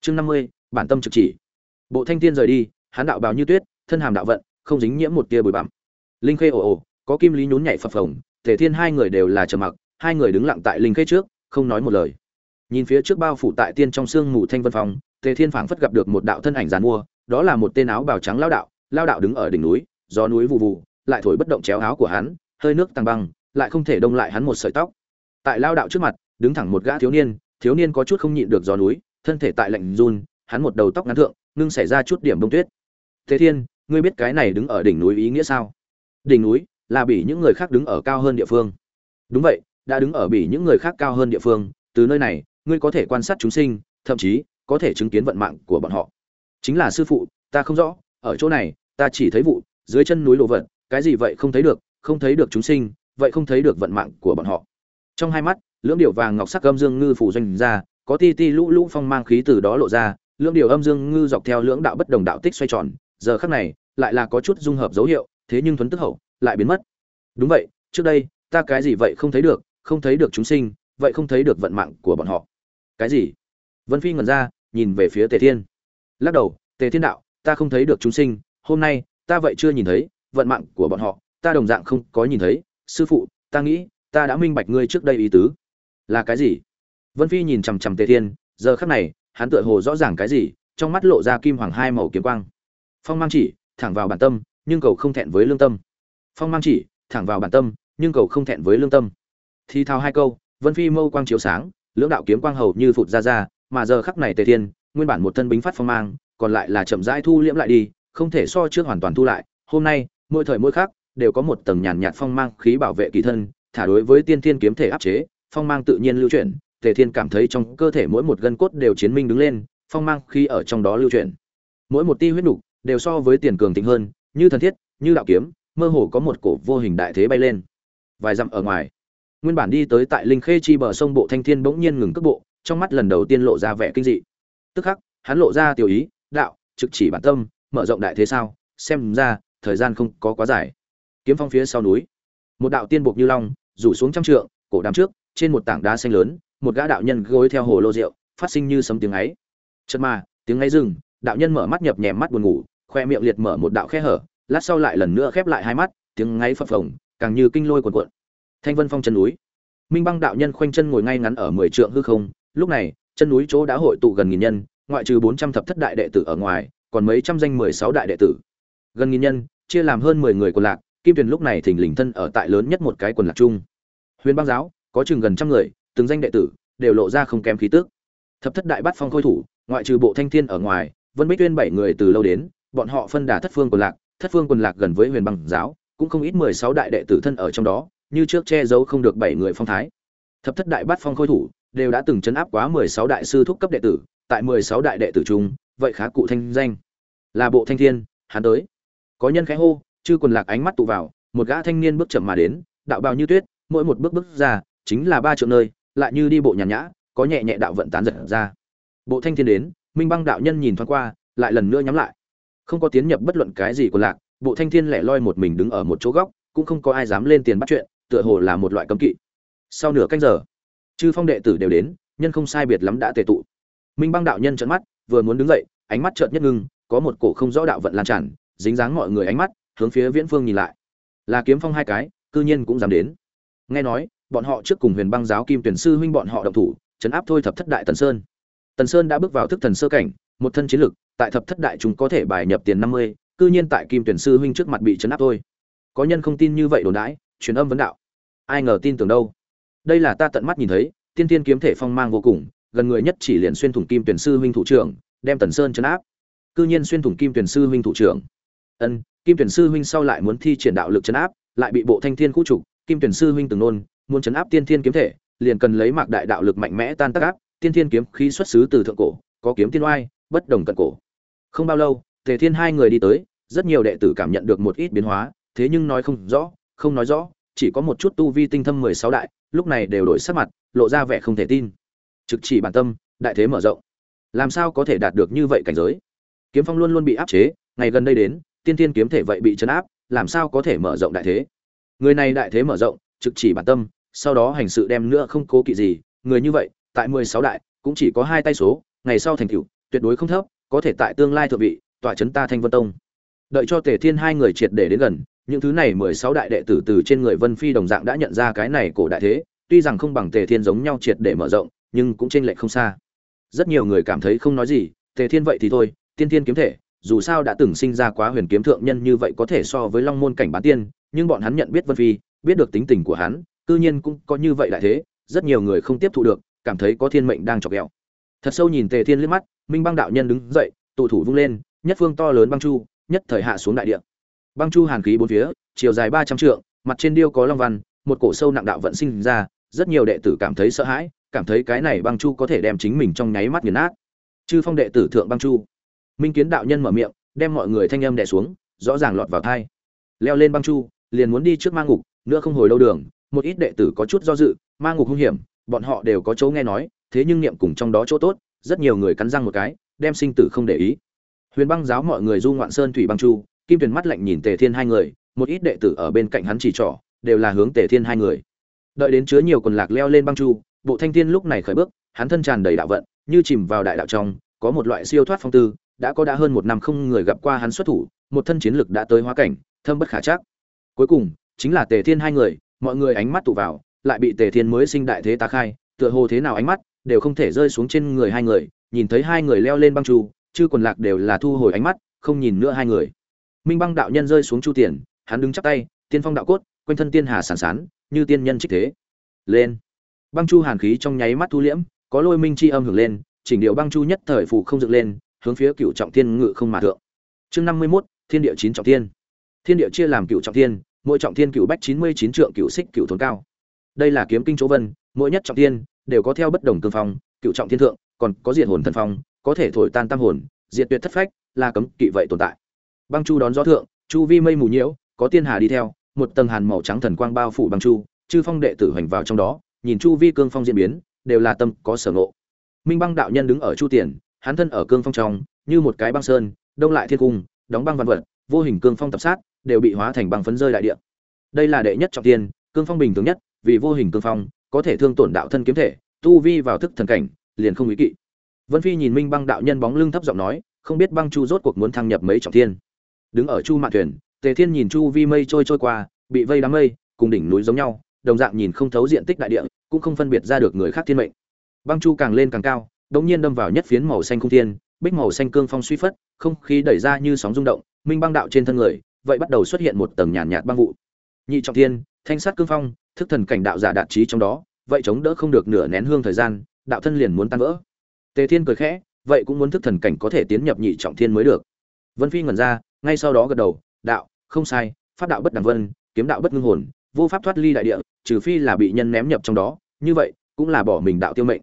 Chương năm mươi, bản tâm trực chỉ. Bộ thanh thiên rời đi, hán đạo bào như tuyết, thân hàm đạo vận, không dính nhiễm một tia bụi bặm. Linh khê ồ ồ, có kim lý nhún nhảy phập phồng thể thiên hai người đều là trầm mặc, hai người đứng lặng tại linh khê trước, không nói một lời. Nhìn phía trước bao phủ tại tiên trong sương mù thanh vân phong, tề thiên phảng phất gặp được một đạo thân ảnh giàn mua, đó là một tên áo bào trắng lao đạo lao đạo đứng ở đỉnh núi, gió núi vụ vụ lại thổi bất động chéo áo của hắn, hơi nước tăng băng, lại không thể đông lại hắn một sợi tóc. Tại lao đạo trước mặt, đứng thẳng một gã thiếu niên thiếu niên có chút không nhịn được gió núi, thân thể tại lạnh run, hắn một đầu tóc ngắn thượng, ngưng xảy ra chút điểm bông tuyết. Thế thiên, ngươi biết cái này đứng ở đỉnh núi ý nghĩa sao? Đỉnh núi, là bị những người khác đứng ở cao hơn địa phương. Đúng vậy, đã đứng ở bị những người khác cao hơn địa phương, từ nơi này, ngươi có thể quan sát chúng sinh, thậm chí, có thể chứng kiến vận mạng của bọn họ. Chính là sư phụ, ta không rõ, ở chỗ này, ta chỉ thấy vụ, dưới chân núi lộ vật cái gì vậy không thấy được, không thấy được chúng sinh, vậy không thấy được vận mạng của bọn họ. Trong hai mắt, lưỡng điệu vàng ngọc sắc âm dương ngư phủ doanh ra, có ti ti lũ lũ phong mang khí từ đó lộ ra, lưỡng điều âm dương ngư dọc theo lưỡng đạo bất đồng đạo tích xoay tròn, giờ khắc này, lại là có chút dung hợp dấu hiệu, thế nhưng thuấn tức hậu, lại biến mất. Đúng vậy, trước đây, ta cái gì vậy không thấy được, không thấy được chúng sinh, vậy không thấy được vận mạng của bọn họ. Cái gì? Vân phi ngẩn ra, nhìn về phía tề thiên. Lắc đầu, tề thiên đạo, ta không thấy được chúng sinh, hôm nay, ta vậy chưa nhìn thấy vận mạng của bọn họ, ta đồng dạng không có nhìn thấy. Sư phụ, ta nghĩ, ta đã minh bạch ngươi trước đây ý tứ. Là cái gì? Vân phi nhìn chằm chằm tề thiên, giờ khắc này, hắn tựa hồ rõ ràng cái gì, trong mắt lộ ra kim hoàng hai màu kiếm quang. Phong mang chỉ, thẳng vào bản tâm, nhưng cầu không thẹn với lương tâm. Phong mang chỉ, thẳng vào bản tâm, nhưng cầu không thẹn với lương tâm. Thi thao hai câu, vân phi mâu quang chiếu sáng, lưỡng đạo kiếm quang hầu như phụt ra ra, mà giờ khắc này tề thiên, nguyên bản một thân bính phát phong mang, còn lại là chậm rãi thu liễm lại đi, không thể so trước hoàn toàn thu lại. Hôm nay mỗi thời mỗi khác đều có một tầng nhàn nhạt phong mang khí bảo vệ kỳ thân, thả đối với tiên thiên kiếm thể áp chế, phong mang tự nhiên lưu chuyển, tề thiên cảm thấy trong cơ thể mỗi một gân cốt đều chiến minh đứng lên, phong mang khí ở trong đó lưu chuyển. Mỗi một ti huyết nục đều so với tiền cường thịnh hơn, như thần thiết, như đạo kiếm, mơ hồ có một cổ vô hình đại thế bay lên. Vài dặm ở ngoài, nguyên bản đi tới tại linh khê chi bờ sông bộ thanh thiên bỗng nhiên ngừng cước bộ, trong mắt lần đầu tiên lộ ra vẻ kinh dị. Tức khắc, hắn lộ ra tiểu ý, đạo, trực chỉ bản tâm, mở rộng đại thế sao, xem ra thời gian không có quá dài. Kiếm phong phía sau núi, một đạo tiên buộc như long, rủ xuống trăm trượng, cổ đám trước, trên một tảng đá xanh lớn, một gã đạo nhân gối theo hồ lô rượu, phát sinh như sấm tiếng ấy. Chật mà, tiếng ấy dừng, đạo nhân mở mắt nhập nhèm mắt buồn ngủ, khoe miệng liệt mở một đạo khe hở, lát sau lại lần nữa khép lại hai mắt, tiếng ngáy phập phồng, càng như kinh lôi cuồn cuộn. Thanh vân phong chân núi. Minh băng đạo nhân khoanh chân ngồi ngay ngắn ở mười trượng hư không, lúc này, chân núi chỗ đã hội tụ gần nghìn nhân, ngoại trừ bốn trăm thập thất đại đệ tử ở ngoài, còn mấy trăm danh mười sáu đại đệ tử. Gần nghìn nhân chia làm hơn mười người quần lạc, kim tuyền lúc này thỉnh lình thân ở tại lớn nhất một cái quần lạc chung. Huyền băng giáo, có chừng gần trăm người, từng danh đệ tử, đều lộ ra không kém khí tức. Thập thất đại bát phong khôi thủ, ngoại trừ bộ thanh thiên ở ngoài, vân bích tuyên bảy người từ lâu đến, bọn họ phân đà thất phương quần lạc, thất phương quần lạc gần với huyền băng giáo, cũng không ít mười sáu đại đệ tử thân ở trong đó, như trước che giấu không được bảy người phong thái. Thập thất đại bát phong khôi thủ, đều đã từng chấn áp quá mười sáu đại sư thúc cấp đệ tử, tại mười sáu đại đệ tử chung, vậy khá cụ thanh danh. Là bộ thanh thiên, hắn tới có nhân khẽ hô, chư quần lạc ánh mắt tụ vào, một gã thanh niên bước chậm mà đến, đạo bào như tuyết, mỗi một bước bước ra, chính là ba triệu nơi, lại như đi bộ nhàn nhã, có nhẹ nhẹ đạo vận tán giật ra. Bộ thanh thiên đến, minh băng đạo nhân nhìn thoáng qua, lại lần nữa nhắm lại. Không có tiến nhập bất luận cái gì của lạc, bộ thanh thiên lẻ loi một mình đứng ở một chỗ góc, cũng không có ai dám lên tiền bắt chuyện, tựa hồ là một loại cấm kỵ. Sau nửa canh giờ, chư phong đệ tử đều đến, nhân không sai biệt lắm đã tề tụ. Minh băng đạo nhân trợn mắt, vừa muốn đứng dậy, ánh mắt chợt nhất ngưng, có một cổ không rõ đạo vận lan tràn dính dáng mọi người ánh mắt, hướng phía viễn phương nhìn lại. Là kiếm phong hai cái, cư nhiên cũng dám đến. Nghe nói, bọn họ trước cùng huyền băng giáo kim tuyển sư huynh bọn họ động thủ chấn áp thôi thập thất đại tần sơn. Tần sơn đã bước vào thức thần sơ cảnh, một thân chiến lực, tại thập thất đại chúng có thể bài nhập tiền năm mươi, cư nhiên tại kim tuyển sư huynh trước mặt bị chấn áp thôi. Có nhân không tin như vậy đồn đãi, truyền âm vấn đạo. Ai ngờ tin tưởng đâu? Đây là ta tận mắt nhìn thấy, tiên tiên kiếm thể phong mang vô cùng, gần người nhất chỉ liền xuyên thủng kim tuyển sư huynh thủ trưởng, đem tần sơn chấn áp. Cư nhiên xuyên thủng kim tuyển sư huynh thủ trưởng ân, kim tuyển sư huynh sau lại muốn thi triển đạo lực chấn áp, lại bị bộ thanh thiên khu trục, kim tuyển sư huynh từng nôn, muốn chấn áp tiên thiên kiếm thể, liền cần lấy mạc đại đạo lực mạnh mẽ tan tác áp, tiên thiên kiếm khí xuất xứ từ thượng cổ, có kiếm tiên oai, bất đồng cận cổ. Không bao lâu, tề thiên hai người đi tới, rất nhiều đệ tử cảm nhận được một ít biến hóa, thế nhưng nói không rõ, không nói rõ, chỉ có một chút tu vi tinh thâm mười sáu đại, lúc này đều đổi sắc mặt, lộ ra vẻ không thể tin. Trực chỉ bản tâm, đại thế mở rộng. Làm sao có thể đạt được như vậy cảnh giới? Kiếm phong luôn luôn bị áp chế, ngày gần đây đến tiên thiên kiếm thể vậy bị chấn áp, làm sao có thể mở rộng đại thế? Người này đại thế mở rộng, trực chỉ bản tâm, sau đó hành sự đem nữa không cố kỵ gì. Người như vậy, tại mười sáu đại, cũng chỉ có hai tay số, ngày sau thành cựu tuyệt đối không thấp, có thể tại tương lai thượng vị, tọa chấn ta thanh vân tông. Đợi cho tề thiên hai người triệt để đến gần, những thứ này mười sáu đại đệ tử từ trên người vân phi đồng dạng đã nhận ra cái này cổ đại thế, tuy rằng không bằng tề thiên giống nhau triệt để mở rộng, nhưng cũng trên lệch không xa. Rất nhiều người cảm thấy không nói gì, tề thiên vậy thì thôi, tiên thiên kiếm thể dù sao đã từng sinh ra quá huyền kiếm thượng nhân như vậy có thể so với long môn cảnh bán tiên, nhưng bọn hắn nhận biết vân phi, biết được tính tình của hắn tự nhiên cũng có như vậy lại thế, rất nhiều người không tiếp thu được, cảm thấy có thiên mệnh đang chọc ghẹo. Thật sâu nhìn tề thiên liếc mắt, minh băng đạo nhân đứng dậy, tụ thủ vung lên, nhất phương to lớn băng chu, nhất thời hạ xuống đại địa. Băng chu hàn khí bốn phía, chiều dài ba trăm trượng, mặt trên điêu có long văn, một cổ sâu nặng đạo vận sinh ra, rất nhiều đệ tử cảm thấy sợ hãi, cảm thấy cái này băng chu có thể đem chính mình trong nháy mắt nghiền nát. Chư phong đệ tử thượng băng chu minh kiến đạo nhân mở miệng, đem mọi người thanh âm đè xuống, rõ ràng lọt vào thai. Leo lên băng chu, liền muốn đi trước ma ngục, nữa không hồi lâu đường, một ít đệ tử có chút do dự, ma ngục hung hiểm, bọn họ đều có chỗ nghe nói, thế nhưng niệm cùng trong đó chỗ tốt, rất nhiều người cắn răng một cái, đem sinh tử không để ý. Huyền băng giáo mọi người du ngoạn sơn thủy băng chu, kim tuyền mắt lạnh nhìn tề thiên hai người, một ít đệ tử ở bên cạnh hắn chỉ trỏ, đều là hướng tề thiên hai người. Đợi đến chứa nhiều quần lạc leo lên băng chu, bộ thanh thiên lúc này khởi bước, hắn thân tràn đầy đạo vận, như chìm vào đại đạo trong, có một loại siêu thoát phong tư đã có đã hơn một năm không người gặp qua hắn xuất thủ, một thân chiến lực đã tới hóa cảnh, thâm bất khả chắc. Cuối cùng, chính là tề thiên hai người, mọi người ánh mắt tụ vào, lại bị tề thiên mới sinh đại thế tá khai, tựa hồ thế nào ánh mắt đều không thể rơi xuống trên người hai người, nhìn thấy hai người leo lên băng chu chư quần lạc đều là thu hồi ánh mắt, không nhìn nữa hai người. Minh băng đạo nhân rơi xuống chu tiền, hắn đứng chắp tay, tiên phong đạo cốt, quanh thân tiên hà sàn sán, như tiên nhân trích thế. Lên. Băng chu hàn khí trong nháy mắt thu liễm, có lôi minh chi âm hưởng lên, chỉnh điệu băng chu nhất thời phủ không dựng lên hướng phía cựu trọng thiên ngự không mà thượng. Chương năm mươi mốt, thiên địa chín trọng thiên. Thiên địa chia làm cựu trọng thiên, mỗi trọng thiên cựu bách chín mươi chín trượng cựu xích cựu thốn cao. Đây là kiếm kinh chỗ vân, mỗi nhất trọng thiên đều có theo bất đồng cương phong, cựu trọng thiên thượng còn có diệt hồn thần phong, có thể thổi tan tam hồn, diệt tuyệt thất phách, là cấm kỵ vậy tồn tại. Băng chu đón gió thượng, chu vi mây mù nhiễu, có tiên hà đi theo, một tầng hàn màu trắng thần quang bao phủ băng chu, chư phong đệ tử hoành vào trong đó, nhìn chu vi cương phong diễn biến, đều là tâm có sở ngộ. Minh băng đạo nhân đứng ở chu tiền hắn thân ở cương phong trong như một cái băng sơn đông lại thiên cung đóng băng vạn vật vô hình cương phong tập sát đều bị hóa thành băng phấn rơi đại địa. Đây là đệ nhất trọng thiên, cương phong bình thường nhất vì vô hình cương phong có thể thương tổn đạo thân kiếm thể tu vi vào thức thần cảnh liền không ý kỵ. Vân phi nhìn minh băng đạo nhân bóng lưng thấp giọng nói không biết băng chu rốt cuộc muốn thăng nhập mấy trọng thiên. Đứng ở chu mạn thuyền tề thiên nhìn chu vi mây trôi trôi qua bị vây đám mây cùng đỉnh núi giống nhau đồng dạng nhìn không thấu diện tích đại địa cũng không phân biệt ra được người khác thiên mệnh. Băng chu càng lên càng cao đột nhiên đâm vào nhất phiến màu xanh không thiên bích màu xanh cương phong suy phất không khí đẩy ra như sóng rung động minh băng đạo trên thân người vậy bắt đầu xuất hiện một tầng nhàn nhạt, nhạt băng vụ. Nhị trọng thiên thanh sát cương phong thức thần cảnh đạo giả đạt trí trong đó vậy chống đỡ không được nửa nén hương thời gian đạo thân liền muốn tan vỡ. Tề thiên cười khẽ vậy cũng muốn thức thần cảnh có thể tiến nhập nhị trọng thiên mới được. Vân phi ngẩn ra ngay sau đó gật đầu đạo không sai pháp đạo bất đẳng vân kiếm đạo bất ngưng hồn vô pháp thoát ly đại địa trừ phi là bị nhân ném nhập trong đó như vậy cũng là bỏ mình đạo tiêu mệnh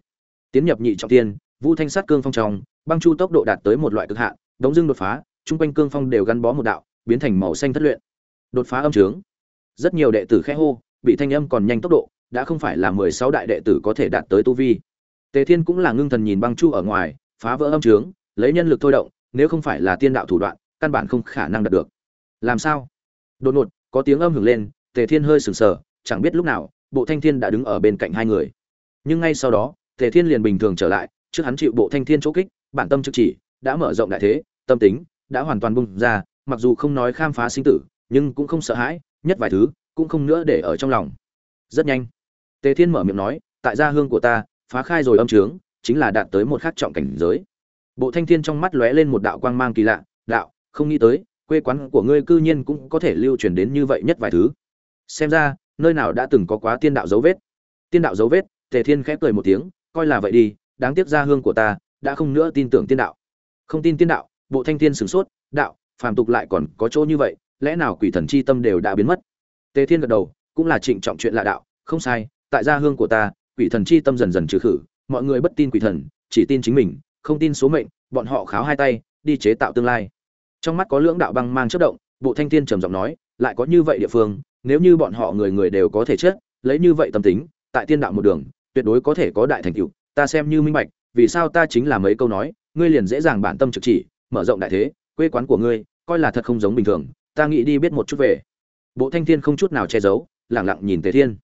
tiến nhập nhị trọng thiên vu thanh sát cương phong trong băng chu tốc độ đạt tới một loại cực hạn đống dương đột phá trung quanh cương phong đều gắn bó một đạo biến thành màu xanh thất luyện. Đột phá âm trướng. Rất nhiều đệ tử khẽ hô bị thanh âm còn nhanh tốc độ đã không phải là mười sáu đại đệ tử có thể đạt tới tu vi. Tề thiên cũng là ngưng thần nhìn băng chu ở ngoài phá vỡ âm trướng lấy nhân lực thôi động nếu không phải là tiên đạo thủ đoạn căn bản không khả năng đạt được. Làm sao? Đột ngột có tiếng âm hưởng lên tề thiên hơi sửng sở, chẳng biết lúc nào bộ thanh thiên đã đứng ở bên cạnh hai người. Nhưng ngay sau đó tề thiên liền bình thường trở lại, trước hắn chịu bộ thanh thiên chỗ kích, bản tâm trực chỉ, đã mở rộng đại thế, tâm tính đã hoàn toàn bung ra, mặc dù không nói khám phá sinh tử, nhưng cũng không sợ hãi, nhất vài thứ cũng không nữa để ở trong lòng. Rất nhanh, tề thiên mở miệng nói, tại gia hương của ta, phá khai rồi âm trướng chính là đạt tới một khắc trọng cảnh giới. Bộ thanh thiên trong mắt lóe lên một đạo quang mang kỳ lạ, đạo, không nghĩ tới, quê quán của ngươi cư nhiên cũng có thể lưu truyền đến như vậy nhất vài thứ. Xem ra, nơi nào đã từng có quá tiên đạo dấu vết. Tiên đạo dấu vết, tề thiên khẽ cười một tiếng coi là vậy đi, đáng tiếc gia hương của ta đã không nữa tin tưởng tiên đạo. Không tin tiên đạo, bộ thanh thiên sửng sốt, đạo, phàm tục lại còn có chỗ như vậy, lẽ nào quỷ thần chi tâm đều đã biến mất? Tề thiên gật đầu, cũng là trịnh trọng chuyện lạ đạo, không sai, tại gia hương của ta, quỷ thần chi tâm dần dần trừ khử, mọi người bất tin quỷ thần, chỉ tin chính mình, không tin số mệnh, bọn họ kháo hai tay, đi chế tạo tương lai. Trong mắt có lưỡng đạo băng mang chất động, bộ thanh thiên trầm giọng nói, lại có như vậy địa phương, nếu như bọn họ người người đều có thể chết, lấy như vậy tâm tính, tại tiên đạo một đường tuyệt đối có thể có đại thành tựu, ta xem như minh bạch, vì sao ta chính là mấy câu nói, ngươi liền dễ dàng bản tâm trực chỉ, mở rộng đại thế, quê quán của ngươi, coi là thật không giống bình thường, ta nghĩ đi biết một chút về. Bộ thanh thiên không chút nào che giấu lẳng lặng nhìn tề thiên.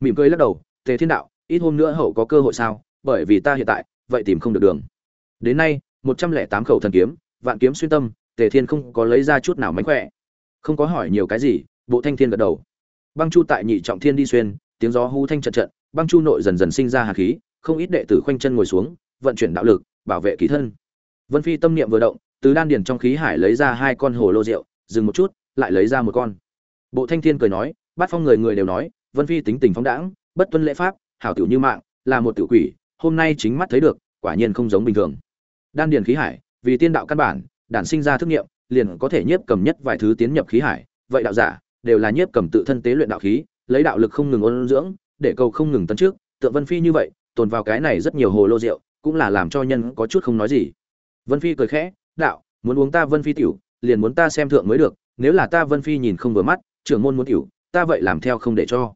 Mỉm cười lắc đầu, tề thiên đạo, ít hôm nữa hậu có cơ hội sao, bởi vì ta hiện tại, vậy tìm không được đường. Đến nay, một trăm lẻ tám khẩu thần kiếm, vạn kiếm xuyên tâm, tề thiên không có lấy ra chút nào mánh khỏe. Không có hỏi nhiều cái gì, bộ thanh thiên gật đầu. Băng chu tại nhị trọng thiên đi xuyên, tiếng gió hú thanh trận trận băng chu nội dần dần sinh ra hạt khí, không ít đệ tử khoanh chân ngồi xuống, vận chuyển đạo lực, bảo vệ ký thân. Vân phi tâm niệm vừa động, từ đan điền trong khí hải lấy ra hai con hồ lô rượu, dừng một chút, lại lấy ra một con. Bộ thanh thiên cười nói, bát phong người người đều nói, vân phi tính tình phóng đãng, bất tuân lễ pháp, hảo tiểu như mạng, là một tiểu quỷ, hôm nay chính mắt thấy được, quả nhiên không giống bình thường. Đan điền khí hải, vì tiên đạo căn bản, đản sinh ra thức nghiệm, liền có thể nhiếp cầm nhất vài thứ tiến nhập khí hải, vậy đạo giả, đều là nhiếp cầm tự thân tế luyện đạo khí, lấy đạo lực không ngừng ôn dưỡng để cầu không ngừng tấn trước, tượng vân phi như vậy, tồn vào cái này rất nhiều hồ lô rượu, cũng là làm cho nhân có chút không nói gì. Vân phi cười khẽ, đạo, muốn uống ta vân phi tiểu, liền muốn ta xem thượng mới được, nếu là ta vân phi nhìn không vừa mắt, trưởng môn muốn tiểu, ta vậy làm theo không để cho.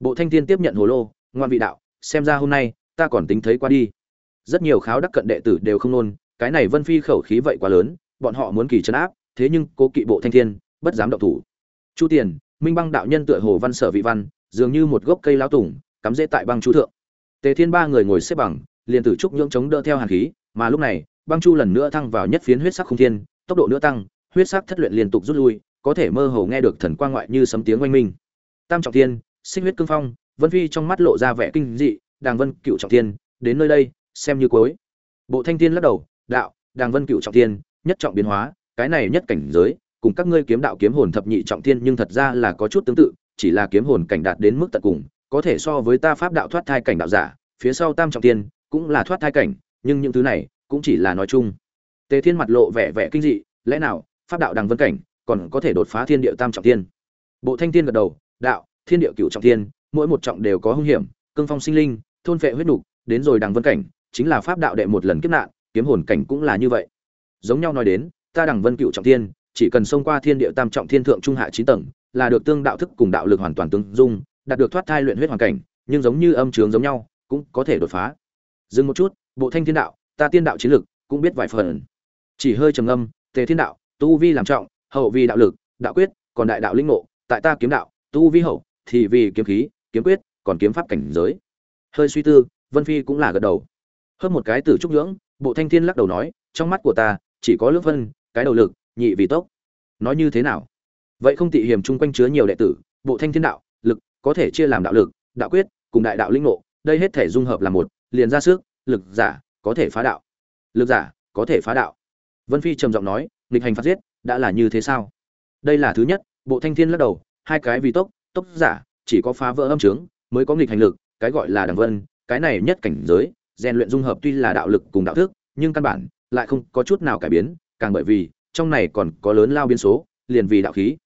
Bộ thanh thiên tiếp nhận hồ lô, ngoan vị đạo, xem ra hôm nay, ta còn tính thấy qua đi. Rất nhiều kháo đắc cận đệ tử đều không nôn, cái này vân phi khẩu khí vậy quá lớn, bọn họ muốn kỳ chấn áp, thế nhưng cố kỵ bộ thanh thiên, bất dám động thủ. Chu tiền, minh băng đạo nhân tựa hồ văn sở vị văn dường như một gốc cây lao tùng, cắm rễ tại băng chu thượng. Tề thiên ba người ngồi xếp bằng, liền tử trúc nhưỡng chống đỡ theo hàn khí, mà lúc này, băng chu lần nữa thăng vào nhất phiến huyết sắc không thiên, tốc độ nữa tăng, huyết sắc thất luyện liên tục rút lui, có thể mơ hồ nghe được thần quang ngoại như sấm tiếng oanh minh. Tam trọng thiên sinh huyết cương phong, vân phi trong mắt lộ ra vẻ kinh dị, đàng vân cựu trọng thiên, đến nơi đây, xem như cuối. Bộ thanh thiên lắc đầu, đạo, đàng vân cựu trọng thiên, nhất trọng biến hóa, cái này nhất cảnh giới, cùng các ngươi kiếm đạo kiếm hồn thập nhị trọng thiên nhưng thật ra là có chút tương tự chỉ là kiếm hồn cảnh đạt đến mức tận cùng, có thể so với ta pháp đạo thoát thai cảnh đạo giả, phía sau tam trọng thiên cũng là thoát thai cảnh, nhưng những thứ này cũng chỉ là nói chung. Tề thiên mặt lộ vẻ vẻ kinh dị, lẽ nào pháp đạo đằng vân cảnh còn có thể đột phá thiên địa tam trọng thiên bộ thanh thiên gật đầu, đạo, thiên địa cửu trọng thiên mỗi một trọng đều có hung hiểm, cương phong sinh linh, thôn vệ huyết nục, đến rồi đằng vân cảnh, chính là pháp đạo đệ một lần kiếp nạn, kiếm hồn cảnh cũng là như vậy. Giống nhau nói đến, ta đằng vân cửu trọng thiên chỉ cần xông qua thiên địa tam trọng thiên thượng trung hạ chín tầng là được tương đạo thức cùng đạo lực hoàn toàn tương dung, đạt được thoát thai luyện huyết hoàn cảnh, nhưng giống như âm trường giống nhau, cũng có thể đột phá. Dừng một chút, bộ thanh thiên đạo, ta tiên đạo chiến lực cũng biết vài phần. Chỉ hơi trầm ngâm, tề thiên đạo, tu vi làm trọng, hậu vi đạo lực, đạo quyết, còn đại đạo linh ngộ, tại ta kiếm đạo, tu vi hậu, thì vì kiếm khí, kiếm quyết, còn kiếm pháp cảnh giới. Hơi suy tư, vân phi cũng là gật đầu. Hơn một cái tử trúc nhưỡng, bộ thanh thiên lắc đầu nói, trong mắt của ta, chỉ có lưỡng phân, cái đầu lực, nhị vì tốc. Nói như thế nào? Vậy không tị hiểm chung quanh chứa nhiều đệ tử, bộ thanh thiên đạo, lực, có thể chia làm đạo lực, đạo quyết, cùng đại đạo linh ngộ, đây hết thể dung hợp là một, liền ra sức, lực giả, có thể phá đạo. Lực giả, có thể phá đạo. Vân phi trầm giọng nói, nghịch hành phạt giết, đã là như thế sao? Đây là thứ nhất, bộ thanh thiên lắc đầu, hai cái vì tốc tốc giả, chỉ có phá vỡ âm trướng mới có nghịch hành lực, cái gọi là đằng vân, cái này nhất cảnh giới, rèn luyện dung hợp tuy là đạo lực cùng đạo thức, nhưng căn bản, lại không có chút nào cải biến, càng bởi vì, trong này còn có lớn lao biến số, liền vì đạo khí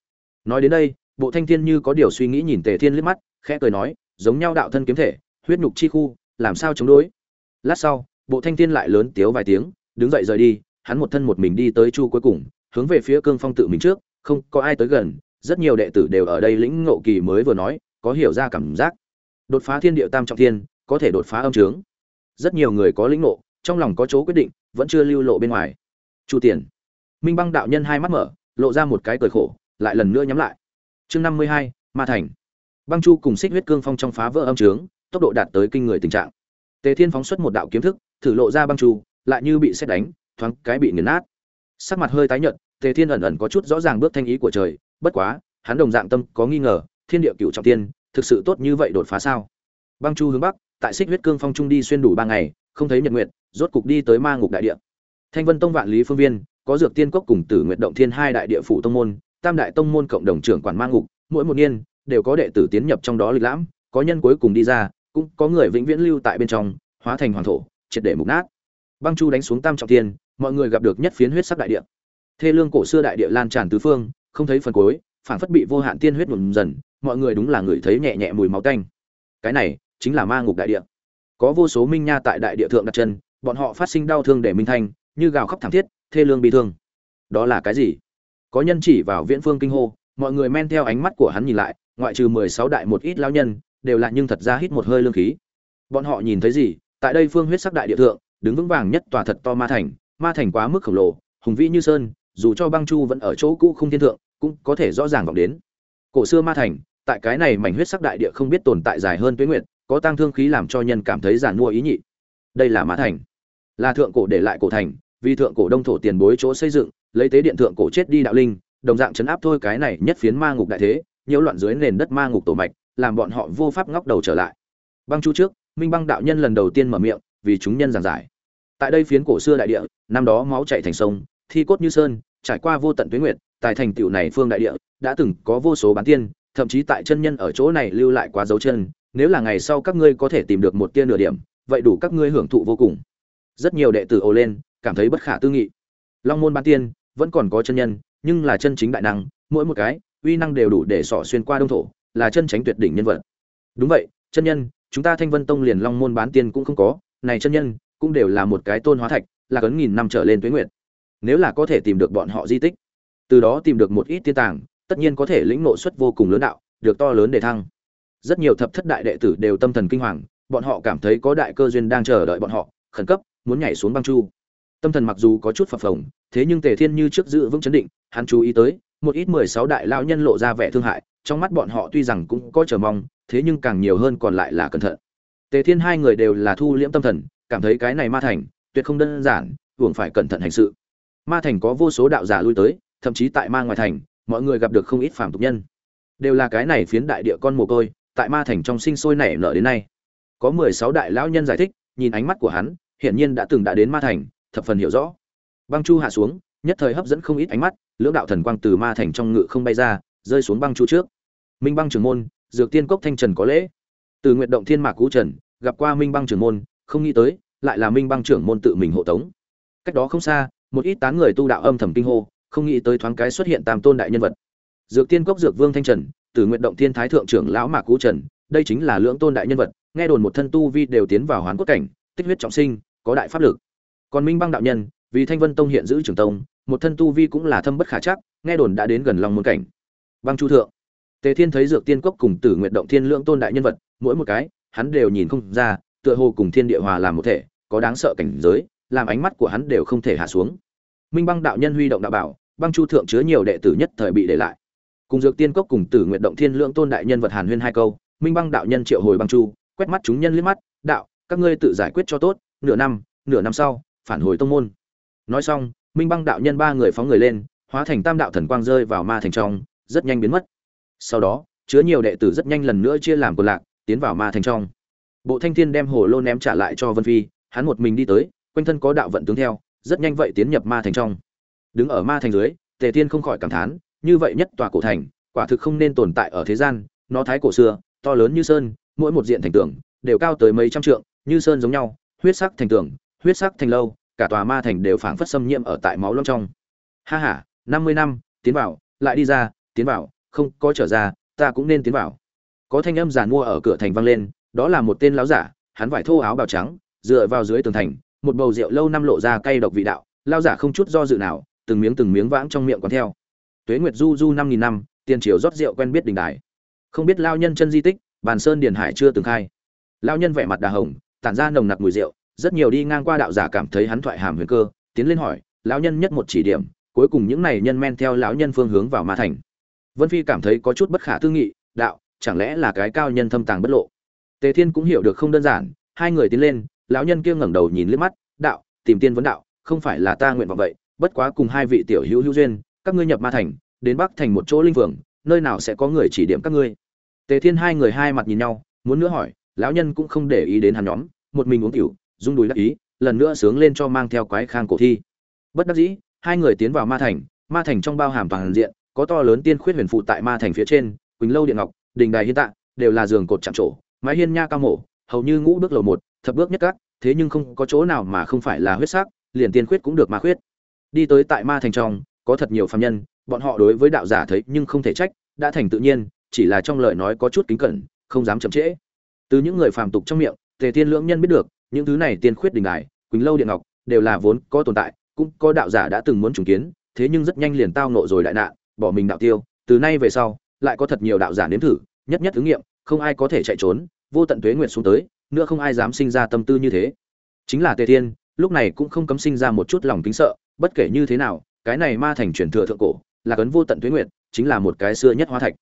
nói đến đây, bộ thanh thiên như có điều suy nghĩ nhìn tề thiên liếc mắt, khẽ cười nói, giống nhau đạo thân kiếm thể, huyết nhục chi khu, làm sao chống đối? Lát sau, bộ thanh thiên lại lớn tiếu vài tiếng, đứng dậy rời đi, hắn một thân một mình đi tới chu cuối cùng, hướng về phía cương phong tự mình trước, không có ai tới gần, rất nhiều đệ tử đều ở đây lĩnh ngộ kỳ mới vừa nói, có hiểu ra cảm giác. Đột phá thiên địa tam trọng thiên, có thể đột phá âm trướng. Rất nhiều người có lĩnh ngộ, trong lòng có chỗ quyết định, vẫn chưa lưu lộ bên ngoài. Chu tiền. Minh băng đạo nhân hai mắt mở, lộ ra một cái cười khổ lại lần nữa nhắm lại. Chương năm mươi hai, ma thành. Băng chu cùng xích huyết cương phong trong phá vỡ âm trướng, tốc độ đạt tới kinh người tình trạng. Tề thiên phóng xuất một đạo kiếm thức, thử lộ ra băng chu, lại như bị xét đánh, thoáng cái bị nghiền nát. Sắc mặt hơi tái nhợt, tề thiên ẩn ẩn có chút rõ ràng bước thanh ý của trời, bất quá, hắn đồng dạng tâm có nghi ngờ, thiên địa cựu trọng tiên, thực sự tốt như vậy đột phá sao? Băng chu hướng bắc, tại xích huyết cương phong trung đi xuyên đủ ba ngày, không thấy nhật nguyệt, rốt cục đi tới ma ngục đại địa. Thanh vân tông vạn lý phương viên, có dược tiên cốc cùng tử nguyệt động thiên hai đại địa phủ tông môn tam đại tông môn cộng đồng trưởng quản ma ngục, mỗi một niên, đều có đệ tử tiến nhập trong đó lịch lãm, có nhân cuối cùng đi ra, cũng có người vĩnh viễn lưu tại bên trong, hóa thành hoàng thổ, triệt để mục nát. Băng chu đánh xuống tam trọng thiên, mọi người gặp được nhất phiến huyết sắc đại địa. Thê lương cổ xưa đại địa lan tràn tứ phương, không thấy phần cuối phản phất bị vô hạn tiên huyết nhuộm dần, mọi người đúng là người thấy nhẹ nhẹ mùi máu tanh. Cái này, chính là ma ngục đại địa. Có vô số minh nha tại đại địa thượng đặt chân, bọn họ phát sinh đau thương để minh thanh như gào khóc thảm thiết, thê lương bị thương. Đó là cái gì? Có nhân chỉ vào viễn phương kinh hô, mọi người men theo ánh mắt của hắn nhìn lại, ngoại trừ mười sáu đại một ít lao nhân, đều là nhưng thật ra hít một hơi lương khí. Bọn họ nhìn thấy gì? Tại đây phương huyết sắc đại địa thượng, đứng vững vàng nhất tòa thật to ma thành ma thành quá mức khổng lồ, hùng vĩ như sơn, dù cho băng chu vẫn ở chỗ cũ không thiên thượng, cũng có thể rõ ràng vọng đến. Cổ xưa ma thành, tại cái này mảnh huyết sắc đại địa không biết tồn tại dài hơn tuế nguyệt, có tăng thương khí làm cho nhân cảm thấy giản mua ý nhị. Đây là ma thành. Là thượng cổ để lại cổ thành, vì thượng cổ đông thổ tiền bối chỗ xây dựng lấy tế điện thượng cổ chết đi đạo linh, đồng dạng chấn áp thôi cái này nhất phiến ma ngục đại thế, nhiễu loạn dưới nền đất ma ngục tổ mạch, làm bọn họ vô pháp ngóc đầu trở lại. Băng chu trước, minh băng đạo nhân lần đầu tiên mở miệng, vì chúng nhân giảng giải. Tại đây phiến cổ xưa đại địa, năm đó máu chảy thành sông, thi cốt như sơn, trải qua vô tận tuyến nguyệt tại thành tựu này phương đại địa, đã từng có vô số bán tiên, thậm chí tại chân nhân ở chỗ này lưu lại quá dấu chân, nếu là ngày sau các ngươi có thể tìm được một tia nửa điểm, vậy đủ các ngươi hưởng thụ vô cùng. Rất nhiều đệ tử ồ lên, cảm thấy bất khả tư nghị. Long môn bán tiên vẫn còn có chân nhân, nhưng là chân chính đại năng, mỗi một cái, uy năng đều đủ để sỏ xuyên qua đông thổ, là chân tránh tuyệt đỉnh nhân vật. Đúng vậy, chân nhân, chúng ta thanh vân tông liền long môn bán tiên cũng không có, này chân nhân, cũng đều là một cái tôn hóa thạch, là cấn nghìn năm trở lên tuế nguyệt. Nếu là có thể tìm được bọn họ di tích, từ đó tìm được một ít tiên tàng, tất nhiên có thể lĩnh nộ suất vô cùng lớn đạo, được to lớn để thăng. Rất nhiều thập thất đại đệ tử đều tâm thần kinh hoàng, bọn họ cảm thấy có đại cơ duyên đang chờ đợi bọn họ, khẩn cấp, muốn nhảy xuống băng chu. Tâm thần mặc dù có chút phập phồng thế nhưng tề thiên như trước giữ vững chấn định, hắn chú ý tới, một ít mười sáu đại lao nhân lộ ra vẻ thương hại, trong mắt bọn họ tuy rằng cũng có chờ mong, thế nhưng càng nhiều hơn còn lại là cẩn thận. Tề thiên hai người đều là thu liễm tâm thần, cảm thấy cái này ma thành, tuyệt không đơn giản, hưởng phải cẩn thận hành sự. Ma thành có vô số đạo giả lui tới, thậm chí tại ma ngoài thành, mọi người gặp được không ít phàm tục nhân. Đều là cái này phiến đại địa con mồ côi, tại ma thành trong sinh sôi nảy nở đến nay. Có mười sáu đại lão nhân giải thích, nhìn ánh mắt của hắn, hiển nhiên đã từng đã đến ma thành, thập phần hiểu rõ băng chu hạ xuống, nhất thời hấp dẫn không ít ánh mắt, lưỡng đạo thần quang từ ma thành trong ngự không bay ra, rơi xuống băng chu trước. Minh băng trưởng môn, dược tiên cốc thanh trần có lễ. Từ nguyện động thiên mạc cũ trần, gặp qua minh băng trưởng môn, không nghĩ tới, lại là minh băng trưởng môn tự mình hộ tống. Cách đó không xa, một ít tán người tu đạo âm thầm kinh hô, không nghĩ tới thoáng cái xuất hiện tam tôn đại nhân vật. Dược tiên cốc dược vương thanh trần, từ nguyện động thiên thái thượng trưởng lão mạc cũ trần, đây chính là lưỡng tôn đại nhân vật, nghe đồn một thân tu vi đều tiến vào hoán cốt cảnh, tích huyết trọng sinh, có đại pháp lực. Còn minh băng đạo nhân vì thanh vân tông hiện giữ trường tông, một thân tu vi cũng là thâm bất khả chắc, nghe đồn đã đến gần long môn cảnh. Băng chu thượng. Tề thiên thấy dược tiên cốc cùng tử nguyện động thiên lưỡng tôn đại nhân vật, mỗi một cái, hắn đều nhìn không ra, tựa hồ cùng thiên địa hòa làm một thể, có đáng sợ cảnh giới, làm ánh mắt của hắn đều không thể hạ xuống. Minh băng đạo nhân huy động đạo bảo, băng chu thượng chứa nhiều đệ tử nhất thời bị để lại. Cùng dược tiên cốc cùng tử nguyện động thiên lưỡng tôn đại nhân vật hàn huyên hai câu, minh băng đạo nhân triệu hồi băng chu, quét mắt chúng nhân liếc mắt, đạo, các ngươi tự giải quyết cho tốt, nửa năm nửa năm sau, phản hồi tông môn nói xong, minh băng đạo nhân ba người phóng người lên, hóa thành tam đạo thần quang rơi vào ma thành trong, rất nhanh biến mất. Sau đó, chứa nhiều đệ tử rất nhanh lần nữa chia làm quần lạc, tiến vào ma thành trong. Bộ thanh thiên đem hồ lô ném trả lại cho vân phi, hắn một mình đi tới, quanh thân có đạo vận tướng theo, rất nhanh vậy tiến nhập ma thành trong. Đứng ở ma thành dưới, tề thiên không khỏi cảm thán, như vậy nhất tòa cổ thành, quả thực không nên tồn tại ở thế gian, nó thái cổ xưa, to lớn như sơn, mỗi một diện thành tường, đều cao tới mấy trăm trượng, như sơn giống nhau, huyết sắc thành tường, huyết sắc thành lâu cả tòa ma thành đều phảng phất xâm nhiễm ở tại máu long trong. Ha ha, năm mươi năm, tiến vào, lại đi ra, tiến vào, không có trở ra, ta cũng nên tiến vào. Có thanh âm giàn mua ở cửa thành vang lên, đó là một tên lão giả, hắn vải thô áo bào trắng, dựa vào dưới tường thành, một bầu rượu lâu năm lộ ra cay độc vị đạo lão giả không chút do dự nào, từng miếng từng miếng vãng trong miệng còn theo. Tuế nguyệt du du năm nghìn năm, tiền triều rót rượu quen biết đình đài. Không biết lao nhân chân di tích, bàn sơn điền hải chưa từng khai. Lao nhân vẻ mặt đà hồng, tản ra nồng nặc mùi rượu rất nhiều đi ngang qua đạo giả cảm thấy hắn thoại hàm huyền cơ, tiến lên hỏi, lão nhân nhất một chỉ điểm, cuối cùng những này nhân men theo lão nhân phương hướng vào ma thành? Vân phi cảm thấy có chút bất khả tư nghị, đạo, chẳng lẽ là cái cao nhân thâm tàng bất lộ? Tề thiên cũng hiểu được không đơn giản, hai người tiến lên, lão nhân kia ngẩng đầu nhìn liếc mắt, đạo, tìm tiên vấn đạo, không phải là ta nguyện vọng vậy, bất quá cùng hai vị tiểu hữu hữu duyên, các ngươi nhập ma thành, đến bắc thành một chỗ linh vườn nơi nào sẽ có người chỉ điểm các ngươi? Tề thiên hai người hai mặt nhìn nhau, muốn nữa hỏi, lão nhân cũng không để ý đến hắn nhóm, một mình uống tiểu rung đùi đắc ý, lần nữa sướng lên cho mang theo quái khang cổ thi. Bất đắc dĩ, hai người tiến vào ma thành ma thành trong bao hàm toàn diện, có to lớn tiên khuyết huyền phụ tại ma thành phía trên, quỳnh lâu điện ngọc, đình đài hiên tạ, đều là giường cột chạm trổ, mái hiên nha cao mổ, hầu như ngũ bước lầu một, thập bước nhất cát, thế nhưng không có chỗ nào mà không phải là huyết sắc, liền tiên khuyết cũng được ma khuyết. Đi tới tại ma thành trong, có thật nhiều phàm nhân, bọn họ đối với đạo giả thấy nhưng không thể trách, đã thành tự nhiên, chỉ là trong lời nói có chút kính cẩn, không dám chậm trễ. Từ những người phàm tục trong miệng, tề tiên lưỡng nhân biết được những thứ này tiên khuyết đình đài, quỳnh lâu điện ngọc, đều là vốn có tồn tại, cũng có đạo giả đã từng muốn trùng kiến, thế nhưng rất nhanh liền tao nộ rồi đại nạn, bỏ mình đạo tiêu, từ nay về sau, lại có thật nhiều đạo giả nếm thử, nhất nhất thử nghiệm, không ai có thể chạy trốn, vô tận tuế nguyện xuống tới, nữa không ai dám sinh ra tâm tư như thế. Chính là tề thiên, lúc này cũng không cấm sinh ra một chút lòng kính sợ, bất kể như thế nào, cái này ma thành truyền thừa thượng cổ, là cấn vô tận tuế nguyện chính là một cái xưa nhất hóa thạch.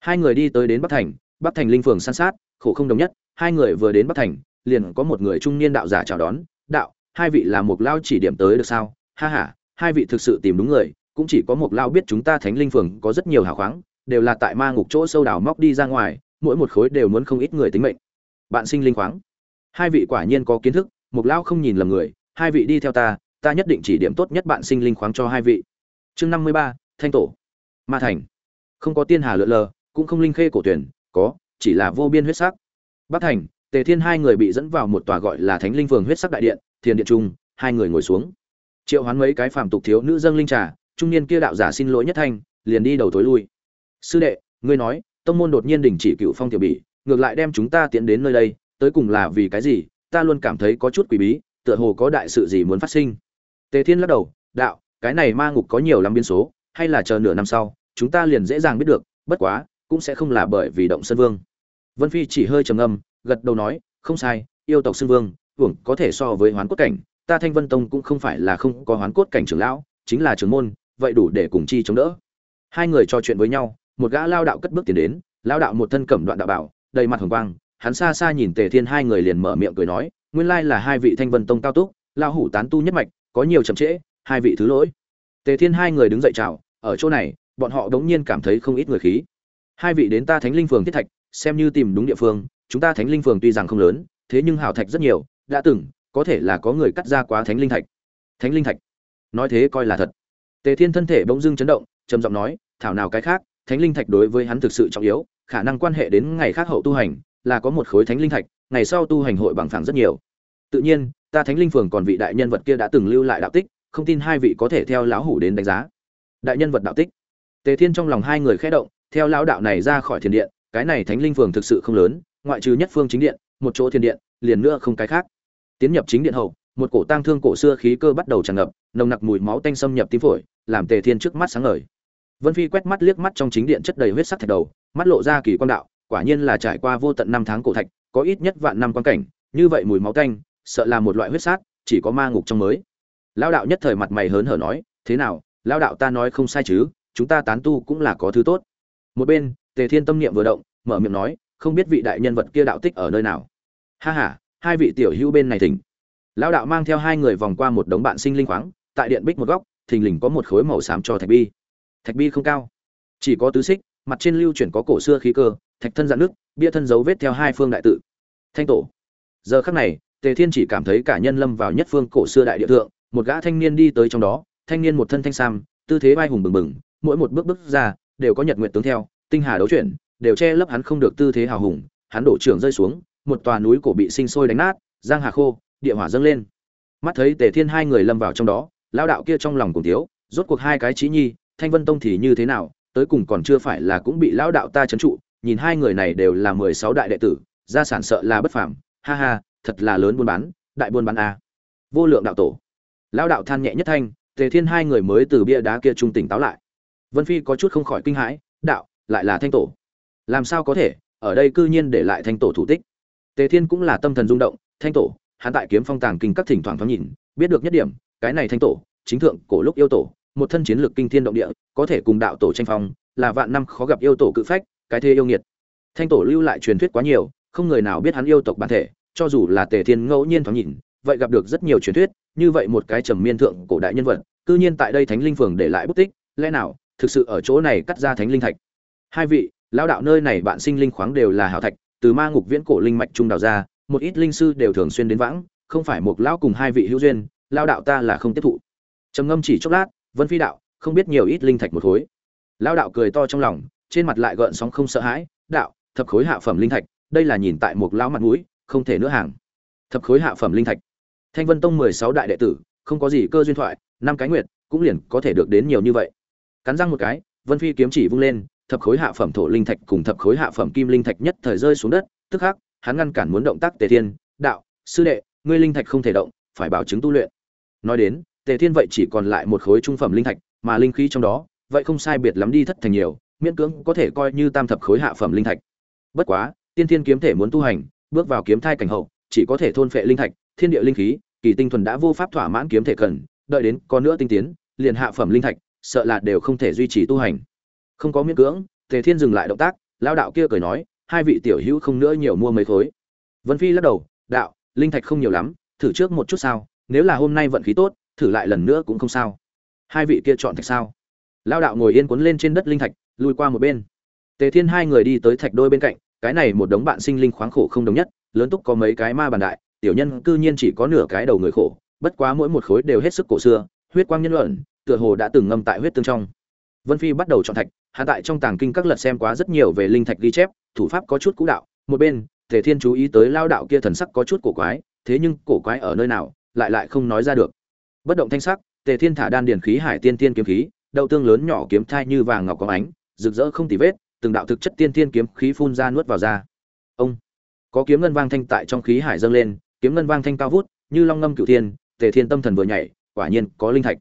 Hai người đi tới đến bắc thành bắc thành linh phường san sát, khổ không đồng nhất, hai người vừa đến bắc thành liền có một người trung niên đạo giả chào đón, đạo, hai vị là một lao chỉ điểm tới được sao? Ha ha, hai vị thực sự tìm đúng người, cũng chỉ có một lao biết chúng ta thánh linh phường có rất nhiều hào khoáng, đều là tại ma ngục chỗ sâu đào móc đi ra ngoài, mỗi một khối đều muốn không ít người tính mệnh. Bạn sinh linh khoáng. Hai vị quả nhiên có kiến thức, một lao không nhìn lầm người, hai vị đi theo ta ta nhất định chỉ điểm tốt nhất bạn sinh linh khoáng cho hai vị. Chương năm mươi ba, thanh tổ. Ma thành. Không có tiên hà lượn lờ, cũng không linh khê cổ tuyển, có, chỉ là vô biên huyết sắc. Bắc thành tề thiên hai người bị dẫn vào một tòa gọi là thánh linh phường huyết sắc đại điện, thiền điện trung, hai người ngồi xuống. Triệu hoán mấy cái phàm tục thiếu nữ dâng linh trà, trung niên kia đạo giả xin lỗi nhất thanh, liền đi đầu tối lui. Sư đệ, ngươi nói, tông môn đột nhiên đình chỉ cựu phong tiểu bỉ, ngược lại đem chúng ta tiến đến nơi đây, tới cùng là vì cái gì? Ta luôn cảm thấy có chút quỷ bí, tựa hồ có đại sự gì muốn phát sinh. Tề thiên lắc đầu, đạo, cái này ma ngục có nhiều lắm biến số, hay là chờ nửa năm sau, chúng ta liền dễ dàng biết được, bất quá, cũng sẽ không là bởi vì động Sơn vương. Vân phi chỉ hơi trầm ngâm gật đầu nói, không sai, yêu tộc xưng vương, hưởng có thể so với hoán cốt cảnh, ta thanh vân tông cũng không phải là không có hoán cốt cảnh trưởng lão, chính là trưởng môn, vậy đủ để cùng chi chống đỡ. Hai người trò chuyện với nhau, một gã lao đạo cất bước tiến đến, lao đạo một thân cẩm đoạn đạo bảo, đầy mặt hồng quang, hắn xa xa nhìn tề thiên hai người liền mở miệng cười nói, nguyên lai là hai vị thanh vân tông cao túc lao hủ tán tu nhất mạch, có nhiều chậm trễ, hai vị thứ lỗi. Tề thiên hai người đứng dậy chào, ở chỗ này, bọn họ đống nhiên cảm thấy không ít người khí. Hai vị đến ta thánh linh phường thiết thạch, xem như tìm đúng địa phương chúng ta thánh linh phường tuy rằng không lớn, thế nhưng hảo thạch rất nhiều, đã từng, có thể là có người cắt ra quá thánh linh thạch. Thánh linh thạch. Nói thế coi là thật. Tề thiên thân thể bỗng dưng chấn động, trầm giọng nói, thảo nào cái khác, thánh linh thạch đối với hắn thực sự trọng yếu, khả năng quan hệ đến ngày khác hậu tu hành, là có một khối thánh linh thạch, ngày sau tu hành hội bằng phẳng rất nhiều. Tự nhiên, ta thánh linh phường còn vị đại nhân vật kia đã từng lưu lại đạo tích, không tin hai vị có thể theo lão hủ đến đánh giá. Đại nhân vật đạo tích. Tề thiên trong lòng hai người khẽ động, theo lão đạo này ra khỏi thiền điện, cái này thánh linh phường thực sự không lớn ngoại trừ nhất phương chính điện, một chỗ thiền điện, liền nữa không cái khác. Tiến nhập chính điện hậu, một cổ tang thương cổ xưa khí cơ bắt đầu tràn ngập, nồng nặc mùi máu tanh xâm nhập tim phổi, làm tề thiên trước mắt sáng ngời. Vân phi quét mắt liếc mắt trong chính điện chất đầy huyết sắc thạch đầu, mắt lộ ra kỳ quan đạo, quả nhiên là trải qua vô tận năm tháng cổ thạch, có ít nhất vạn năm quan cảnh, như vậy mùi máu tanh, sợ là một loại huyết sát, chỉ có ma ngục trong mới. Lao đạo nhất thời mặt mày hớn hở nói, thế nào lao đạo ta nói không sai chứ, chúng ta tán tu cũng là có thứ tốt. Một bên, tề thiên tâm niệm vừa động, mở miệng nói không biết vị đại nhân vật kia đạo tích ở nơi nào. Ha ha, hai vị tiểu hữu bên này thỉnh. Lão đạo mang theo hai người vòng qua một đống bạn sinh linh khoáng, tại điện bích một góc, thình lình có một khối màu xám cho thạch bi. Thạch bi không cao, chỉ có tứ xích, mặt trên lưu chuyển có cổ xưa khí cơ, thạch thân dạn nước, bia thân dấu vết theo hai phương đại tự. Thanh tổ. Giờ khắc này, tề thiên chỉ cảm thấy cả nhân lâm vào nhất phương cổ xưa đại địa thượng, một gã thanh niên đi tới trong đó, thanh niên một thân thanh sam, tư thế vai hùng bừng bừng, mỗi một bước bước ra, đều có nhật nguyện tướng theo, tinh hà đấu chuyển đều che lấp hắn không được tư thế hào hùng, hắn đổ trưởng rơi xuống, một tòa núi cổ bị sinh sôi đánh nát, giang hà khô, địa hỏa dâng lên. Mắt thấy tề thiên hai người lâm vào trong đó, lão đạo kia trong lòng cùng thiếu, rốt cuộc hai cái chí nhi, thanh vân tông thì như thế nào, tới cùng còn chưa phải là cũng bị lão đạo ta trấn trụ, nhìn hai người này đều là mười sáu đại đệ tử, gia sản sợ là bất phàm, ha ha, thật là lớn buôn bán, đại buôn bán a. Vô lượng đạo tổ. Lão đạo than nhẹ nhất thanh, tề thiên hai người mới từ bia đá kia trung tỉnh táo lại. Vân phi có chút không khỏi kinh hãi, đạo, lại là thanh tổ làm sao có thể? Ở đây cư nhiên để lại thanh tổ thủ tích. Tề thiên cũng là tâm thần rung động, thanh tổ, hắn tại kiếm phong tàng kinh các thỉnh thoảng thoáng nhìn, biết được nhất điểm, cái này thanh tổ, chính thượng cổ lúc yêu tổ, một thân chiến lược kinh thiên động địa, có thể cùng đạo tổ tranh phong, là vạn năm khó gặp yêu tổ cự phách, cái thế yêu nghiệt. Thanh tổ lưu lại truyền thuyết quá nhiều, không người nào biết hắn yêu tộc bản thể, cho dù là tề thiên ngẫu nhiên thoáng nhìn, vậy gặp được rất nhiều truyền thuyết, như vậy một cái trầm miên thượng cổ đại nhân vật, cư nhiên tại đây thánh linh phường để lại bút tích, lẽ nào thực sự ở chỗ này cắt ra thánh linh thạch? Hai vị lão đạo nơi này bạn sinh linh khoáng đều là hảo thạch, từ ma ngục viễn cổ linh mạch trung đào ra, một ít linh sư đều thường xuyên đến vãng, không phải một lão cùng hai vị hữu duyên lao đạo ta là không tiếp thụ. Trầm ngâm chỉ chốc lát, vân phi đạo, không biết nhiều ít linh thạch một khối. Lao đạo cười to trong lòng, trên mặt lại gợn sóng không sợ hãi, đạo, thập khối hạ phẩm linh thạch, đây là nhìn tại một lão mặt mũi, không thể nữa hàng. Thập khối hạ phẩm linh thạch. Thanh vân tông mười sáu đại đệ tử, không có gì cơ duyên thoại, năm cái nguyệt, cũng liền có thể được đến nhiều như vậy. Cắn răng một cái, vân phi kiếm chỉ vung lên thập khối hạ phẩm thổ linh thạch cùng thập khối hạ phẩm kim linh thạch nhất thời rơi xuống đất, tức khắc, hắn ngăn cản muốn động tác tề thiên, đạo, sư đệ, ngươi linh thạch không thể động, phải bảo chứng tu luyện. Nói đến, tề thiên vậy chỉ còn lại một khối trung phẩm linh thạch, mà linh khí trong đó, vậy không sai biệt lắm đi thất thành nhiều, miễn cưỡng có thể coi như tam thập khối hạ phẩm linh thạch. Bất quá, tiên thiên kiếm thể muốn tu hành, bước vào kiếm thai cảnh hậu, chỉ có thể thôn phệ linh thạch, thiên địa linh khí, kỳ tinh thuần đã vô pháp thỏa mãn kiếm thể cần, đợi đến có nữa tinh tiến, liền hạ phẩm linh thạch, sợ là đều không thể duy trì tu hành không có miễn cưỡng, tề thiên dừng lại động tác lao đạo kia cười nói, hai vị tiểu hữu không nữa nhiều mua mấy khối. Vân phi lắc đầu, đạo, linh thạch không nhiều lắm, thử trước một chút sao, nếu là hôm nay vận khí tốt, thử lại lần nữa cũng không sao. Hai vị kia chọn thạch sao? Lao đạo ngồi yên cuốn lên trên đất linh thạch, lùi qua một bên. Tề thiên hai người đi tới thạch đôi bên cạnh, cái này một đống bạn sinh linh khoáng khổ không đồng nhất, lớn túc có mấy cái ma bàn đại, tiểu nhân cư nhiên chỉ có nửa cái đầu người khổ, bất quá mỗi một khối đều hết sức cổ xưa, huyết quang nhân luận, tựa hồ đã từng ngâm tại huyết tương trong. Vân phi bắt đầu chọn thạch hạ tại trong tàng kinh các lật xem quá rất nhiều về linh thạch ghi chép, thủ pháp có chút cũ đạo. Một bên, tề thiên chú ý tới lao đạo kia thần sắc có chút cổ quái, thế nhưng cổ quái ở nơi nào, lại lại không nói ra được. Bất động thanh sắc, tề thiên thả đan điển khí, hải tiên tiên kiếm khí, đậu tương lớn nhỏ kiếm thai như vàng ngọc có ánh, rực rỡ không tì vết, từng đạo thực chất tiên tiên kiếm khí phun ra nuốt vào ra ông, có kiếm ngân vang thanh tại trong khí hải dâng lên, kiếm ngân vang thanh cao vút, như long ngâm cửu thiên, tề thiên tâm thần vừa nhảy, quả nhiên có linh thạch.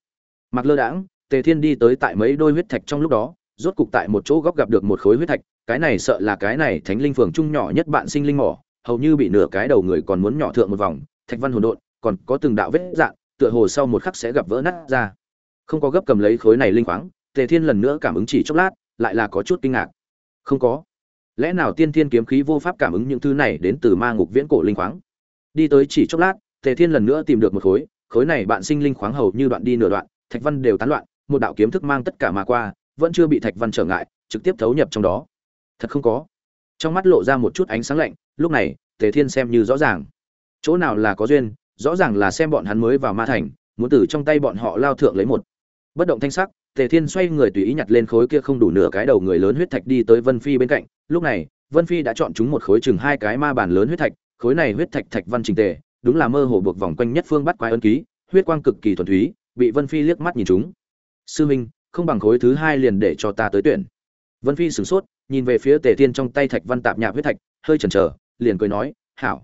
Mặc lơ đãng, tề thiên đi tới tại mấy đôi huyết thạch trong lúc đó rốt cục tại một chỗ góc gặp được một khối huyết thạch, cái này sợ là cái này thánh linh phường trung nhỏ nhất bạn sinh linh mỏ, hầu như bị nửa cái đầu người còn muốn nhỏ thượng một vòng, thạch văn hỗn độn, còn có từng đạo vết dạng, tựa hồ sau một khắc sẽ gặp vỡ nát ra. Không có gấp cầm lấy khối này linh khoáng, tề thiên lần nữa cảm ứng chỉ chốc lát, lại là có chút kinh ngạc. Không có. Lẽ nào tiên thiên kiếm khí vô pháp cảm ứng những thứ này đến từ ma ngục viễn cổ linh khoáng? Đi tới chỉ chốc lát, tề thiên lần nữa tìm được một khối khối này bạn sinh linh khoáng hầu như đoạn đi nửa đoạn, thạch văn đều tán loạn, một đạo kiếm thức mang tất cả mà qua vẫn chưa bị thạch văn trở ngại, trực tiếp thấu nhập trong đó. Thật không có. Trong mắt lộ ra một chút ánh sáng lạnh, lúc này, tề thiên xem như rõ ràng. Chỗ nào là có duyên, rõ ràng là xem bọn hắn mới vào ma thành, muốn từ trong tay bọn họ lao thượng lấy một. Bất động thanh sắc, tề thiên xoay người tùy ý nhặt lên khối kia không đủ nửa cái đầu người lớn huyết thạch đi tới vân phi bên cạnh. Lúc này, vân phi đã chọn chúng một khối chừng hai cái ma bản lớn huyết thạch, khối này huyết thạch thạch văn trình tề, đúng là mơ hồ buộc vòng quanh nhất phương bắt quái ân ký, huyết quang cực kỳ thuần túy, bị vân phi liếc mắt nhìn chúng. Sư minh không bằng khối thứ hai liền để cho ta tới tuyển. Vân phi sửng sốt nhìn về phía tề thiên trong tay thạch văn tạp nhạp huyết thạch hơi chần chờ liền cười nói hảo.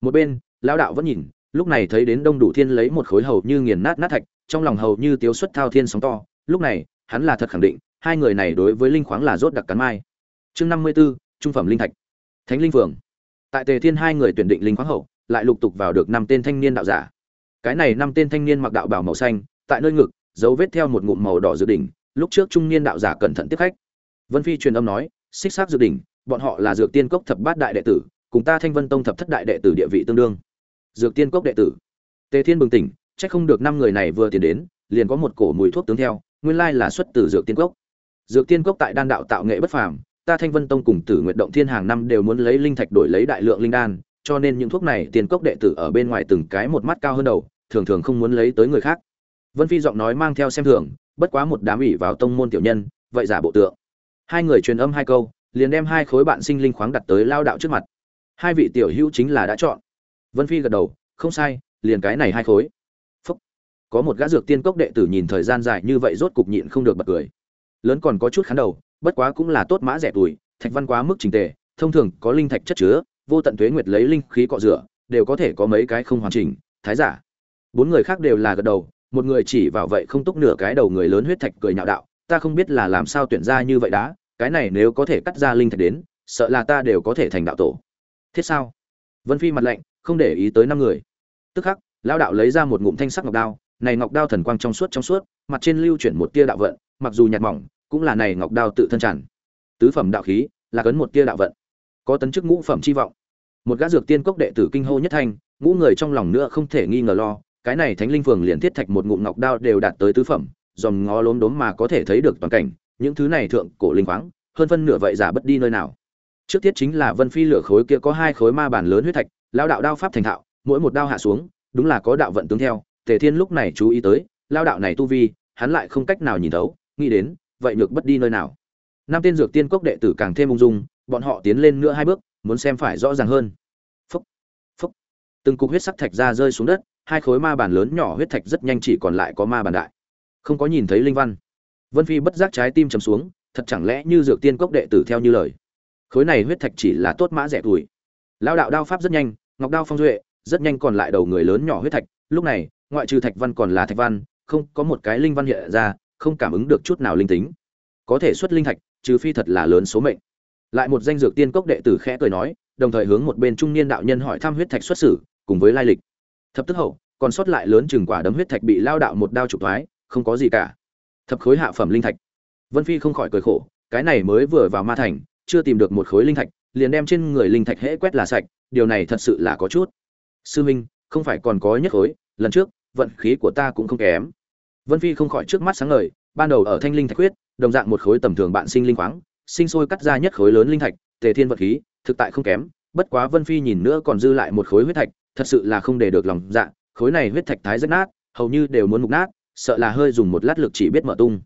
Một bên lão đạo vẫn nhìn lúc này thấy đến đông đủ thiên lấy một khối hầu như nghiền nát nát thạch trong lòng hầu như tiếu xuất thao thiên sóng to lúc này hắn là thật khẳng định hai người này đối với linh khoáng là rốt đặc cắn mai. Chương năm mươi 54, trung phẩm linh thạch. Thánh linh phường tại tề thiên hai người tuyển định linh khoáng hậu lại lục tục vào được năm tên thanh niên đạo giả. Cái này năm tên thanh niên mặc đạo bảo màu xanh tại nơi ngực dấu vết theo một ngụm màu đỏ dự đỉnh, lúc trước trung niên đạo giả cẩn thận tiếp khách. Vân phi truyền âm nói, xích xác dự đỉnh, bọn họ là dược tiên cốc thập bát đại đệ tử, cùng ta thanh vân tông thập thất đại đệ tử địa vị tương đương. Dược tiên cốc đệ tử. Tề thiên bừng tỉnh, chắc không được năm người này vừa tiến đến, liền có một cổ mùi thuốc tướng theo, nguyên lai là xuất từ dược tiên cốc. Dược tiên cốc tại đan đạo tạo nghệ bất phàm, ta thanh vân tông cùng tử nguyện động thiên hàng năm đều muốn lấy linh thạch đổi lấy đại lượng linh đan, cho nên những thuốc này tiền cốc đệ tử ở bên ngoài từng cái một mắt cao hơn đầu, thường thường không muốn lấy tới người khác vân phi giọng nói mang theo xem thường, bất quá một đám ủy vào tông môn tiểu nhân, vậy giả bộ tượng. Hai người truyền âm hai câu, liền đem hai khối bạn sinh linh khoáng đặt tới lao đạo trước mặt. Hai vị tiểu hữu chính là đã chọn. Vân phi gật đầu, không sai, liền cái này hai khối. Phúc. có một gã dược tiên cốc đệ tử nhìn thời gian dài như vậy rốt cục nhịn không được bật cười. Lớn còn có chút khán đầu, bất quá cũng là tốt mã rẻ tuổi, thạch văn quá mức trình tề, thông thường có linh thạch chất chứa, vô tận tuế nguyệt lấy linh khí cọ rửa, đều có thể có mấy cái không hoàn chỉnh, thái giả. Bốn người khác đều là gật đầu một người chỉ vào vậy không túc nửa cái đầu người lớn huyết thạch cười nhạo đạo, ta không biết là làm sao tuyển ra như vậy đã cái này nếu có thể cắt ra linh thạch đến, sợ là ta đều có thể thành đạo tổ. Thiết sao? Vân phi mặt lạnh, không để ý tới năm người. Tức khắc, lão đạo lấy ra một ngụm thanh sắc ngọc đao, này ngọc đao thần quang trong suốt trong suốt, mặt trên lưu chuyển một tia đạo vận, mặc dù nhạt mỏng, cũng là này ngọc đao tự thân tràn. Tứ phẩm đạo khí, là cấn một tia đạo vận. Có tấn chức ngũ phẩm chi vọng. Một gã dược tiên cốc đệ tử kinh hô nhất thanh, ngũ người trong lòng nữa không thể nghi ngờ lo cái này thánh linh phường liền thiết thạch một ngụm ngọc đao đều đạt tới tứ phẩm, dòm ngó lốm đốm mà có thể thấy được toàn cảnh, những thứ này thượng cổ linh khoáng, hơn phân nửa vậy giả bất đi nơi nào. Trước tiết chính là vân phi lửa khối kia có hai khối ma bản lớn huyết thạch, lao đạo đao pháp thành thạo, mỗi một đao hạ xuống, đúng là có đạo vận tướng theo, tề thiên lúc này chú ý tới, lao đạo này tu vi, hắn lại không cách nào nhìn thấu, nghĩ đến, vậy nhược bất đi nơi nào. Năm tên dược tiên cốc đệ tử càng thêm ung dung, bọn họ tiến lên nữa hai bước, muốn xem phải rõ ràng hơn. Phúc phúc. Từng cục huyết sắc thạch ra rơi xuống đất hai khối ma bản lớn nhỏ huyết thạch rất nhanh chỉ còn lại có ma bản đại. Không có nhìn thấy linh văn. Vân phi bất giác trái tim chầm xuống, thật chẳng lẽ như dược tiên cốc đệ tử theo như lời? Khối này huyết thạch chỉ là tốt mã rẻ tuổi. Lao đạo đao pháp rất nhanh, ngọc đao phong duệ, rất nhanh còn lại đầu người lớn nhỏ huyết thạch. Lúc này, ngoại trừ thạch văn còn là thạch văn, không có một cái linh văn hiện ra, không cảm ứng được chút nào linh tính. Có thể xuất linh thạch, trừ phi thật là lớn số mệnh. Lại một danh dược tiên cốc đệ tử khẽ cười nói, đồng thời hướng một bên trung niên đạo nhân hỏi thăm huyết thạch xuất xử, cùng với lai lịch thập tức hậu, còn sót lại lớn chừng quả đấm huyết thạch bị lao đạo một đao trục thoái, không có gì cả. Thập khối hạ phẩm linh thạch. Vân phi không khỏi cười khổ, cái này mới vừa vào ma thành, chưa tìm được một khối linh thạch, liền đem trên người linh thạch hễ quét là sạch, điều này thật sự là có chút. Sư minh, không phải còn có nhất khối, lần trước, vận khí của ta cũng không kém. Vân phi không khỏi trước mắt sáng ngời, ban đầu ở thanh linh thạch huyết, đồng dạng một khối tầm thường bạn sinh linh khoáng, sinh sôi cắt ra nhất khối lớn linh thạch, tề thiên vật khí, thực tại không kém, bất quá vân phi nhìn nữa còn dư lại một khối huyết thạch thật sự là không để được lòng dạ khối này huyết thạch thái rất nát, hầu như đều muốn mục nát, sợ là hơi dùng một lát lực chỉ biết mở tung.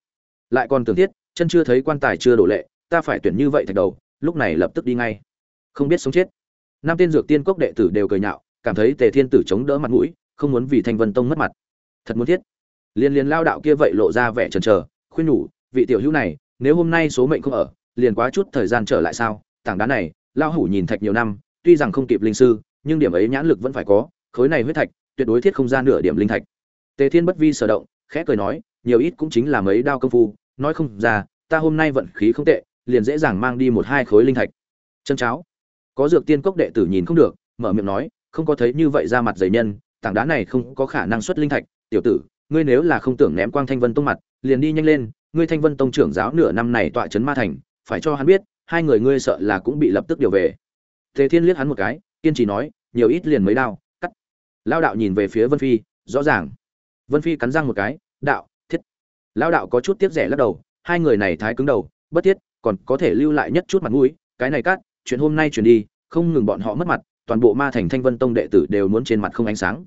Lại còn tưởng thiết, chân chưa thấy quan tài chưa đổ lệ, ta phải tuyển như vậy thạch đầu, lúc này lập tức đi ngay. Không biết sống chết. Năm tên dược tiên cốc đệ tử đều cười nhạo, cảm thấy tề thiên tử chống đỡ mặt mũi, không muốn vì thanh vân tông mất mặt. Thật muốn thiết. Liên liên lao đạo kia vậy lộ ra vẻ chần chờ, khuyên nhủ, vị tiểu hữu này, nếu hôm nay số mệnh không ở, liền quá chút thời gian trở lại sao? Tảng đá này lao hủ nhìn thạch nhiều năm, tuy rằng không kịp linh sư nhưng điểm ấy nhãn lực vẫn phải có, khối này huyết thạch, tuyệt đối thiết không ra nửa điểm linh thạch. Tề thiên bất vi sở động, khẽ cười nói, nhiều ít cũng chính là mấy đao công phu, nói không ra, ta hôm nay vận khí không tệ, liền dễ dàng mang đi một hai khối linh thạch. Chân cháo. Có dược tiên cốc đệ tử nhìn không được, mở miệng nói, không có thấy như vậy ra mặt dày nhân, tảng đá này không có khả năng xuất linh thạch. Tiểu tử, ngươi nếu là không tưởng ném quang thanh vân tông mặt, liền đi nhanh lên, ngươi thanh vân tông trưởng giáo nửa năm này tọa trấn ma thành, phải cho hắn biết, hai người ngươi sợ là cũng bị lập tức điều về. Tề thiên liếc hắn một cái kiên trì nói, nhiều ít liền mấy đao, cắt. Lao đạo nhìn về phía vân phi, rõ ràng. Vân phi cắn răng một cái, đạo, thiết. Lao đạo có chút tiếc rẻ lắc đầu, hai người này thái cứng đầu, bất thiết, còn có thể lưu lại nhất chút mặt mũi, cái này cắt, chuyện hôm nay chuyển đi, không ngừng bọn họ mất mặt, toàn bộ ma thành thanh vân tông đệ tử đều muốn trên mặt không ánh sáng.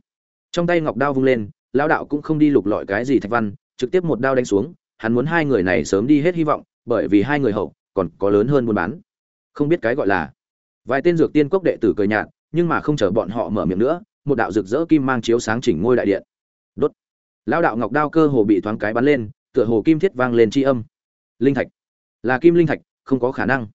Trong tay ngọc đao vung lên, lao đạo cũng không đi lục lọi cái gì thạch văn, trực tiếp một đao đánh xuống, hắn muốn hai người này sớm đi hết hy vọng, bởi vì hai người hậu, còn có lớn hơn buôn bán. Không biết cái gọi là vài tên dược tiên cốc đệ tử cười nhạt, nhưng mà không chờ bọn họ mở miệng nữa, một đạo rực rỡ kim mang chiếu sáng chỉnh ngôi đại điện. Đốt. Lao đạo ngọc đao cơ hồ bị thoáng cái bắn lên, tựa hồ kim thiết vang lên tri âm. Linh thạch. Là kim linh thạch, không có khả năng.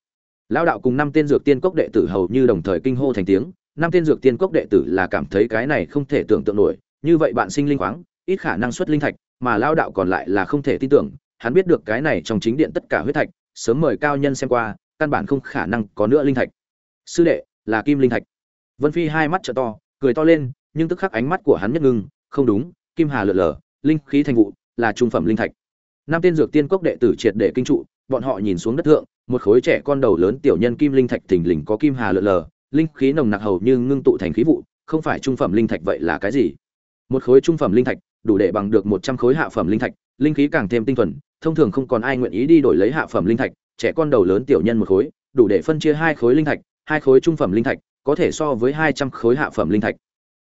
Lao đạo cùng năm tên dược tiên cốc đệ tử hầu như đồng thời kinh hô thành tiếng, năm tên dược tiên cốc đệ tử là cảm thấy cái này không thể tưởng tượng nổi, như vậy bạn sinh linh khoáng, ít khả năng xuất linh thạch, mà lao đạo còn lại là không thể tin tưởng, hắn biết được cái này trong chính điện tất cả huyết thạch, sớm mời cao nhân xem qua, căn bản không khả năng có nữa linh thạch sư đệ, là kim linh thạch. Vân phi hai mắt trợ to, cười to lên, nhưng tức khắc ánh mắt của hắn nhất ngưng. Không đúng, kim hà lượn lờ, linh khí thành vụ, là trung phẩm linh thạch. Năm tên dược tiên cốc đệ tử triệt để kinh trụ, bọn họ nhìn xuống đất thượng, một khối trẻ con đầu lớn tiểu nhân kim linh thạch thình lình có kim hà lượn lờ, linh khí nồng nặc hầu như ngưng tụ thành khí vụ, không phải trung phẩm linh thạch vậy là cái gì? Một khối trung phẩm linh thạch, đủ để bằng được một trăm khối hạ phẩm linh thạch, linh khí càng thêm tinh thuần, thông thường không còn ai nguyện ý đi đổi lấy hạ phẩm linh thạch, trẻ con đầu lớn tiểu nhân một khối, đủ để phân chia hai khối linh thạch hai khối trung phẩm linh thạch, có thể so với hai trăm khối hạ phẩm linh thạch.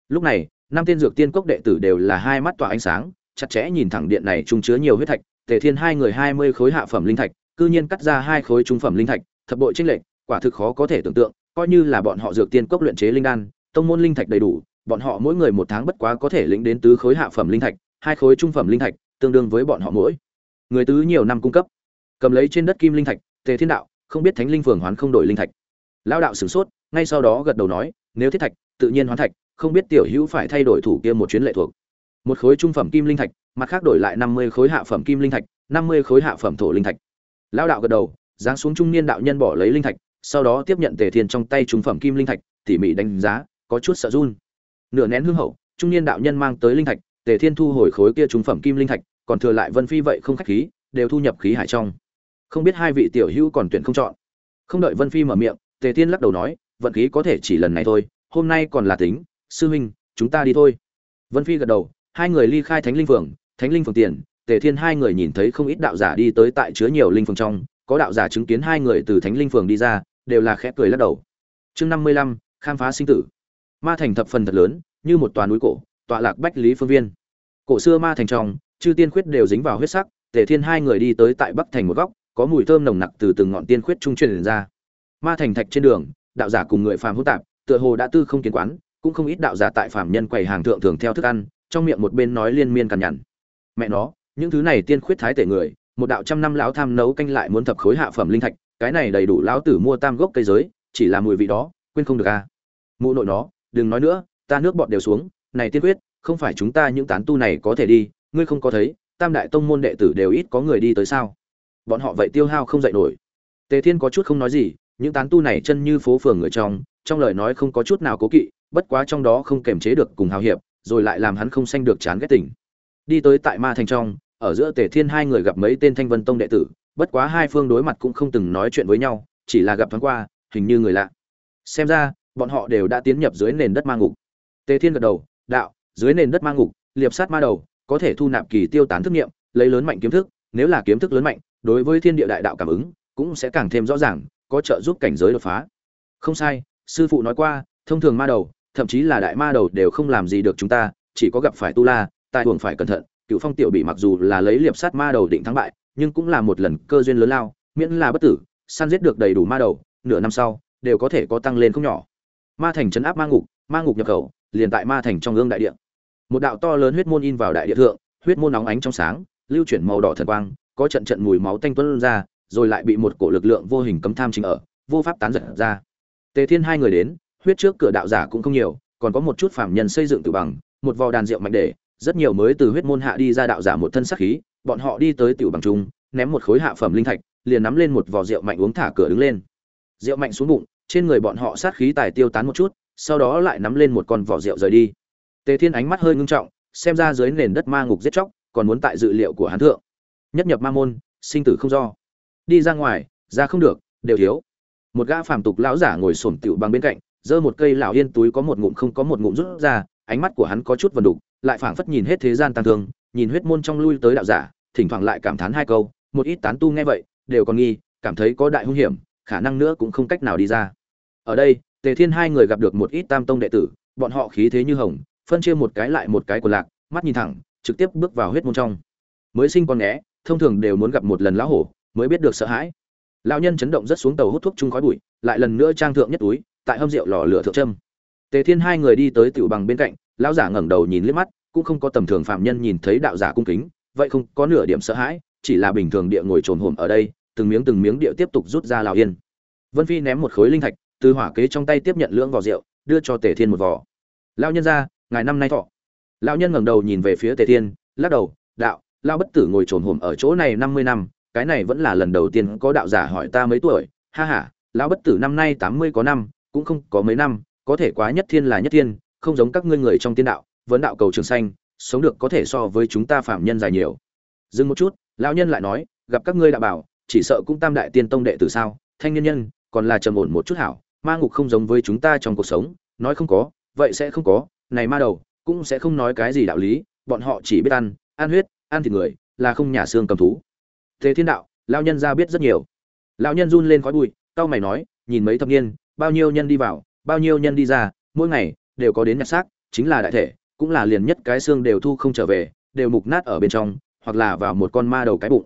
Lúc này, năm tên dược tiên cốc đệ tử đều là hai mắt tỏa ánh sáng, chặt chẽ nhìn thẳng điện này trung chứa nhiều huyết thạch, tề thiên hai người hai mươi khối hạ phẩm linh thạch, cư nhiên cắt ra hai khối trung phẩm linh thạch, thập bội trinh lệch, quả thực khó có thể tưởng tượng, coi như là bọn họ dược tiên cốc luyện chế linh đan, tông môn linh thạch đầy đủ, bọn họ mỗi người một tháng bất quá có thể lĩnh đến tứ khối hạ phẩm linh thạch, hai khối trung phẩm linh thạch, tương đương với bọn họ mỗi người tứ nhiều năm cung cấp. Cầm lấy trên đất kim linh thạch, tề thiên đạo, không biết thánh linh phường hoán không đổi linh thạch lao đạo sửng sốt, ngay sau đó gật đầu nói, nếu thiết thạch, tự nhiên hoán thạch, không biết tiểu hữu phải thay đổi thủ kia một chuyến lệ thuộc. Một khối trung phẩm kim linh thạch, mặt khác đổi lại năm mươi khối hạ phẩm kim linh thạch, năm mươi khối hạ phẩm thổ linh thạch. Lao đạo gật đầu, giáng xuống trung niên đạo nhân bỏ lấy linh thạch, sau đó tiếp nhận tề thiên trong tay trung phẩm kim linh thạch, tỉ mỉ đánh giá, có chút sợ run. Nửa nén hương hậu, trung niên đạo nhân mang tới linh thạch, tề thiên thu hồi khối kia trung phẩm kim linh thạch, còn thừa lại vân phi vậy không khách khí, đều thu nhập khí hải trong. Không biết hai vị tiểu hữu còn tuyển không chọn. Không đợi vân phi mở miệng tề thiên lắc đầu nói, vận khí có thể chỉ lần này thôi, hôm nay còn là tính, sư huynh, chúng ta đi thôi. Vân phi gật đầu, hai người ly khai thánh linh phường, thánh linh phường tiền, tề thiên hai người nhìn thấy không ít đạo giả đi tới tại chứa nhiều linh phường trong, có đạo giả chứng kiến hai người từ thánh linh phường đi ra, đều là khẽ cười lắc đầu. Chương năm mươi lăm, khám phá sinh tử. Ma thành thập phần thật lớn, như một tòa núi cổ, tọa lạc bách lý phương viên. Cổ xưa ma thành trong, chư tiên khuyết đều dính vào huyết sắc, tề thiên hai người đi tới tại bắc thành một góc, có mùi thơm nồng nặc từ từng ngọn tiên khuyết trung truyền ra ma thành thạch trên đường, đạo giả cùng người phàm hỗn tạp, tựa hồ đã tư không kiến quán, cũng không ít đạo giả tại phàm nhân quầy hàng thượng thường theo thức ăn, trong miệng một bên nói liên miên cằn nhằn. Mẹ nó, những thứ này tiên khuyết thái tể người, một đạo trăm năm lão tham nấu canh lại muốn thập khối hạ phẩm linh thạch, cái này đầy đủ lão tử mua tam gốc cây giới, chỉ là mùi vị đó, quên không được a à. mụ nội nó, đừng nói nữa, ta nước bọt đều xuống, này tiên quyết không phải chúng ta những tán tu này có thể đi, ngươi không có thấy, tam đại tông môn đệ tử đều ít có người đi tới sao? Bọn họ vậy tiêu hao không dậy nổi. Tề thiên có chút không nói gì những tán tu này chân như phố phường người trong trong lời nói không có chút nào cố kỵ, bất quá trong đó không kềm chế được cùng hào hiệp, rồi lại làm hắn không sanh được chán ghét tỉnh đi tới tại ma thành trong, ở giữa tề thiên hai người gặp mấy tên thanh vân tông đệ tử, bất quá hai phương đối mặt cũng không từng nói chuyện với nhau, chỉ là gặp thoáng qua, hình như người lạ. Xem ra, bọn họ đều đã tiến nhập dưới nền đất ma ngục. Tề thiên gật đầu, đạo, dưới nền đất ma ngục, liệp sát ma đầu, có thể thu nạp kỳ tiêu tán thức nghiệm, lấy lớn mạnh kiếm thức, nếu là kiếm thức lớn mạnh, đối với thiên địa đại đạo cảm ứng, cũng sẽ càng thêm rõ ràng có trợ giúp cảnh giới đột phá. Không sai, sư phụ nói qua, thông thường ma đầu, thậm chí là đại ma đầu đều không làm gì được chúng ta, chỉ có gặp phải tu la tài huống phải cẩn thận. Cựu phong tiểu bị mặc dù là lấy liệp sát ma đầu định thắng bại, nhưng cũng là một lần cơ duyên lớn lao, miễn là bất tử, săn giết được đầy đủ ma đầu, nửa năm sau, đều có thể có tăng lên không nhỏ. Ma thành trấn áp ma ngục ma ngục nhập khẩu, liền tại ma thành trong ương đại địa. Một đạo to lớn huyết môn in vào đại địa thượng, huyết môn nóng ánh trong sáng, lưu chuyển màu đỏ thần quang, có trận trận mùi máu tanh tuôn ra rồi lại bị một cổ lực lượng vô hình cấm tham chính ở, vô pháp tán giật ra. Tề thiên hai người đến, huyết trước cửa đạo giả cũng không nhiều, còn có một chút phàm nhân xây dựng tự bằng, một vò đàn rượu mạnh để, rất nhiều mới từ huyết môn hạ đi ra đạo giả một thân sắc khí, bọn họ đi tới tiểu bằng trung, ném một khối hạ phẩm linh thạch, liền nắm lên một vò rượu mạnh uống thả cửa đứng lên. Rượu mạnh xuống bụng, trên người bọn họ sát khí tài tiêu tán một chút, sau đó lại nắm lên một con vỏ rượu rời đi. Tề thiên ánh mắt hơi ngưng trọng, xem ra dưới nền đất ma ngục giết chóc, còn muốn tại dự liệu của hắn thượng. Nhất nhập ma môn, sinh tử không do đi ra ngoài, ra không được, đều thiếu. Một gã phàm tục lão giả ngồi sổm tựu bằng bên cạnh, giơ một cây lão yên túi có một ngụm không có một ngụm rút ra, ánh mắt của hắn có chút vần đục, lại phảng phất nhìn hết thế gian tăng thương, nhìn huyết môn trong lui tới đạo giả, thỉnh thoảng lại cảm thán hai câu, một ít tán tu nghe vậy, đều còn nghi, cảm thấy có đại hung hiểm, khả năng nữa cũng không cách nào đi ra. Ở đây, tề thiên hai người gặp được một ít tam tông đệ tử, bọn họ khí thế như hồng, phân chia một cái lại một cái của lạc, mắt nhìn thẳng, trực tiếp bước vào huyết môn trong. Mới sinh con né thông thường đều muốn gặp một lần lão hổ mới biết được sợ hãi. Lão nhân chấn động rất xuống tàu hút thuốc chung khói bụi, lại lần nữa trang thượng nhất túi, tại hâm rượu lò lửa thượng trâm tề thiên hai người đi tới tiểu bằng bên cạnh, lão giả ngẩng đầu nhìn liếc mắt, cũng không có tầm thường phạm nhân nhìn thấy đạo giả cung kính, vậy không có nửa điểm sợ hãi, chỉ là bình thường địa ngồi trồn hổm ở đây, từng miếng từng miếng địa tiếp tục rút ra lào yên. Vân phi ném một khối linh thạch, từ hỏa kế trong tay tiếp nhận lưỡng vỏ rượu, đưa cho tề thiên một vỏ. Lão nhân ra, ngài năm nay thọ. Lão nhân ngẩng đầu nhìn về phía tề thiên, lắc đầu, đạo lao bất tử ngồi trồn hổm ở chỗ này năm mươi năm cái này vẫn là lần đầu tiên có đạo giả hỏi ta mấy tuổi. Ha ha, lão bất tử năm nay tám mươi có năm, cũng không có mấy năm, có thể quá nhất thiên là nhất thiên, không giống các ngươi người trong tiên đạo, vấn đạo cầu trường xanh sống được có thể so với chúng ta phạm nhân dài nhiều. Dừng một chút, lão nhân lại nói, gặp các ngươi đạo bảo, chỉ sợ cũng tam đại tiên tông đệ tử sao, thanh nhân nhân, còn là trầm ổn một chút hảo, ma ngục không giống với chúng ta trong cuộc sống, nói không có, vậy sẽ không có, này ma đầu, cũng sẽ không nói cái gì đạo lý, bọn họ chỉ biết ăn ăn huyết, ăn thịt người, là không nhà xương cầm thú thế thiên đạo, lão nhân ra biết rất nhiều. Lão nhân run lên khói bụi tao mày nói, nhìn mấy thập niên, bao nhiêu nhân đi vào, bao nhiêu nhân đi ra, mỗi ngày đều có đến nhặt xác, chính là đại thể, cũng là liền nhất cái xương đều thu không trở về, đều mục nát ở bên trong, hoặc là vào một con ma đầu cái bụng.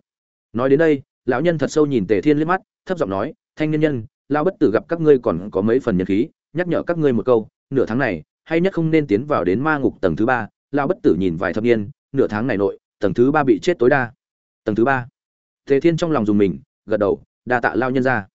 Nói đến đây, lão nhân thật sâu nhìn tề thiên liếc mắt, thấp giọng nói, thanh nhân nhân lao bất tử gặp các ngươi còn có mấy phần nhân khí, nhắc nhở các ngươi một câu, nửa tháng này, hay nhất không nên tiến vào đến ma ngục tầng thứ ba. Lao bất tử nhìn vài thập niên, nửa tháng này nội, tầng thứ ba bị chết tối đa. Tầng thứ ba tề thiên trong lòng dùng mình, gật đầu, đa tạ lao nhân ra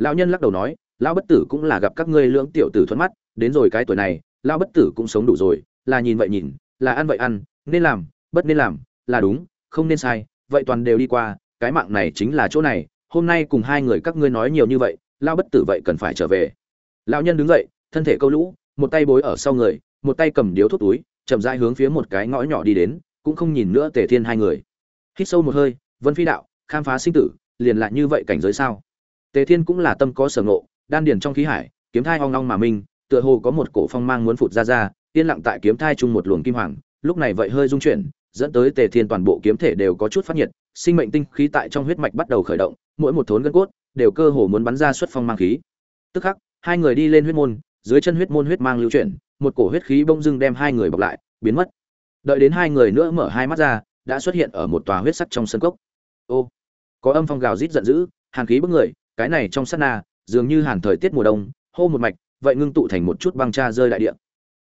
lão nhân lắc đầu nói, lão bất tử cũng là gặp các ngươi lưỡng tiểu tử thuận mắt, đến rồi cái tuổi này, lão bất tử cũng sống đủ rồi, là nhìn vậy nhìn, là ăn vậy ăn, nên làm, bất nên làm, là đúng, không nên sai, vậy toàn đều đi qua, cái mạng này chính là chỗ này, hôm nay cùng hai người các ngươi nói nhiều như vậy, lão bất tử vậy cần phải trở về. Lão nhân đứng dậy, thân thể câu lũ, một tay bối ở sau người, một tay cầm điếu thuốc túi, chậm rãi hướng phía một cái ngõ nhỏ đi đến, cũng không nhìn nữa tề thiên hai người. Hít sâu một hơi, vân phi đạo khám phá sinh tử, liền lại như vậy cảnh giới sao? Tề thiên cũng là tâm có sở ngộ, đan điền trong khí hải, kiếm thai hoang long mà minh tựa hồ có một cổ phong mang muốn phụt ra ra, yên lặng tại kiếm thai chung một luồng kim hoàng, lúc này vậy hơi rung chuyển, dẫn tới tề thiên toàn bộ kiếm thể đều có chút phát nhiệt, sinh mệnh tinh khí tại trong huyết mạch bắt đầu khởi động, mỗi một thốn gân cốt đều cơ hồ muốn bắn ra xuất phong mang khí. Tức khắc, hai người đi lên huyết môn, dưới chân huyết môn huyết mang lưu chuyển, một cổ huyết khí bông dưng đem hai người bọc lại, biến mất. Đợi đến hai người nữa mở hai mắt ra, đã xuất hiện ở một tòa huyết sắc trong sân cốc. Ô! Có âm phong gào rít giận dữ, hàn khí bức người, cái này trong sát na, dường như hàn thời tiết mùa đông, hô một mạch, vậy ngưng tụ thành một chút băng cha rơi đại địa.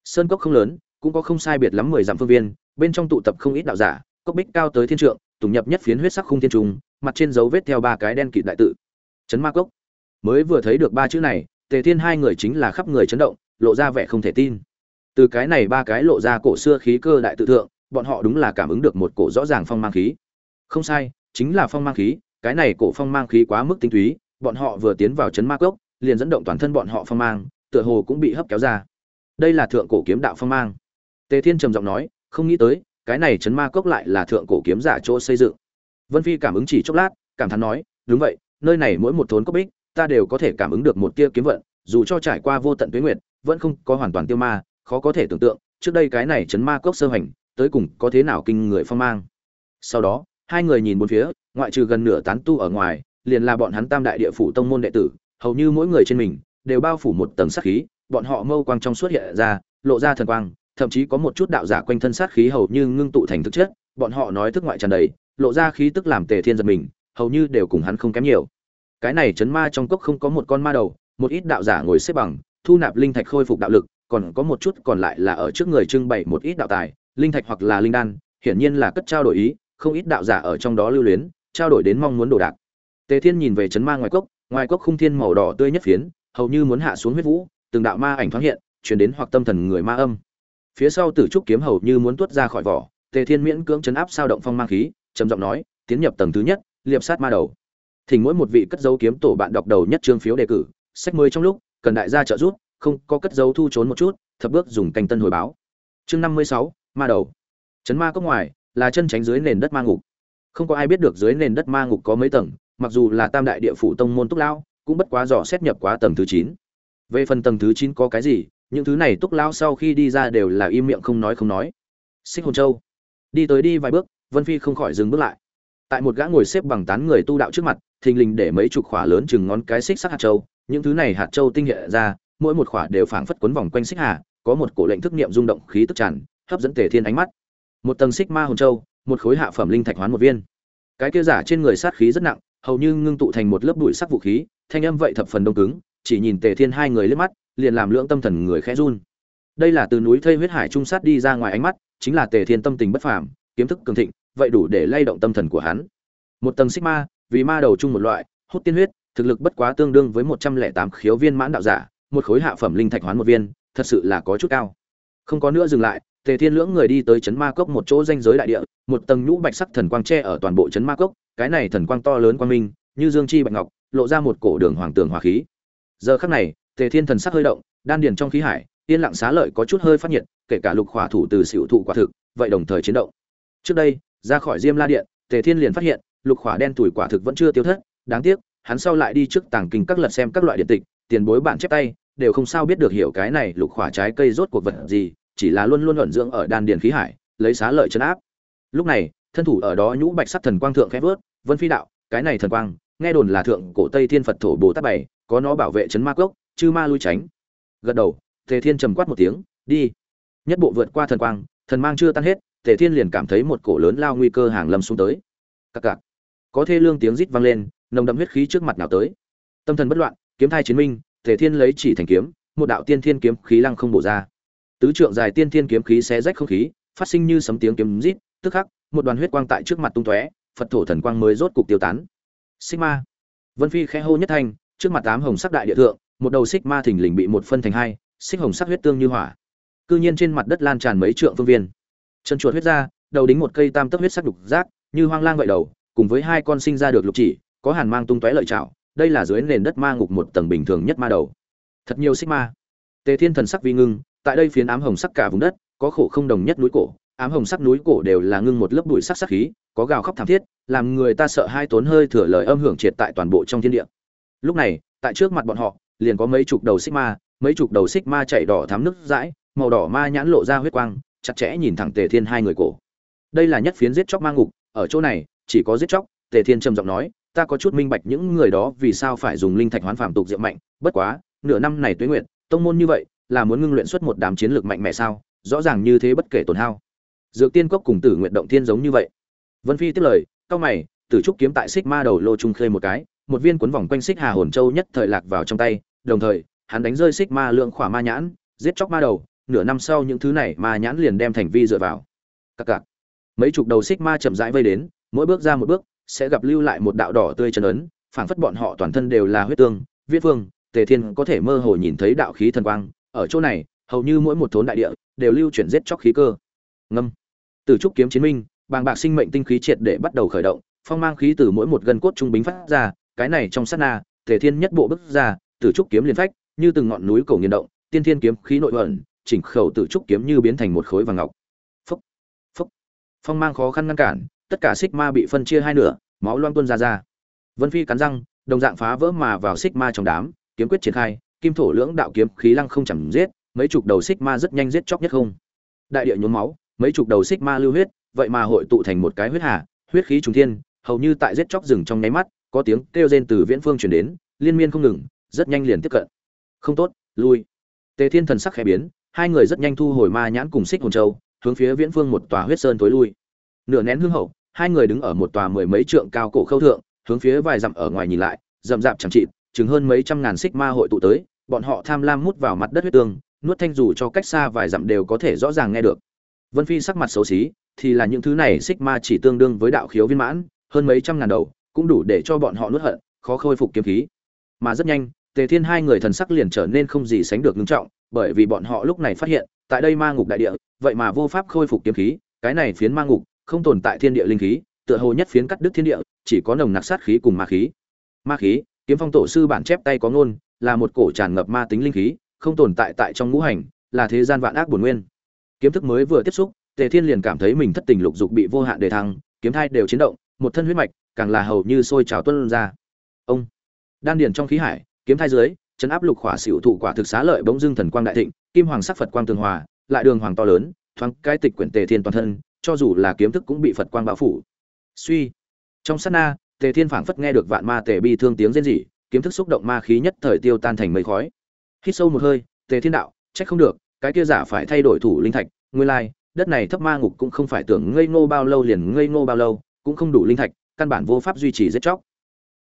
Sơn cốc không lớn, cũng có không sai biệt lắm mười dặm phương viên, bên trong tụ tập không ít đạo giả, cốc bích cao tới thiên trượng, tùng nhập nhất phiến huyết sắc khung thiên trung, mặt trên dấu vết theo ba cái đen kịt đại tự. Chấn ma cốc. Mới vừa thấy được ba chữ này, tề thiên hai người chính là khắp người chấn động, lộ ra vẻ không thể tin. Từ cái này ba cái lộ ra cổ xưa khí cơ đại tự thượng, bọn họ đúng là cảm ứng được một cổ rõ ràng phong mang khí. Không sai, chính là phong mang khí cái này cổ phong mang khí quá mức tinh túy, bọn họ vừa tiến vào chấn ma cốc, liền dẫn động toàn thân bọn họ phong mang, tựa hồ cũng bị hấp kéo ra. Đây là thượng cổ kiếm đạo phong mang. Tề thiên trầm giọng nói, không nghĩ tới, cái này chấn ma cốc lại là thượng cổ kiếm giả chỗ xây dựng. Vân phi cảm ứng chỉ chốc lát, cảm thán nói, đúng vậy, nơi này mỗi một thốn cốc bích, ta đều có thể cảm ứng được một tia kiếm vận, dù cho trải qua vô tận tuyết nguyệt, vẫn không có hoàn toàn tiêu ma, khó có thể tưởng tượng, trước đây cái này chấn ma cốc sơ hành, tới cùng có thế nào kinh người phong mang. Sau đó, hai người nhìn bốn phía ngoại trừ gần nửa tán tu ở ngoài, liền là bọn hắn tam đại địa phủ tông môn đệ tử, hầu như mỗi người trên mình, đều bao phủ một tầng sát khí, bọn họ mâu quang trong suốt hiện ra, lộ ra thần quang, thậm chí có một chút đạo giả quanh thân sát khí hầu như ngưng tụ thành thực chất, bọn họ nói thức ngoại tràn đầy, lộ ra khí tức làm tề thiên giật mình, hầu như đều cùng hắn không kém nhiều. Cái này chấn ma trong cốc không có một con ma đầu, một ít đạo giả ngồi xếp bằng, thu nạp linh thạch khôi phục đạo lực, còn có một chút còn lại là ở trước người trưng bày một ít đạo tài, linh thạch hoặc là linh đan, hiển nhiên là cất trao đổi ý, không ít đạo giả ở trong đó lưu luyến trao đổi đến mong muốn đồ đạc. Tề thiên nhìn về chấn ma ngoài cốc ngoài cốc khung thiên màu đỏ tươi nhất phiến, hầu như muốn hạ xuống huyết vũ, từng đạo ma ảnh thoáng hiện chuyển đến hoặc tâm thần người ma âm. Phía sau tử trúc kiếm hầu như muốn tuốt ra khỏi vỏ, tề thiên miễn cưỡng chấn áp sao động phong mang khí, trầm giọng nói, tiến nhập tầng thứ nhất, liệp sát ma đầu. Thỉnh mỗi một vị cất dấu kiếm tổ bạn đọc đầu nhất trương phiếu đề cử, sách mới trong lúc, cần đại gia trợ giúp, không có cất dấu thu trốn một chút, thập bước dùng canh tân hồi báo. Chương năm mươi sáu, ma đầu. Chấn ma cốc ngoài là chân tránh dưới nền đất ma ngục không có ai biết được dưới nền đất ma ngục có mấy tầng, mặc dù là tam đại địa phủ tông môn túc lao cũng bất quá dò xét nhập quá tầng thứ chín. Về phần tầng thứ chín có cái gì, những thứ này túc lao sau khi đi ra đều là im miệng không nói không nói. Xích hồn châu. Đi tới đi vài bước, vân phi không khỏi dừng bước lại. Tại một gã ngồi xếp bằng tán người tu đạo trước mặt, thình lình để mấy chục khỏa lớn chừng ngón cái xích sắc hạt châu, những thứ này hạt châu tinh hệ ra, mỗi một khỏa đều phảng phất quấn vòng quanh xích hà, có một cổ lệnh thức niệm rung động, khí tức tràn, hấp dẫn tề thiên ánh mắt. Một tầng xích ma hồn châu một khối hạ phẩm linh thạch hoán một viên. Cái kia giả trên người sát khí rất nặng, hầu như ngưng tụ thành một lớp bụi sắc vũ khí, thanh âm vậy thập phần đông cứng, chỉ nhìn tề thiên hai người liếc mắt, liền làm lưỡng tâm thần người khẽ run. Đây là từ núi thây huyết hải trung sát đi ra ngoài ánh mắt, chính là tề thiên tâm tình bất phàm, kiếm thức cường thịnh, vậy đủ để lay động tâm thần của hắn. Một tầng xích ma, vì ma đầu chung một loại, hút tiên huyết, thực lực bất quá tương đương với một trăm lẻ tám khiếu viên mãn đạo giả, một khối hạ phẩm linh thạch hoán một viên, thật sự là có chút cao. Không có nữa dừng lại tề thiên lưỡng người đi tới chấn ma cốc một chỗ danh giới đại địa, một tầng nhũ bạch sắc thần quang che ở toàn bộ chấn ma cốc, cái này thần quang to lớn quang minh, như dương chi bạch ngọc, lộ ra một cổ đường hoàng tường hòa khí. Giờ khắc này, tề thiên thần sắc hơi động, đan điền trong khí hải, yên lặng xá lợi có chút hơi phát nhiệt, kể cả lục hỏa thủ từ xỉu thụ quả thực, vậy đồng thời chiến động. Trước đây, ra khỏi diêm la điện, tề thiên liền phát hiện, lục hỏa đen tuổi quả thực vẫn chưa tiêu thất, đáng tiếc, hắn sau lại đi trước tàng kinh các lật xem các loại điện tịch, tiền bối bạn chép tay, đều không sao biết được hiểu cái này lục hỏa trái cây rốt cuộc vật gì chỉ là luôn luôn luận dưỡng ở đan điền khí hải, lấy xá lợi chấn áp. Lúc này, thân thủ ở đó nhũ bạch sắc thần quang thượng khẽ vớt, vân phi đạo, cái này thần quang, nghe đồn là thượng cổ tây thiên phật thổ bồ tát bảy có nó bảo vệ chấn ma cốc, chư ma lui tránh. Gật đầu, tề thiên trầm quát một tiếng, đi. Nhất bộ vượt qua thần quang, thần mang chưa tan hết, tề thiên liền cảm thấy một cổ lớn lao nguy cơ hàng lâm xuống tới. Cặc cặc. Có thê lương tiếng rít vang lên, nồng đậm huyết khí trước mặt nào tới. Tâm thần bất loạn, kiếm thai chiến minh, tề thiên lấy chỉ thành kiếm, một đạo tiên thiên kiếm khí lăng không bổ ra tứ trượng dài tiên thiên kiếm khí xé rách không khí, phát sinh như sấm tiếng kiếm rít, tức khắc, một đoàn huyết quang tại trước mặt tung tóe, phật thổ thần quang mới rốt cục tiêu tán. Xích ma vân phi khẽ hô nhất thanh, trước mặt tám hồng sắc đại địa thượng, một đầu xích ma thình lình bị một phân thành hai, xích hồng sắc huyết tương như hỏa. Cư nhiên trên mặt đất lan tràn mấy trượng phương viên. Chân chuột huyết ra, đầu đính một cây tam tấc huyết sắc đục rác như hoang lang vậy đầu, cùng với hai con sinh ra được lục chỉ, có hàn mang tung tóe lợi chảo đây là dưới nền đất ma ngục một tầng bình thường nhất ma đầu. Thật nhiều xích ma tề thiên thần sắc vi ngưng tại đây phiến ám hồng sắc cả vùng đất, có khổ không đồng nhất núi cổ. Ám hồng sắc núi cổ đều là ngưng một lớp bụi sắc sắc khí, có gào khóc thảm thiết, làm người ta sợ hai tốn hơi thừa lời âm hưởng triệt tại toàn bộ trong thiên địa. Lúc này, tại trước mặt bọn họ, liền có mấy chục đầu xích ma, mấy chục đầu xích ma chạy đỏ thắm nước dãi màu đỏ ma nhãn lộ ra huyết quang, chặt chẽ nhìn thẳng tề thiên hai người cổ. Đây là nhất phiến giết chóc ma ngục, ở chỗ này, chỉ có giết chóc, tề thiên trầm giọng nói, ta có chút minh bạch những người đó vì sao phải dùng linh thạch hoán phạm tục diệm mạnh, bất quá, nửa năm này tuế nguyện tông môn như vậy là muốn ngưng luyện xuất một đám chiến lược mạnh mẽ sao? Rõ ràng như thế bất kể tổn hao. Dược tiên cốc cùng tử nguyện động thiên giống như vậy. Vân phi tiếp lời cao mày, tử trúc kiếm tại xích ma đầu lô trung khơi một cái, một viên cuốn vòng quanh xích hà hồn châu nhất thời lạc vào trong tay, đồng thời, hắn đánh rơi xích ma lượng khỏa ma nhãn, giết chóc ma đầu, nửa năm sau những thứ này ma nhãn liền đem thành vi dựa vào. Cặc cặc. Mấy chục đầu xích ma chậm rãi vây đến, mỗi bước ra một bước, sẽ gặp lưu lại một đạo đỏ tươi chân ấn, phảng phất bọn họ toàn thân đều là huyết tương, viết phương, tề thiên có thể mơ hồ nhìn thấy đạo khí thần quang ở chỗ này, hầu như mỗi một thốn đại địa đều lưu chuyển giết chóc khí cơ. Ngâm. Từ trúc kiếm chiến minh, bàng bạc sinh mệnh tinh khí triệt để bắt đầu khởi động, phong mang khí từ mỗi một gân cốt trung bính phát ra, cái này trong sát na, thể thiên nhất bộ bước ra, từ trúc kiếm liền phách, như từng ngọn núi cổ nghiền động, tiên thiên kiếm khí nội ẩn, chỉnh khẩu từ trúc kiếm như biến thành một khối vàng ngọc. Phúc. Phúc. Phong mang khó khăn ngăn cản, tất cả xích ma bị phân chia hai nửa, máu loang tuôn ra ra. Vân phi cắn răng, đồng dạng phá vỡ mà vào xích ma trong đám, kiếm quyết triển khai kim thổ lưỡng đạo kiếm khí lăng không chẳng giết, mấy chục đầu xích ma rất nhanh giết chóc nhất không. Đại địa nhuốm máu, mấy chục đầu xích ma lưu huyết, vậy mà hội tụ thành một cái huyết hà, huyết khí trùng thiên, hầu như tại giết chóc rừng trong nháy mắt, có tiếng kêu rên từ viễn phương truyền đến, liên miên không ngừng, rất nhanh liền tiếp cận. Không tốt, lui. Tề thiên thần sắc khẽ biến, hai người rất nhanh thu hồi ma nhãn cùng xích hồn châu, hướng phía viễn phương một tòa huyết sơn tối lui. Nửa nén hương hậu, hai người đứng ở một tòa mười mấy trượng cao cổ khâu thượng, hướng phía vài dặm ở ngoài nhìn lại, rậm rạp chẳng chịt, chừng hơn mấy trăm ngàn xích ma hội tụ tới bọn họ tham lam mút vào mặt đất huyết tương, nuốt thanh dù cho cách xa vài dặm đều có thể rõ ràng nghe được. Vân phi sắc mặt xấu xí, thì là những thứ này xích ma chỉ tương đương với đạo khiếu viên mãn, hơn mấy trăm ngàn đầu, cũng đủ để cho bọn họ nuốt hận, khó khôi phục kiếm khí. Mà rất nhanh, tề thiên hai người thần sắc liền trở nên không gì sánh được ngưng trọng, bởi vì bọn họ lúc này phát hiện, tại đây ma ngục đại địa, vậy mà vô pháp khôi phục kiếm khí, cái này phiến ma ngục, không tồn tại thiên địa linh khí, tựa hồ nhất phiến cắt đứt thiên địa, chỉ có nồng nặc sát khí cùng ma khí. Ma khí, kiếm phong tổ sư bản chép tay có ngôn là một cổ tràn ngập ma tính linh khí, không tồn tại tại trong ngũ hành, là thế gian vạn ác bổn nguyên. Kiếm thức mới vừa tiếp xúc, tề thiên liền cảm thấy mình thất tình lục dục bị vô hạn đề thăng, kiếm thai đều chiến động, một thân huyết mạch càng là hầu như sôi trào tuôn ra. Ông, đan điền trong khí hải, kiếm thai dưới, chấn áp lục hỏa xỉu thụ quả thực xá lợi bỗng dưng thần quang đại thịnh, kim hoàng sắc phật quang tường hòa, lại đường hoàng to lớn, thoáng cái tịch quyển tề thiên toàn thân, cho dù là kiếm thức cũng bị phật quang bao phủ. Suy, trong sát na, tề thiên phảng phất nghe được vạn ma tề bi thương tiếng rên rỉ kiếm thức xúc động ma khí nhất thời tiêu tan thành mây khói. Hít sâu một hơi, tề thiên đạo, trách không được, cái kia giả phải thay đổi thủ linh thạch, nguyên lai, đất này thấp ma ngục cũng không phải tưởng ngây ngô bao lâu liền ngây ngô bao lâu, cũng không đủ linh thạch, căn bản vô pháp duy trì giết chóc.